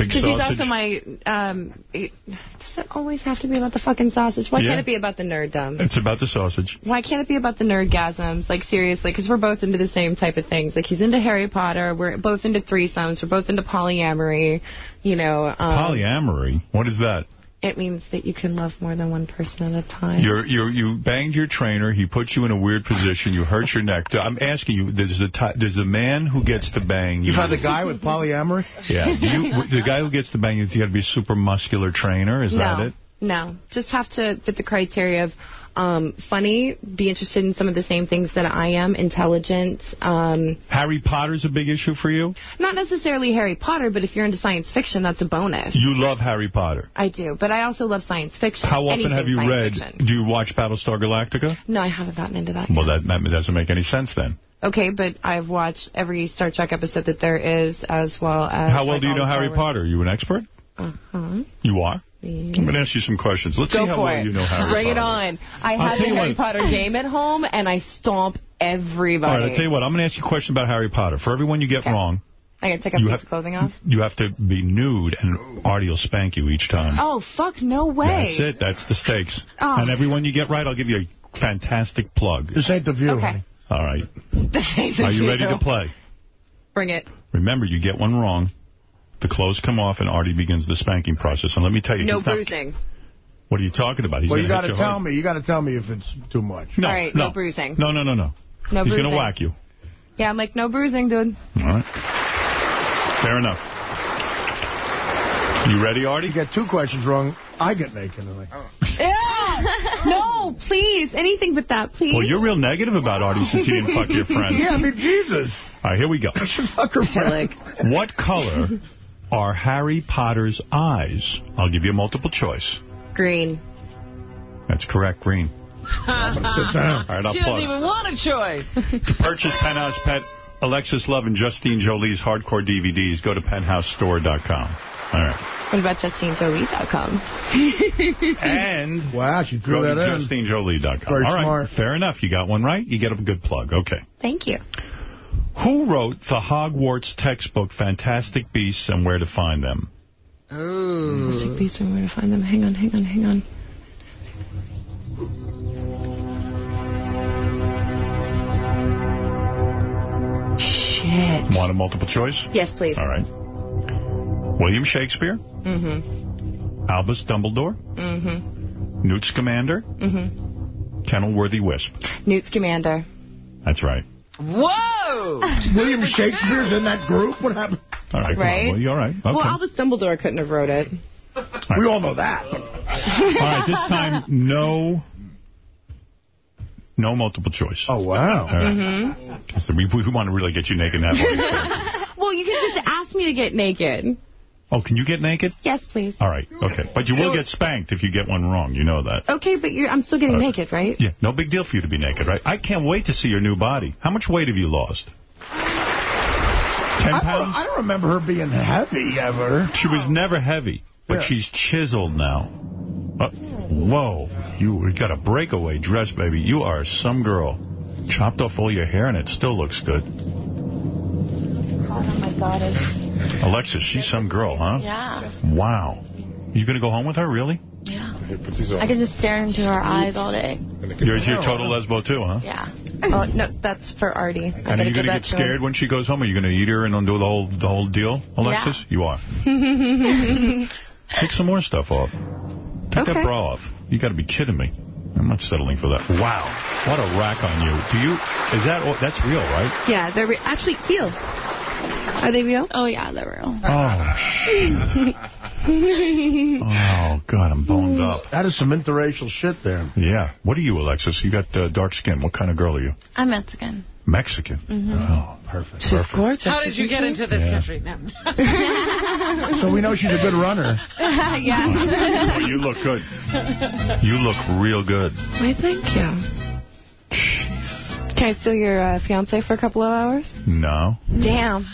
Speaker 1: Big
Speaker 31: Because he's also my, um, it, does it always have to be about the fucking sausage? Why
Speaker 1: Yeah.
Speaker 31: can't it be about the nerddom?
Speaker 1: It's about the sausage.
Speaker 31: Why can't it be about the nerdgasms? Like, seriously, because we're both into the same type of things. Like, he's into Harry Potter. We're both into threesomes. We're both into polyamory. You know, um,
Speaker 1: Polyamory? What is that?
Speaker 31: It means that you can love more than one person at a time.
Speaker 1: You're, you're, you banged your trainer. He put you in a weird position. You hurt your neck. I'm asking you, there's the, ti- there's the man who gets to bang you.
Speaker 5: You've had the guy with polyamory?
Speaker 1: Yeah. Do you, the guy who gets to bang you, you got to be a super muscular trainer. Is
Speaker 31: no,
Speaker 1: that it?
Speaker 31: No, just have to fit the criteria of um, funny, be interested in some of the same things that I am, intelligent. Um,
Speaker 1: Harry Potter's a big issue for you?
Speaker 31: not necessarily Harry Potter, but if you're into science fiction, that's a bonus.
Speaker 1: You love Harry Potter.
Speaker 31: I do, but I also love science fiction.
Speaker 1: How often
Speaker 31: Anything
Speaker 1: have you read,
Speaker 31: Fiction.
Speaker 1: do you watch Battlestar Galactica?
Speaker 31: No, I haven't gotten into that.
Speaker 1: Well, that, that doesn't make any sense then.
Speaker 31: Okay, but I've watched every Star Trek episode that there is, as well as...
Speaker 1: How well
Speaker 31: like,
Speaker 1: do you know Harry Potter? Are you an expert?
Speaker 31: Uh-huh.
Speaker 1: You are? I'm going to ask you some questions. Let's
Speaker 31: Go
Speaker 1: see how
Speaker 31: for
Speaker 1: well
Speaker 31: it.
Speaker 1: you know Harry
Speaker 31: Bring
Speaker 1: Potter.
Speaker 31: it on. I
Speaker 1: I'll
Speaker 31: have the Harry
Speaker 1: what.
Speaker 31: Potter game at home, and I stomp everybody.
Speaker 1: All right, I'll tell you what. I'm going to ask you a question about Harry Potter. For everyone you get wrong,
Speaker 31: I gotta take a
Speaker 1: You
Speaker 31: piece
Speaker 1: have-
Speaker 31: of clothing off?
Speaker 1: you have to be nude, and Artie will spank you each time.
Speaker 31: Oh, fuck, no way.
Speaker 1: That's it. That's the stakes.
Speaker 31: Oh.
Speaker 1: And everyone you get right, I'll give you a fantastic plug.
Speaker 5: This ain't the view,
Speaker 31: Okay.
Speaker 5: honey.
Speaker 1: All right.
Speaker 31: This ain't the
Speaker 1: Are you ready to play?
Speaker 31: Bring it.
Speaker 1: Remember, you get one wrong, the clothes come off, and Artie begins the spanking process. And let me tell you,
Speaker 31: No
Speaker 1: he's not-
Speaker 31: bruising.
Speaker 1: what are you talking about? He's
Speaker 5: well,
Speaker 1: gonna
Speaker 5: Well
Speaker 1: you
Speaker 5: got to tell
Speaker 1: hard.
Speaker 5: me. You got to tell me if it's too much.
Speaker 1: No,
Speaker 31: All right, no bruising.
Speaker 1: No, no, no, no.
Speaker 31: No
Speaker 1: he's
Speaker 31: bruising.
Speaker 1: going to whack you.
Speaker 31: Yeah, I'm like, no bruising, dude.
Speaker 1: All right. Fair enough. You ready, Artie?
Speaker 5: You get two questions wrong, I get naked. I'm like,
Speaker 31: Yeah. no, please. Anything but that, please.
Speaker 1: Well, you're real negative about Artie since he didn't fuck your friend.
Speaker 5: yeah, I mean, Jesus.
Speaker 1: All right, here we go.
Speaker 5: Fuck her
Speaker 31: friend.
Speaker 1: What color are Harry Potter's eyes? I'll give you a multiple choice.
Speaker 31: Green.
Speaker 1: That's correct, green.
Speaker 5: I'm going to sit down.
Speaker 1: All right, I'll
Speaker 3: She doesn't even want a choice.
Speaker 1: To purchase Penthouse Pet, Alexis Love, and Justine Jolie's hardcore DVDs, go to penthousestore.com. All right.
Speaker 31: What about JustineJolie.com?
Speaker 1: And
Speaker 5: Wow, she threw
Speaker 1: go
Speaker 5: that
Speaker 1: to
Speaker 5: in.
Speaker 1: JustineJolie.com.
Speaker 5: Very
Speaker 1: All right,
Speaker 5: smart.
Speaker 1: fair enough. You got one right. You get a good plug. Okay.
Speaker 31: Thank you.
Speaker 1: Who wrote the Hogwarts textbook, Fantastic Beasts and Where to Find Them?
Speaker 3: Ooh.
Speaker 31: Fantastic Beasts and where to find them. Hang on, hang on, hang on. Shit.
Speaker 1: Want a multiple choice?
Speaker 31: Yes, please.
Speaker 1: All right. William Shakespeare,
Speaker 31: Mm-hmm.
Speaker 1: Albus Dumbledore,
Speaker 31: Mm-hmm.
Speaker 1: Newt Scamander,
Speaker 31: Mm-hmm.
Speaker 1: Kennilworthy Whisp.
Speaker 31: Newt Scamander.
Speaker 1: That's right.
Speaker 3: Whoa!
Speaker 5: William Shakespeare's in that group? What happened?
Speaker 1: All right.
Speaker 31: Right?
Speaker 1: Well, you all right? Okay.
Speaker 31: Well, Albus Dumbledore couldn't have wrote it.
Speaker 5: We all know that.
Speaker 1: all right. This time, no, no multiple choice.
Speaker 5: Oh, wow.
Speaker 1: All right.
Speaker 31: Mm-hmm.
Speaker 1: So we, we want to really get you naked and have all
Speaker 31: Well, you can just ask me to get naked.
Speaker 1: Oh, can you get naked?
Speaker 31: Yes, please.
Speaker 1: All right. Okay. But you will get spanked if you get one wrong. You know that.
Speaker 31: Okay, but you're, I'm still getting
Speaker 1: Uh,
Speaker 31: naked, right?
Speaker 1: Yeah. No big deal for you to be naked, right? I can't wait to see your new body. How much weight have you lost? Ten
Speaker 5: I
Speaker 1: pounds?
Speaker 5: don't, I don't remember her being heavy ever.
Speaker 1: She was never heavy, but
Speaker 5: Yeah.
Speaker 1: she's chiseled now. Uh, whoa. You got a breakaway dress, baby. You are some girl. Chopped off all your hair, and it still looks good.
Speaker 31: God, oh my goddess.
Speaker 1: Alexis, she's some girl, huh?
Speaker 33: Yeah.
Speaker 1: Wow. You going to go home with her, really?
Speaker 33: Yeah. I can just stare into her eyes all day.
Speaker 1: You're, you're total lesbo, too, huh?
Speaker 33: Yeah. Oh, no, that's for Artie. I
Speaker 1: And are you going to get scared when she goes home? Are you going to eat her and undo the whole the whole deal, Alexis? You are. Take some more stuff off. Take
Speaker 31: Okay.
Speaker 1: that bra off. You got to be kidding me. I'm not settling for that. Wow. What a rack on you. Do you, is that, that's real, right?
Speaker 31: Yeah, they're re- actually feel.
Speaker 33: Are they real? Oh, yeah, they're real.
Speaker 1: Oh, shit. Oh, God, I'm boned up.
Speaker 5: That is some interracial shit there.
Speaker 1: Yeah. What are you, Alexis? You got uh, dark skin. What kind of girl are you?
Speaker 33: I'm Mexican.
Speaker 1: Mexican.
Speaker 33: Mhm.
Speaker 1: Oh, perfect.
Speaker 3: She's
Speaker 1: perfect.
Speaker 3: gorgeous. How did you get into this
Speaker 1: Yeah.
Speaker 3: country? No.
Speaker 5: So we know she's a good runner.
Speaker 33: yeah.
Speaker 1: Well, you look good. You look real good.
Speaker 31: Why, thank you. Can I steal your uh, fiance for a couple of hours?
Speaker 1: No.
Speaker 31: Damn.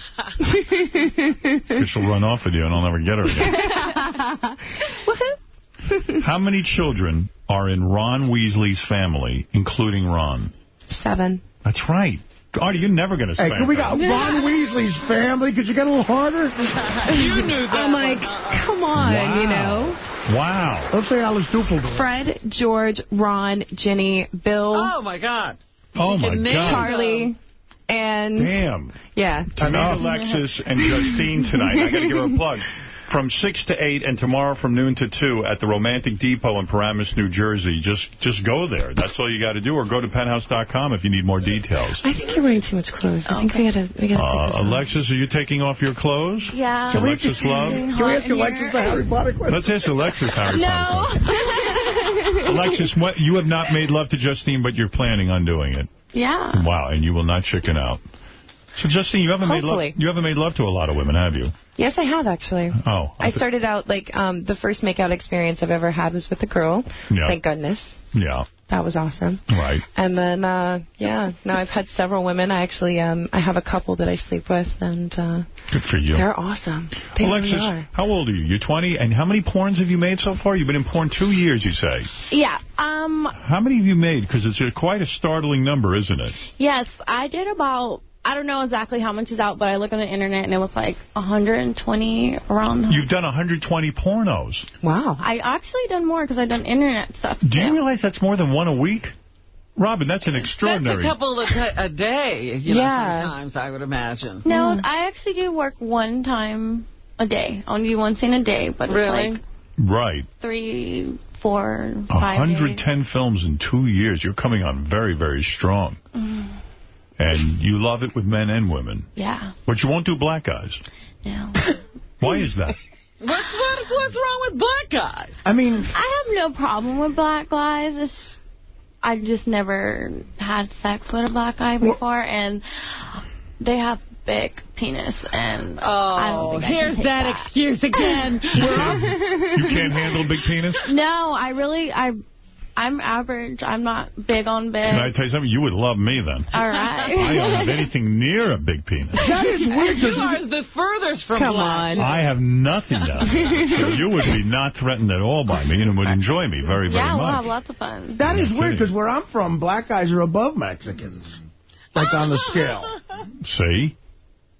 Speaker 1: She'll run off with you and I'll never get her again. How many children are in Ron Weasley's family, including Ron?
Speaker 31: Seven.
Speaker 1: That's right. Artie, you're never going to
Speaker 5: Hey,
Speaker 1: spank
Speaker 5: can we
Speaker 1: her.
Speaker 5: got Ron Weasley's family? Could you get a little harder?
Speaker 3: you knew that.
Speaker 31: I'm like, come on,
Speaker 1: Wow.
Speaker 31: you know.
Speaker 1: Wow.
Speaker 5: Don't say Alice Duffeldorf.
Speaker 31: Fred, George, Ron, Ginny, Bill,
Speaker 3: Oh, my God.
Speaker 1: Oh, my God.
Speaker 31: Charlie, and
Speaker 1: Damn.
Speaker 31: yeah.
Speaker 1: To meet Alexis and Justine tonight, I got to give her a plug. From 6 to 8 and tomorrow from noon to 2 at the Romantic Depot in Paramus, New Jersey. Just just go there. That's all you got to do. Or go to penthouse.com if you need more details.
Speaker 31: I think you're wearing too much clothes. I think we gotta we gotta take this
Speaker 1: Uh,
Speaker 31: off.
Speaker 1: Alexis, are you taking off your clothes?
Speaker 33: Yeah.
Speaker 1: Alexis Love?
Speaker 5: Can we ask Alexis the Harry Potter question?
Speaker 1: Let's ask Alexis Harry Potter.
Speaker 33: No.
Speaker 1: Alexis, what, you have not made love to Justine, but you're planning on doing it.
Speaker 33: yeah.
Speaker 1: Wow, and you will not chicken out. So, Justine, you haven't made love. You haven't made love to a lot of women, have you?
Speaker 31: Yes, I have actually.
Speaker 1: Oh,
Speaker 31: I started out like um the first makeout experience I've ever had was with a girl.
Speaker 1: Yeah.
Speaker 31: Thank goodness.
Speaker 1: yeah,
Speaker 31: That was awesome.
Speaker 1: right.
Speaker 31: And then uh yeah, now I've had several women. I actually um I have a couple that I sleep with and uh
Speaker 1: Good for you.
Speaker 31: they're awesome. They
Speaker 1: Alexis,
Speaker 31: really are.
Speaker 1: how old are you? You're 20, and how many porns have you made so far? You've been in porn two years, you say.
Speaker 33: Yeah. Um.
Speaker 1: How many have you made? Because it's a, quite a startling number, isn't it?
Speaker 33: Yes, I did about. I don't know exactly how much is out, but I looked on the internet and it was like 120 around.
Speaker 1: You've done 120 pornos.
Speaker 31: Wow.
Speaker 33: I actually done more because I've done internet stuff.
Speaker 1: Do you realize that's more than one a week? Robin, that's an extraordinary...
Speaker 3: That's
Speaker 1: extraordinary.
Speaker 3: a couple of t- a day, you know,
Speaker 33: Yeah.
Speaker 3: sometimes, I would imagine.
Speaker 33: No, I actually do work one time a day. Only do one scene a day, but
Speaker 3: Really?
Speaker 33: it's like
Speaker 1: Right.
Speaker 33: three, four, five days.
Speaker 1: 110 films in two years. You're coming on very, very strong.
Speaker 33: Mm,
Speaker 1: And you love it with men and women.
Speaker 33: yeah.
Speaker 1: But you won't do black guys.
Speaker 33: No.
Speaker 1: Why is that?
Speaker 3: What's, what's, what's wrong with black guys?
Speaker 5: I mean,
Speaker 33: I have no problem with black guys. It's, I just never had sex with a black guy before, and they have big penis, and I don't
Speaker 3: Oh,
Speaker 33: think I can
Speaker 3: here's
Speaker 33: take
Speaker 3: that,
Speaker 33: that.
Speaker 3: excuse again.
Speaker 1: You can't handle a big penis?
Speaker 33: No, I really, I, I'm average. I'm not big on big.
Speaker 1: Can I tell you something? You would love me then.
Speaker 33: All right.
Speaker 1: I don't have anything near a big penis.
Speaker 5: that is weird.
Speaker 3: you
Speaker 5: 'cause
Speaker 3: are the furthest from
Speaker 31: Come
Speaker 3: black.
Speaker 31: on.
Speaker 1: I have nothing down. So you would be not threatened at all by me and would enjoy me very, very
Speaker 33: yeah, we'll have lots of fun.
Speaker 5: That is weird because where I'm from, black guys are above Mexicans. Like on the scale.
Speaker 1: See?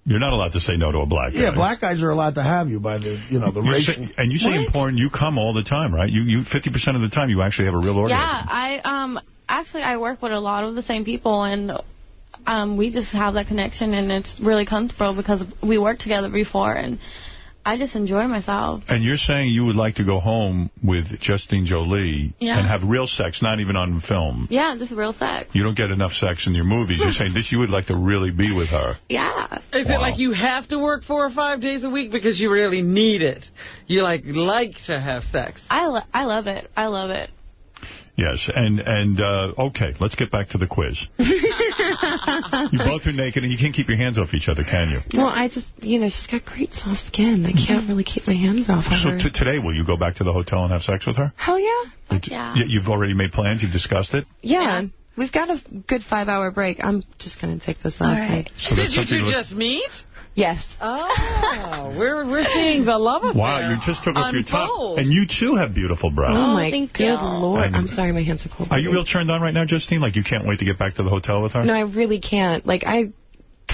Speaker 1: You're not allowed to say no to a black guy.
Speaker 5: Yeah, black guys are allowed to have you by the, you know, the
Speaker 1: You
Speaker 5: racial.
Speaker 1: say, and you say in porn, you come all the time, right? You, you 50% of the time, you actually have a real orgasm.
Speaker 33: Yeah, I um actually I work with a lot of the same people and um we just have that connection and it's really comfortable because we worked together before and I just enjoy myself.
Speaker 1: And you're saying you would like to go home with Justine Jolie
Speaker 33: Yeah.
Speaker 1: and have real sex, not even on film.
Speaker 33: Yeah, just real sex.
Speaker 1: You don't get enough sex in your movies. You're saying this, you would like to really be with her.
Speaker 33: Yeah.
Speaker 3: Is
Speaker 1: Wow.
Speaker 3: it like you have to work four or five days a week because you really need it? You like like to have sex?
Speaker 33: I lo I love it. I love it.
Speaker 1: Yes, and, and uh, okay, let's get back to the quiz. You both are naked, and you can't keep your hands off each other, can you?
Speaker 31: Well, I just, you know, she's got great soft skin. I can't really keep my hands off of
Speaker 1: So
Speaker 31: her.
Speaker 1: t today, will you go back to the hotel and have sex with her?
Speaker 31: Hell yeah.
Speaker 33: Yeah.
Speaker 1: You've already made plans? You've discussed it?
Speaker 31: Yeah. We've got a good five-hour break. I'm just going to take this last
Speaker 33: right.
Speaker 31: night.
Speaker 1: So
Speaker 3: Did you two just meet?
Speaker 31: Yes.
Speaker 3: Oh, we're we're seeing the love affair.
Speaker 1: Wow, you just took off your top. And you, too, have beautiful breasts.
Speaker 31: Oh, my oh,
Speaker 33: thank
Speaker 31: good
Speaker 33: you.
Speaker 31: lord.
Speaker 1: And-
Speaker 31: I'm sorry, my hands are cold.
Speaker 1: Are you real turned on right now, Justine? Like, you can't wait to get back to the hotel with her?
Speaker 31: No, I really can't. Like, I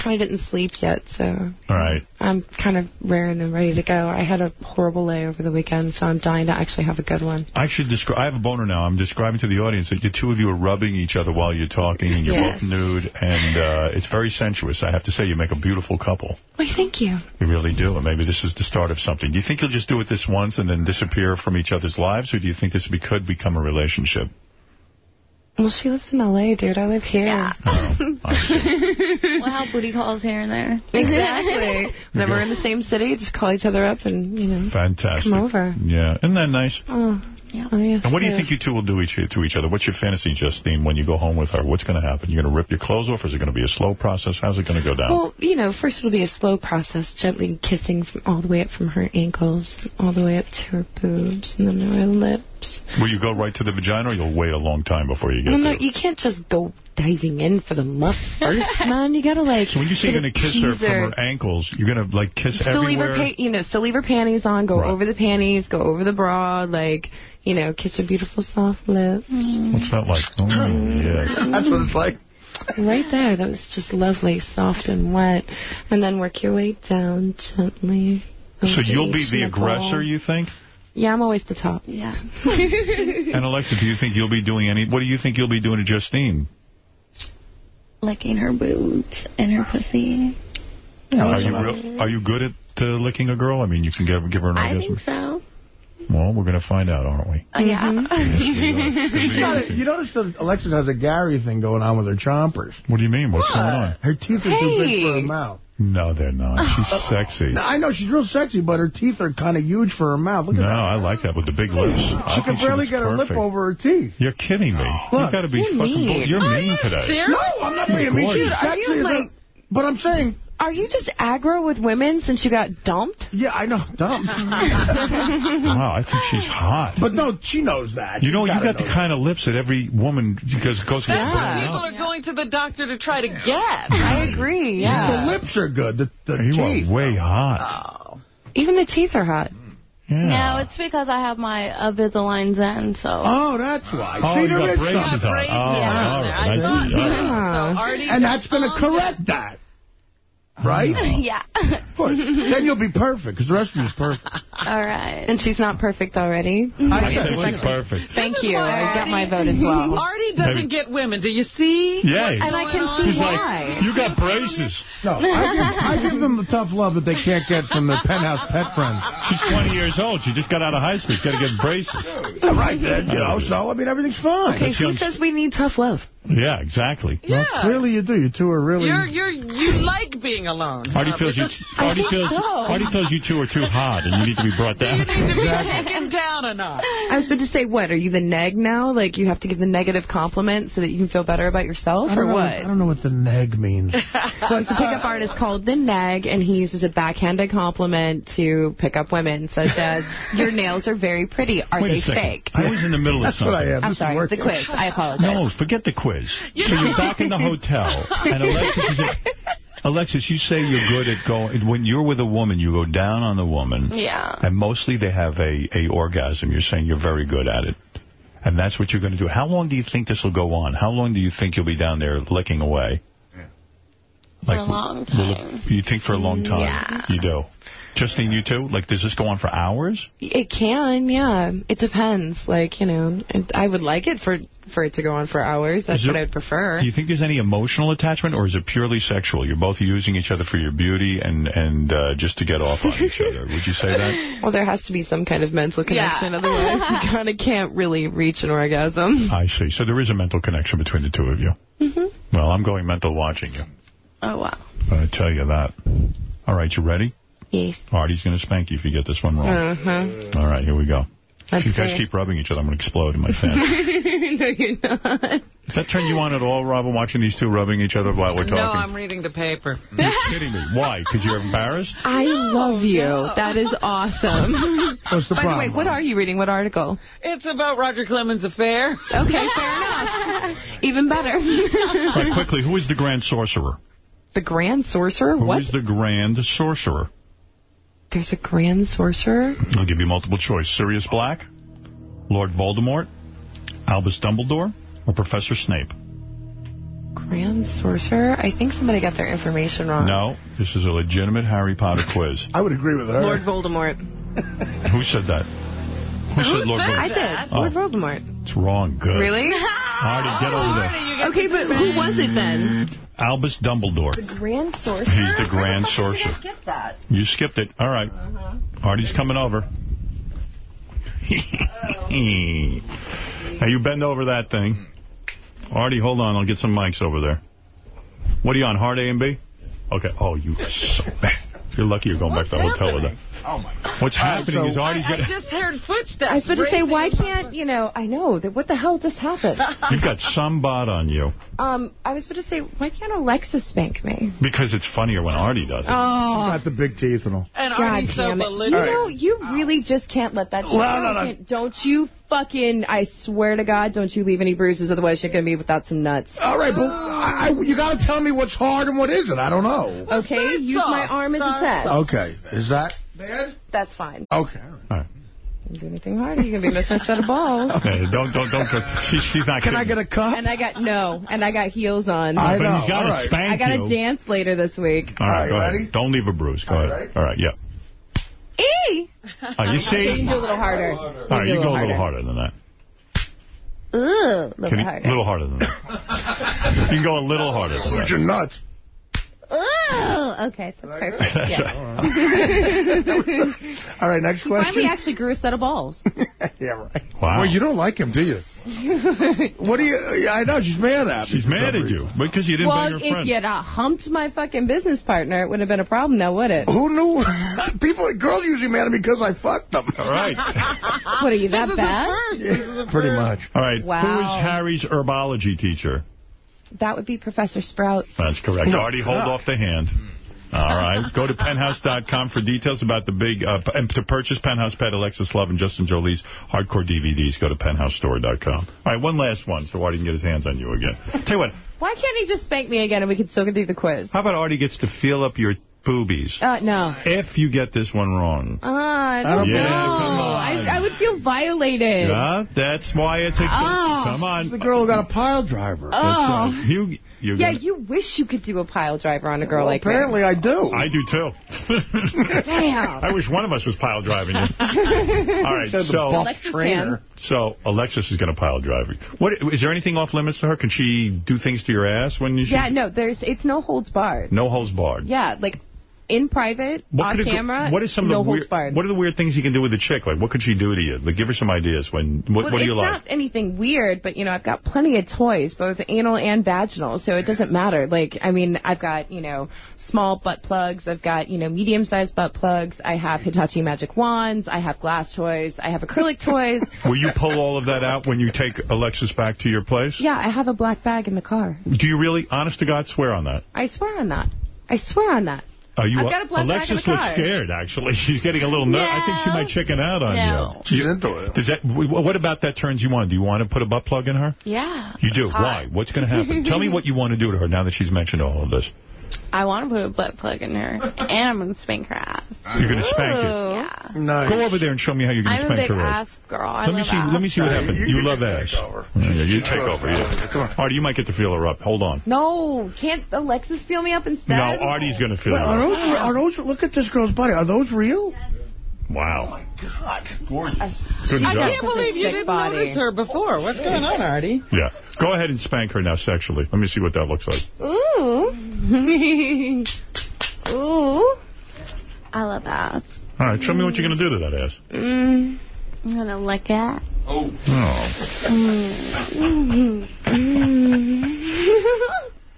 Speaker 31: kind of didn't sleep yet, so
Speaker 1: All right.
Speaker 31: I'm kind of raring and ready to go. I had a horrible lay over the weekend, so I'm dying to actually have a good one.
Speaker 1: I should describe. I have a boner now. I'm describing to the audience that the two of you are rubbing each other while you're talking, and you're
Speaker 31: Yes.
Speaker 1: both nude, and uh, it's very sensuous. I have to say, you make a beautiful couple.
Speaker 31: Why, thank you.
Speaker 1: You really do, and maybe this is the start of something. Do you think you'll just do it this once and then disappear from each other's lives, or do you think this could become a relationship?
Speaker 31: Well, she lives in L.A., dude. I live here.
Speaker 33: Oh, oh, we'll have booty calls here and there.
Speaker 31: Exactly. Whenever we're in the same city, just call each other up and, you know,
Speaker 1: Fantastic.
Speaker 31: come over.
Speaker 1: Yeah. Isn't that nice?
Speaker 31: Oh, yeah. Oh, yes,
Speaker 1: And what do you
Speaker 31: it
Speaker 1: think you two will do each to each other? What's your fantasy, Justine, when you go home with her? What's going to happen? You're going to rip your clothes off, or is it going to be a slow process? How's it going to go down?
Speaker 31: Well, you know, first it'll be a slow process, gently kissing from all the way up from her ankles, all the way up to her boobs, and then her lips.
Speaker 1: Will you go right to the vagina, or you'll wait a long time before you get
Speaker 31: Well, no, you can't just go diving in for the muff first, man. You gotta like.
Speaker 1: So when you say you're gonna kiss her from her ankles, you're going to, like, kiss
Speaker 31: Still leave
Speaker 1: everywhere?
Speaker 31: her, pa- you know, still leave her panties on. Go over the panties. Go over the bra. Like, you know, kiss her beautiful soft lips. Mm.
Speaker 1: What's that like? Oh, yes.
Speaker 31: That's what it's like. Right there. That was just lovely, soft and wet. And then work your way down gently.
Speaker 1: So you'll be the aggressor, you think?
Speaker 31: Yeah, I'm always the top.
Speaker 33: Yeah.
Speaker 1: And Alexa, do you think you'll be doing any... What do you think you'll be doing to Justine?
Speaker 33: Licking her boobs and her pussy.
Speaker 1: Are you real, are you good at uh, licking a girl? I mean, you can give, give her an
Speaker 33: I
Speaker 1: orgasm?
Speaker 33: think so.
Speaker 1: Well, we're going to find out, aren't we?
Speaker 33: Uh, yeah.
Speaker 5: You, gotta- you notice that Alexis has a Gary thing going on with her chompers.
Speaker 1: What do you mean? What's going on?
Speaker 5: Her teeth are too big for her mouth.
Speaker 1: No, they're not. She's sexy.
Speaker 5: I know she's real sexy, but her teeth are kind of huge for her mouth. Look at
Speaker 1: No,
Speaker 5: that.
Speaker 1: No, I like that with the big lips. I
Speaker 5: She can barely
Speaker 1: looks
Speaker 5: get her lip over her teeth.
Speaker 1: You're kidding me.
Speaker 5: Look,
Speaker 1: You've got to be fucking...
Speaker 31: mean.
Speaker 1: bull- You're
Speaker 31: Are
Speaker 1: mean
Speaker 31: you
Speaker 1: today.
Speaker 31: serious?
Speaker 5: No, I'm not being mean. She's
Speaker 31: Dude,
Speaker 5: sexy
Speaker 31: like-
Speaker 5: But I'm saying...
Speaker 31: Are you just aggro with women since you got dumped?
Speaker 5: Yeah, I know. Dumped.
Speaker 1: Wow, I think she's hot.
Speaker 5: But no, she knows that.
Speaker 1: You know, you
Speaker 5: gotta
Speaker 1: the
Speaker 5: know
Speaker 1: kind of lips that every woman because goes
Speaker 3: That's
Speaker 1: gets
Speaker 3: what people
Speaker 1: out.
Speaker 3: are going to the doctor to try to get.
Speaker 31: I agree, yeah.
Speaker 5: The lips are good. The, the
Speaker 1: You
Speaker 5: teeth.
Speaker 1: are way hot. Oh.
Speaker 31: Even the teeth are hot.
Speaker 1: Yeah.
Speaker 33: No, it's because I have my Invisalign Zen, so.
Speaker 5: Oh, that's why.
Speaker 1: Oh,
Speaker 5: See,
Speaker 1: you
Speaker 5: there
Speaker 1: got braces
Speaker 5: something.
Speaker 1: Oh,
Speaker 33: Yeah.
Speaker 1: all right.
Speaker 3: I
Speaker 1: I see.
Speaker 3: so.
Speaker 1: All right.
Speaker 31: Yeah.
Speaker 3: So
Speaker 5: And that's going to correct that. Right?
Speaker 33: yeah.
Speaker 5: Good. Then you'll be perfect, because the rest of you is perfect.
Speaker 33: All right.
Speaker 31: And she's not perfect already. Mm-hmm.
Speaker 1: I
Speaker 5: said
Speaker 1: said she's perfect.
Speaker 31: Thank you.
Speaker 3: why
Speaker 31: I got my vote as well.
Speaker 3: Artie doesn't
Speaker 1: Maybe-
Speaker 3: get women. Do you see?
Speaker 1: Yeah.
Speaker 31: And I can see
Speaker 1: He's
Speaker 31: why.
Speaker 1: like, you got braces.
Speaker 5: No, I give, I give them the tough love that they can't get from their penthouse pet friends.
Speaker 1: She's 20 years old. She just got out of high school. She's got to get braces.
Speaker 5: Right then, you know, so, I mean, everything's fine.
Speaker 31: Okay,
Speaker 1: That's
Speaker 31: who says we need tough love?
Speaker 1: Yeah, exactly.
Speaker 3: Yeah.
Speaker 5: Clearly you do. You two are really...
Speaker 3: You're you're you like being alone.
Speaker 1: Artie
Speaker 3: huh?
Speaker 1: feels you. Artie feels.
Speaker 31: so.
Speaker 1: Artie feels you two are too hot, and you need to be brought down.
Speaker 3: You need to be taken down a notch.
Speaker 31: I was about to say, what, are you the neg now? Like, you have to give the negative compliment so that you can feel better about yourself, or
Speaker 5: don't know
Speaker 31: what?
Speaker 5: I don't know what the neg means.
Speaker 31: Well, it's a pickup artist called The Neg, and he uses a backhanded compliment to pick up women, such as, your nails are very pretty. Are
Speaker 1: Wait
Speaker 31: they fake?
Speaker 1: I was in the middle of
Speaker 5: That's
Speaker 1: something.
Speaker 5: what I am.
Speaker 31: I'm
Speaker 5: This
Speaker 31: sorry, the quiz. I apologize.
Speaker 1: No, forget the quiz. So you're back in the hotel, and Alexis is at, Alexis, you say you're good at going, when you're with a woman, you go down on the woman,
Speaker 33: Yeah.
Speaker 1: and mostly they have a, a orgasm. You're saying you're very good at it. And that's what you're going to do. How long do you think this will go on? How long do you think you'll be down there licking away?
Speaker 33: For a long
Speaker 1: will
Speaker 33: time.
Speaker 1: you think for a long time?
Speaker 33: Yeah.
Speaker 1: You do. Justine, you too? Like, does this go on for hours?
Speaker 31: It can, yeah. It depends. Like, you know, and I would like it for for it to go on for hours. That's
Speaker 1: Is
Speaker 31: what I'd prefer.
Speaker 1: Do you think there's any emotional attachment, or is it purely sexual? You're both using each other for your beauty and and uh, just to get off on each other. Would you say that?
Speaker 31: Well, there has to be some kind of mental connection.
Speaker 33: Yeah.
Speaker 31: Otherwise, you kind of can't really reach an orgasm.
Speaker 1: I see. So there is a mental connection between the two of you.
Speaker 31: hmm
Speaker 1: Well, I'm going mental watching you.
Speaker 33: Oh, wow.
Speaker 1: I tell you that. All right, you ready?
Speaker 31: Yes.
Speaker 1: Artie's going to spank you if you get this one wrong.
Speaker 31: Uh-huh.
Speaker 1: All right, here we go.
Speaker 31: I'd
Speaker 1: If you guys
Speaker 31: say-
Speaker 1: keep rubbing each other, I'm going to explode in my fan.
Speaker 31: no, you're not.
Speaker 1: Does that turn you on at all, Robin, watching these two rubbing each other while we're talking?
Speaker 3: No, I'm reading the paper.
Speaker 1: You're kidding me. Why? Because you're embarrassed?
Speaker 31: I love you.
Speaker 3: no.
Speaker 31: That is awesome.
Speaker 5: What's the
Speaker 31: By
Speaker 5: problem?
Speaker 31: the way, what are you reading? What article?
Speaker 3: It's about Roger Clemens' affair.
Speaker 31: Okay, fair enough. Even better.
Speaker 1: All right, quickly, who is the Grand Sorcerer?
Speaker 31: the Grand Sorcerer?
Speaker 1: Who
Speaker 31: What?
Speaker 1: is the Grand Sorcerer?
Speaker 31: There's a Grand Sorcerer?
Speaker 1: I'll give you multiple choice. Sirius Black, Lord Voldemort, Albus Dumbledore, or Professor Snape?
Speaker 31: Grand Sorcerer? I think somebody got their information wrong.
Speaker 1: No, this is a legitimate Harry Potter quiz.
Speaker 5: I would agree with her.
Speaker 31: Lord Voldemort.
Speaker 1: Who said that? Who said Lord Voldemort?
Speaker 31: I did.
Speaker 1: Oh.
Speaker 31: Lord Voldemort.
Speaker 1: It's wrong. Good.
Speaker 31: Really?
Speaker 1: Artie, get over there.
Speaker 31: Okay, but who was it then?
Speaker 1: Albus Dumbledore.
Speaker 31: The Grand Sorcerer?
Speaker 1: He's the Grand Sorcerer.
Speaker 31: You skipped that.
Speaker 1: You skipped it. All right. Artie's coming over. now you bend over that thing. Artie, hold on. I'll get some mics over there. What are you on, hard A and B? Okay. Oh, you so bad. You're lucky you're going back to the hotel with that.
Speaker 5: Oh, my God.
Speaker 1: What's happening is Artie's
Speaker 3: I
Speaker 1: got...
Speaker 3: just heard footsteps.
Speaker 31: I was about to say, why can't, you know, I know, that what the hell just happened?
Speaker 1: You've got some bot on you.
Speaker 31: Um, I was about to say, why can't Alexa spank me?
Speaker 1: Because it's funnier when Artie does it.
Speaker 31: Oh.
Speaker 5: Got the big teeth and all.
Speaker 3: And
Speaker 31: God
Speaker 3: Artie's so
Speaker 31: damn. You know, you really just can't let that
Speaker 5: Well,
Speaker 31: go.
Speaker 5: no, no.
Speaker 31: Don't you fucking, I swear to God, don't you leave any bruises, otherwise you're going to be without some nuts.
Speaker 5: All right, but I, I, you got to tell me what's hard and what isn't. I don't know.
Speaker 31: Okay, use my arm as a test.
Speaker 5: Okay, is that bad?
Speaker 31: That's fine.
Speaker 5: Okay.
Speaker 1: All right.
Speaker 31: Don't do anything harder, you're going to be missing a set of balls.
Speaker 1: Okay, don't, don't, don't. She, she's not
Speaker 5: Can
Speaker 1: kidding.
Speaker 5: I get a cup?
Speaker 31: And I got, no, and I got heels on.
Speaker 5: I
Speaker 1: But
Speaker 5: know.
Speaker 1: he's got
Speaker 5: all
Speaker 1: to
Speaker 5: right.
Speaker 1: spank
Speaker 31: I got
Speaker 1: you.
Speaker 31: to dance later this week.
Speaker 1: All right,
Speaker 5: All right,
Speaker 1: go
Speaker 5: ready?
Speaker 1: ahead. Don't leave a bruise. Go
Speaker 5: All
Speaker 1: ahead.
Speaker 5: right.
Speaker 1: All right, yeah.
Speaker 31: Eee!
Speaker 1: Oh, you
Speaker 31: Okay,
Speaker 1: see?
Speaker 31: you can do a little harder.
Speaker 1: All right, you go a little harder than that.
Speaker 31: Ooh, a little
Speaker 1: Can you,
Speaker 31: harder.
Speaker 1: little harder than that. you can go a little harder than
Speaker 5: Where's
Speaker 1: that.
Speaker 5: your nuts?
Speaker 31: Ooh, okay, that's perfect. Yeah.
Speaker 5: All right, next
Speaker 31: He finally actually grew a set of balls.
Speaker 5: yeah, right.
Speaker 1: Wow.
Speaker 32: Well, you don't like him, do you?
Speaker 5: What do you? I know she's mad at me.
Speaker 1: She's mad at you because you didn't
Speaker 31: well,
Speaker 1: bang her
Speaker 31: if you'd uh, humped my fucking business partner, it wouldn't have been a problem now, would it?
Speaker 5: Who knew? People, girls usually mad at me because I fucked them.
Speaker 1: All right.
Speaker 31: What, are you that
Speaker 3: This
Speaker 31: bad?
Speaker 3: a first. This is a
Speaker 5: Yeah, pretty
Speaker 3: first.
Speaker 5: much.
Speaker 1: All right. Who
Speaker 31: Wow.
Speaker 1: is Harry's herbology teacher?
Speaker 31: That would be Professor Sprout.
Speaker 1: That's correct.
Speaker 5: No.
Speaker 1: Artie, hold off the hand. All right. Go to penthouse.com for details about the big, uh, and to purchase Penthouse Pet, Alexis Love, and Justine Jolie's hardcore DVDs. Go to penthousestore.com. All right, one last one so Artie can get his hands on you again. Tell you what,
Speaker 31: Why can't he just spank me again and we can still do the quiz?
Speaker 1: how about Artie gets to feel up your boobies
Speaker 31: Uh, no.
Speaker 1: if you get this one wrong?
Speaker 31: Uh, I don't
Speaker 1: Yeah,
Speaker 31: know.
Speaker 1: come on.
Speaker 31: I, I would feel violated.
Speaker 1: Yeah, that's why it's a...
Speaker 31: Oh.
Speaker 1: Come on.
Speaker 5: The girl who got a pile driver.
Speaker 31: Oh.
Speaker 1: That's right. You, you're
Speaker 31: Yeah,
Speaker 1: gonna-
Speaker 31: you wish you could do a pile driver on a girl
Speaker 5: Well,
Speaker 31: like
Speaker 5: apparently I do.
Speaker 1: I do too.
Speaker 31: Damn.
Speaker 1: I wish one of us was pile driving you. All right,
Speaker 5: Said
Speaker 1: so
Speaker 31: Alexis
Speaker 5: trainer.
Speaker 1: so Alexis is going to pile drive you. What is there anything off limits to her? Can she do things to your ass when you?
Speaker 31: Yeah, no, there's it's no holds barred.
Speaker 1: No holds barred.
Speaker 31: Yeah, like in private,
Speaker 1: What a
Speaker 31: camera,
Speaker 1: What is some
Speaker 31: no
Speaker 1: of the
Speaker 31: holds
Speaker 1: weird?
Speaker 31: barred.
Speaker 1: What are the weird things you can do with a chick? Like, what could she do to you? Like, give her some ideas. When what,
Speaker 31: well,
Speaker 1: what do you like?
Speaker 31: It's not anything weird, but, you know, I've got plenty of toys, both anal and vaginal, so it doesn't matter. Like, I mean, I've got, you know, small butt plugs. I've got, you know, medium-sized butt plugs. I have Hitachi magic wands. I have glass toys. I have acrylic toys.
Speaker 1: Will you pull all of that out when you take Alexis back to your place?
Speaker 31: Yeah, I have a black bag in the car.
Speaker 1: Do you really, honest to God, swear on that?
Speaker 31: I swear on that. I swear on that.
Speaker 1: Are you?
Speaker 31: I've got a black bag in
Speaker 1: Alexis
Speaker 31: the
Speaker 1: looks
Speaker 31: car.
Speaker 1: scared. Actually, she's getting a little nervous. I think she might chicken out on
Speaker 31: No.
Speaker 1: you.
Speaker 5: She's
Speaker 1: You-
Speaker 5: into it.
Speaker 1: Does that? What about that turns you on? Do you want to put a butt plug in her?
Speaker 33: Yeah.
Speaker 1: You do. Why? What's going to happen? Tell me what you want to do to her now that she's mentioned all of this.
Speaker 33: I want to put a butt plug in her, and I'm going to spank her ass.
Speaker 1: You're going to spank her.
Speaker 33: Yeah.
Speaker 5: Nice.
Speaker 1: Go over there and show me how you're going to spank her.
Speaker 33: I'm a
Speaker 1: spank
Speaker 33: big
Speaker 1: her
Speaker 33: ass girl. I
Speaker 1: Let me see.
Speaker 33: ass.
Speaker 1: Let me see what happens.
Speaker 5: you-
Speaker 1: You,
Speaker 5: you
Speaker 1: love
Speaker 5: can
Speaker 1: ass.
Speaker 5: take over.
Speaker 1: Yeah, you take over. Yeah.
Speaker 5: Come on.
Speaker 1: Artie, you might get to feel her up. Hold on.
Speaker 31: No, can't Alexis feel me up instead?
Speaker 1: No, Artie's going to feel
Speaker 5: Wait,
Speaker 1: her
Speaker 5: are
Speaker 1: up.
Speaker 5: those, are those, look at this girl's body. Are those real?
Speaker 1: Wow.
Speaker 5: My god.
Speaker 1: Gorgeous.
Speaker 3: I
Speaker 1: job.
Speaker 3: can't believe you didn't
Speaker 31: body.
Speaker 3: notice her before. What's going on, Artie?
Speaker 1: Yeah. Go ahead and spank her now sexually. Let me see what that looks like.
Speaker 31: Ooh. Ooh.
Speaker 33: I love that.
Speaker 1: All right. Show me what you're going to do to that ass.
Speaker 33: Mm. I'm going to lick it.
Speaker 1: Oh.
Speaker 33: Mm.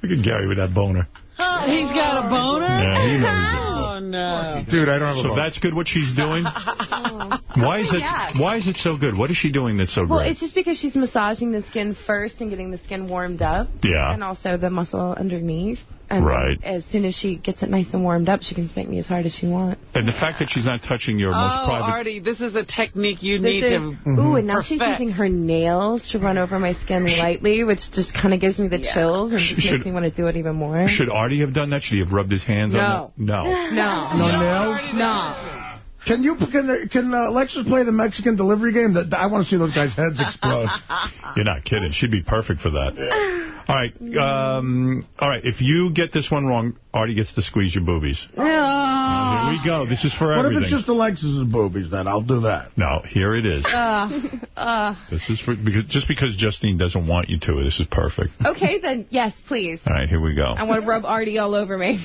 Speaker 1: Look at Gary with that boner.
Speaker 3: Oh, he's got a boner?
Speaker 1: Yeah, he knows.
Speaker 3: Oh, no.
Speaker 32: Dude, I don't have a
Speaker 1: So
Speaker 32: boner.
Speaker 1: that's good what she's doing? Oh. Why is it
Speaker 31: Yeah.
Speaker 1: why is it so good? What is she doing that's so good?
Speaker 31: Well,
Speaker 1: great?
Speaker 31: it's just because she's massaging the skin first and getting the skin warmed up.
Speaker 1: Yeah.
Speaker 31: And also the muscle underneath. And
Speaker 1: Right.
Speaker 31: As soon as she gets it nice and warmed up, she can spank me as hard as she wants.
Speaker 1: And the fact that she's not touching your most private...
Speaker 3: Oh,
Speaker 1: private
Speaker 3: Artie, this is a technique you
Speaker 31: This
Speaker 3: need
Speaker 31: is,
Speaker 3: to
Speaker 31: ooh, and now she's using her nails to run over my skin lightly, which just kind of gives me the chills and just
Speaker 1: Should-
Speaker 31: makes me want to do it even more.
Speaker 1: Should Artie have done that? Should he have rubbed his hands
Speaker 31: No.
Speaker 1: on that? No.
Speaker 31: No.
Speaker 5: No nails?
Speaker 31: No.
Speaker 5: Can you can can uh, Alexis play the Mexican delivery game? That I want to see those guys' heads explode.
Speaker 1: You're not kidding. She'd be perfect for that. All right. Um, all right. If you get this one wrong, Artie gets to squeeze your boobies. Here we go. This is for
Speaker 5: What if it's just Alexis's boobies? Then I'll do that.
Speaker 1: No, here it is.
Speaker 31: Uh, uh,
Speaker 1: This is for because just because Justine doesn't want you to. This is perfect.
Speaker 31: okay, then, yes, please.
Speaker 1: All right, here we go.
Speaker 31: I want to rub Artie all over me.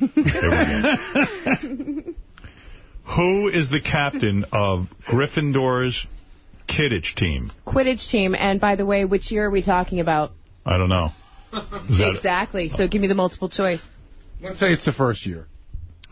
Speaker 1: Who is the captain of Gryffindor's Kidditch team?
Speaker 31: Quidditch team, and by the way, which year are we talking about?
Speaker 1: I don't know.
Speaker 31: Exactly. So give me the multiple choice.
Speaker 34: Let's say it's the first year.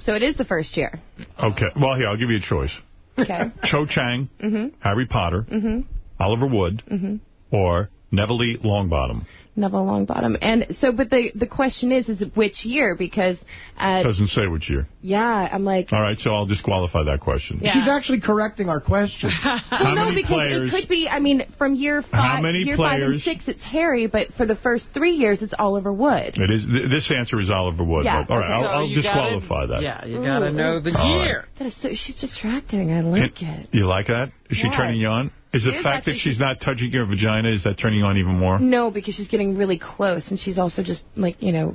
Speaker 31: So it is the first year.
Speaker 1: Okay. Well, here, I'll give you a choice.
Speaker 31: Okay.
Speaker 1: Cho Chang,
Speaker 31: mm -hmm.
Speaker 1: Harry Potter,
Speaker 31: mm -hmm.
Speaker 1: Oliver Wood,
Speaker 31: mm -hmm.
Speaker 1: or Neville Longbottom.
Speaker 31: Neville Longbottom. And so, but the the question is, is it which year? Because, uh,
Speaker 1: Doesn't say which year.
Speaker 31: yeah, I'm like,
Speaker 1: All right, so I'll disqualify that question.
Speaker 31: Yeah.
Speaker 5: She's actually correcting our question.
Speaker 31: well, no,
Speaker 1: many
Speaker 31: because
Speaker 1: players-
Speaker 31: it could be. I mean, from year five,
Speaker 1: many
Speaker 31: year five and six, it's Harry, but for the first three years, it's Oliver Wood.
Speaker 1: It is. Th this answer is Oliver Wood.
Speaker 31: Yeah,
Speaker 1: but, all right,
Speaker 31: okay.
Speaker 1: I'll,
Speaker 31: So
Speaker 1: I'll
Speaker 31: you gotta-
Speaker 1: disqualify that.
Speaker 3: Yeah, you got to know the
Speaker 1: All right.
Speaker 3: year.
Speaker 31: That is so. She's distracting. I like it.
Speaker 1: You like that? Is she turning you on? Is
Speaker 31: She
Speaker 1: the
Speaker 31: is
Speaker 1: fact that
Speaker 31: actually-
Speaker 1: she's not touching your vagina, is that turning you on even more?
Speaker 31: No, because she's getting really close, and she's also just like you know,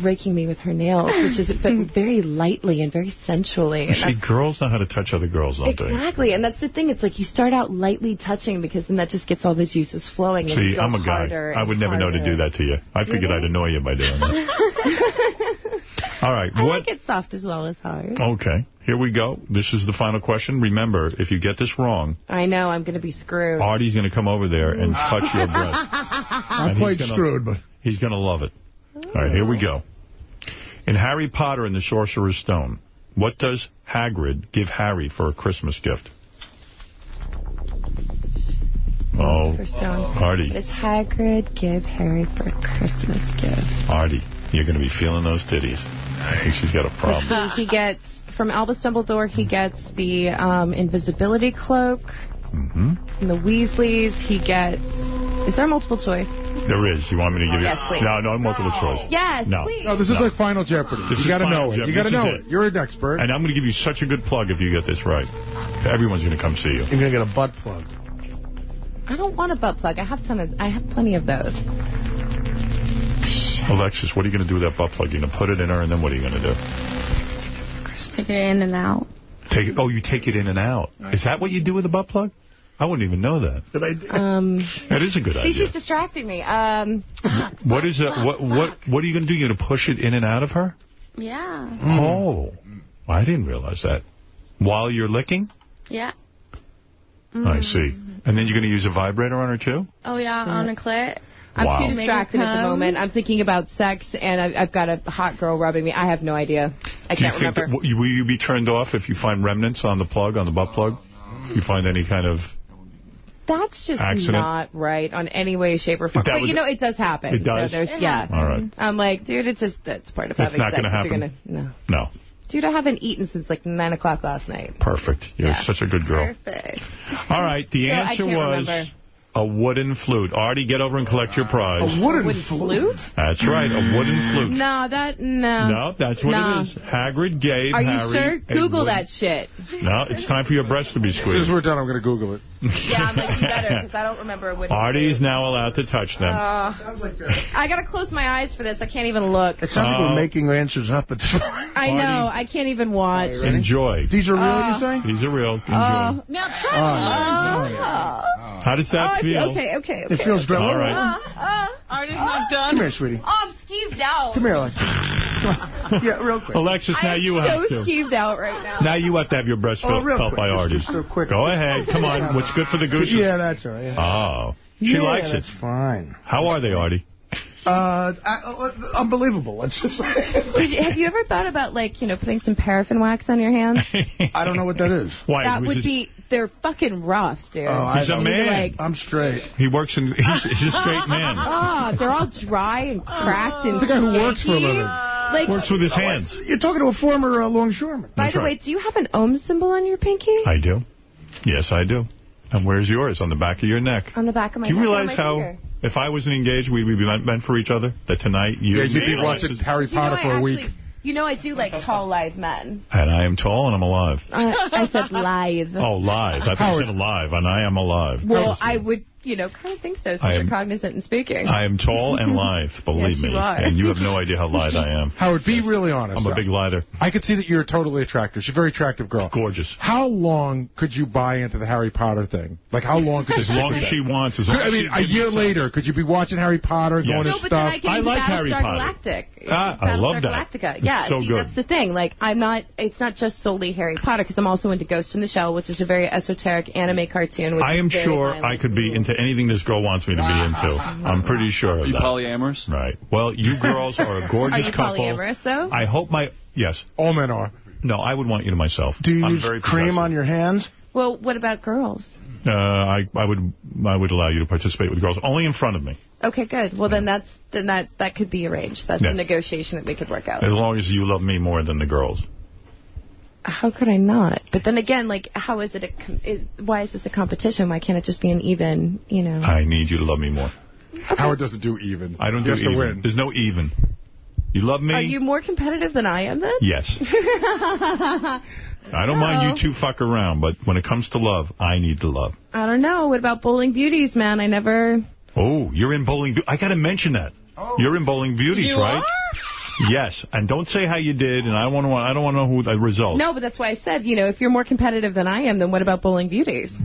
Speaker 31: raking me with her nails, which is but very lightly and very sensually.
Speaker 1: You
Speaker 31: And
Speaker 1: see, girls know how to touch other girls, don't they?
Speaker 31: Exactly, and that's the thing. It's like you start out lightly touching because then that just gets all the juices flowing.
Speaker 1: See,
Speaker 31: you
Speaker 1: I'm a guy. I would never know to do that to you. I figured I'd annoy you by doing that. All right,
Speaker 31: I
Speaker 1: what?
Speaker 31: like it soft as well as hard.
Speaker 1: Okay, here we go. This is the final question. Remember, if you get this wrong,
Speaker 31: I know I'm going to be screwed.
Speaker 1: Artie's going to come over there and mm. touch your breast.
Speaker 5: I'm
Speaker 1: And
Speaker 5: quite
Speaker 1: gonna-
Speaker 5: screwed, but
Speaker 1: He's going to love it. All right, here we go. In Harry Potter and the Sorcerer's Stone, what does Hagrid give Harry for a Christmas gift? Oh,
Speaker 31: For stone.
Speaker 1: Artie,
Speaker 31: What does Hagrid give Harry for a Christmas gift?
Speaker 1: Artie, you're going to be feeling those titties. I think she's got a problem.
Speaker 31: He, he gets, from Albus Dumbledore, he gets the um, invisibility cloak.
Speaker 1: hmm
Speaker 31: From the Weasleys, he gets... Is there a multiple choice?
Speaker 1: There is. You want me to give you?
Speaker 31: Yes, please.
Speaker 1: No, no multiple choice.
Speaker 31: Yes,
Speaker 1: No.
Speaker 31: please.
Speaker 34: No, this is
Speaker 1: No.
Speaker 34: like Final Jeopardy.
Speaker 1: This
Speaker 34: you got to know it. You got to know
Speaker 1: it.
Speaker 34: it. You're an expert.
Speaker 1: And I'm going to give you such a good plug if you get this right. Everyone's going to come see you.
Speaker 5: you're going to get a butt plug.
Speaker 31: I don't want a butt plug. I have ton of, I have plenty of those.
Speaker 1: Alexis, what are you going to do with that butt plug? You're going to put it in her, and then what are you going to do?
Speaker 33: Take it in and out.
Speaker 1: Take it. Oh, you take it in and out. Is that what you do with a butt plug? I wouldn't even know that.
Speaker 31: Um,
Speaker 1: That is a good
Speaker 31: see,
Speaker 1: idea.
Speaker 31: she's distracting me. Um,
Speaker 1: What is that? What what what are you going to do? You're going to push it in and out of her?
Speaker 33: Yeah.
Speaker 1: Oh, I didn't realize that. While you're licking?
Speaker 33: Yeah.
Speaker 1: I see. And then you're going to use a vibrator on her too?
Speaker 33: Oh, yeah, on a clit.
Speaker 31: I'm
Speaker 1: Wow.
Speaker 31: too distracted at the moment. I'm thinking about sex, and I've, I've got a hot girl rubbing me. I have no idea. I
Speaker 1: Do
Speaker 31: can't
Speaker 1: think
Speaker 31: remember.
Speaker 1: that, will you be turned off if you find remnants on the plug, on the butt plug? If you find any kind of...
Speaker 31: That's just
Speaker 1: Accident?
Speaker 31: not right on any way, shape, or form.
Speaker 1: That
Speaker 31: But, you know, it does happen.
Speaker 1: It does?
Speaker 31: So there's, yeah.
Speaker 1: All right. Mm-hmm.
Speaker 31: I'm like, dude, it's just, that's part of
Speaker 1: It's
Speaker 31: having
Speaker 1: not
Speaker 31: sex.
Speaker 1: gonna happen?
Speaker 31: gonna- no.
Speaker 1: No.
Speaker 31: Dude, I haven't eaten since like 9 o'clock last night.
Speaker 1: Perfect. You're
Speaker 31: Yeah.
Speaker 1: such a good girl.
Speaker 31: Perfect.
Speaker 1: All right, the
Speaker 31: So I
Speaker 1: answer
Speaker 31: can't
Speaker 1: was
Speaker 31: remember.
Speaker 1: A wooden flute. Artie, get over and collect your prize.
Speaker 31: A wooden flute?
Speaker 1: That's right, a wooden flute.
Speaker 31: No, that, no.
Speaker 1: No, that's what
Speaker 31: No.
Speaker 1: it is. Hagrid gave
Speaker 31: Are you
Speaker 1: Harry
Speaker 31: sure? Google that shit.
Speaker 1: No, it's time for your breast to be
Speaker 34: As soon
Speaker 1: squeezed.
Speaker 34: as we're done, I'm going to Google it.
Speaker 31: Yeah, I'm like, you better, because I don't remember a wooden
Speaker 1: Artie is now allowed to touch them.
Speaker 31: Uh, I gotta close my eyes for this. I can't even look.
Speaker 5: It sounds like
Speaker 1: Oh.
Speaker 5: we're making answers up. It's
Speaker 31: I know. I can't even watch.
Speaker 1: Enjoy.
Speaker 5: These are real,
Speaker 31: Uh,
Speaker 5: you say?
Speaker 1: These are real. Enjoy.
Speaker 31: Uh, uh,
Speaker 1: How does that
Speaker 31: oh,
Speaker 1: feel?
Speaker 31: Okay, okay, okay.
Speaker 5: It feels great.
Speaker 1: All right.
Speaker 31: Uh, uh,
Speaker 3: Artie's not done.
Speaker 5: Come here, sweetie.
Speaker 31: oh, I'm skeeved out.
Speaker 5: Come here, Alexis. Come on. Yeah, real quick.
Speaker 1: Alexis, now
Speaker 31: I'm
Speaker 1: you
Speaker 31: so
Speaker 1: have to.
Speaker 31: skeeved out right now.
Speaker 1: Now you have to have your breast
Speaker 5: Oh,
Speaker 1: felt,
Speaker 5: real
Speaker 1: felt
Speaker 5: quick.
Speaker 1: by
Speaker 5: Just-
Speaker 1: Artie.
Speaker 5: just real quick.
Speaker 1: Go ahead. Come on. What's good for the gooses?
Speaker 5: Yeah, that's all right. Yeah.
Speaker 1: Oh. She
Speaker 5: Yeah,
Speaker 1: likes it.
Speaker 5: that's fine.
Speaker 1: How are they, Artie?
Speaker 5: Uh, I, uh, unbelievable. Let's just
Speaker 31: Did you, have you ever thought about like you know putting some paraffin wax on your hands?
Speaker 5: I don't know what that is.
Speaker 1: Why?
Speaker 31: that would
Speaker 1: his-
Speaker 31: be. They're fucking rough, dude.
Speaker 5: Oh,
Speaker 1: He's
Speaker 5: I
Speaker 1: a man.
Speaker 31: Like,
Speaker 5: I'm straight.
Speaker 1: He works in. He's, he's a straight man.
Speaker 31: Ah, they're all dry and cracked and.
Speaker 5: It's the guy who works for a living.
Speaker 31: Like,
Speaker 1: Works with his hands.
Speaker 5: You're talking to a former uh, longshoreman.
Speaker 31: by
Speaker 1: That's
Speaker 31: the
Speaker 1: right.
Speaker 31: way, do you have an om symbol on your pinky?
Speaker 1: I do. Yes, I do. And where's yours? On the back of your neck.
Speaker 31: on the back of my. neck.
Speaker 1: Do you
Speaker 31: neck,
Speaker 1: realize how,
Speaker 31: finger.
Speaker 1: If I wasn't engaged, we'd be meant, meant for each other? That tonight you...
Speaker 34: Yeah, you'd be watching
Speaker 1: Alexis-
Speaker 34: Harry
Speaker 31: Do you know
Speaker 34: Potter for a
Speaker 31: actually,
Speaker 34: week.
Speaker 31: You know I do like tall, live men.
Speaker 1: And I am tall and I'm alive.
Speaker 31: I, I said live.
Speaker 1: Oh, live. I thought you said alive, and I am alive.
Speaker 31: Well, I would, you know, kind of think so, since
Speaker 1: I
Speaker 31: you're cognizant in speaking.
Speaker 1: I am tall and lithe, believe
Speaker 31: Yes,
Speaker 1: me.
Speaker 31: you are.
Speaker 1: And you have no idea how lithe I am.
Speaker 34: Howard, be really honest.
Speaker 1: I'm a big lighter.
Speaker 34: I could see that you're totally attractive. She's a very attractive girl.
Speaker 1: Gorgeous.
Speaker 34: How long could you buy into the Harry Potter thing? Like, how long could you
Speaker 1: As long as she wants. As long
Speaker 34: I mean, a year
Speaker 1: me
Speaker 34: later, could you be watching Harry Potter,
Speaker 1: Yes.
Speaker 34: going
Speaker 31: no,
Speaker 34: to
Speaker 31: but
Speaker 34: stuff?
Speaker 31: then I get
Speaker 1: I
Speaker 31: into
Speaker 1: like Harry
Speaker 31: Battlestar
Speaker 1: Potter.
Speaker 31: Galactic.
Speaker 1: Ah, I love
Speaker 31: Battlestar
Speaker 1: that.
Speaker 31: Galactica.
Speaker 1: It's
Speaker 31: Yeah,
Speaker 1: so
Speaker 31: see,
Speaker 1: good.
Speaker 31: that's the thing. Like, I'm not, it's not just solely Harry Potter, because I'm also into Ghost in the Shell, which is a very esoteric anime cartoon. Which
Speaker 1: I am sure. I could be into into anything this girl wants me to be into. I'm pretty sure of
Speaker 35: Are you
Speaker 1: that.
Speaker 35: polyamorous?
Speaker 1: Right. Well, you girls are a gorgeous
Speaker 31: Are you
Speaker 1: couple.
Speaker 31: polyamorous, though?
Speaker 1: I hope my... Yes.
Speaker 34: All men are.
Speaker 1: No, I would want you to myself.
Speaker 5: Do you
Speaker 1: I'm
Speaker 5: use
Speaker 1: very
Speaker 5: cream
Speaker 1: possessive.
Speaker 5: on your hands?
Speaker 31: Well, what about girls?
Speaker 1: Uh, I, I would I would allow you to participate with girls, only in front of me,
Speaker 31: Okay, good. Well, then that's then that that could be arranged. That's
Speaker 1: Yeah.
Speaker 31: a negotiation that we could work out.
Speaker 1: as long as you love me more than the girls.
Speaker 31: How could I not? But then again, like, how is it a? Com is, why is this a competition? Why can't it just be an even? You know.
Speaker 1: I need you to love me more.
Speaker 34: Howard doesn't do even.
Speaker 1: I don't
Speaker 34: He
Speaker 1: do
Speaker 34: has to
Speaker 1: even.
Speaker 34: win.
Speaker 1: There's no even. You love me?
Speaker 31: Are you more competitive than I am then?
Speaker 1: Yes. I don't mind you oh. two fuck around, but when it comes to love, I need the love.
Speaker 31: I don't know. What about Bowling Beauties, man? I never.
Speaker 1: Oh, you're in Bowling Beauty. I got to mention that. Oh. You're in Bowling Beauties,
Speaker 31: You
Speaker 1: right?
Speaker 31: are?
Speaker 1: Yes, and don't say how you did, and I want to. I don't want to know who the result.
Speaker 31: No, but that's why I said, you know, if you're more competitive than I am, then what about Bowling Beauties?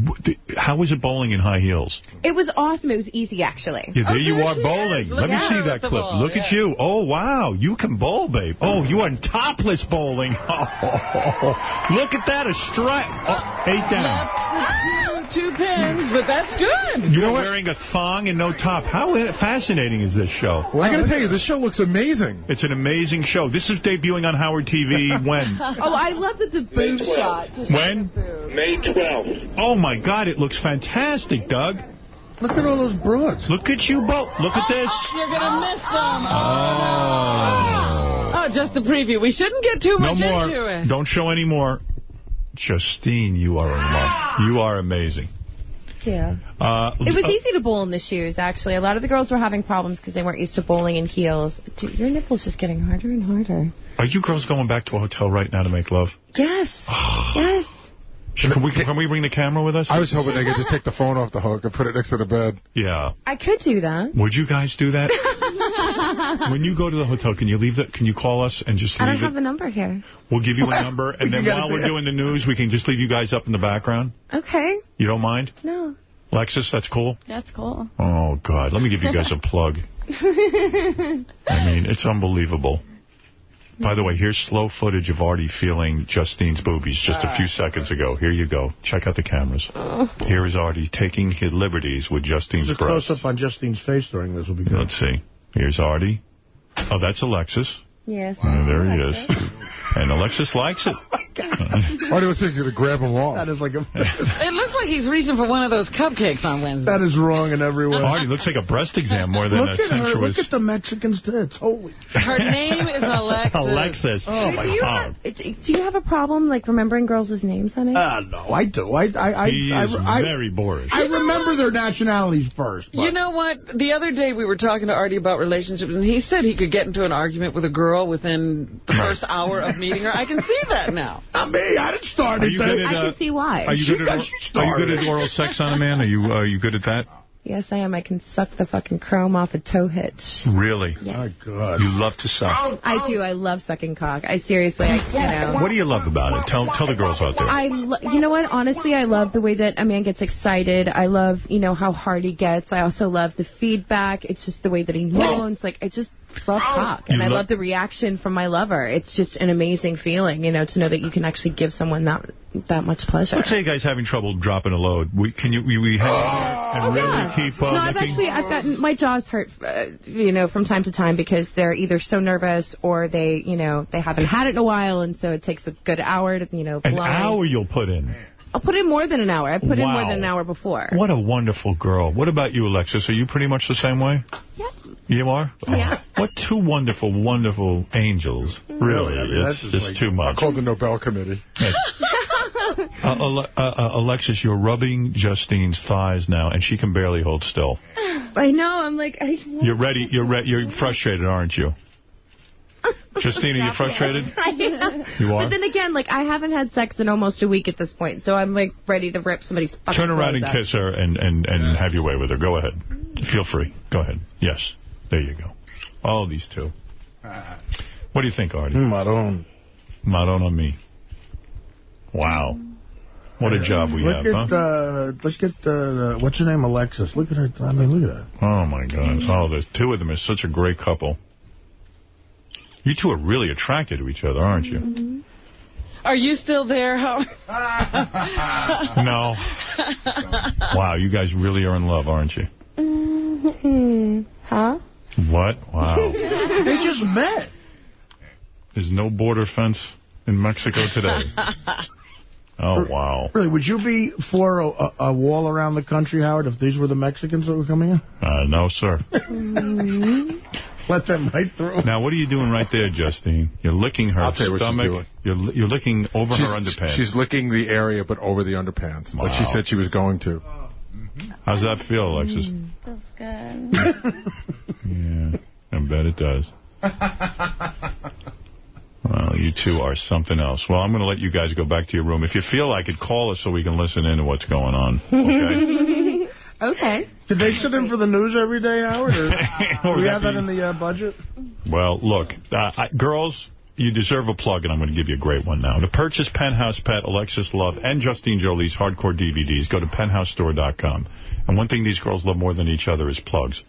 Speaker 1: How was it bowling in high heels?
Speaker 31: It was awesome. It was easy, actually.
Speaker 1: Yeah, there you are bowling. Let me see that clip.
Speaker 31: ball,
Speaker 1: Look at you. Oh, wow. You can bowl, babe. Oh, you are in topless bowling. Oh, look at that. A strike. Oh, eight down.
Speaker 3: Two pins, but that's good.
Speaker 1: You're wearing a thong and no top. How fascinating is this show?
Speaker 34: I got to tell you, this show looks amazing.
Speaker 1: It's an amazing show. This is debuting on Howard TV when?
Speaker 31: Oh, I love that the boob shot.
Speaker 1: When?
Speaker 21: May 12th.
Speaker 1: Oh, my God. It looks fantastic, Doug.
Speaker 5: Look at all those broads.
Speaker 1: Look at you both. Look at this.
Speaker 3: Oh, you're going to miss some.
Speaker 1: Oh.
Speaker 3: Oh, just the preview. We shouldn't get too
Speaker 1: No
Speaker 3: much
Speaker 1: more.
Speaker 3: into it.
Speaker 1: Don't show any more. Justine, you are in love. You are amazing.
Speaker 31: Yeah.
Speaker 1: Uh,
Speaker 31: It was
Speaker 1: uh,
Speaker 31: easy to bowl in the shoes, actually. A lot of the girls were having problems because they weren't used to bowling in heels. Dude, your nipple's just getting harder and harder.
Speaker 1: Are you girls going back to a hotel right now to make love?
Speaker 31: Yes. yes.
Speaker 1: Can we, can we bring the camera with us?
Speaker 34: I was hoping they could just take the phone off the hook and put it next to the bed.
Speaker 1: Yeah.
Speaker 31: I could do that.
Speaker 1: Would you guys do that? when you go to the hotel, can you leave the? Can you call us and just
Speaker 31: I don't have
Speaker 1: it?
Speaker 31: the number here.
Speaker 1: We'll give you a number, and then while we're doing the news, we can just leave you guys up in the background.
Speaker 31: Okay.
Speaker 1: You don't mind?
Speaker 31: No.
Speaker 1: Lexus, that's cool?
Speaker 33: That's cool.
Speaker 1: Oh, God. Let me give you guys a plug. I mean, it's unbelievable. By the way, here's slow footage of Artie feeling Justine's boobies just a few seconds ago. Here you go. Check out the cameras. Oh. Here is Artie taking his liberties with Justine's
Speaker 5: The
Speaker 1: breasts.
Speaker 5: close-up on Justine's face during this will be good.
Speaker 1: Let's see. Here's Artie. Oh, that's Alexis.
Speaker 31: Yes.
Speaker 1: Yeah, there he is. And Alexis likes it.
Speaker 34: Artie looks like you're going to grab him off.
Speaker 5: That is like a...
Speaker 3: It looks like he's reaching for one of those cupcakes on Wednesday.
Speaker 5: that is wrong in every way.
Speaker 1: Artie looks like a breast exam more than
Speaker 5: Look
Speaker 1: a
Speaker 5: at her.
Speaker 1: sensuous...
Speaker 5: Look at the Mexican's tits. Holy.
Speaker 3: Her name is Alexis.
Speaker 1: Alexis.
Speaker 5: Oh,
Speaker 31: do,
Speaker 5: my
Speaker 31: you
Speaker 5: God.
Speaker 31: have, do you have a problem, like, remembering girls' names, honey?
Speaker 5: Uh, no, I do. I, I, I,
Speaker 1: He
Speaker 5: I,
Speaker 1: is
Speaker 5: I,
Speaker 1: very boorish.
Speaker 5: I remember their nationalities first. but-
Speaker 3: You know what? The other day we were talking to Artie about relationships, and he said he could get into an argument with a girl within the first hour of meeting her. I can see that now.
Speaker 5: Not me. I didn't start
Speaker 1: Are
Speaker 5: anything.
Speaker 1: good at,
Speaker 31: I
Speaker 1: uh,
Speaker 31: can see why.
Speaker 1: Are you
Speaker 5: She
Speaker 1: good at,
Speaker 5: got-
Speaker 1: or-
Speaker 5: she
Speaker 1: are you good at oral sex on a man? Are you are you good at that?
Speaker 31: Yes, I am. I can suck the fucking chrome off a toe hitch.
Speaker 1: Really?
Speaker 31: Yes.
Speaker 5: God.
Speaker 1: You love to suck.
Speaker 31: I do. I love sucking cock. I seriously, I, you know.
Speaker 1: What do you love about it? Tell tell the girls out there.
Speaker 31: I, lo- you know what? Honestly, I love the way that a man gets excited. I love, you know, how hard he gets. I also love the feedback. It's just the way that he moans. Like, I just love cock, and
Speaker 1: You
Speaker 31: I love the reaction from my lover. It's just an amazing feeling, you know, to know that you can actually give someone that that much pleasure.
Speaker 1: Let's say a guy's having trouble dropping a load. We, can you we, we hang in there and really keep uh,
Speaker 31: Oh, no, I've
Speaker 1: looking?
Speaker 31: actually I've gotten my jaws hurt, uh, you know, from time to time because they're either so nervous or they, you know, they haven't had it in a while, and so it takes a good hour to, you know,
Speaker 1: An hour you'll put in.
Speaker 31: I'll put in more than an hour. I put in more than an hour before.
Speaker 1: What a wonderful girl. What about you, Alexis? Are you pretty much the same way?
Speaker 31: Yeah.
Speaker 1: You are?
Speaker 31: Yeah.
Speaker 1: Oh, what two wonderful, wonderful angels. Really,
Speaker 34: I mean,
Speaker 1: it's
Speaker 34: that's
Speaker 1: just
Speaker 34: like-
Speaker 1: too much.
Speaker 34: I called the Nobel Committee.
Speaker 1: Uh, Ale- uh, uh, Alexis, you're rubbing Justine's thighs now, and she can barely hold still.
Speaker 31: I know. I'm like, I,
Speaker 1: You're ready. You're re You're frustrated, aren't you? Justine, are you frustrated?
Speaker 31: I am.
Speaker 1: You are?
Speaker 31: But then again, like, I haven't had sex in almost a week at this point, so I'm, like, ready to rip somebody's fucking
Speaker 1: Turn around and
Speaker 31: up.
Speaker 1: kiss her and, and, and have your way with her. Go ahead. Feel free. Go ahead. Yes. There you go. All these two. What do you think, Artie?
Speaker 5: Maron.
Speaker 1: Maron on me. Wow. What a job we
Speaker 5: look
Speaker 1: have,
Speaker 5: at,
Speaker 1: huh?
Speaker 5: uh, look at, uh, what's her name, Alexis. Look at her. I mean, look at that.
Speaker 1: Oh, my God. Oh, the two of them are such a great couple. You two are really attracted to each other, aren't you?
Speaker 3: Are you still there, Howard?
Speaker 1: No. Wow, you guys really are in love, aren't you?
Speaker 31: Mm-hmm. Huh?
Speaker 1: What? Wow.
Speaker 5: they just met.
Speaker 1: There's no border fence in Mexico today. Oh, wow.
Speaker 5: Really, would you be for a, a, a wall around the country, Howard, if these were the Mexicans that were coming in?
Speaker 1: Uh, no, sir.
Speaker 5: Let them right through.
Speaker 1: Now, what are you doing right there, Justine? You're licking her
Speaker 34: I'll tell you what she's doing.
Speaker 1: You're, you're licking over
Speaker 34: she's,
Speaker 1: her underpants.
Speaker 34: She's licking the area, but over the underpants, like she said she was going to.
Speaker 1: How's that feel, Alexis?
Speaker 33: That's good.
Speaker 1: Yeah, I bet it does. Well, you two are something else. Well, I'm going to let you guys go back to your room. If you feel like it, call us so we can listen in to what's going on. Okay?
Speaker 31: okay.
Speaker 5: Did they sit in for the news every day, Howard? Or
Speaker 1: Or
Speaker 5: do we have that in the uh, budget?
Speaker 1: well, look, uh, I, girls, you deserve a plug, and I'm going to give you a great one now. To purchase Penthouse Pet, Alexis Love, and Justine Jolie's hardcore DVDs, go to penthousestore.com. And one thing these girls love more than each other is plugs.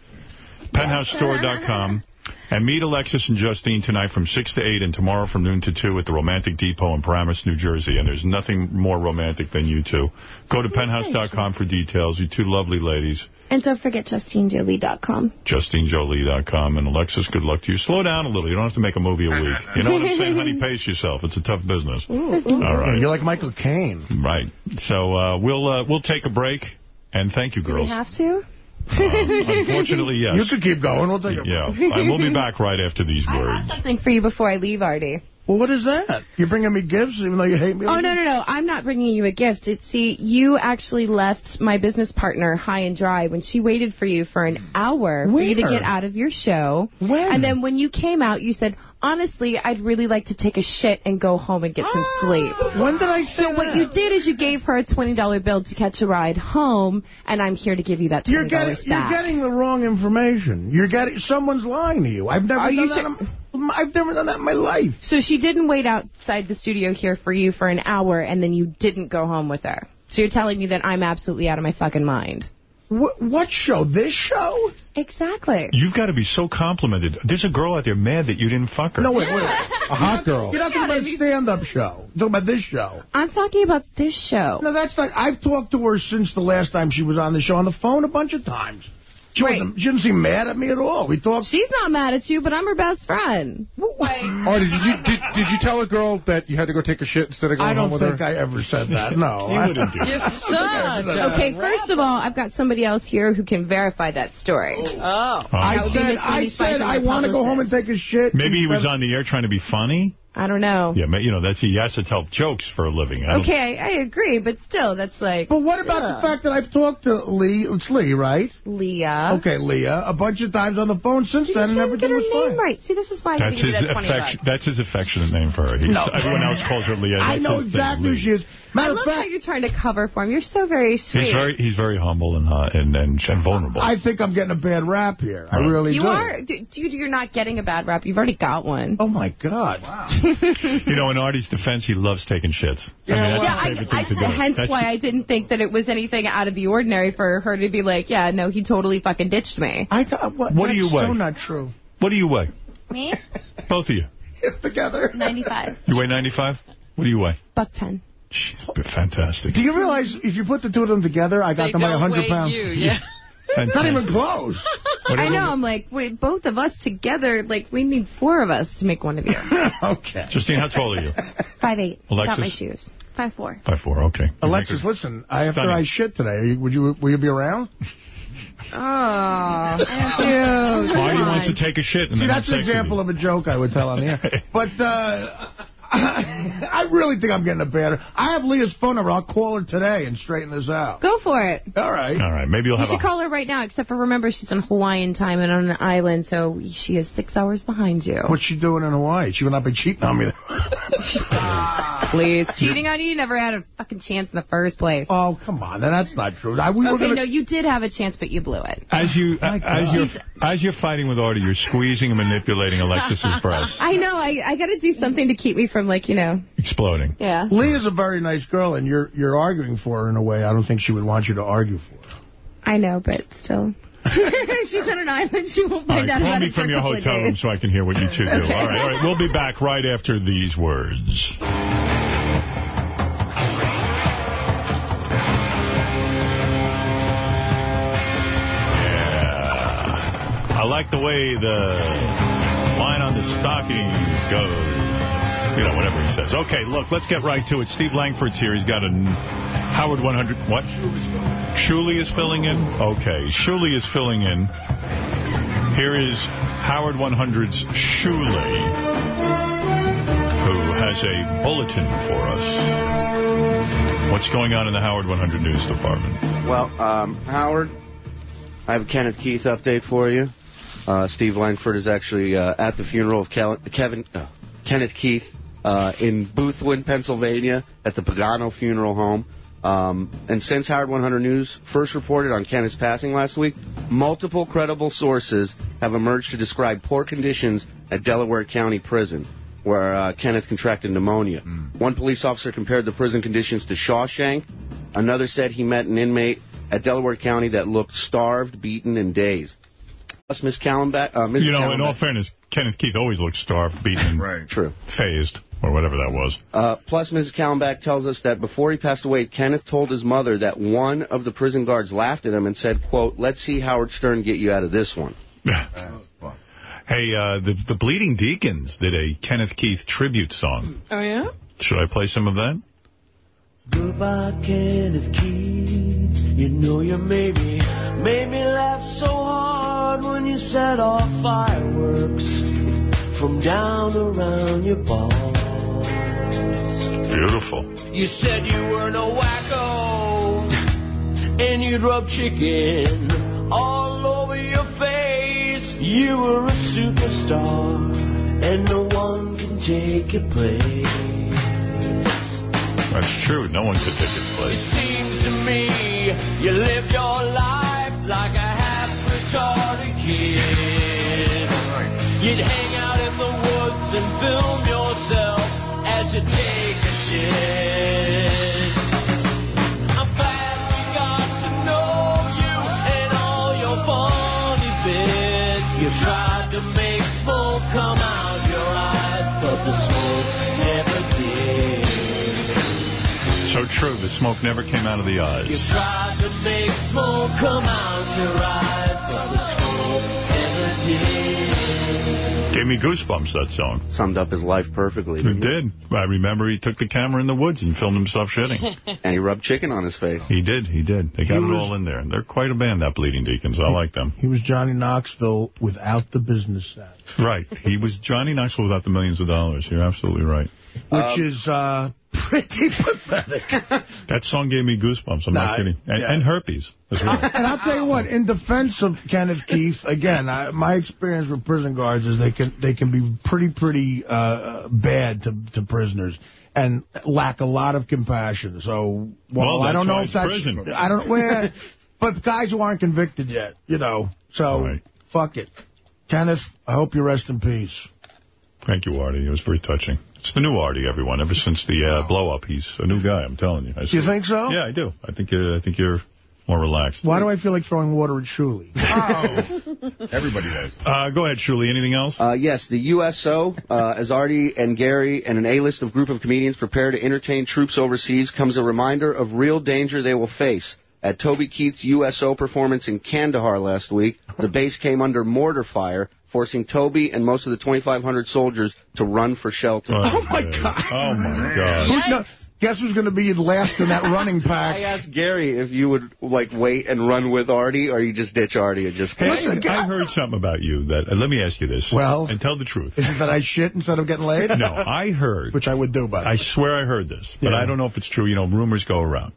Speaker 1: Penthousestore.com. And meet Alexis and Justine tonight from 6 to 8 and tomorrow from noon to 2 at the Romantic Depot in Paramus, New Jersey. And there's nothing more romantic than you two. Go to penthouse.com for details. You two lovely ladies.
Speaker 31: And don't forget JustineJolie.com.
Speaker 1: JustineJolie.com. And Alexis, good luck to you. Slow down a little. You don't have to make a movie a week. You know what I'm saying, honey? Pace yourself. It's a tough business. All right.
Speaker 5: You're like Michael Caine.
Speaker 1: Right. So uh, we'll uh, we'll take a break. And thank you,
Speaker 31: Do we have to?
Speaker 1: Um, unfortunately, yes.
Speaker 5: You could keep going. We'll take a
Speaker 1: Yeah.
Speaker 5: break.
Speaker 1: And we'll be back right after these words.
Speaker 31: I have Something for you before I leave, Artie.
Speaker 5: Well, what is that? You're bringing me gifts even though you hate me?
Speaker 31: Oh, no, no, no. I'm not bringing you a gift. It's, see, you actually left my business partner high and dry when she waited for you for an hour for you to get out of your show.
Speaker 5: When?
Speaker 31: And then when you came out, you said, honestly, I'd really like to take a shit and go home and get some ah. sleep.
Speaker 5: When did I say
Speaker 31: So what you did is you gave her a $20 bill to catch a ride home, and I'm here to give you that $20
Speaker 5: You're getting, you're getting the wrong information. You're getting someone's lying to you. I've never
Speaker 31: Are
Speaker 5: done
Speaker 31: you
Speaker 5: that.
Speaker 31: sure-
Speaker 5: I've never done that in my life.
Speaker 31: So she didn't wait outside the studio here for you for an hour, and then you didn't go home with her. So you're telling me that I'm absolutely out of my fucking mind.
Speaker 5: What, what show? This show?
Speaker 31: Exactly.
Speaker 1: You've got to be so complimented. There's a girl out there mad that you didn't fuck her.
Speaker 5: No, wait, wait. A hot girl. You're not talking about a stand-up show. You're talking about this show.
Speaker 31: I'm talking about this show.
Speaker 5: No, that's not. I've talked to her since the last time she was on the show on the phone a bunch of times. She,
Speaker 31: Right.
Speaker 5: wasn't, she didn't seem mad at me at all. We talked.
Speaker 31: She's not mad at you, but I'm her best friend.
Speaker 34: Artie, oh, did you did, did you tell a girl that you had to go take a shit instead of going home with her?
Speaker 5: I don't think? I ever said that. No.
Speaker 1: You
Speaker 5: I-
Speaker 1: wouldn't do
Speaker 3: You're
Speaker 1: that.
Speaker 3: such
Speaker 31: Okay, first of all, I've got somebody else here who can verify that story.
Speaker 3: Oh.
Speaker 31: That
Speaker 5: I
Speaker 31: would
Speaker 5: said, I said I want to go home and take a shit.
Speaker 1: Maybe he was on the air trying to be funny.
Speaker 31: I don't know.
Speaker 1: Yeah, ma- you know, that's he has to tell jokes for a living. I
Speaker 31: Okay, I, I agree, but still, that's like...
Speaker 5: But what about the fact that I've talked to Lee? It's Lee, right?
Speaker 31: Leah.
Speaker 5: Okay, Leah, a bunch of times on the phone since
Speaker 31: You
Speaker 5: then, and
Speaker 31: can't get
Speaker 5: everything
Speaker 31: her
Speaker 5: was
Speaker 31: name
Speaker 5: fine.
Speaker 31: right. See, this is why I
Speaker 1: That's
Speaker 31: give you
Speaker 1: his
Speaker 31: that 20
Speaker 1: affection. That's his affectionate name for her. He's,
Speaker 5: No.
Speaker 1: Everyone else calls her Leah.
Speaker 5: I know
Speaker 1: his thing,
Speaker 5: exactly who she is.
Speaker 31: I
Speaker 5: Matter
Speaker 31: love
Speaker 5: of
Speaker 31: how
Speaker 5: fact,
Speaker 31: you're trying to cover for him. You're so very sweet.
Speaker 1: He's very he's very humble and uh, and, and and vulnerable.
Speaker 5: I think I'm getting a bad rap here. I
Speaker 1: Right.
Speaker 5: really
Speaker 31: You
Speaker 5: do.
Speaker 31: are, dude. You're not getting a bad rap. You've already got one.
Speaker 5: Oh my God! Wow.
Speaker 1: you know, in Artie's defense, he loves taking shits. I mean, that's
Speaker 31: yeah,
Speaker 1: his favorite
Speaker 31: I,
Speaker 1: thing to
Speaker 31: I,
Speaker 1: do.
Speaker 31: hence
Speaker 1: That's-
Speaker 31: why I didn't think that it was anything out of the ordinary for her to be like, yeah, no, he totally fucking ditched me.
Speaker 5: I thought what?
Speaker 1: What do you
Speaker 5: that's
Speaker 1: weigh?
Speaker 5: So not true.
Speaker 1: What do you weigh?
Speaker 33: Me?
Speaker 1: Both of you.
Speaker 5: Together.
Speaker 33: 95.
Speaker 1: You weigh 95? What do you weigh?
Speaker 31: Buck ten.
Speaker 1: Fantastic.
Speaker 5: Do you realize if you put the two of them together, I got
Speaker 3: They
Speaker 5: them by
Speaker 3: don't
Speaker 5: 100
Speaker 3: weigh
Speaker 5: pounds?
Speaker 3: you, yeah.
Speaker 5: Not even close.
Speaker 31: I know. I'm like, wait, both of us together, like, we need four of us to make one of you.
Speaker 5: okay.
Speaker 1: Justine, how tall are you?
Speaker 31: Five eight.
Speaker 1: Alexis?
Speaker 31: Got my shoes.
Speaker 33: Five four.
Speaker 1: Five four. Okay.
Speaker 5: Alexis, listen. I, after
Speaker 1: Stunning.
Speaker 5: I shit today, are you, would you will you be around?
Speaker 31: Oh, dude.
Speaker 1: Marty
Speaker 31: come
Speaker 1: wants to take a shit.
Speaker 5: See, that's an example
Speaker 1: you.
Speaker 5: of a joke I would tell on the air. But uh, I really think I'm getting a bad. I have Leah's phone number. I'll call her today and straighten this out.
Speaker 31: Go for it.
Speaker 5: All right.
Speaker 1: All right. Maybe you'll
Speaker 31: You
Speaker 1: have
Speaker 31: should
Speaker 1: a...
Speaker 31: call her right now, except for remember, she's on Hawaiian time and on an island, so she is six hours behind you.
Speaker 5: What's she doing in Hawaii? She would not be cheating on me.
Speaker 31: Please. Cheating on you? You never had a fucking chance in the first place.
Speaker 5: Oh, come on. Then that's not true. I, we were
Speaker 31: okay,
Speaker 5: gonna,
Speaker 31: no, you did have a chance, but you blew it.
Speaker 1: As you
Speaker 5: God.
Speaker 1: Uh, as you're
Speaker 31: She's-
Speaker 1: as you're fighting with Artie, you're squeezing and manipulating Alexis's breasts,
Speaker 31: I know. I, I got to do something to keep me from, from, like, you know...
Speaker 1: Exploding.
Speaker 31: Yeah.
Speaker 5: Lee is a very nice girl, and you're you're arguing for her in a way I don't think she would want you to argue for. Her.
Speaker 31: I know, but still... She's on an island. She won't find
Speaker 1: right,
Speaker 31: out
Speaker 1: Call me from your hotel
Speaker 31: days.
Speaker 1: room so I can hear what you two do. All right, all right. We'll be back right after these words. I like the way the line on the stockings goes. You know, whatever he says. Okay, look, let's get right to it. Steve Langford's here. He's got a Howard 100. What? Shuli is filling in? Okay, Shuli is filling in. Here is Howard 100's Shuli, who has a bulletin for us. What's going on in the Howard 100 News Department?
Speaker 35: Well, um, Howard, I have a Kenneth Keith update for you. Uh, Steve Langford is actually uh, at the funeral of Kevin uh, Kenneth Keith uh, in Boothwyn, Pennsylvania, at the Pagano Funeral Home. Um, and since Howard 100 News first reported on Kenneth's passing last week, multiple credible sources have emerged to describe poor conditions at Delaware County Prison, where uh, Kenneth contracted pneumonia. One police officer compared the prison conditions to Shawshank. Another said he met an inmate at Delaware County that looked starved, beaten, and dazed. Plus, Miss Kallenbach, uh,
Speaker 1: You know, in all fairness, Kenneth Keith always looked starved, beaten,
Speaker 35: right. True.
Speaker 1: phased, or whatever that was.
Speaker 35: Uh, plus, Mrs. Kallenbach tells us that before he passed away, Kenneth told his mother that one of the prison guards laughed at him and said, quote, let's see Howard Stern get you out of this one.
Speaker 1: Hey, uh, the, the Bleeding Deacons did a Kenneth Keith tribute song.
Speaker 3: Oh, yeah?
Speaker 1: Should I play some of that?
Speaker 36: Goodbye, Kenneth Keith. You know you made me, made me laugh so hard when you set off fireworks from down around your balls.
Speaker 1: Beautiful.
Speaker 36: You said you were no wacko, and you'd rub chicken all over your face. You were a superstar, and no one can take your place.
Speaker 1: That's true. No one could take his place.
Speaker 36: It seems to me you lived your life like a half-retarded kid. You'd hang out in the woods and film yourself
Speaker 1: So true. The smoke never came out of the
Speaker 36: You
Speaker 1: eyes.
Speaker 36: tried to make smoke come out your eyes, but the smoke never did.
Speaker 1: Gave me goosebumps, that song.
Speaker 35: Summed up his life perfectly.
Speaker 1: It did. I remember he took the camera in the woods and filmed himself shitting.
Speaker 35: and he rubbed chicken on his face.
Speaker 1: He did. He did. They got
Speaker 5: He
Speaker 1: it
Speaker 5: was-
Speaker 1: all in there. They're quite a band, that Bleeding Deacons. I like them.
Speaker 5: He was Johnny Knoxville without the business side.
Speaker 1: Right. He was Johnny Knoxville without the millions of dollars. You're absolutely right.
Speaker 5: Which
Speaker 1: Um,
Speaker 5: is uh, pretty pathetic.
Speaker 1: That song gave me goosebumps. I'm
Speaker 5: Nah,
Speaker 1: not kidding. And,
Speaker 5: yeah.
Speaker 1: and herpes as well.
Speaker 5: and I'll tell you what, in defense of Kenneth Keith, again, I, my experience with prison guards is they can they can be pretty pretty uh, bad to to prisoners and lack a lot of compassion. So while
Speaker 1: Well,
Speaker 5: I don't know if that's
Speaker 1: prison.
Speaker 5: I don't well, but guys who aren't convicted yet, you know. So fuck it, Kenneth. I hope you rest in peace.
Speaker 1: Thank you, Artie. It was very touching. It's the new Artie, everyone. Ever since the uh, blow-up, he's a new guy, I'm telling you. I
Speaker 5: You think so?
Speaker 1: Yeah, I do. I think you're, I think you're more relaxed.
Speaker 5: Why do I feel like throwing water at Shuli?
Speaker 1: Everybody does. Uh, go ahead, Shuli. Anything else?
Speaker 35: Uh, yes, the USO, uh, as Artie and Gary and an A-list of group of comedians prepare to entertain troops overseas, comes a reminder of real danger they will face. At Toby Keith's USO performance in Kandahar last week, the base came under mortar fire, forcing Toby and most of the 2,500 soldiers to run for shelter.
Speaker 5: Oh, my God.
Speaker 1: Oh, my
Speaker 5: Who- no, guess who's going to be last in that running pack?
Speaker 35: I asked Gary if you would like wait and run with Artie, or you just ditch Artie and just.
Speaker 1: Hey, I heard something about you that. Uh, let me ask you this.
Speaker 5: Well-
Speaker 1: and tell the truth.
Speaker 5: Is it that I shit instead of getting laid?
Speaker 1: No, I heard.
Speaker 5: Which I would do, by the
Speaker 1: I swear I heard this, but
Speaker 5: Yeah.
Speaker 1: I don't know if it's true. You know, rumors go around.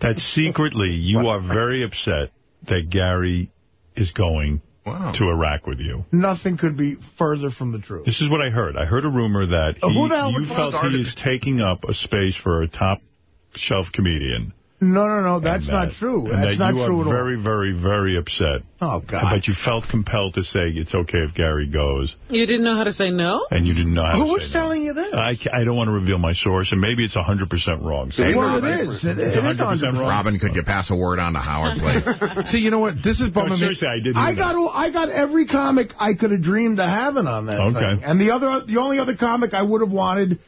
Speaker 1: That secretly you are very upset that Gary is going to Iraq with you.
Speaker 5: Nothing could be further from the truth.
Speaker 1: This is what I heard. I heard a rumor that
Speaker 5: Uh,
Speaker 1: he,
Speaker 5: who
Speaker 1: you felt he is taking up a space for a top-shelf comedian.
Speaker 5: No, no, no, that's
Speaker 1: and
Speaker 5: uh,
Speaker 1: not
Speaker 5: true.
Speaker 1: And
Speaker 5: That's
Speaker 1: that
Speaker 5: not
Speaker 1: you
Speaker 5: true
Speaker 1: are
Speaker 5: at all.
Speaker 1: very, very, very upset.
Speaker 5: Oh, God.
Speaker 1: But you felt compelled to say it's okay if Gary goes,
Speaker 3: You didn't know how to say no?
Speaker 1: and you didn't know how
Speaker 5: Who
Speaker 1: to
Speaker 5: was
Speaker 1: say no.
Speaker 5: telling you this?
Speaker 1: I, I don't want to reveal my source, and maybe it's 100% wrong. So
Speaker 5: Well, it is. It-
Speaker 1: It's
Speaker 5: it is
Speaker 1: 100% wrong.
Speaker 37: Robin, could you pass a word on to Howard, please?
Speaker 34: See, you know what? This is
Speaker 1: No,
Speaker 34: bumming me.
Speaker 1: seriously, I didn't
Speaker 5: I got all- I got every comic I could have dreamed of having on that
Speaker 1: Okay.
Speaker 5: thing. And the other the only other comic I would have wanted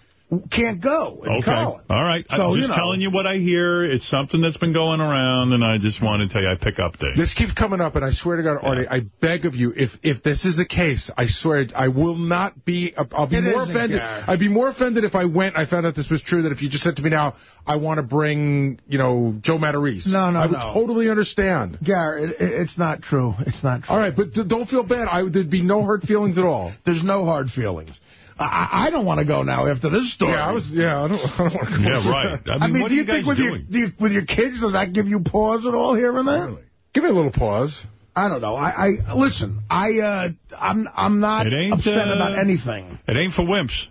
Speaker 5: can't go in
Speaker 1: Okay.
Speaker 5: Colin.
Speaker 1: All right.
Speaker 5: So,
Speaker 1: I'm
Speaker 5: you
Speaker 1: just
Speaker 5: know.
Speaker 1: telling you what I hear. It's something that's been going around, and I just want to tell you I pick up things.
Speaker 34: This keeps coming up, and I swear to God, Artie, I beg of you, if if this is the case, I swear I will not be. I'll be
Speaker 5: It
Speaker 34: more offended.
Speaker 5: Garrett.
Speaker 34: I'd be more offended if I went. I found out this was true. That if you just said to me now, I want to bring, you know, Joe Matarese.
Speaker 5: No, no,
Speaker 34: I would
Speaker 5: no.
Speaker 34: totally understand.
Speaker 5: Garrett, it, it's not true. It's not true.
Speaker 34: All right, but d- don't feel bad. I there'd be no hurt feelings at all.
Speaker 5: There's no hard feelings. I, I I don't want to go now after this story.
Speaker 34: Yeah, I was. Yeah, I don't. I don't want to. Go
Speaker 1: Yeah, right. I
Speaker 5: I
Speaker 1: mean,
Speaker 5: mean,
Speaker 1: what
Speaker 5: do you
Speaker 1: you guys
Speaker 5: think with your,
Speaker 1: doing?
Speaker 5: do you, with your kids, does that give you pause at all here and there?
Speaker 34: Give me a little pause.
Speaker 5: I don't know. I, I listen. I uh, I'm I'm not
Speaker 1: It ain't,
Speaker 5: upset
Speaker 1: uh,
Speaker 5: about anything.
Speaker 1: It ain't for wimps.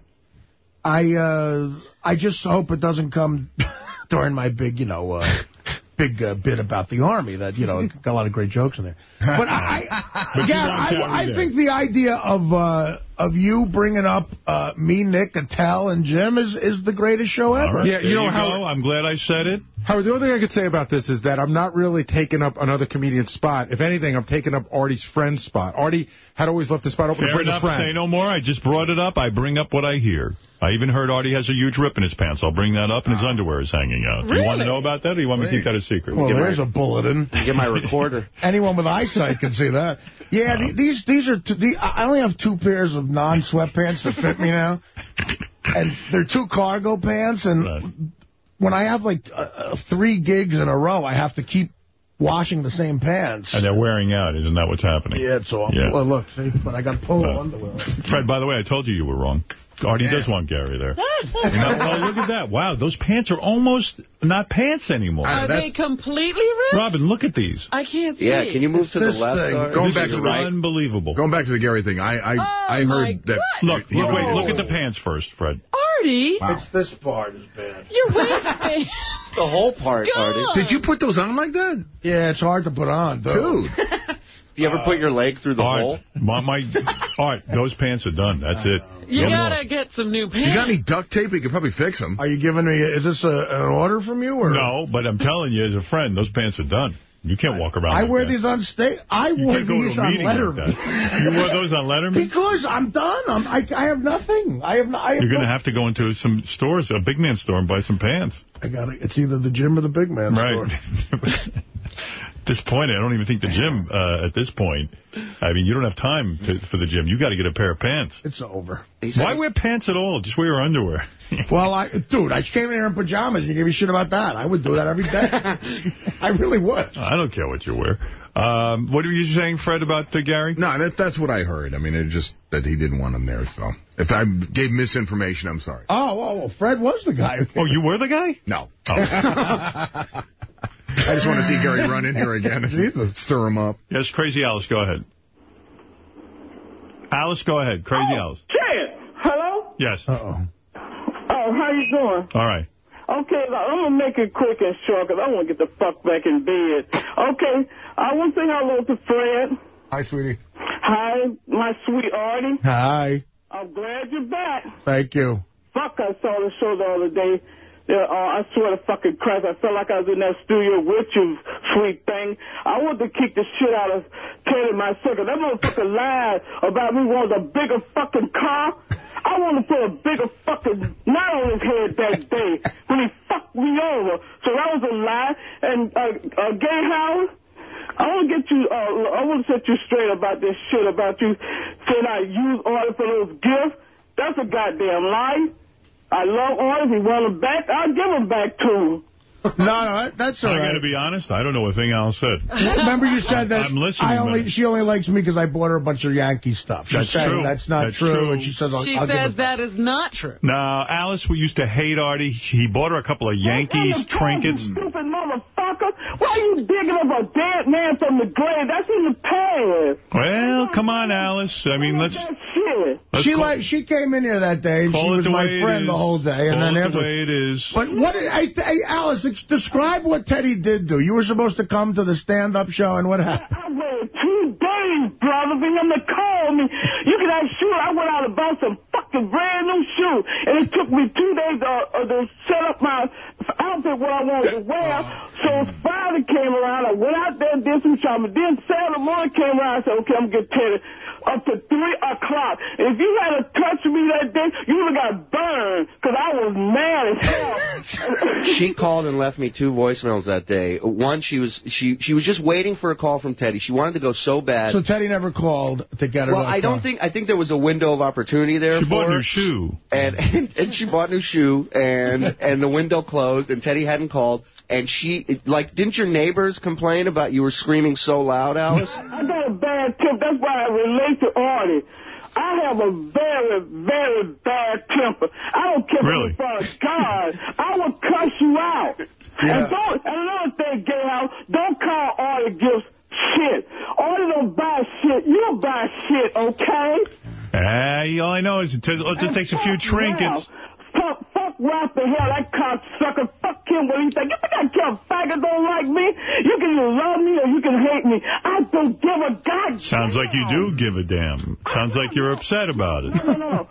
Speaker 5: I uh, I just hope it doesn't come during my big, you know, uh, big uh, bit about the army. That you know, got a lot of great jokes in there. But I, I,
Speaker 1: But you
Speaker 5: Garrett, I, I think the idea of uh, of you bringing up uh, me, Nick, Attell, and Jim is is the greatest show ever.
Speaker 1: All right.
Speaker 34: Yeah, you
Speaker 1: There
Speaker 34: know how-
Speaker 1: go. I'm glad I said it.
Speaker 34: Howard, the only thing I could say about this is that I'm not really taking up another comedian's spot. If anything, I'm taking up Artie's friend's spot. Artie had always left the spot open to bring
Speaker 1: enough.
Speaker 34: a friend.
Speaker 1: Say no more. I just brought it up. I bring up what I hear. I even heard Artie has a huge rip in his pants. I'll bring that up, and his underwear is hanging out. Do you want to know about that, or do you want me to keep that a secret?
Speaker 5: Well, there's a bulletin.
Speaker 35: Get my recorder.
Speaker 5: Anyone with eyesight can see that. Yeah, the, these these are two, the, I only have two pairs of non-sweatpants that fit me now, and they're two cargo pants. And when I have like uh, uh, three gigs in a row, I have to keep washing the same pants.
Speaker 1: And they're wearing out. Isn't that what's happening?
Speaker 5: Yeah, it's awful.
Speaker 1: Yeah.
Speaker 5: Well, look, see, but I got polo
Speaker 1: Uh,
Speaker 5: underwear.
Speaker 1: Fred, by the way, I told you you were wrong. Artie does want Gary there. no, no, look at that. Wow, those pants are almost not pants anymore.
Speaker 3: Are uh, they completely ripped?
Speaker 1: Robin, look at these.
Speaker 3: I can't see.
Speaker 35: Yeah, can you move to the
Speaker 1: This
Speaker 35: left?
Speaker 1: thing.
Speaker 35: Artie?
Speaker 37: Going
Speaker 1: This
Speaker 37: back
Speaker 1: is
Speaker 37: to the right.
Speaker 1: unbelievable.
Speaker 37: Going back to the Gary thing, I I, oh I
Speaker 3: Oh, my
Speaker 37: heard that.
Speaker 1: Look,
Speaker 37: he-
Speaker 1: look, wait, look at the pants first, Fred.
Speaker 3: Artie,
Speaker 5: It's this part is bad.
Speaker 3: your waistband.
Speaker 35: It's the whole part,
Speaker 3: God.
Speaker 35: Artie.
Speaker 37: Did you put those on like that,
Speaker 5: Yeah, it's hard to put on, dude.
Speaker 37: dude?
Speaker 35: Do you ever put your leg through the hole?
Speaker 1: Art, my, my, Art, those pants are done. That's it.
Speaker 3: You
Speaker 1: No
Speaker 3: gotta get some new pants.
Speaker 37: You got any duct tape? You could probably fix them.
Speaker 5: Are you giving me? Is this a, an order from you or
Speaker 1: No, but I'm telling you, as a friend, those pants are done. You can't walk around
Speaker 5: I
Speaker 1: like
Speaker 5: wear
Speaker 1: that.
Speaker 5: these on stage. I
Speaker 1: You
Speaker 5: wore
Speaker 1: can't go to
Speaker 5: these on
Speaker 1: meeting like
Speaker 5: Letterman.
Speaker 1: You wore those on Letterman?
Speaker 5: Because I'm done. I'm, I, I have nothing. I have. no- I have
Speaker 1: You're going to
Speaker 5: no-
Speaker 1: have to go into some stores, a big man store, and buy some pants.
Speaker 5: I got it. It's either the gym or the big man
Speaker 1: Right.
Speaker 5: store.
Speaker 1: At this point, I don't even think the gym, uh, at this point, I mean, you don't have time to, for the gym. You got to get a pair of pants.
Speaker 5: It's over.
Speaker 1: Why wear pants at all? Just wear your underwear.
Speaker 5: Well, I, dude, I came in here in pajamas. You give me shit about that. I would do that every day. I really would.
Speaker 1: I don't care what you wear. Um, what were you saying, Fred, about uh, Gary?
Speaker 37: No, that, that's what I heard. I mean, it just that he didn't want him there. So if I gave misinformation, I'm sorry.
Speaker 5: Oh, oh, well, Fred was the guy.
Speaker 1: Oh, you were the guy?
Speaker 37: No.
Speaker 1: Oh.
Speaker 37: I just want to see Gary run in here again and stir him up.
Speaker 1: yes, Crazy Alice, go ahead. Alice, go ahead. Crazy oh, Alice.
Speaker 38: Chad, hello?
Speaker 1: Yes.
Speaker 5: Uh-oh.
Speaker 38: Oh, how you doing?
Speaker 1: All right.
Speaker 38: Okay, I'm going to make it quick and short because I want to get the fuck back in bed. Okay, I want to say hello to Fred.
Speaker 5: Hi, sweetie.
Speaker 38: Hi, my sweet Artie.
Speaker 5: Hi.
Speaker 38: I'm glad you're back.
Speaker 5: Thank you.
Speaker 38: Fuck, I saw the show the other day. Yeah, uh, I swear to fucking Christ, I felt like I was in that studio with you, sweet thing. I want to kick the shit out of Teddy myself. 'cause That motherfucker lied about me wanting a bigger fucking car. I want to put a bigger fucking knot on his head that day when he fucked me over. So that was a lie. And uh, uh, Gay Howard, I want to get you. Uh, I want to set you straight about this shit about you saying I use order for those gifts. That's a goddamn lie. I love orders. He want them back. I'll give them back to him.
Speaker 5: No, no, that's all
Speaker 1: I got
Speaker 5: right.
Speaker 1: to be honest. I don't know a thing Alice said.
Speaker 5: Remember you said that
Speaker 1: I'm listening,
Speaker 5: I only she only likes me because I bought her a bunch of Yankee stuff. She's
Speaker 1: That's
Speaker 5: saying
Speaker 1: true.
Speaker 5: That's not
Speaker 1: That's
Speaker 5: true.
Speaker 1: true.
Speaker 5: And she says, I'll,
Speaker 3: She
Speaker 5: I'll give
Speaker 3: says
Speaker 5: it
Speaker 3: that is not true.
Speaker 1: Now, Alice we used to hate Artie. He bought her a couple of Yankees trinkets.
Speaker 38: Stupid motherfucker. Why are you digging up a dead man from the grave? That's in the past.
Speaker 1: Well, come on, Alice. I mean, let's...
Speaker 38: Shit.
Speaker 1: let's
Speaker 5: She
Speaker 1: call,
Speaker 5: like she came in here that day and she was my friend the whole day. And then
Speaker 1: it
Speaker 5: after,
Speaker 1: the way it is.
Speaker 5: But what did I, hey, Alice, describe what Teddy did do. You were supposed to come to the stand-up show, and what happened?
Speaker 38: I waited two days, brother, for him to call me. You can ask shoot. I went out and bought some fucking brand new shoes, and it took me two days to, uh, to set up my outfit what I wanted to wear. Uh-huh. So Friday came around. I went out there and did did some shopping. Then Saturday morning came around. I said, okay, I'm going to get Teddy up to 3 o'clock. If you had touched me that day, you would have got burned because I was mad as hell.
Speaker 35: she called and left me two voicemails that day. One, she was she she was just waiting for a call from Teddy. She wanted to go so bad.
Speaker 5: So Teddy never called to get her.
Speaker 35: well, I don't
Speaker 5: car.
Speaker 35: think I think there was a window of opportunity there.
Speaker 1: She
Speaker 35: for
Speaker 1: bought a
Speaker 35: her.
Speaker 1: new shoe.
Speaker 35: and, and and she bought a new shoe and and the window closed and Teddy hadn't called and she like didn't your neighbors complain about you were screaming so loud, Alice?
Speaker 38: I got a bad temper. That's why I relate to Artie. I have a very, very bad temper. I don't care
Speaker 1: Really?
Speaker 38: if it's for God. I will cuss you out.
Speaker 5: Yeah.
Speaker 38: And don't, and another thing, Gay House, don't call Artie gifts shit. Artie don't buy shit. You don't buy shit, okay?
Speaker 1: Hey, all I know is it, it just takes a few trinkets.
Speaker 38: Fuck, fuck Ralph the hell, that cocksucker. Fuck him, what he think? You think I care if faggot don't like me? You can either love me or you can hate me. I don't give a god.
Speaker 1: Sounds like you do give a damn. Sounds like you're upset about it.
Speaker 38: No, no, no.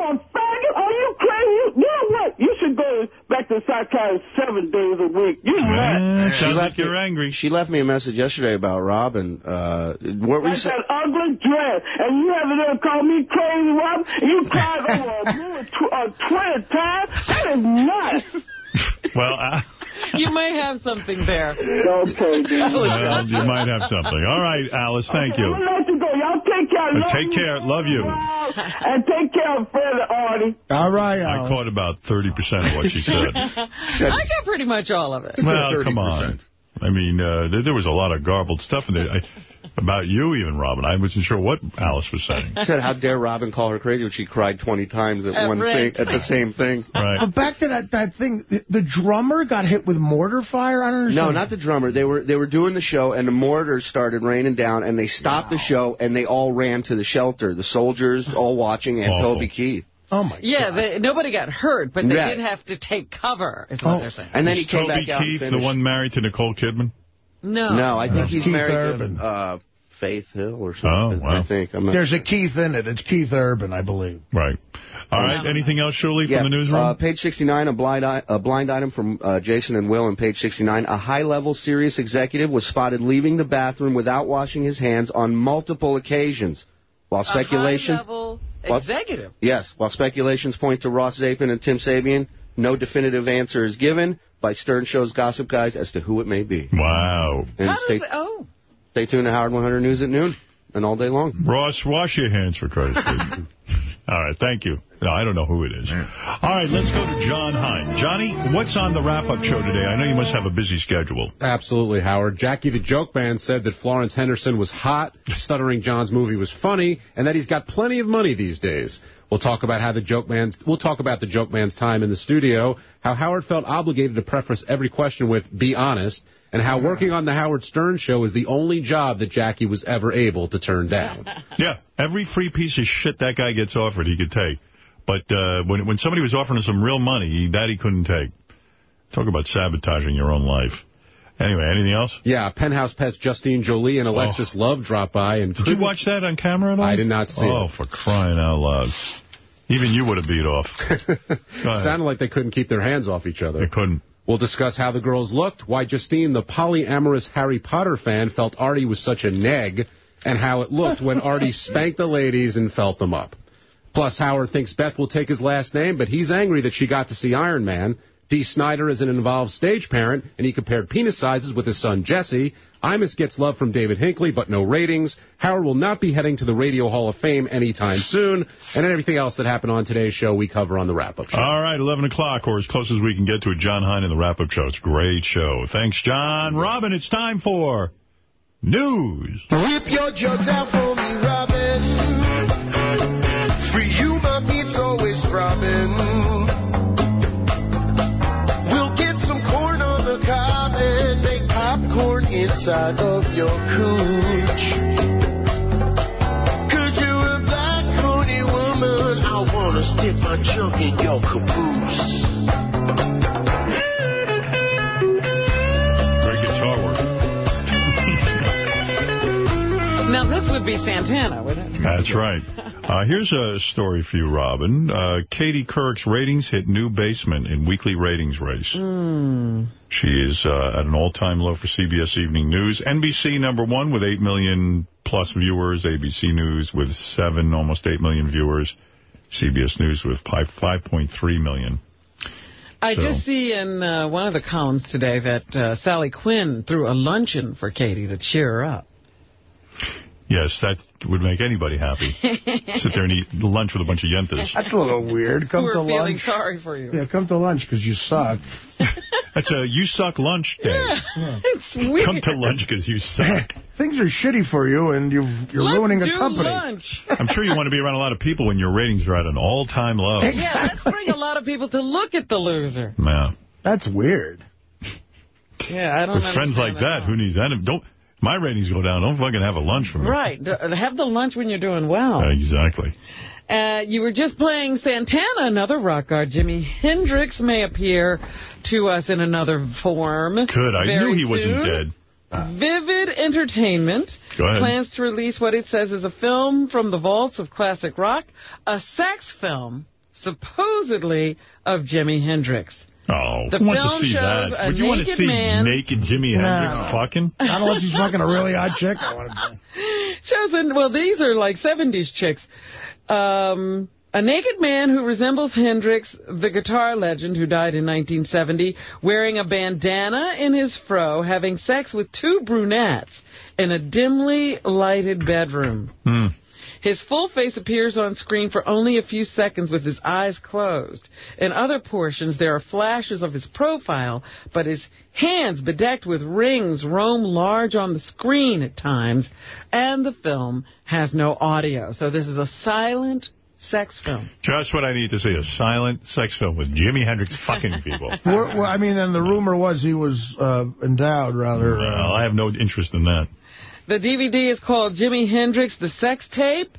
Speaker 38: I'm a faggot. Are you crazy? You, you know what? You should go back to psychiatrist seven days a week. You
Speaker 1: Eh,
Speaker 38: nuts.
Speaker 1: sounds like you're angry.
Speaker 35: She left me a message yesterday about Robin. Uh, what were you saying?
Speaker 38: that ugly dress. And you haven't ever called me crazy, Rob. You cried over a movie tw- uh, 20 times. That is nuts.
Speaker 1: Well, uh,
Speaker 3: You may have something there.
Speaker 38: Okay,
Speaker 1: well, you might have something. All right, Alice, thank you.
Speaker 38: I'm gonna let you go. Y'all take care.
Speaker 1: Uh,
Speaker 38: Love
Speaker 1: take
Speaker 38: you.
Speaker 1: care. Love you.
Speaker 38: And take care of Fred Artie.
Speaker 5: All right,
Speaker 1: I caught about 30% of what she said.
Speaker 3: I got pretty much all of it.
Speaker 1: Well, come on. I mean, uh, there, there was a lot of garbled stuff in there. I, about you even, Robin. I wasn't sure what Alice was saying.
Speaker 35: She said, how dare Robin call her crazy when she cried 20 times at,
Speaker 3: At
Speaker 35: one
Speaker 3: Rick.
Speaker 35: thing, at the same thing.
Speaker 1: Right.
Speaker 5: But back to that, that thing, the, the drummer got hit with mortar fire? I don't understand.
Speaker 35: No, not the drummer. They were they were doing the show, and the mortars started raining down, and they stopped the show, and they all ran to the shelter. The soldiers all watching, and
Speaker 1: Awful.
Speaker 35: Toby Keith.
Speaker 5: Oh, my
Speaker 3: Yeah, they, nobody got hurt, but they
Speaker 35: Right.
Speaker 3: did have to take cover, is what
Speaker 5: Oh.
Speaker 3: they're saying.
Speaker 35: And then he
Speaker 1: Is
Speaker 35: came
Speaker 1: Toby
Speaker 35: back out and
Speaker 1: Keith, the one married to Nicole Kidman?
Speaker 3: No.
Speaker 35: No, I think he's
Speaker 5: Keith
Speaker 35: married
Speaker 5: Urban.
Speaker 35: to uh, Faith Hill or something.
Speaker 1: Oh,
Speaker 35: something.
Speaker 1: wow.
Speaker 35: I think. I'm
Speaker 5: There's
Speaker 35: sure.
Speaker 5: a Keith in it. It's Keith Urban, I believe.
Speaker 1: Right. All right. Anything else, Shirley,
Speaker 35: Yeah,
Speaker 1: from the newsroom?
Speaker 35: Uh, page 69, a blind, i- a blind item from uh, Jason and Will on page 69. A high-level serious executive was spotted leaving the bathroom without washing his hands on multiple occasions. While
Speaker 3: A
Speaker 35: speculations...
Speaker 3: high-level
Speaker 35: What?
Speaker 3: executive.
Speaker 35: Yes, while speculations point to Ross Zapin and Tim Sabean, no definitive answer is given by Stern Show's gossip guys as to who it may be.
Speaker 1: wow.
Speaker 35: And
Speaker 3: How
Speaker 35: stay,
Speaker 3: does oh.
Speaker 35: stay tuned to Howard 100 News at noon and all day long.
Speaker 1: Ross, wash your hands for Christ's sake. All right, thank you. No, I don't know who it is. All right, let's go to Jon Hein. Johnny, what's on the wrap-up show today? I know you must have a busy schedule.
Speaker 39: Absolutely, Howard. Jackie the Joke Man said that Florence Henderson was hot, Stuttering John's movie was funny, and that he's got plenty of money these days. We'll talk about how the Joke Man's we'll talk about the Joke Man's time in the studio, how Howard felt obligated to preface every question with "Be honest," and how working on the Howard Stern show is the only job that Jackie was ever able to turn down.
Speaker 1: Yeah, every free piece of shit that guy gets offered, he could take. But uh, when when somebody was offering him some real money, that he couldn't take. Talk about sabotaging your own life. Anyway, anything else?
Speaker 39: Yeah, Penthouse Pets Justine Jolie and Alexis oh. Love dropped by and
Speaker 1: Did you watch that on camera at all?
Speaker 39: I did not see
Speaker 1: Oh,
Speaker 39: it.
Speaker 1: for crying out loud. Even you would have beat off.
Speaker 39: Sounded like they couldn't keep their hands off each other.
Speaker 1: They couldn't.
Speaker 39: We'll discuss how the girls looked, why Justine, the polyamorous Harry Potter fan, felt Artie was such a neg, and how it looked when Artie spanked the ladies and felt them up. Plus, Howard thinks Beth will take his last name, but he's angry that she got to see Iron Man. Dee Snider is an involved stage parent, and he compared penis sizes with his son Jesse. Imus gets love from David Hinckley, but no ratings. Howard will not be heading to the Radio Hall of Fame anytime soon. And everything else that happened on today's show, we cover on the wrap-up show.
Speaker 1: All right, 11 o'clock, or as close as we can get to it, Jon Hein in the wrap-up show. It's a great show. Thanks, John. Robin, it's time for news.
Speaker 28: Whip your jugs out for inside of your cooch. Cause you a black horny woman. I wanna stick my junk in your caboose.
Speaker 1: Great guitar work.
Speaker 3: Now, this would be Santana, wouldn't it?
Speaker 1: That's right. Uh, here's a story for you, Robin. Uh, Katie Couric's ratings hit new basement in weekly ratings race.
Speaker 3: Hmm.
Speaker 1: She is uh, at an all-time low for CBS Evening News. NBC number one with 8 million plus viewers. ABC News with 7, almost 8 million viewers. CBS News with 5 5.3 million.
Speaker 3: I
Speaker 1: So-
Speaker 3: just see in uh, one of the columns today that uh, Sally Quinn threw a luncheon for Katie to cheer her up.
Speaker 1: Yes, that would make anybody happy. Sit there and eat lunch with a bunch of yentas.
Speaker 5: That's a little weird. Come
Speaker 3: We're
Speaker 5: to
Speaker 3: feeling
Speaker 5: lunch.
Speaker 3: sorry for you.
Speaker 5: Yeah, come to lunch because you suck.
Speaker 1: That's a you suck lunch day.
Speaker 3: Yeah, It's weird.
Speaker 1: Come to lunch because you suck.
Speaker 5: Things are shitty for you, and you've, you're
Speaker 3: Let's
Speaker 5: ruining a
Speaker 3: do
Speaker 5: company.
Speaker 3: lunch.
Speaker 1: I'm sure you want to be around a lot of people when your ratings are at an all-time low.
Speaker 3: Yeah, let's bring a lot of people to look at the loser.
Speaker 1: Yeah.
Speaker 5: That's weird.
Speaker 3: Yeah, I don't
Speaker 1: With friends like
Speaker 3: understand
Speaker 1: that, who needs enemies? Don't my ratings go down. Don't fucking have a lunch for me.
Speaker 3: Right. Have the lunch when you're doing well.
Speaker 1: Exactly.
Speaker 3: Uh, you were just playing Santana, another rock god. Jimi Hendrix may appear to us in another form.
Speaker 1: Good. I knew he wasn't dead.
Speaker 3: Vivid Entertainment plans to release what it says is a film from the vaults of classic rock, a sex film, supposedly, of Jimi Hendrix.
Speaker 1: Oh,
Speaker 3: The
Speaker 1: who wants to see that? Would you want to see
Speaker 3: man-
Speaker 1: naked Jimi
Speaker 5: No.
Speaker 1: Hendrix fucking?
Speaker 5: Not unless he's fucking a really hot chick. I want to.
Speaker 3: Shows in, well, these are like 70s chicks. Um, a naked man who resembles Hendrix, the guitar legend who died in 1970, wearing a bandana in his fro, having sex with two brunettes in a dimly lighted bedroom.
Speaker 1: Hmm.
Speaker 3: His full face appears on screen for only a few seconds with his eyes closed. In other portions, there are flashes of his profile, but his hands bedecked with rings roam large on the screen at times, and the film has no audio. So this is a silent sex film.
Speaker 1: Just what I need to see, a silent sex film with Jimi Hendrix fucking people.
Speaker 5: Well, well, I mean, and the rumor was he was uh, endowed, rather.
Speaker 1: Well,
Speaker 5: Uh,
Speaker 1: I have no interest in that.
Speaker 3: The DVD is called Jimi Hendrix, The Sex Tape.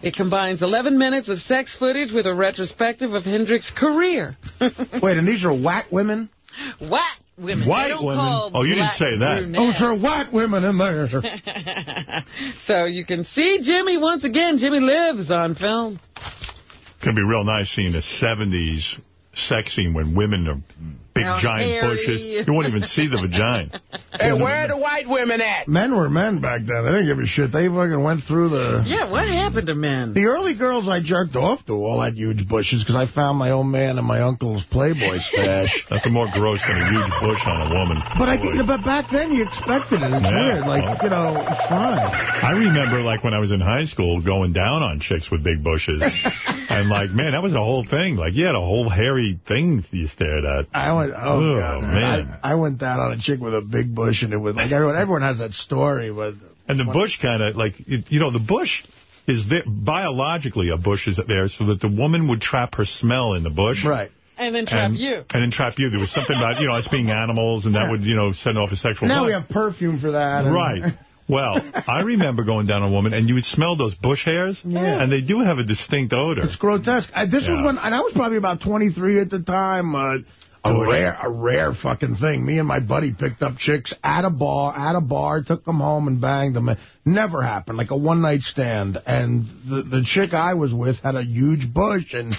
Speaker 3: It combines 11 minutes of sex footage with a retrospective of Hendrix's career.
Speaker 5: wait, and these are whack women?
Speaker 3: What women?
Speaker 5: White
Speaker 3: don't
Speaker 5: women?
Speaker 3: call
Speaker 5: Oh, you didn't say that.
Speaker 3: brunettes.
Speaker 5: Oh, sure, white women in there.
Speaker 3: so you can see Jimi once again. Jimi lives on film.
Speaker 1: It's going to be real nice seeing a 70s sex scene when women are big,
Speaker 3: Now,
Speaker 1: giant
Speaker 3: hairy.
Speaker 1: bushes. You won't even see the vagina.
Speaker 5: Hey,
Speaker 19: where are the white women at?
Speaker 5: Men were men back then. They didn't give a shit. They fucking went through the...
Speaker 3: Yeah, what happened to men?
Speaker 5: The early girls I jerked off to all had huge bushes because I found my old man in my uncle's Playboy stash.
Speaker 1: Nothing more gross than a huge bush on a woman.
Speaker 5: But I, but back then you expected it. It's
Speaker 1: Yeah.
Speaker 5: weird. Like, you know, it's fine.
Speaker 1: I remember, like, when I was in high school, going down on chicks with big bushes. and, like, man, that was a whole thing. Like, you had a whole hairy thing you stared at.
Speaker 5: I went, oh, God.
Speaker 1: man.
Speaker 5: I, I went down on a chick with a big bush, and it was like everyone, everyone has that story. But
Speaker 1: And the bush kind of, like, you know, the bush is there, biologically, a bush is there so that the woman would trap her smell in the bush.
Speaker 5: Right.
Speaker 3: And then trap
Speaker 1: and,
Speaker 3: you.
Speaker 1: And then trap you. There was something about, you know, us being animals, and that
Speaker 5: Yeah.
Speaker 1: would, you know, send off a sexual
Speaker 5: now
Speaker 1: buzz.
Speaker 5: we have perfume for that.
Speaker 1: Right. Well, I remember going down on a woman, and you would smell those bush hairs,
Speaker 5: Yeah.
Speaker 1: and they do have a distinct odor.
Speaker 5: It's grotesque. I, this was when, and I was probably about 23 at the time. Uh, a rare, a rare fucking thing. Me and my buddy picked up chicks at a bar, at a bar, took them home and banged them. Never happened. Like a one night stand. And the the chick I was with had a huge bush and.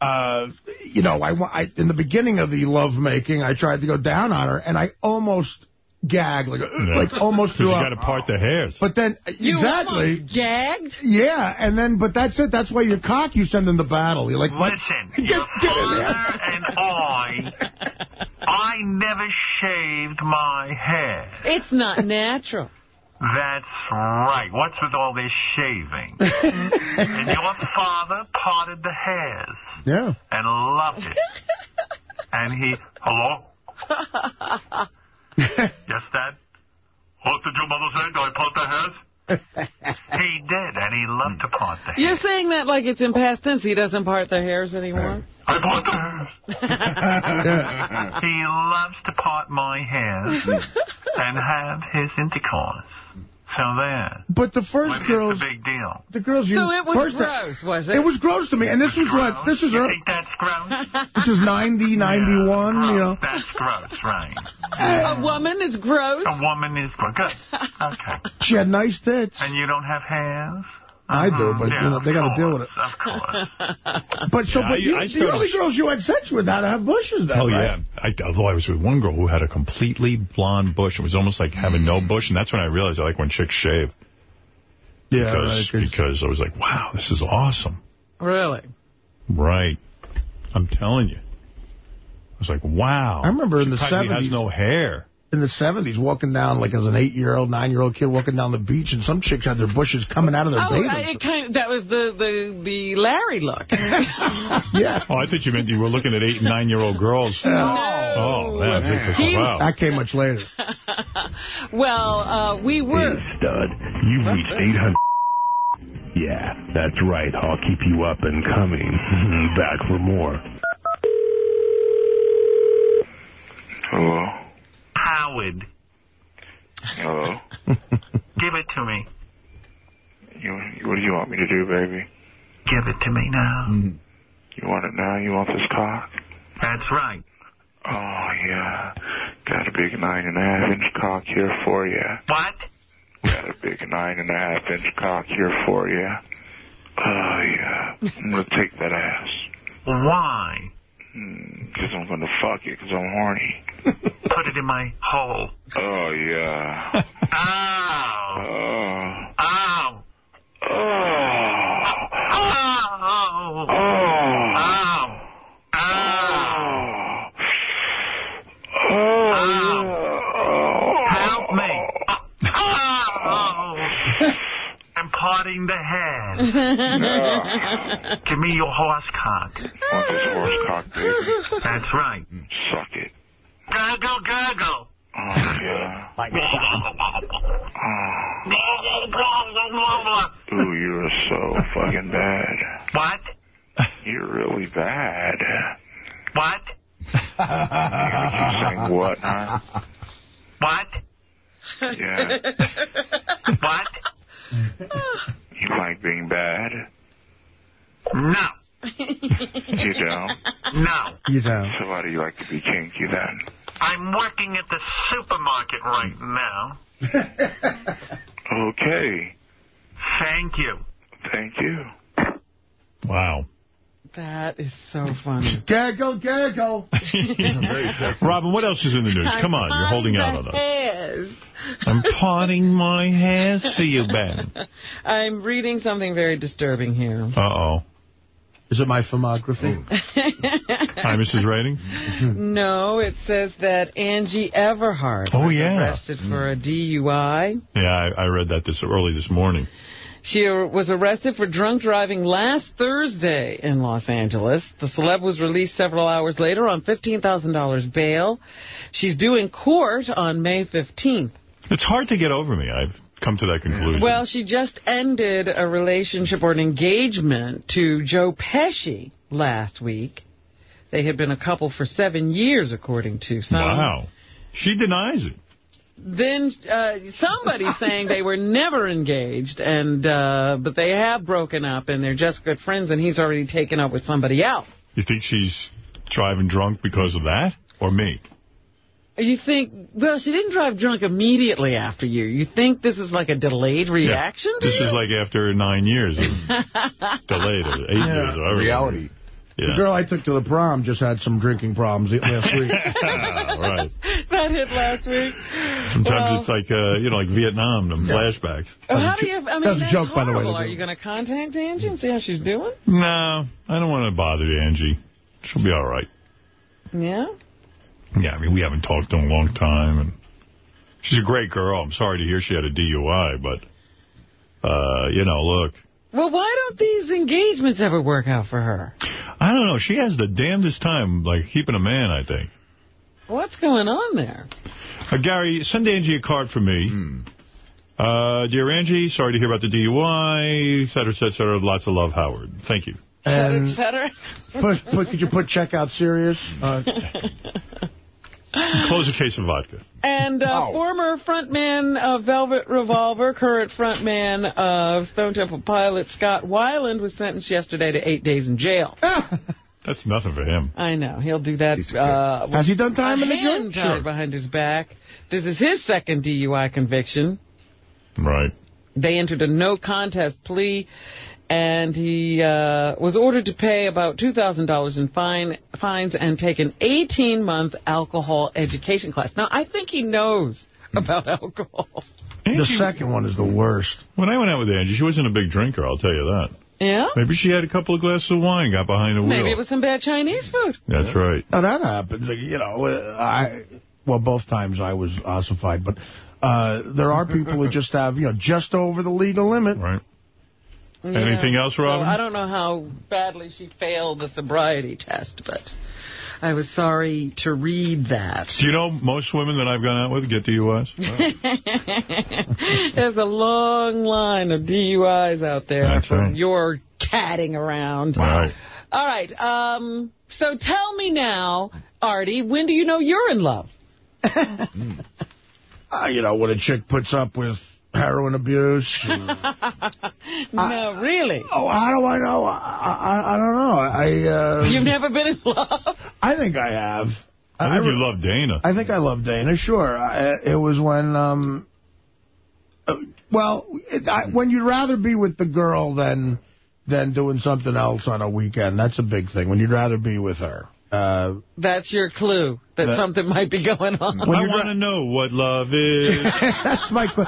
Speaker 5: Uh, you know, I, I in the beginning of the lovemaking, I tried to go down on her, and I almost gagged, like uh,
Speaker 1: Yeah.
Speaker 5: like almost
Speaker 1: 'Cause
Speaker 5: threw
Speaker 1: you got to part the hairs.
Speaker 5: But then,
Speaker 3: You
Speaker 5: exactly.
Speaker 3: almost gagged?
Speaker 5: Yeah, and then, but that's it. That's why your cock you send in the battle. You're like, what?
Speaker 40: Listen,
Speaker 5: Get,
Speaker 40: your
Speaker 5: get in there.
Speaker 40: father and I, I never shaved my hair.
Speaker 3: It's not natural.
Speaker 40: That's right. What's with all this shaving? and your father parted the hairs
Speaker 5: Yeah.
Speaker 40: and loved it. And he, hello? yes, Dad? What did your mother say? Do I part the hairs? he did, and he loved to part the hairs.
Speaker 3: You're saying that like it's in past tense. He doesn't part the hairs anymore?
Speaker 40: I part the hairs. he loves to part my hairs and have his intercourse. So there.
Speaker 5: But the first
Speaker 40: What is
Speaker 5: girls,
Speaker 40: the big deal?
Speaker 5: the girls you
Speaker 3: So it was
Speaker 5: first
Speaker 3: gross, was it?
Speaker 5: It was gross to me, and this was what this is.
Speaker 40: You think that's gross?
Speaker 5: This is 90, 91, you know.
Speaker 40: That's gross, right?
Speaker 3: A woman is gross?
Speaker 40: A woman is gross. Good. Okay.
Speaker 5: She had nice tits.
Speaker 40: And you don't have hairs?
Speaker 5: I do, uh-huh. but
Speaker 21: Yeah,
Speaker 5: you know they got to deal with it.
Speaker 21: Of course.
Speaker 5: But so,
Speaker 1: Yeah,
Speaker 5: but
Speaker 1: I-
Speaker 5: you,
Speaker 1: I
Speaker 5: the only girls you had sex with now have bushes. Then,
Speaker 1: Oh,
Speaker 5: right?
Speaker 1: yeah. I, although I was with one girl who had a completely blonde bush. It was almost like having no mm. bush, and that's when I realized I like when chicks shave.
Speaker 5: Yeah,
Speaker 1: Because, because I was like, wow, this is awesome.
Speaker 3: Really?
Speaker 1: Right. I'm telling you. I was like, wow.
Speaker 5: I remember in
Speaker 1: She
Speaker 5: the
Speaker 1: practically
Speaker 5: 70s.
Speaker 1: has no hair.
Speaker 5: In the 70s, walking down, like as an eight-year-old, nine-year-old kid walking down the beach, and some chicks had their bushes coming out of their
Speaker 3: Oh,
Speaker 5: bathing
Speaker 3: I, kind of, that was the, the, the Larry look.
Speaker 5: yeah.
Speaker 1: Oh, I thought you meant you were looking at eight and nine-year-old girls. No. Oh, man. I think-
Speaker 3: He-
Speaker 1: wow.
Speaker 5: That came much later.
Speaker 3: well, uh, we were...
Speaker 41: Stud, you've reached 800. Yeah, that's right. I'll keep you up and coming. Back for more.
Speaker 21: Hello? Howard,
Speaker 41: Hello?
Speaker 21: give it to me.
Speaker 41: You, what do you want me to do, baby?
Speaker 21: Give it to me now. Mm.
Speaker 41: You want it now? You want this cock?
Speaker 21: That's right.
Speaker 41: Oh, yeah. Got a big nine and a half inch cock here for you.
Speaker 21: What?
Speaker 41: Got a big nine and a half inch cock here for you. Oh, yeah. I'm gonna take that ass.
Speaker 21: Why?
Speaker 41: Hmm, because I'm gonna fuck you because I'm horny.
Speaker 21: Put it in my hole.
Speaker 41: Oh, yeah.
Speaker 21: Ow!
Speaker 41: Oh.
Speaker 21: Ow!
Speaker 41: Oh.
Speaker 21: Ow!
Speaker 41: Oh.
Speaker 21: Ow!
Speaker 41: Oh.
Speaker 21: Help me! Ow! I'm parting the head. Give me your horse cock.
Speaker 41: Want this horse cock, baby?
Speaker 21: That's right.
Speaker 41: Suck it.
Speaker 21: Gurgle, gurgle.
Speaker 41: Oh, yeah. Ooh, you're so fucking bad.
Speaker 21: What?
Speaker 41: You're really bad.
Speaker 21: What?
Speaker 41: You saying what, huh?
Speaker 21: What?
Speaker 41: Yeah.
Speaker 21: What?
Speaker 41: You like being bad?
Speaker 21: No.
Speaker 41: You don't?
Speaker 21: No.
Speaker 5: You don't.
Speaker 41: So why do you like to be kinky then?
Speaker 21: I'm working at the supermarket right now.
Speaker 41: Okay.
Speaker 21: Thank you.
Speaker 41: Thank you.
Speaker 1: Wow.
Speaker 3: That is so funny.
Speaker 5: Gaggle, gaggle.
Speaker 1: Robin, what else is in the news? Come on, you're holding out on us.
Speaker 3: Yes.
Speaker 1: I'm parting my hairs for you, Ben.
Speaker 3: I'm reading something very disturbing here.
Speaker 1: Uh-oh.
Speaker 5: Is it my filmography?
Speaker 1: Hi, Mrs. Rating.
Speaker 3: no, it says that Angie Everhart
Speaker 1: Oh,
Speaker 3: was
Speaker 1: yeah.
Speaker 3: arrested for a DUI.
Speaker 1: Yeah, I, I read that this early this morning.
Speaker 3: She was arrested for drunk driving last Thursday in Los Angeles. The celeb was released several hours later on $15,000 bail. She's due in court on May 15th.
Speaker 1: It's hard to get over me. I've come to that conclusion.
Speaker 3: Well, she just ended a relationship or an engagement to Joe Pesci last week. They had been a couple for seven years, according to some.
Speaker 1: wow. She denies it.
Speaker 3: Then uh, somebody's saying they were never engaged, and uh, but they have broken up, and they're just good friends, and he's already taken up with somebody else.
Speaker 1: You think she's driving drunk because of that? Or me?
Speaker 3: You think, well, she didn't drive drunk immediately after you. You think this is like a delayed reaction? to
Speaker 1: This
Speaker 3: you?
Speaker 1: is like after nine years of delayed, eight
Speaker 5: Yeah,
Speaker 1: years. Or however
Speaker 5: reality.
Speaker 1: Long.
Speaker 5: The girl I took to the prom just had some drinking problems last week.
Speaker 1: right.
Speaker 3: that hit last week.
Speaker 1: Sometimes
Speaker 3: Well-
Speaker 1: it's like, uh, you know, like Vietnam, them flashbacks.
Speaker 3: Oh, How do you, I mean,
Speaker 1: That's a
Speaker 3: that's
Speaker 1: joke, by the way,
Speaker 3: horrible. Are you going to contact Angie and see how she's doing?
Speaker 1: No, I don't want to bother Angie. She'll be all right.
Speaker 3: Yeah?
Speaker 1: Yeah, I mean, we haven't talked in a long time, and she's a great girl. I'm sorry to hear she had a DUI, but, uh, you know, look,
Speaker 3: Well, why don't these engagements ever work out for her?
Speaker 1: I don't know. She has the damnedest time, like, keeping a man, I think.
Speaker 3: What's going on there?
Speaker 1: Uh, Gary, send Angie a card for me. Uh, dear Angie, sorry to hear about the DUI, et cetera, et cetera. Lots of love, Howard. Thank you.
Speaker 5: And
Speaker 3: Et cetera.
Speaker 5: put, put, could you put checkout serious? Uh,
Speaker 1: Close a case of vodka.
Speaker 3: And uh, former frontman of Velvet Revolver, current frontman of Stone Temple Pilot Scott Weiland was sentenced yesterday to eight days in jail.
Speaker 1: That's nothing for him.
Speaker 3: I know. He'll do that. Uh,
Speaker 5: Has he done time in the
Speaker 3: hand
Speaker 5: jail? Sure.
Speaker 3: behind his back. This is his second DUI conviction.
Speaker 1: Right.
Speaker 3: They entered a no contest plea, and he uh, was ordered to pay about $2,000 in fine fines and take an 18-month alcohol education class. Now, I think he knows about alcohol.
Speaker 5: The second one is the worst.
Speaker 1: When I went out with Angie, she wasn't a big drinker, I'll tell you that.
Speaker 3: Yeah?
Speaker 1: Maybe she had a couple of glasses of wine, got behind the wheel.
Speaker 3: Maybe it was some bad Chinese food.
Speaker 1: That's right.
Speaker 5: Now, that happens. You know, uh, I well, both times I was ossified, but uh, there are people who just have, you know, just over the legal limit.
Speaker 1: Right.
Speaker 3: Yeah.
Speaker 1: Anything else, Robin?
Speaker 3: Well, I don't know how badly she failed the sobriety test, but I was sorry to read that.
Speaker 1: Do you know most women that I've gone out with get DUIs?
Speaker 3: There's a long line of DUIs out there
Speaker 1: That's
Speaker 3: from
Speaker 1: right.
Speaker 3: your catting around.
Speaker 1: Right.
Speaker 3: All right. Um, so tell me now, Artie, when do you know you're in love?
Speaker 5: Uh, you know, when a chick puts up with heroin abuse. and-
Speaker 3: no, really?
Speaker 5: oh, how do I know? I, I, I don't know. I uh,
Speaker 3: You've never been in love?
Speaker 5: I think I have.
Speaker 1: I think you love Dana.
Speaker 5: I think I love Dana, sure. I, it was when, um, uh, well, it, I, when you'd rather be with the girl than than doing something else on a weekend. That's a big thing. When you'd rather be with her. Uh,
Speaker 3: That's your clue that,
Speaker 5: That-
Speaker 3: something might be going on.
Speaker 1: I want to know what love is.
Speaker 5: That's my que-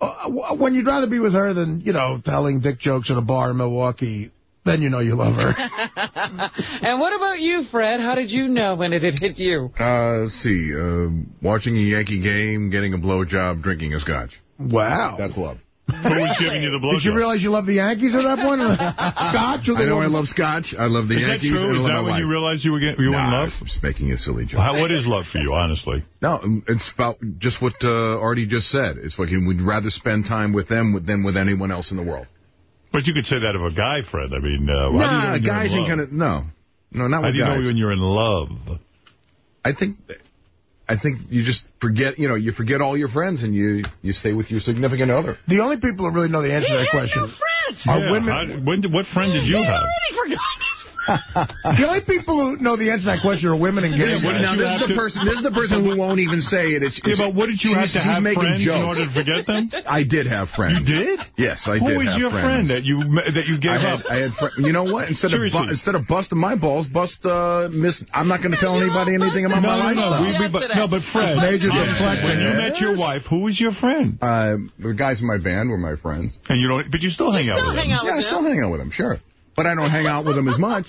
Speaker 5: uh, When you'd rather be with her than, you know, telling dick jokes at a bar in Milwaukee, then you know you love her.
Speaker 3: and what about you, Fred? How did you know when it had hit you?
Speaker 37: Uh, let's see. Uh, watching a Yankee game, getting a blowjob, drinking a scotch.
Speaker 5: Wow.
Speaker 37: That's love.
Speaker 1: Who was giving you the blowjob?
Speaker 5: Did you realize you love the Yankees at that point? Scotch? Or
Speaker 37: I know I love scotch. I love the
Speaker 1: Is
Speaker 37: Yankees.
Speaker 1: that true? Is that when
Speaker 37: wife.
Speaker 1: you realized you were, get, you were in love?
Speaker 37: I'm just making a silly joke.
Speaker 1: How, what is love for you, honestly?
Speaker 37: No, um, it's about just what uh, Artie just said. It's like we'd rather spend time with them than with anyone else in the world.
Speaker 1: But you could say that of a guy, friend. I mean, uh, how do you know
Speaker 37: nah, guys ain't
Speaker 1: love?
Speaker 37: gonna. No, no, not
Speaker 1: How do you
Speaker 37: guys.
Speaker 1: know when you're in love?
Speaker 37: I think, I think you just forget. You know, you forget all your friends and you you stay with your significant other.
Speaker 5: The only people that really know the answer to that question are
Speaker 1: Yeah,
Speaker 5: women.
Speaker 1: how- when did- what friend did you have?
Speaker 5: the only people who know the answer to that question are women and gay
Speaker 37: Yeah, now this is the person. This is the person who won't even say it. It's,
Speaker 1: Yeah, but what did you have
Speaker 37: she's-
Speaker 1: to
Speaker 37: she's
Speaker 1: have
Speaker 37: making
Speaker 1: friends in order to forget them?
Speaker 37: I did have friends.
Speaker 1: You did?
Speaker 37: Yes, I
Speaker 1: Who
Speaker 37: did
Speaker 1: was your
Speaker 37: friends.
Speaker 1: friend that you that you gave
Speaker 37: I had,
Speaker 1: up?
Speaker 37: I had fr- you know what? Instead of
Speaker 1: Seriously.
Speaker 37: bu- instead of busting my balls, bust uh, Miss. I'm not going to tell anybody anything about
Speaker 1: no,
Speaker 37: my
Speaker 1: no, no,
Speaker 37: lifestyle.
Speaker 1: we, we, but, no, but Fred,
Speaker 5: Major
Speaker 1: yeah,
Speaker 5: deflection.
Speaker 1: when you met your wife, who was your friend?
Speaker 37: Uh, the guys in my band were my friends.
Speaker 1: And you don't, but you still hang out
Speaker 3: still
Speaker 1: with
Speaker 3: hang
Speaker 1: them.
Speaker 3: out
Speaker 37: yeah, I
Speaker 3: with
Speaker 37: still hang out with them, sure. But I don't hang out with them as much.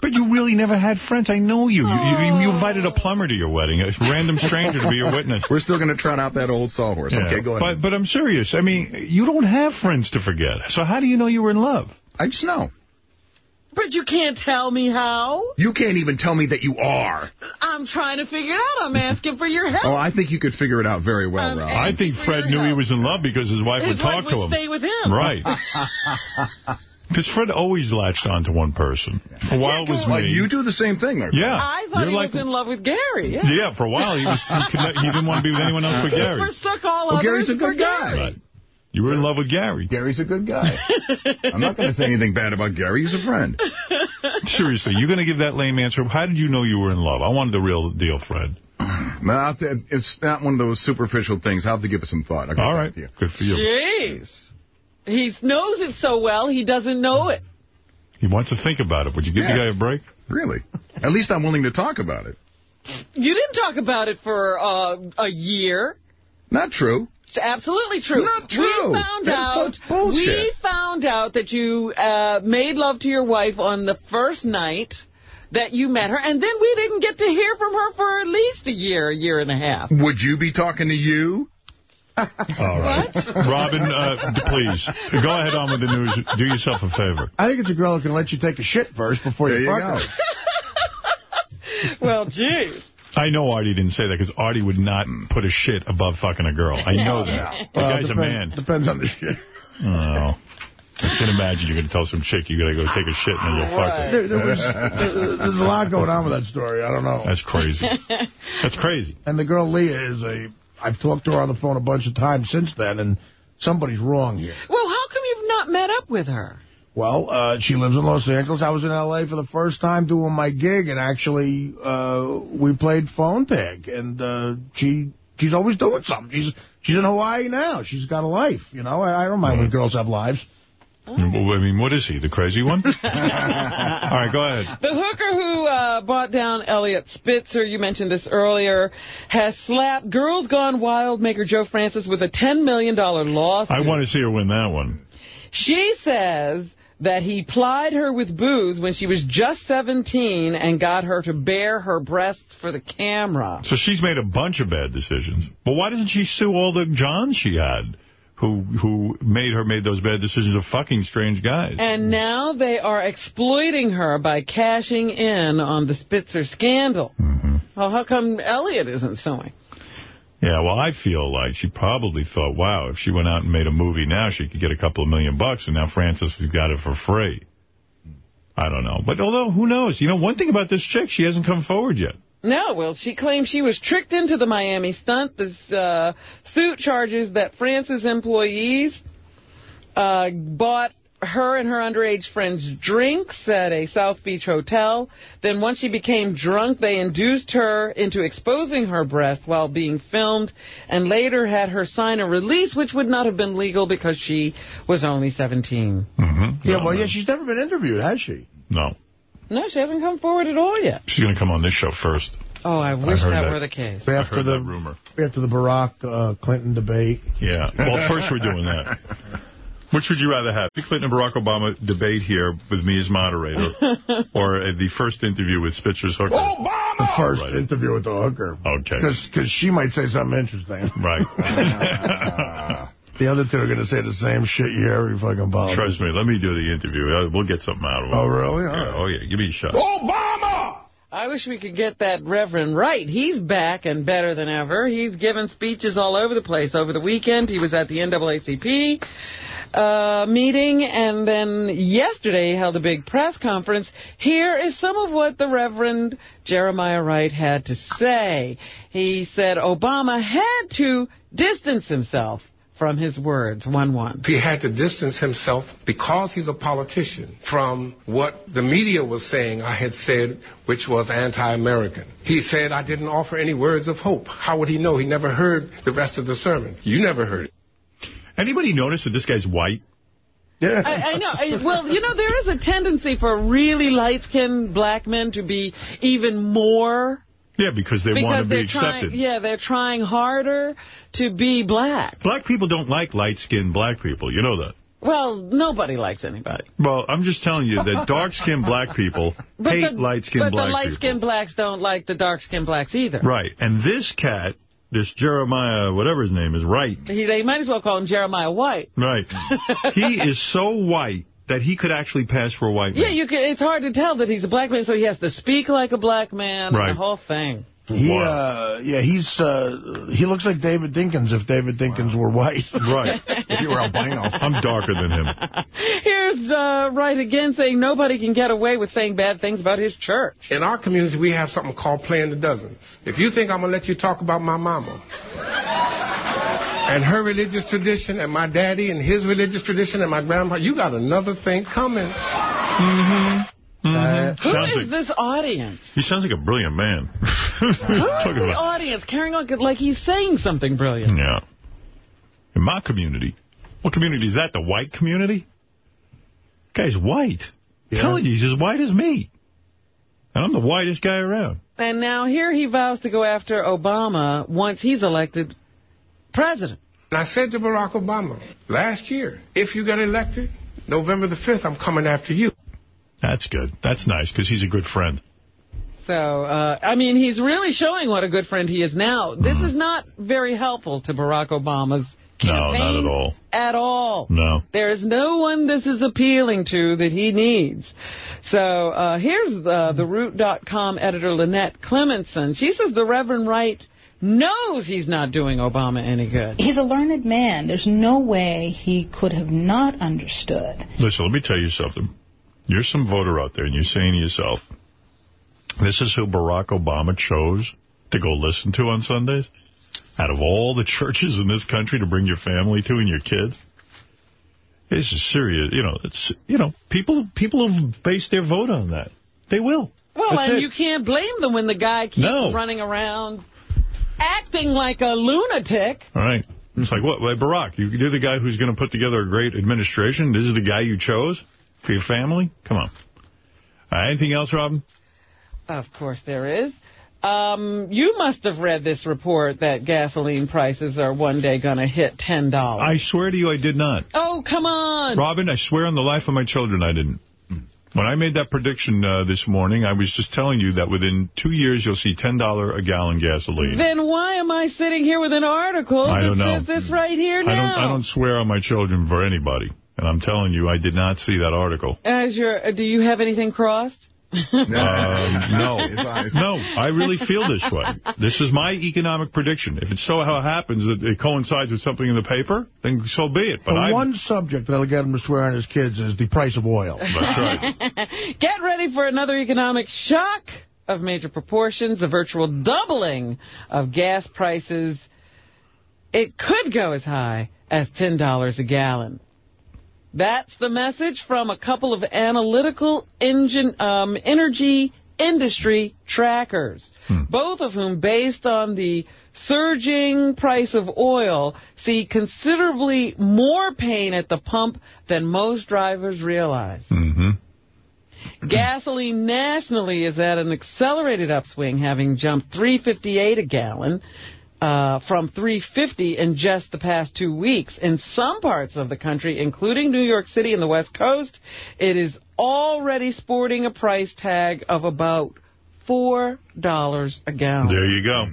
Speaker 1: But you really never had friends. I know you. You, you, you invited a plumber to your wedding, a random stranger to be your witness.
Speaker 37: We're still going to trot out that old sawhorse.
Speaker 1: Yeah.
Speaker 37: Okay, go ahead.
Speaker 1: But, but I'm serious. I mean, you don't have friends to forget. So how do you know you were in love?
Speaker 37: I just know.
Speaker 3: But you can't tell me how.
Speaker 37: You can't even tell me that you are.
Speaker 3: I'm trying to figure it out. I'm asking for your help.
Speaker 37: Oh, I think you could figure it out very well, Rob.
Speaker 1: I think Fred knew he was in love because his wife
Speaker 3: His
Speaker 1: would talk
Speaker 3: wife
Speaker 1: to
Speaker 3: would
Speaker 1: him.
Speaker 3: stay with him.
Speaker 1: Right. Because Fred always latched onto one person. For a while it was
Speaker 37: Well,
Speaker 1: me.
Speaker 37: you do the same thing, my
Speaker 1: Yeah.
Speaker 3: I thought
Speaker 1: You're
Speaker 3: he
Speaker 1: like-
Speaker 3: was in love with Gary. Yeah.
Speaker 1: Yeah, for a while he was he, could he didn't want to be with anyone else but
Speaker 3: He
Speaker 1: Gary.
Speaker 3: forsook all
Speaker 37: Well,
Speaker 3: others
Speaker 37: Gary's a good guy.
Speaker 3: Gary.
Speaker 1: Right. You were in love with Gary.
Speaker 37: Gary's a good guy. I'm not going to say anything bad about Gary. He's a friend.
Speaker 1: Seriously, you're going to give that lame answer? How did you know you were in love? I wanted the real deal, Fred.
Speaker 37: No, I it's not one of those superficial things. I'll have to give it some thought. I'll get
Speaker 1: All
Speaker 37: back
Speaker 1: right.
Speaker 37: to you.
Speaker 1: Good for you.
Speaker 3: Jeez. He knows it so well, he doesn't know it.
Speaker 1: He wants to think about it. Would you give the guy a break?
Speaker 37: Really? At least I'm willing to talk about it.
Speaker 3: You didn't talk about it for uh, a year.
Speaker 37: Not true.
Speaker 3: It's absolutely true.
Speaker 37: Not true.
Speaker 3: We found
Speaker 37: That's
Speaker 3: out.
Speaker 37: such bullshit.
Speaker 3: We found out that you uh, made love to your wife on the first night that you met her, and then we didn't get to hear from her for at least a year, a year and a half.
Speaker 37: Would you be talking to you?
Speaker 1: All right. Robin, uh, please, go ahead on with the news. Do yourself a favor.
Speaker 5: I think it's a girl who can let you take a shit first before
Speaker 37: There
Speaker 5: you
Speaker 37: you
Speaker 5: fuck her.
Speaker 3: well, gee.
Speaker 1: I know Artie didn't say that because Artie would not put a shit above fucking a girl. I know that. The
Speaker 5: Well,
Speaker 1: guy's a man.
Speaker 5: Depends on the shit.
Speaker 1: Oh. I can imagine you're going to tell some chick you got to go take a shit and then you'll fuck her.
Speaker 5: There, there was, there- there's a lot going on with that story. I don't know.
Speaker 1: That's crazy. That's crazy.
Speaker 5: And the girl Leah is a. I've talked to her on the phone a bunch of times since then, and somebody's wrong here.
Speaker 3: Well, how come you've not met up with her?
Speaker 5: Well, uh, she lives in Los Angeles. I was in L.A. for the first time doing my gig, and actually uh, we played phone tag, and uh, she she's always doing something. She's she's in Hawaii now. She's got a life. You know, I, I don't mind when girls have lives.
Speaker 1: Well, I mean, what is he, the crazy one? All right, go ahead.
Speaker 3: The hooker who uh, brought down Eliot Spitzer, you mentioned this earlier, has slapped Girls Gone Wild maker Joe Francis with a $10 million lawsuit.
Speaker 1: I want to see her win that one.
Speaker 3: She says that he plied her with booze when she was just 17 and got her to bare her breasts for the camera.
Speaker 1: So she's made a bunch of bad decisions. But why doesn't she sue all the Johns she had who who made her made those bad decisions of fucking strange guys?
Speaker 3: And now they are exploiting her by cashing in on the Spitzer scandal.
Speaker 1: Mm-hmm.
Speaker 3: Well, how come Eliot isn't suing?
Speaker 1: Yeah, well, I feel like she probably thought, wow, if she went out and made a movie now, she could get a couple of million bucks, and now Francis has got it for free. I don't know. But although, who knows? You know, one thing about this chick, she hasn't come forward yet.
Speaker 3: No, well, she claims she was tricked into the Miami stunt. This uh, suit charges that Francis employees uh, bought her and her underage friends drinks at a South Beach hotel. Then once she became drunk, they induced her into exposing her breast while being filmed and later had her sign a release, which would not have been legal because she was only 17.
Speaker 1: Mm-hmm.
Speaker 5: Yeah, well, yeah, she's never been interviewed, has she?
Speaker 1: No.
Speaker 3: No, she hasn't come forward at all yet.
Speaker 1: She's going to come on this show first.
Speaker 3: Oh, I wish
Speaker 1: heard
Speaker 3: that,
Speaker 1: that.
Speaker 3: were the case.
Speaker 5: After
Speaker 1: heard
Speaker 5: the
Speaker 1: that rumor.
Speaker 5: After the Barack uh, Clinton debate.
Speaker 1: Yeah. Well, first we're doing that. Which would you rather have? The Clinton and Barack Obama debate here with me as moderator, or uh, the first interview with Spitzer's hooker?
Speaker 5: The first interview with the hooker.
Speaker 1: Okay.
Speaker 5: Because she might say something interesting.
Speaker 1: Right.
Speaker 5: The other two are going to say the same shit you hear every fucking politician.
Speaker 1: Trust me, let me do the interview. Uh, We'll get something out of it.
Speaker 5: Oh, really?
Speaker 1: Yeah,
Speaker 5: right.
Speaker 1: Oh, yeah. Give me a shot.
Speaker 5: Obama!
Speaker 3: I wish we could get that Reverend right. He's back and better than ever. He's given speeches all over the place. Over the weekend, he was at the NAACP uh, meeting, and then yesterday he held a big press conference. Here is some of what the Reverend Jeremiah Wright had to say. He said Obama had to distance himself from his words. 1-1.
Speaker 42: He had to distance himself because he's a politician from what the media was saying I had said, which was anti-American. He said I didn't offer any words of hope. How would he know? He never heard the rest of the sermon. You never heard it.
Speaker 1: Anybody notice that this guy's white?
Speaker 5: Yeah.
Speaker 3: I, I know. I, well, you know, there is a tendency for really light-skinned black men to be even more...
Speaker 1: Yeah, because they want
Speaker 3: because
Speaker 1: to be
Speaker 3: they're
Speaker 1: accepted.
Speaker 3: trying, yeah, they're trying harder to be black.
Speaker 1: Black people don't like light-skinned black people. You know that.
Speaker 3: Well, nobody likes anybody.
Speaker 1: Well, I'm just telling you that dark-skinned black people
Speaker 3: But
Speaker 1: hate light-skinned black people.
Speaker 3: but the light-skinned blacks don't like the dark-skinned blacks either.
Speaker 1: Right. And this cat, this Jeremiah, whatever his name is, right.
Speaker 3: He, they might as well call him Jeremiah White.
Speaker 1: Right. he is so white that he could actually pass for a white man.
Speaker 3: Yeah, you can. It's hard to tell that he's a black man, so he has to speak like a black man
Speaker 1: Right.
Speaker 3: the whole thing.
Speaker 5: He, uh, yeah, he's, uh, he looks like David Dinkins if David Dinkins were white.
Speaker 1: Right.
Speaker 5: if you were albino.
Speaker 1: I'm darker than him.
Speaker 3: Here's uh, Wright again saying nobody can get away with saying bad things about his church.
Speaker 42: In our community, we have something called playing the dozens. If you think I'm going to let you talk about my mama and her religious tradition and my daddy and his religious tradition and my grandpa, you got another thing coming.
Speaker 1: Mm-hmm. Mm-hmm.
Speaker 3: Who
Speaker 1: sounds
Speaker 3: is
Speaker 1: like,
Speaker 3: this audience?
Speaker 1: he sounds like a brilliant man.
Speaker 3: Who is
Speaker 1: Talking
Speaker 3: the
Speaker 1: about,
Speaker 3: audience carrying on like he's saying something brilliant?
Speaker 1: yeah. In my community. What community is that? The white community? Guy's white.
Speaker 5: Yeah.
Speaker 1: telling you, he's as white as me. And I'm the whitest guy around.
Speaker 3: And now here he vows to go after Obama once he's elected president.
Speaker 42: And I said to Barack Obama last year, if you get elected, November the 5th, I'm coming after you.
Speaker 1: That's good. That's nice, because he's a good friend.
Speaker 3: So, uh, I mean, he's really showing what a good friend he is now. This
Speaker 1: Mm-hmm.
Speaker 3: is not very helpful to Barack Obama's campaign.
Speaker 1: No, not at all.
Speaker 3: At all.
Speaker 1: No.
Speaker 3: There is no one this is appealing to that he needs. So uh, here's the, the Root.com editor, Lynette Clemetson. She says the Reverend Wright knows he's not doing Obama any good.
Speaker 43: He's a learned man. There's no way he could have not understood.
Speaker 1: Listen, let me tell you something. You're some voter out there, and you're saying to yourself, this is who Barack Obama chose to go listen to on Sundays? Out of all the churches in this country to bring your family to and your kids? This is serious. You know, it's you know, people people have based their vote on that. They will.
Speaker 3: Well,
Speaker 1: That's
Speaker 3: and
Speaker 1: it.
Speaker 3: you can't blame them when the guy keeps
Speaker 1: No.
Speaker 3: running around acting like a lunatic.
Speaker 1: All right. It's like, what, like Barack, you- you're the guy who's going to put together a great administration? This is the guy you chose for your family? Come on. Uh, anything else, Robin?
Speaker 3: Of course there is. Um, you must have read this report that gasoline prices are one day going to hit $10.
Speaker 1: I swear to you I did not.
Speaker 3: oh, come on.
Speaker 1: Robin, I swear on the life of my children I didn't. When I made that prediction uh, this morning, I was just telling you that within two years you'll see $10 a gallon gasoline.
Speaker 3: Then why am I sitting here with an article
Speaker 1: I
Speaker 3: that
Speaker 1: don't know.
Speaker 3: says this right here
Speaker 1: I don't,
Speaker 3: now?
Speaker 1: I don't swear on my children for anybody. And I'm telling you, I did not see that article.
Speaker 3: As your, uh, do you have anything crossed?
Speaker 1: Um, no. No, I really feel this way. This is my economic prediction. If it so how it happens that it coincides with something in the paper, then so be it. But
Speaker 5: the
Speaker 1: I,
Speaker 5: one subject that'll get him to swear on his kids is the price of oil.
Speaker 1: That's right.
Speaker 3: Get ready for another economic shock of major proportions, a virtual doubling of gas prices. It could go as high as $10 a gallon. That's the message from a couple of analytical engine, um, energy industry trackers, both of whom, based on the surging price of oil, see considerably more pain at the pump than most drivers realize. Gasoline nationally is at an accelerated upswing, having jumped 358 a gallon uh, from 350 in just the past two weeks. In some parts of the country, including New York City and the West Coast, it is already sporting a price tag of about $4 a gallon.
Speaker 1: There you go.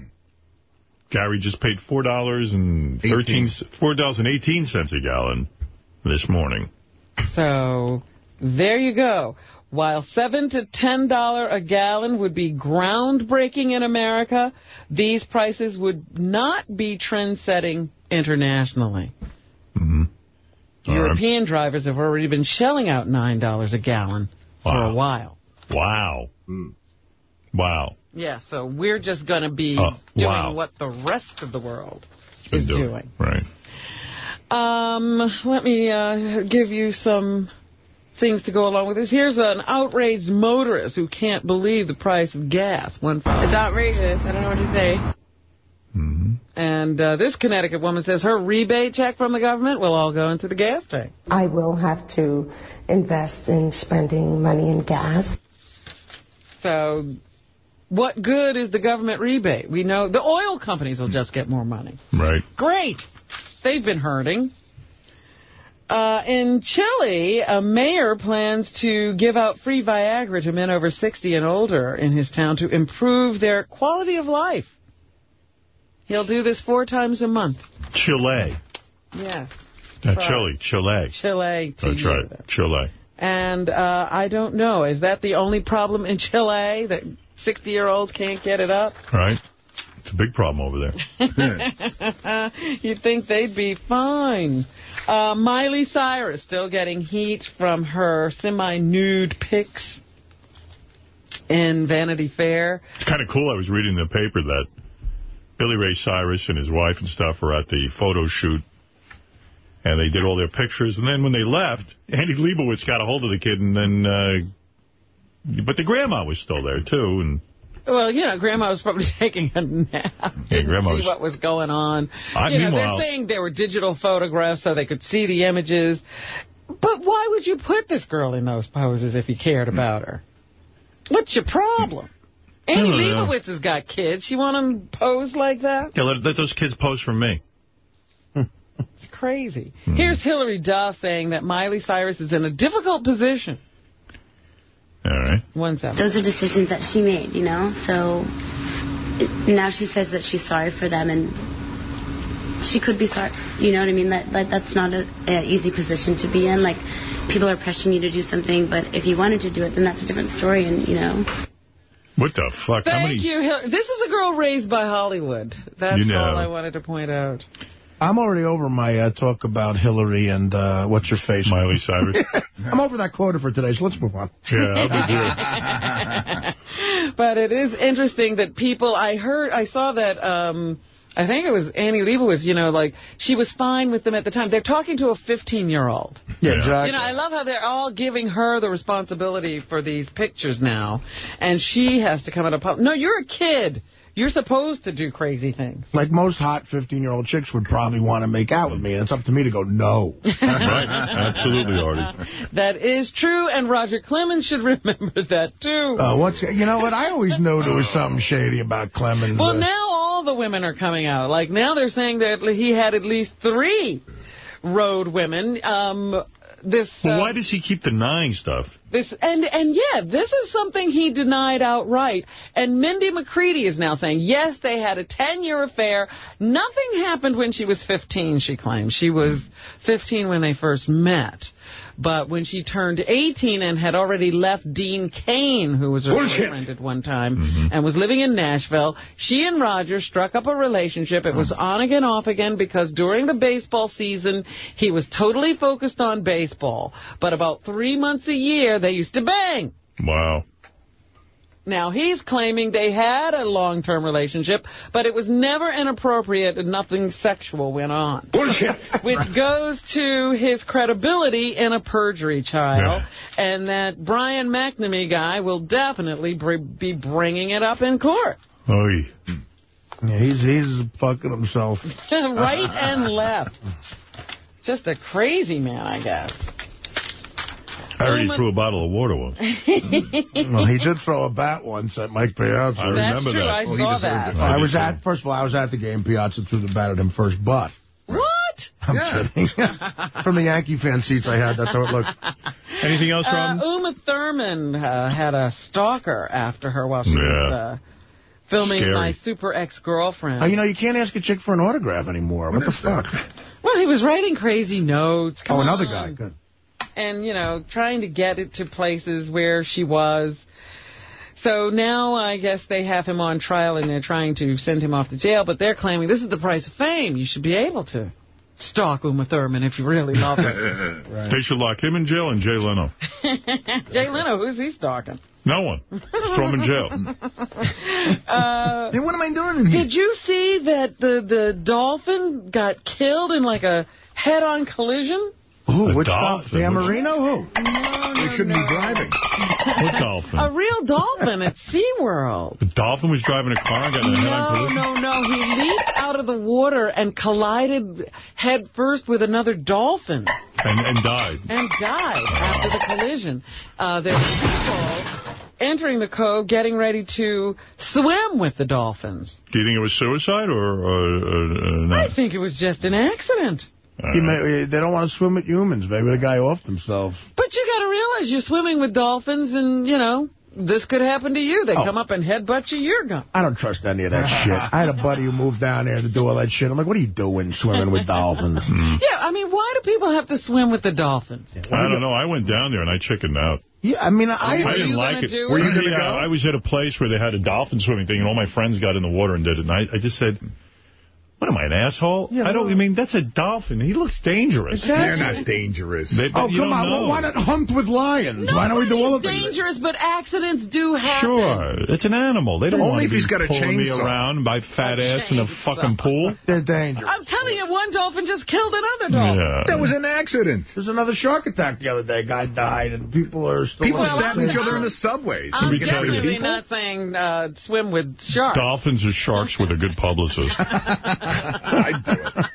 Speaker 1: Gary just paid $4 and thirteen $4.18 cents a gallon this morning.
Speaker 3: So there you go. While 7 to $10 a gallon would be groundbreaking in America, these prices would not be trend-setting internationally. European drivers have already been shelling out $9 a gallon for a while.
Speaker 1: Wow. Wow.
Speaker 3: Yeah, so we're just going to be
Speaker 1: Oh,
Speaker 3: doing
Speaker 1: wow.
Speaker 3: what the rest of the world is
Speaker 1: doing.
Speaker 3: doing.
Speaker 1: Right.
Speaker 3: Um, let me uh, give you some things to go along with this. Here's an outraged motorist who can't believe the price of gas. One, it's outrageous. I don't know what to say. And uh, this Connecticut woman says her rebate check from the government will all go into the gas tank.
Speaker 44: I will have to invest in spending money in gas.
Speaker 3: So what good is the government rebate? We know the oil companies will just get more money.
Speaker 1: Right.
Speaker 3: Great. They've been hurting. Uh, in Chile, a mayor plans to give out free Viagra to men over 60 and older in his town to improve their quality of life. He'll do this four times a month.
Speaker 1: Chile.
Speaker 3: Yes. Right.
Speaker 1: Chile. Chile.
Speaker 3: Chile.
Speaker 1: That's
Speaker 3: you.
Speaker 1: right. Chile.
Speaker 3: And uh, I don't know. Is that the only problem in Chile, that 60-year-olds can't get it up?
Speaker 1: Right. It's a big problem over there.
Speaker 3: You'd think they'd be fine. Uh, Miley Cyrus still getting heat from her semi-nude pics in Vanity Fair.
Speaker 1: It's kind of cool. I was reading the paper that Billy Ray Cyrus and his wife and stuff were at the photo shoot, and they did all their pictures. And then when they left, Andy Leibovitz got a hold of the kid, and then, uh, but the grandma was still there, too. And
Speaker 3: Well, you know, Grandma was probably taking a nap.
Speaker 1: Yeah, Grandma
Speaker 3: see
Speaker 1: was-
Speaker 3: what was going on.
Speaker 1: I-
Speaker 3: you know, they're saying there were digital photographs so they could see the images. But why would you put this girl in those poses if you cared about her? What's your problem? Annie
Speaker 1: I don't know.
Speaker 3: Leibovitz has got kids. She want them posed like that?
Speaker 1: yeah, let, let those kids pose for me.
Speaker 3: It's crazy.
Speaker 1: Hmm.
Speaker 3: Here's Hilary Duff saying that Miley Cyrus is in a difficult position.
Speaker 1: All right.
Speaker 3: One second.
Speaker 45: Those are decisions that she made, you know? So now she says that she's sorry for them and she could be sorry. You know what I mean? That, that That's not an easy position to be in. Like, people are pressuring you to do something, but if you wanted to do it, then that's a different story, and, you know.
Speaker 1: What the fuck? How
Speaker 3: Thank
Speaker 1: many?
Speaker 3: you, Hillary. This is a girl raised by Hollywood. That's
Speaker 5: You know.
Speaker 3: all I wanted to point out.
Speaker 5: I'm already over my uh, talk about Hillary and uh, what's her face.
Speaker 1: Miley Cyrus.
Speaker 5: I'm over that quota for today, so let's move on.
Speaker 3: Yeah, I'll be but it is interesting that people, I heard, I saw that, um, I think it was Annie Leibovitz, you know, like, she was fine with them at the time. They're talking to a 15-year-old.
Speaker 5: Yeah, exactly.
Speaker 3: You know, I love how they're all giving her the responsibility for these pictures now, and she has to come out of public. No, you're a kid. You're supposed to do crazy things.
Speaker 5: Like most hot 15-year-old chicks would probably want to make out with me, and it's up to me to go, no.
Speaker 1: right. Absolutely, Artie.
Speaker 3: That is true, and Roger Clemens should remember that, too.
Speaker 5: Uh, what's You know what? I always knew there was something shady about Clemens.
Speaker 3: Well,
Speaker 5: Uh,
Speaker 3: now all the women are coming out. Like, now they're saying that he had at least three road women. Um, this,
Speaker 1: Well,
Speaker 3: uh,
Speaker 1: why does he keep denying stuff?
Speaker 3: This and and yeah, this is something he denied outright. And Mindy McCready is now saying, yes, they had a 10-year affair. Nothing happened when she was 15, she claims. She was 15 when they first met. But when she turned 18 and had already left Dean Cain, who was her
Speaker 36: Bullshit.
Speaker 3: boyfriend at one time, mm-hmm. and was living in Nashville, she and Roger struck up a relationship. It was mm. on again, off again, because during the baseball season, he was totally focused on baseball. But about three months a year, they used to bang.
Speaker 1: Wow.
Speaker 3: Now, he's claiming they had a long-term relationship, but it was never inappropriate and nothing sexual went on.
Speaker 36: Bullshit.
Speaker 3: Which goes to his credibility in a perjury trial, and that Brian McNamee guy will definitely br be bringing it up in court.
Speaker 1: Oy.
Speaker 5: Yeah, he's, he's fucking himself.
Speaker 3: right and left. Just a crazy man, I guess.
Speaker 1: I already threw a bottle of water once.
Speaker 5: well, he did throw a bat once at Mike Piazza.
Speaker 1: I remember
Speaker 3: true,
Speaker 1: that.
Speaker 3: I
Speaker 1: Well,
Speaker 3: saw that.
Speaker 5: I was
Speaker 1: too.
Speaker 5: at, first of all, I was at the game. Piazza threw the bat at him first, but...
Speaker 3: What?
Speaker 5: I'm kidding. From the Yankee fan seats I had, that's how it looked.
Speaker 1: Anything else,
Speaker 3: Uh,
Speaker 1: Robin?
Speaker 3: Uma Thurman uh, had a stalker after her while she was uh, filming
Speaker 5: Scary.
Speaker 3: My Super Ex-Girlfriend.
Speaker 5: Uh, you know, you can't ask a chick for an autograph anymore. What the fuck?
Speaker 3: Well, he was writing crazy notes. Come
Speaker 5: oh, another
Speaker 3: on.
Speaker 5: guy. Good.
Speaker 3: And, you know, trying to get it to places where she was. So now I guess they have him on trial and they're trying to send him off to jail, but they're claiming this is the price of fame. You should be able to stalk Uma Thurman if you really love her.
Speaker 1: They should lock him in jail and Jay Leno.
Speaker 3: Jay Leno, who's he stalking?
Speaker 1: No one. Just throw him in jail.
Speaker 3: Uh,
Speaker 37: Then what am I doing in here?
Speaker 3: Did you see that the, the dolphin got killed in like a head-on collision?
Speaker 5: Who?
Speaker 1: A
Speaker 5: Which
Speaker 1: dolphin?
Speaker 5: Dan
Speaker 1: Which-
Speaker 5: Marino? Who?
Speaker 37: They shouldn't be driving.
Speaker 1: What dolphin?
Speaker 3: A real dolphin at SeaWorld.
Speaker 1: The dolphin was driving a car and got in a head-on
Speaker 3: No, no, no. He leaped out of the water and collided head first with another dolphin
Speaker 1: And, and died.
Speaker 3: and died after the collision. Uh, there were people entering the cove getting ready to swim with the dolphins.
Speaker 1: Do you think it was suicide or, or, or, or
Speaker 3: I think it was just an accident.
Speaker 5: He may, eh, they don't want to swim with humans. Maybe the guy offed himself.
Speaker 3: But you got to realize you're swimming with dolphins and, you know, this could happen to you. They
Speaker 5: Oh.
Speaker 3: come up and headbutt you, you're gone.
Speaker 5: I don't trust any of that shit. I had a buddy who moved down there to do all that shit. I'm like, what are you doing swimming with dolphins? Hmm.
Speaker 3: Yeah, I mean, why do people have to swim with the dolphins?
Speaker 1: I don't know. I went down there and I chickened out.
Speaker 5: Yeah, I mean, I...
Speaker 1: I didn't like it.
Speaker 3: do
Speaker 1: Were you
Speaker 3: Were you
Speaker 1: yeah,
Speaker 3: gonna go?
Speaker 1: I was at a place where they had a dolphin swimming thing, and all my friends got in the water and did it. And I, I just said, "What am I, an asshole? I don't. I mean, that's a dolphin. He looks dangerous.
Speaker 37: They're not dangerous.
Speaker 1: They-
Speaker 5: Oh, come on. Well, why not hunt with lions? why don't we do all of
Speaker 3: It's dangerous, but accidents do happen.
Speaker 1: Sure, it's an animal. They don't
Speaker 37: Only
Speaker 1: want to
Speaker 37: if
Speaker 1: be
Speaker 37: he's got a
Speaker 1: pulling me around by fat
Speaker 3: A
Speaker 1: ass in a fucking pool.
Speaker 5: They're dangerous.
Speaker 3: I'm telling you, one dolphin just killed another dolphin.
Speaker 1: Yeah.
Speaker 37: That was an accident.
Speaker 5: There's another shark attack the other day. Guy died, and people are still...
Speaker 37: People
Speaker 3: Well,
Speaker 37: stab each other in the subways.
Speaker 3: I'm
Speaker 1: we tell you
Speaker 3: definitely not saying uh, swim with sharks.
Speaker 1: Dolphins are sharks with a good publicist.
Speaker 37: I'd do it.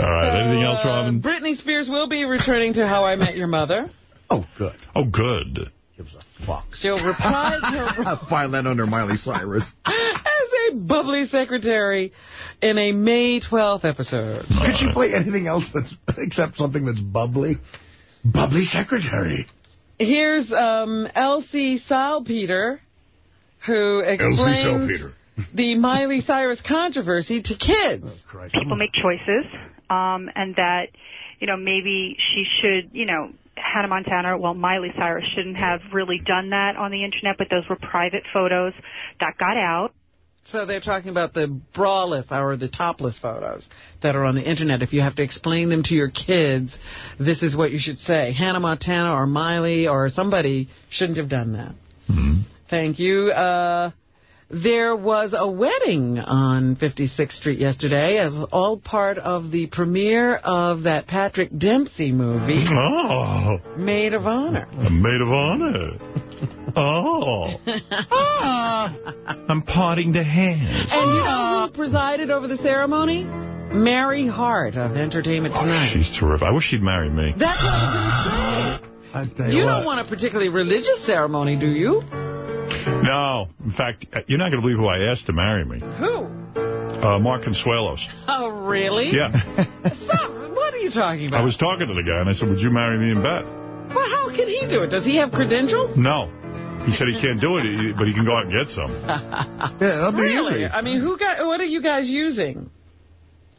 Speaker 1: All right. Anything else,
Speaker 3: Uh,
Speaker 1: Robin?
Speaker 3: Britney Spears will be returning to How I Met Your Mother.
Speaker 5: Oh, good.
Speaker 1: Oh, good.
Speaker 5: Gives a fuck.
Speaker 3: She'll reprise her
Speaker 37: I'll file that under Miley Cyrus.
Speaker 3: as a bubbly secretary in a May 12th episode.
Speaker 5: Could she play anything else that's except something that's bubbly? Bubbly secretary.
Speaker 3: Here's um, Elsie Salpeter, who explains
Speaker 37: Salpeter.
Speaker 3: The Miley Cyrus controversy to kids.
Speaker 46: people make choices, um, and that, you know, maybe she should, you know, Hannah Montana, well, Miley Cyrus shouldn't have really done that on the internet, but those were private photos that got out.
Speaker 3: So they're talking about the braless or the topless photos that are on the internet. If you have to explain them to your kids, this is what you should say. Hannah Montana or Miley or somebody shouldn't have done that. Thank you. Uh, there was a wedding on 56th Street yesterday as all part of the premiere of that Patrick Dempsey movie,
Speaker 1: Oh,
Speaker 3: Maid of Honor.
Speaker 1: a maid of honor. Oh. Ah. I'm parting the hands.
Speaker 3: And you know who ah. presided over the ceremony? Mary Hart of Entertainment oh, Tonight.
Speaker 1: She's terrific. I wish she'd marry me.
Speaker 3: That's what I was going to say. You don't want a particularly religious ceremony, do you?
Speaker 1: No. In fact, you're not going to believe who I asked to marry me.
Speaker 3: Who?
Speaker 1: Uh, Mark Consuelos.
Speaker 3: Oh, really?
Speaker 1: Yeah.
Speaker 3: Stop. What are you talking about?
Speaker 1: I was talking to the guy, and I said, would you marry me and Beth?
Speaker 3: Well, how can he do it? Does he have credentials?
Speaker 1: No. He said he can't do it, but he can go out and get some.
Speaker 5: Yeah, that'll be
Speaker 3: really?
Speaker 5: easy.
Speaker 3: I mean, who got? What are you guys using?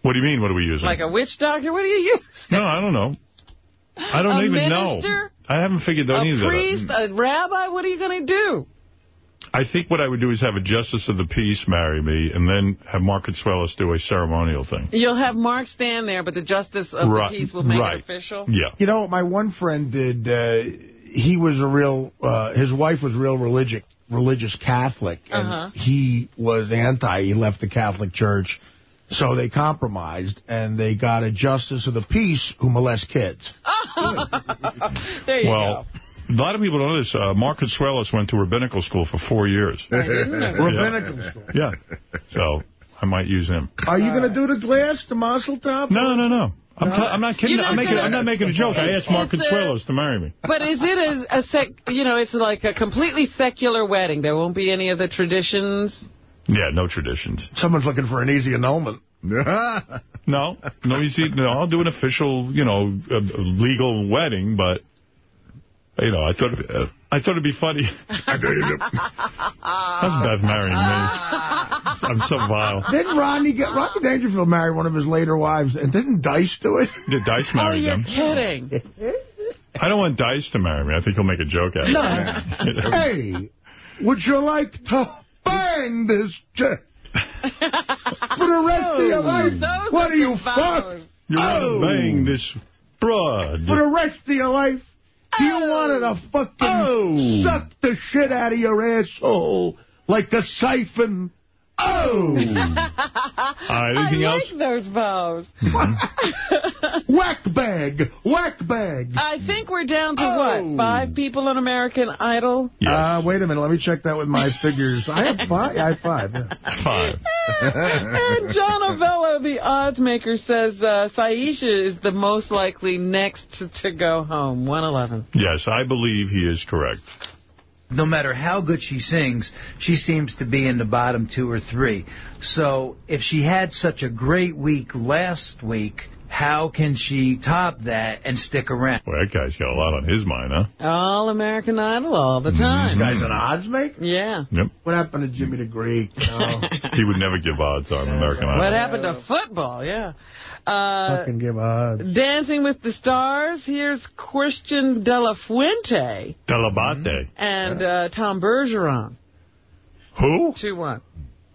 Speaker 1: What do you mean, what are we using?
Speaker 3: Like a witch doctor? What do you use?
Speaker 1: No, I don't know. I don't
Speaker 3: A
Speaker 1: even
Speaker 3: minister?
Speaker 1: know. I haven't figured
Speaker 3: A
Speaker 1: any of that out.
Speaker 3: priest? A rabbi? What are you going to do?
Speaker 1: I think what I would do is have a justice of the peace marry me, and then have Mark Consuelos do a ceremonial thing.
Speaker 3: You'll have Mark stand there, but the justice of
Speaker 1: Right,
Speaker 3: the peace will make
Speaker 1: right.
Speaker 3: it official?
Speaker 1: Yeah.
Speaker 5: You know my one friend did? Uh, he was a real, uh, his wife was real religious, religious Catholic, and
Speaker 3: Uh-huh.
Speaker 5: he was anti. He left the Catholic Church, so they compromised, and they got a justice of the peace who molests kids.
Speaker 3: there you
Speaker 1: well, a lot of people don't know this. Uh, Mark Consuelos went to rabbinical school for four years.
Speaker 5: Rabbinical school.
Speaker 1: Yeah. So I might use him.
Speaker 5: Are you going to do the glass, the muscle top?
Speaker 1: No, no, no. I'm,
Speaker 5: No?
Speaker 1: t- I'm not kidding.
Speaker 3: Not
Speaker 1: I'm, making,
Speaker 3: gonna-
Speaker 1: I'm not making a joke. I asked Mark
Speaker 3: It's a-
Speaker 1: Consuelos to marry me.
Speaker 3: But is it a, a sec, you know, it's like a completely secular wedding. There won't be any of the traditions.
Speaker 1: Yeah, no traditions.
Speaker 5: Someone's looking for an easy annulment.
Speaker 1: No, no, you see, no, I'll do an official, you know, uh, legal wedding, but, you know, I thought, uh, I thought it'd be funny. How's Beth marrying me? I'm so vile.
Speaker 5: Didn't Rodney get Rodney Dangerfield marry one of his later wives, and didn't Dice do it?
Speaker 1: Did Dice
Speaker 3: Oh,
Speaker 1: marry
Speaker 3: you're
Speaker 1: them?
Speaker 3: kidding.
Speaker 1: I don't want Dice to marry me. I think he'll make a joke out of it.
Speaker 5: hey, would you like to bang this chick for the rest of your life? What
Speaker 3: are
Speaker 5: you
Speaker 3: some
Speaker 5: fuck?
Speaker 3: vows.
Speaker 1: You want
Speaker 5: Oh.
Speaker 1: to bang this broad.
Speaker 5: For the rest of your life? You wanted to fucking
Speaker 1: Oh.
Speaker 5: suck the shit out of your asshole like a siphon? Oh!
Speaker 1: All right, anything
Speaker 3: I
Speaker 1: else?
Speaker 3: like those vows.
Speaker 5: whack bag! Whack bag!
Speaker 3: I think we're down to
Speaker 5: Oh.
Speaker 3: what? Five people on American Idol?
Speaker 5: Uh, wait a minute. Let me check that with my figures. I have five. I have five. Yeah.
Speaker 1: Five.
Speaker 3: and John Avello, the odds maker, says uh, Syesha is the most likely next to, to go home. 111.
Speaker 1: Yes, I believe he is correct.
Speaker 47: No matter how good she sings, she seems to be in the bottom two or three. So if she had such a great week last week, how can she top that and stick around?
Speaker 1: Well, that guy's got a lot on his mind, huh?
Speaker 3: All American Idol all the time. Mm-hmm.
Speaker 5: This guy's an odds maker?
Speaker 3: Yeah.
Speaker 1: Yep.
Speaker 5: What happened to Jimmy the Greek? Oh,
Speaker 1: He would never give odds on American Idol.
Speaker 3: What happened to football? Yeah. Uh,
Speaker 5: fucking give odds.
Speaker 3: Dancing with the Stars. Here's Christian De La Fuente
Speaker 1: Telabate.
Speaker 3: and uh, Tom Bergeron.
Speaker 1: Who?
Speaker 3: 2-1.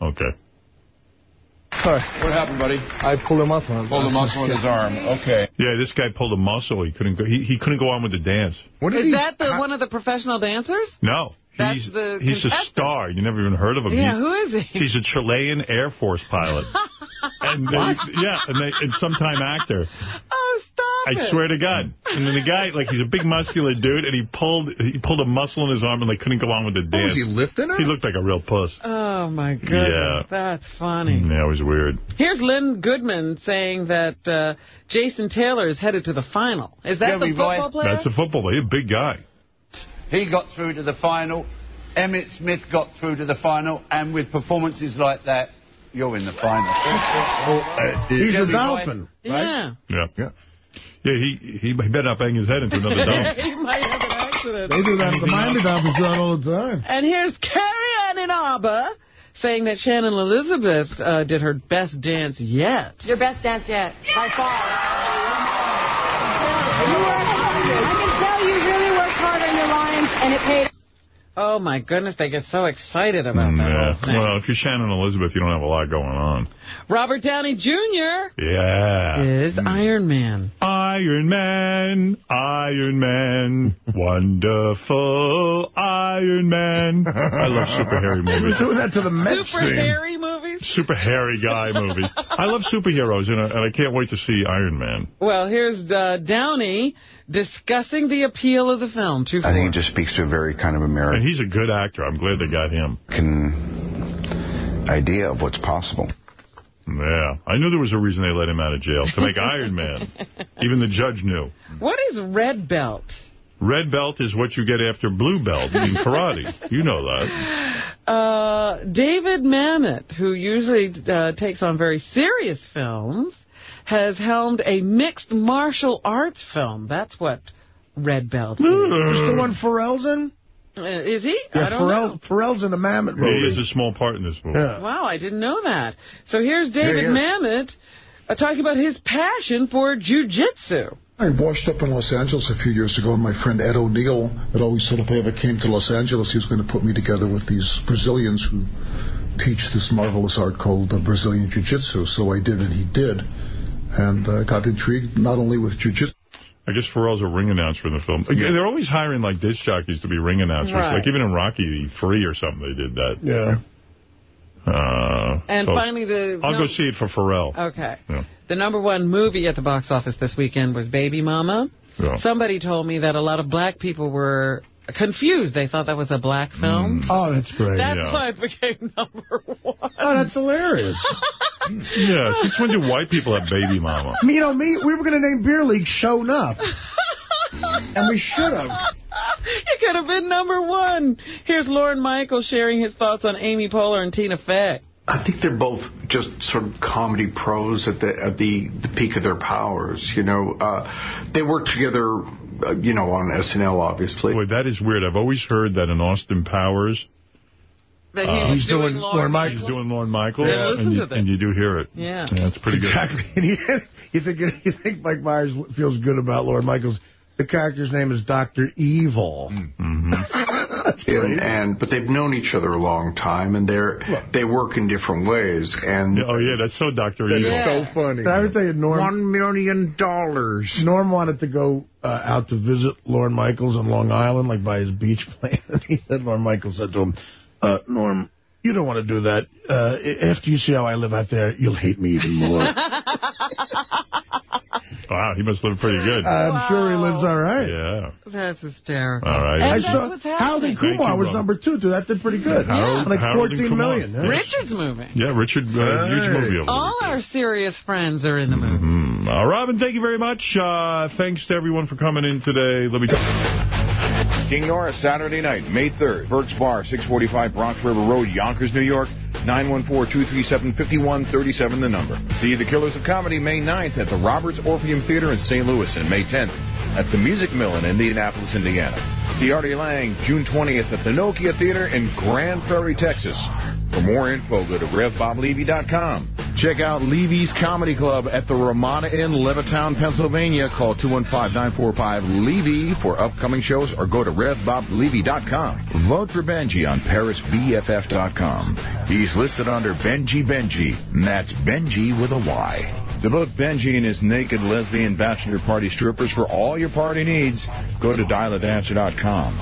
Speaker 1: Okay.
Speaker 48: Sorry. What happened, buddy?
Speaker 5: I pulled a muscle.
Speaker 48: Pulled a muscle in his arm. Okay.
Speaker 1: Yeah, this guy pulled a muscle. He couldn't go. He, he couldn't go on with the dance.
Speaker 5: What
Speaker 3: Is that the one of the professional dancers?
Speaker 1: No.
Speaker 3: That's
Speaker 1: he's
Speaker 3: the
Speaker 1: he's a star. You never even heard of him.
Speaker 3: Yeah,
Speaker 1: He-
Speaker 3: who is he?
Speaker 1: He's a Chilean Air Force pilot. and they, yeah, and, they, and sometime actor.
Speaker 3: Oh, stop
Speaker 1: I
Speaker 3: it.
Speaker 1: swear to God. And then the guy, like, he's a big muscular dude, and he pulled he pulled a muscle in his arm, and they couldn't go on with the
Speaker 37: What,
Speaker 1: dance.
Speaker 37: was he lifting her?
Speaker 1: He looked like a real puss.
Speaker 3: Oh, my goodness.
Speaker 1: Yeah.
Speaker 3: That's funny.
Speaker 1: Yeah, it was weird.
Speaker 3: Here's Len Goodman saying that uh, Jason Taylor is headed to the final. Is that
Speaker 49: Yeah,
Speaker 3: the football
Speaker 49: right.
Speaker 3: player?
Speaker 1: That's a football player. He's a big guy.
Speaker 49: He got through to the final. Emmitt Smith got through to the final. And with performances like that, you're in the final.
Speaker 5: He's a
Speaker 49: we
Speaker 5: dolphin.
Speaker 3: yeah.
Speaker 1: Yeah. Yeah. Yeah, he, he better not bang his head into another dolphin.
Speaker 3: he might have an accident.
Speaker 5: They do that at the Miami Dolphins do that all the time.
Speaker 3: And here's Carrie Ann Inaba saying that Shannon Elizabeth uh, did her best dance yet.
Speaker 50: Your best dance yet, by far. You worked, I can tell you really worked hard on your lines, and it paid
Speaker 3: Oh, my goodness, they get so excited about that
Speaker 1: Yeah. Well, if you're Shannon Elizabeth, you don't have a lot going on.
Speaker 3: Robert Downey Jr.
Speaker 1: Yeah.
Speaker 3: is Iron Man.
Speaker 1: Iron Man, Iron Man, wonderful Iron Man. I love super hairy movies.
Speaker 5: Doing that to the Mets
Speaker 3: Super
Speaker 5: theme.
Speaker 3: hairy movies?
Speaker 1: Super hairy guy movies. I love superheroes, and I, and I can't wait to see Iron Man.
Speaker 3: Well, here's uh, Downey discussing the appeal of the film. Two
Speaker 51: I think it just speaks to a very kind of American...
Speaker 1: And
Speaker 51: American
Speaker 1: he's a good actor. I'm glad they got him.
Speaker 51: idea of what's possible.
Speaker 1: Yeah. I knew there was a reason they let him out of jail, to make Iron Man. Even the judge knew.
Speaker 3: What is red belt?
Speaker 1: Red belt is what you get after blue belt in karate. You know that.
Speaker 3: Uh, David Mamet, who usually uh, takes on very serious films, has helmed a mixed martial arts film. That's what red belt is.
Speaker 5: Is the one Pharrell's in?
Speaker 3: Uh, is he?
Speaker 5: Yeah,
Speaker 3: I don't
Speaker 5: Pharrell,
Speaker 3: know.
Speaker 5: Pharrell's in the Mamet
Speaker 1: He
Speaker 5: movie.
Speaker 1: is a small part in this movie.
Speaker 5: Yeah.
Speaker 3: Wow, I didn't know that. So here's David
Speaker 52: Here, here.
Speaker 3: Mamet uh, talking about his passion for jujitsu.
Speaker 52: I washed up in Los Angeles a few years ago, and my friend Ed O'Neill had always said if I ever came to Los Angeles, he was going to put me together with these Brazilians who teach this marvelous art called uh, Brazilian Jiu-Jitsu. So I did, and he did, and uh, got intrigued not only with Jiu-Jitsu.
Speaker 1: I guess Pharrell's a ring announcer in the film. Again, They're always hiring like disc jockeys to be ring announcers.
Speaker 3: Right.
Speaker 1: Like even in Rocky 3 or something, they did that.
Speaker 5: Yeah.
Speaker 1: Uh,
Speaker 3: And
Speaker 1: so
Speaker 3: finally, the
Speaker 1: I'll
Speaker 3: no-
Speaker 1: go see it for Pharrell.
Speaker 3: Okay.
Speaker 1: Yeah.
Speaker 3: The number one movie at the box office this weekend was Baby Mama.
Speaker 1: Yeah.
Speaker 3: Somebody told me that a lot of black people were confused. They thought that was a black film.
Speaker 5: Oh, that's great.
Speaker 3: That's
Speaker 1: Yeah.
Speaker 3: why it became number one.
Speaker 5: Oh, that's hilarious.
Speaker 1: Yeah, since when do white people have baby mama?
Speaker 5: you know, me, we were going to name Beer League Show Enough. and we should have.
Speaker 3: It could have been number one. Here's Lorne Michael sharing his thoughts on Amy Poehler and Tina Fey.
Speaker 53: I think they're both just sort of comedy pros at the at the, the peak of their powers. You know, uh, they work together, you know, on SNL, obviously.
Speaker 1: Boy, that is weird. I've always heard that in Austin Powers,
Speaker 3: That
Speaker 1: uh,
Speaker 3: he's, doing, Lauren
Speaker 1: He's doing Lorne Michaels,
Speaker 3: Yeah,
Speaker 1: and, you,
Speaker 3: to
Speaker 1: and you do hear it.
Speaker 3: Yeah.
Speaker 1: that's pretty good.
Speaker 5: Exactly. You, you think you think Mike Myers feels good about Lorne Michaels. The character's name is Dr. Evil.
Speaker 1: Mm-hmm.
Speaker 53: and, and but they've known each other a long time, and they're they work in different ways. And
Speaker 1: Oh, yeah, that's so Dr. Evil.
Speaker 5: so funny. Did I ever tell you Norm?
Speaker 52: One million dollars.
Speaker 5: Norm wanted to go uh, out to visit Lorne Michaels on Long Island, like by his beach place. And he said, Lorne Michaels said to him, uh, Norm, you don't want to do that. Uh, after you see how I live out there, you'll hate me even more.
Speaker 1: Wow, he must live pretty good.
Speaker 5: I'm sure he lives all right.
Speaker 1: yeah.
Speaker 3: That's hysterical.
Speaker 1: All right.
Speaker 3: And
Speaker 5: I
Speaker 3: that's
Speaker 5: saw
Speaker 3: what's
Speaker 5: Harold
Speaker 3: happening.
Speaker 5: and Kumar
Speaker 1: you,
Speaker 5: was number two, too. That did pretty good.
Speaker 1: Harold-
Speaker 5: like
Speaker 1: Harold and
Speaker 5: 14
Speaker 1: Kumar.
Speaker 5: million.
Speaker 1: Yeah.
Speaker 3: Richard's movie.
Speaker 1: Yeah, Richard, uh, huge movie over
Speaker 3: All our serious friends are in the movie.
Speaker 1: Mm, uh, Robin, thank you very much. Uh, thanks to everyone for coming in today. Let me talk.
Speaker 54: King Norris, Saturday night, May 3rd. Burke's Bar, 645 Bronx River Road, Yonkers, New York. 914-237-5137, the number. See The Killers of Comedy May 9th at the Roberts Orpheum Theater in St. Louis and May 10th at the Music Mill in Indianapolis, Indiana. See Artie Lange June 20th at the Nokia Theater in Grand Prairie, Texas. For more info, go to RevBobLevy.com.
Speaker 37: Check out Levy's Comedy Club at the Ramada Inn, Levittown, Pennsylvania. Call 215-945-LEVY for upcoming shows or go to RevBobLevy.com. Vote for Benji on ParisBFF.com. He's listed under Benji Benji, and that's Benji with a Y.
Speaker 54: To book Benji and his naked lesbian bachelor party strippers for all your party needs, go to dialadancer.com.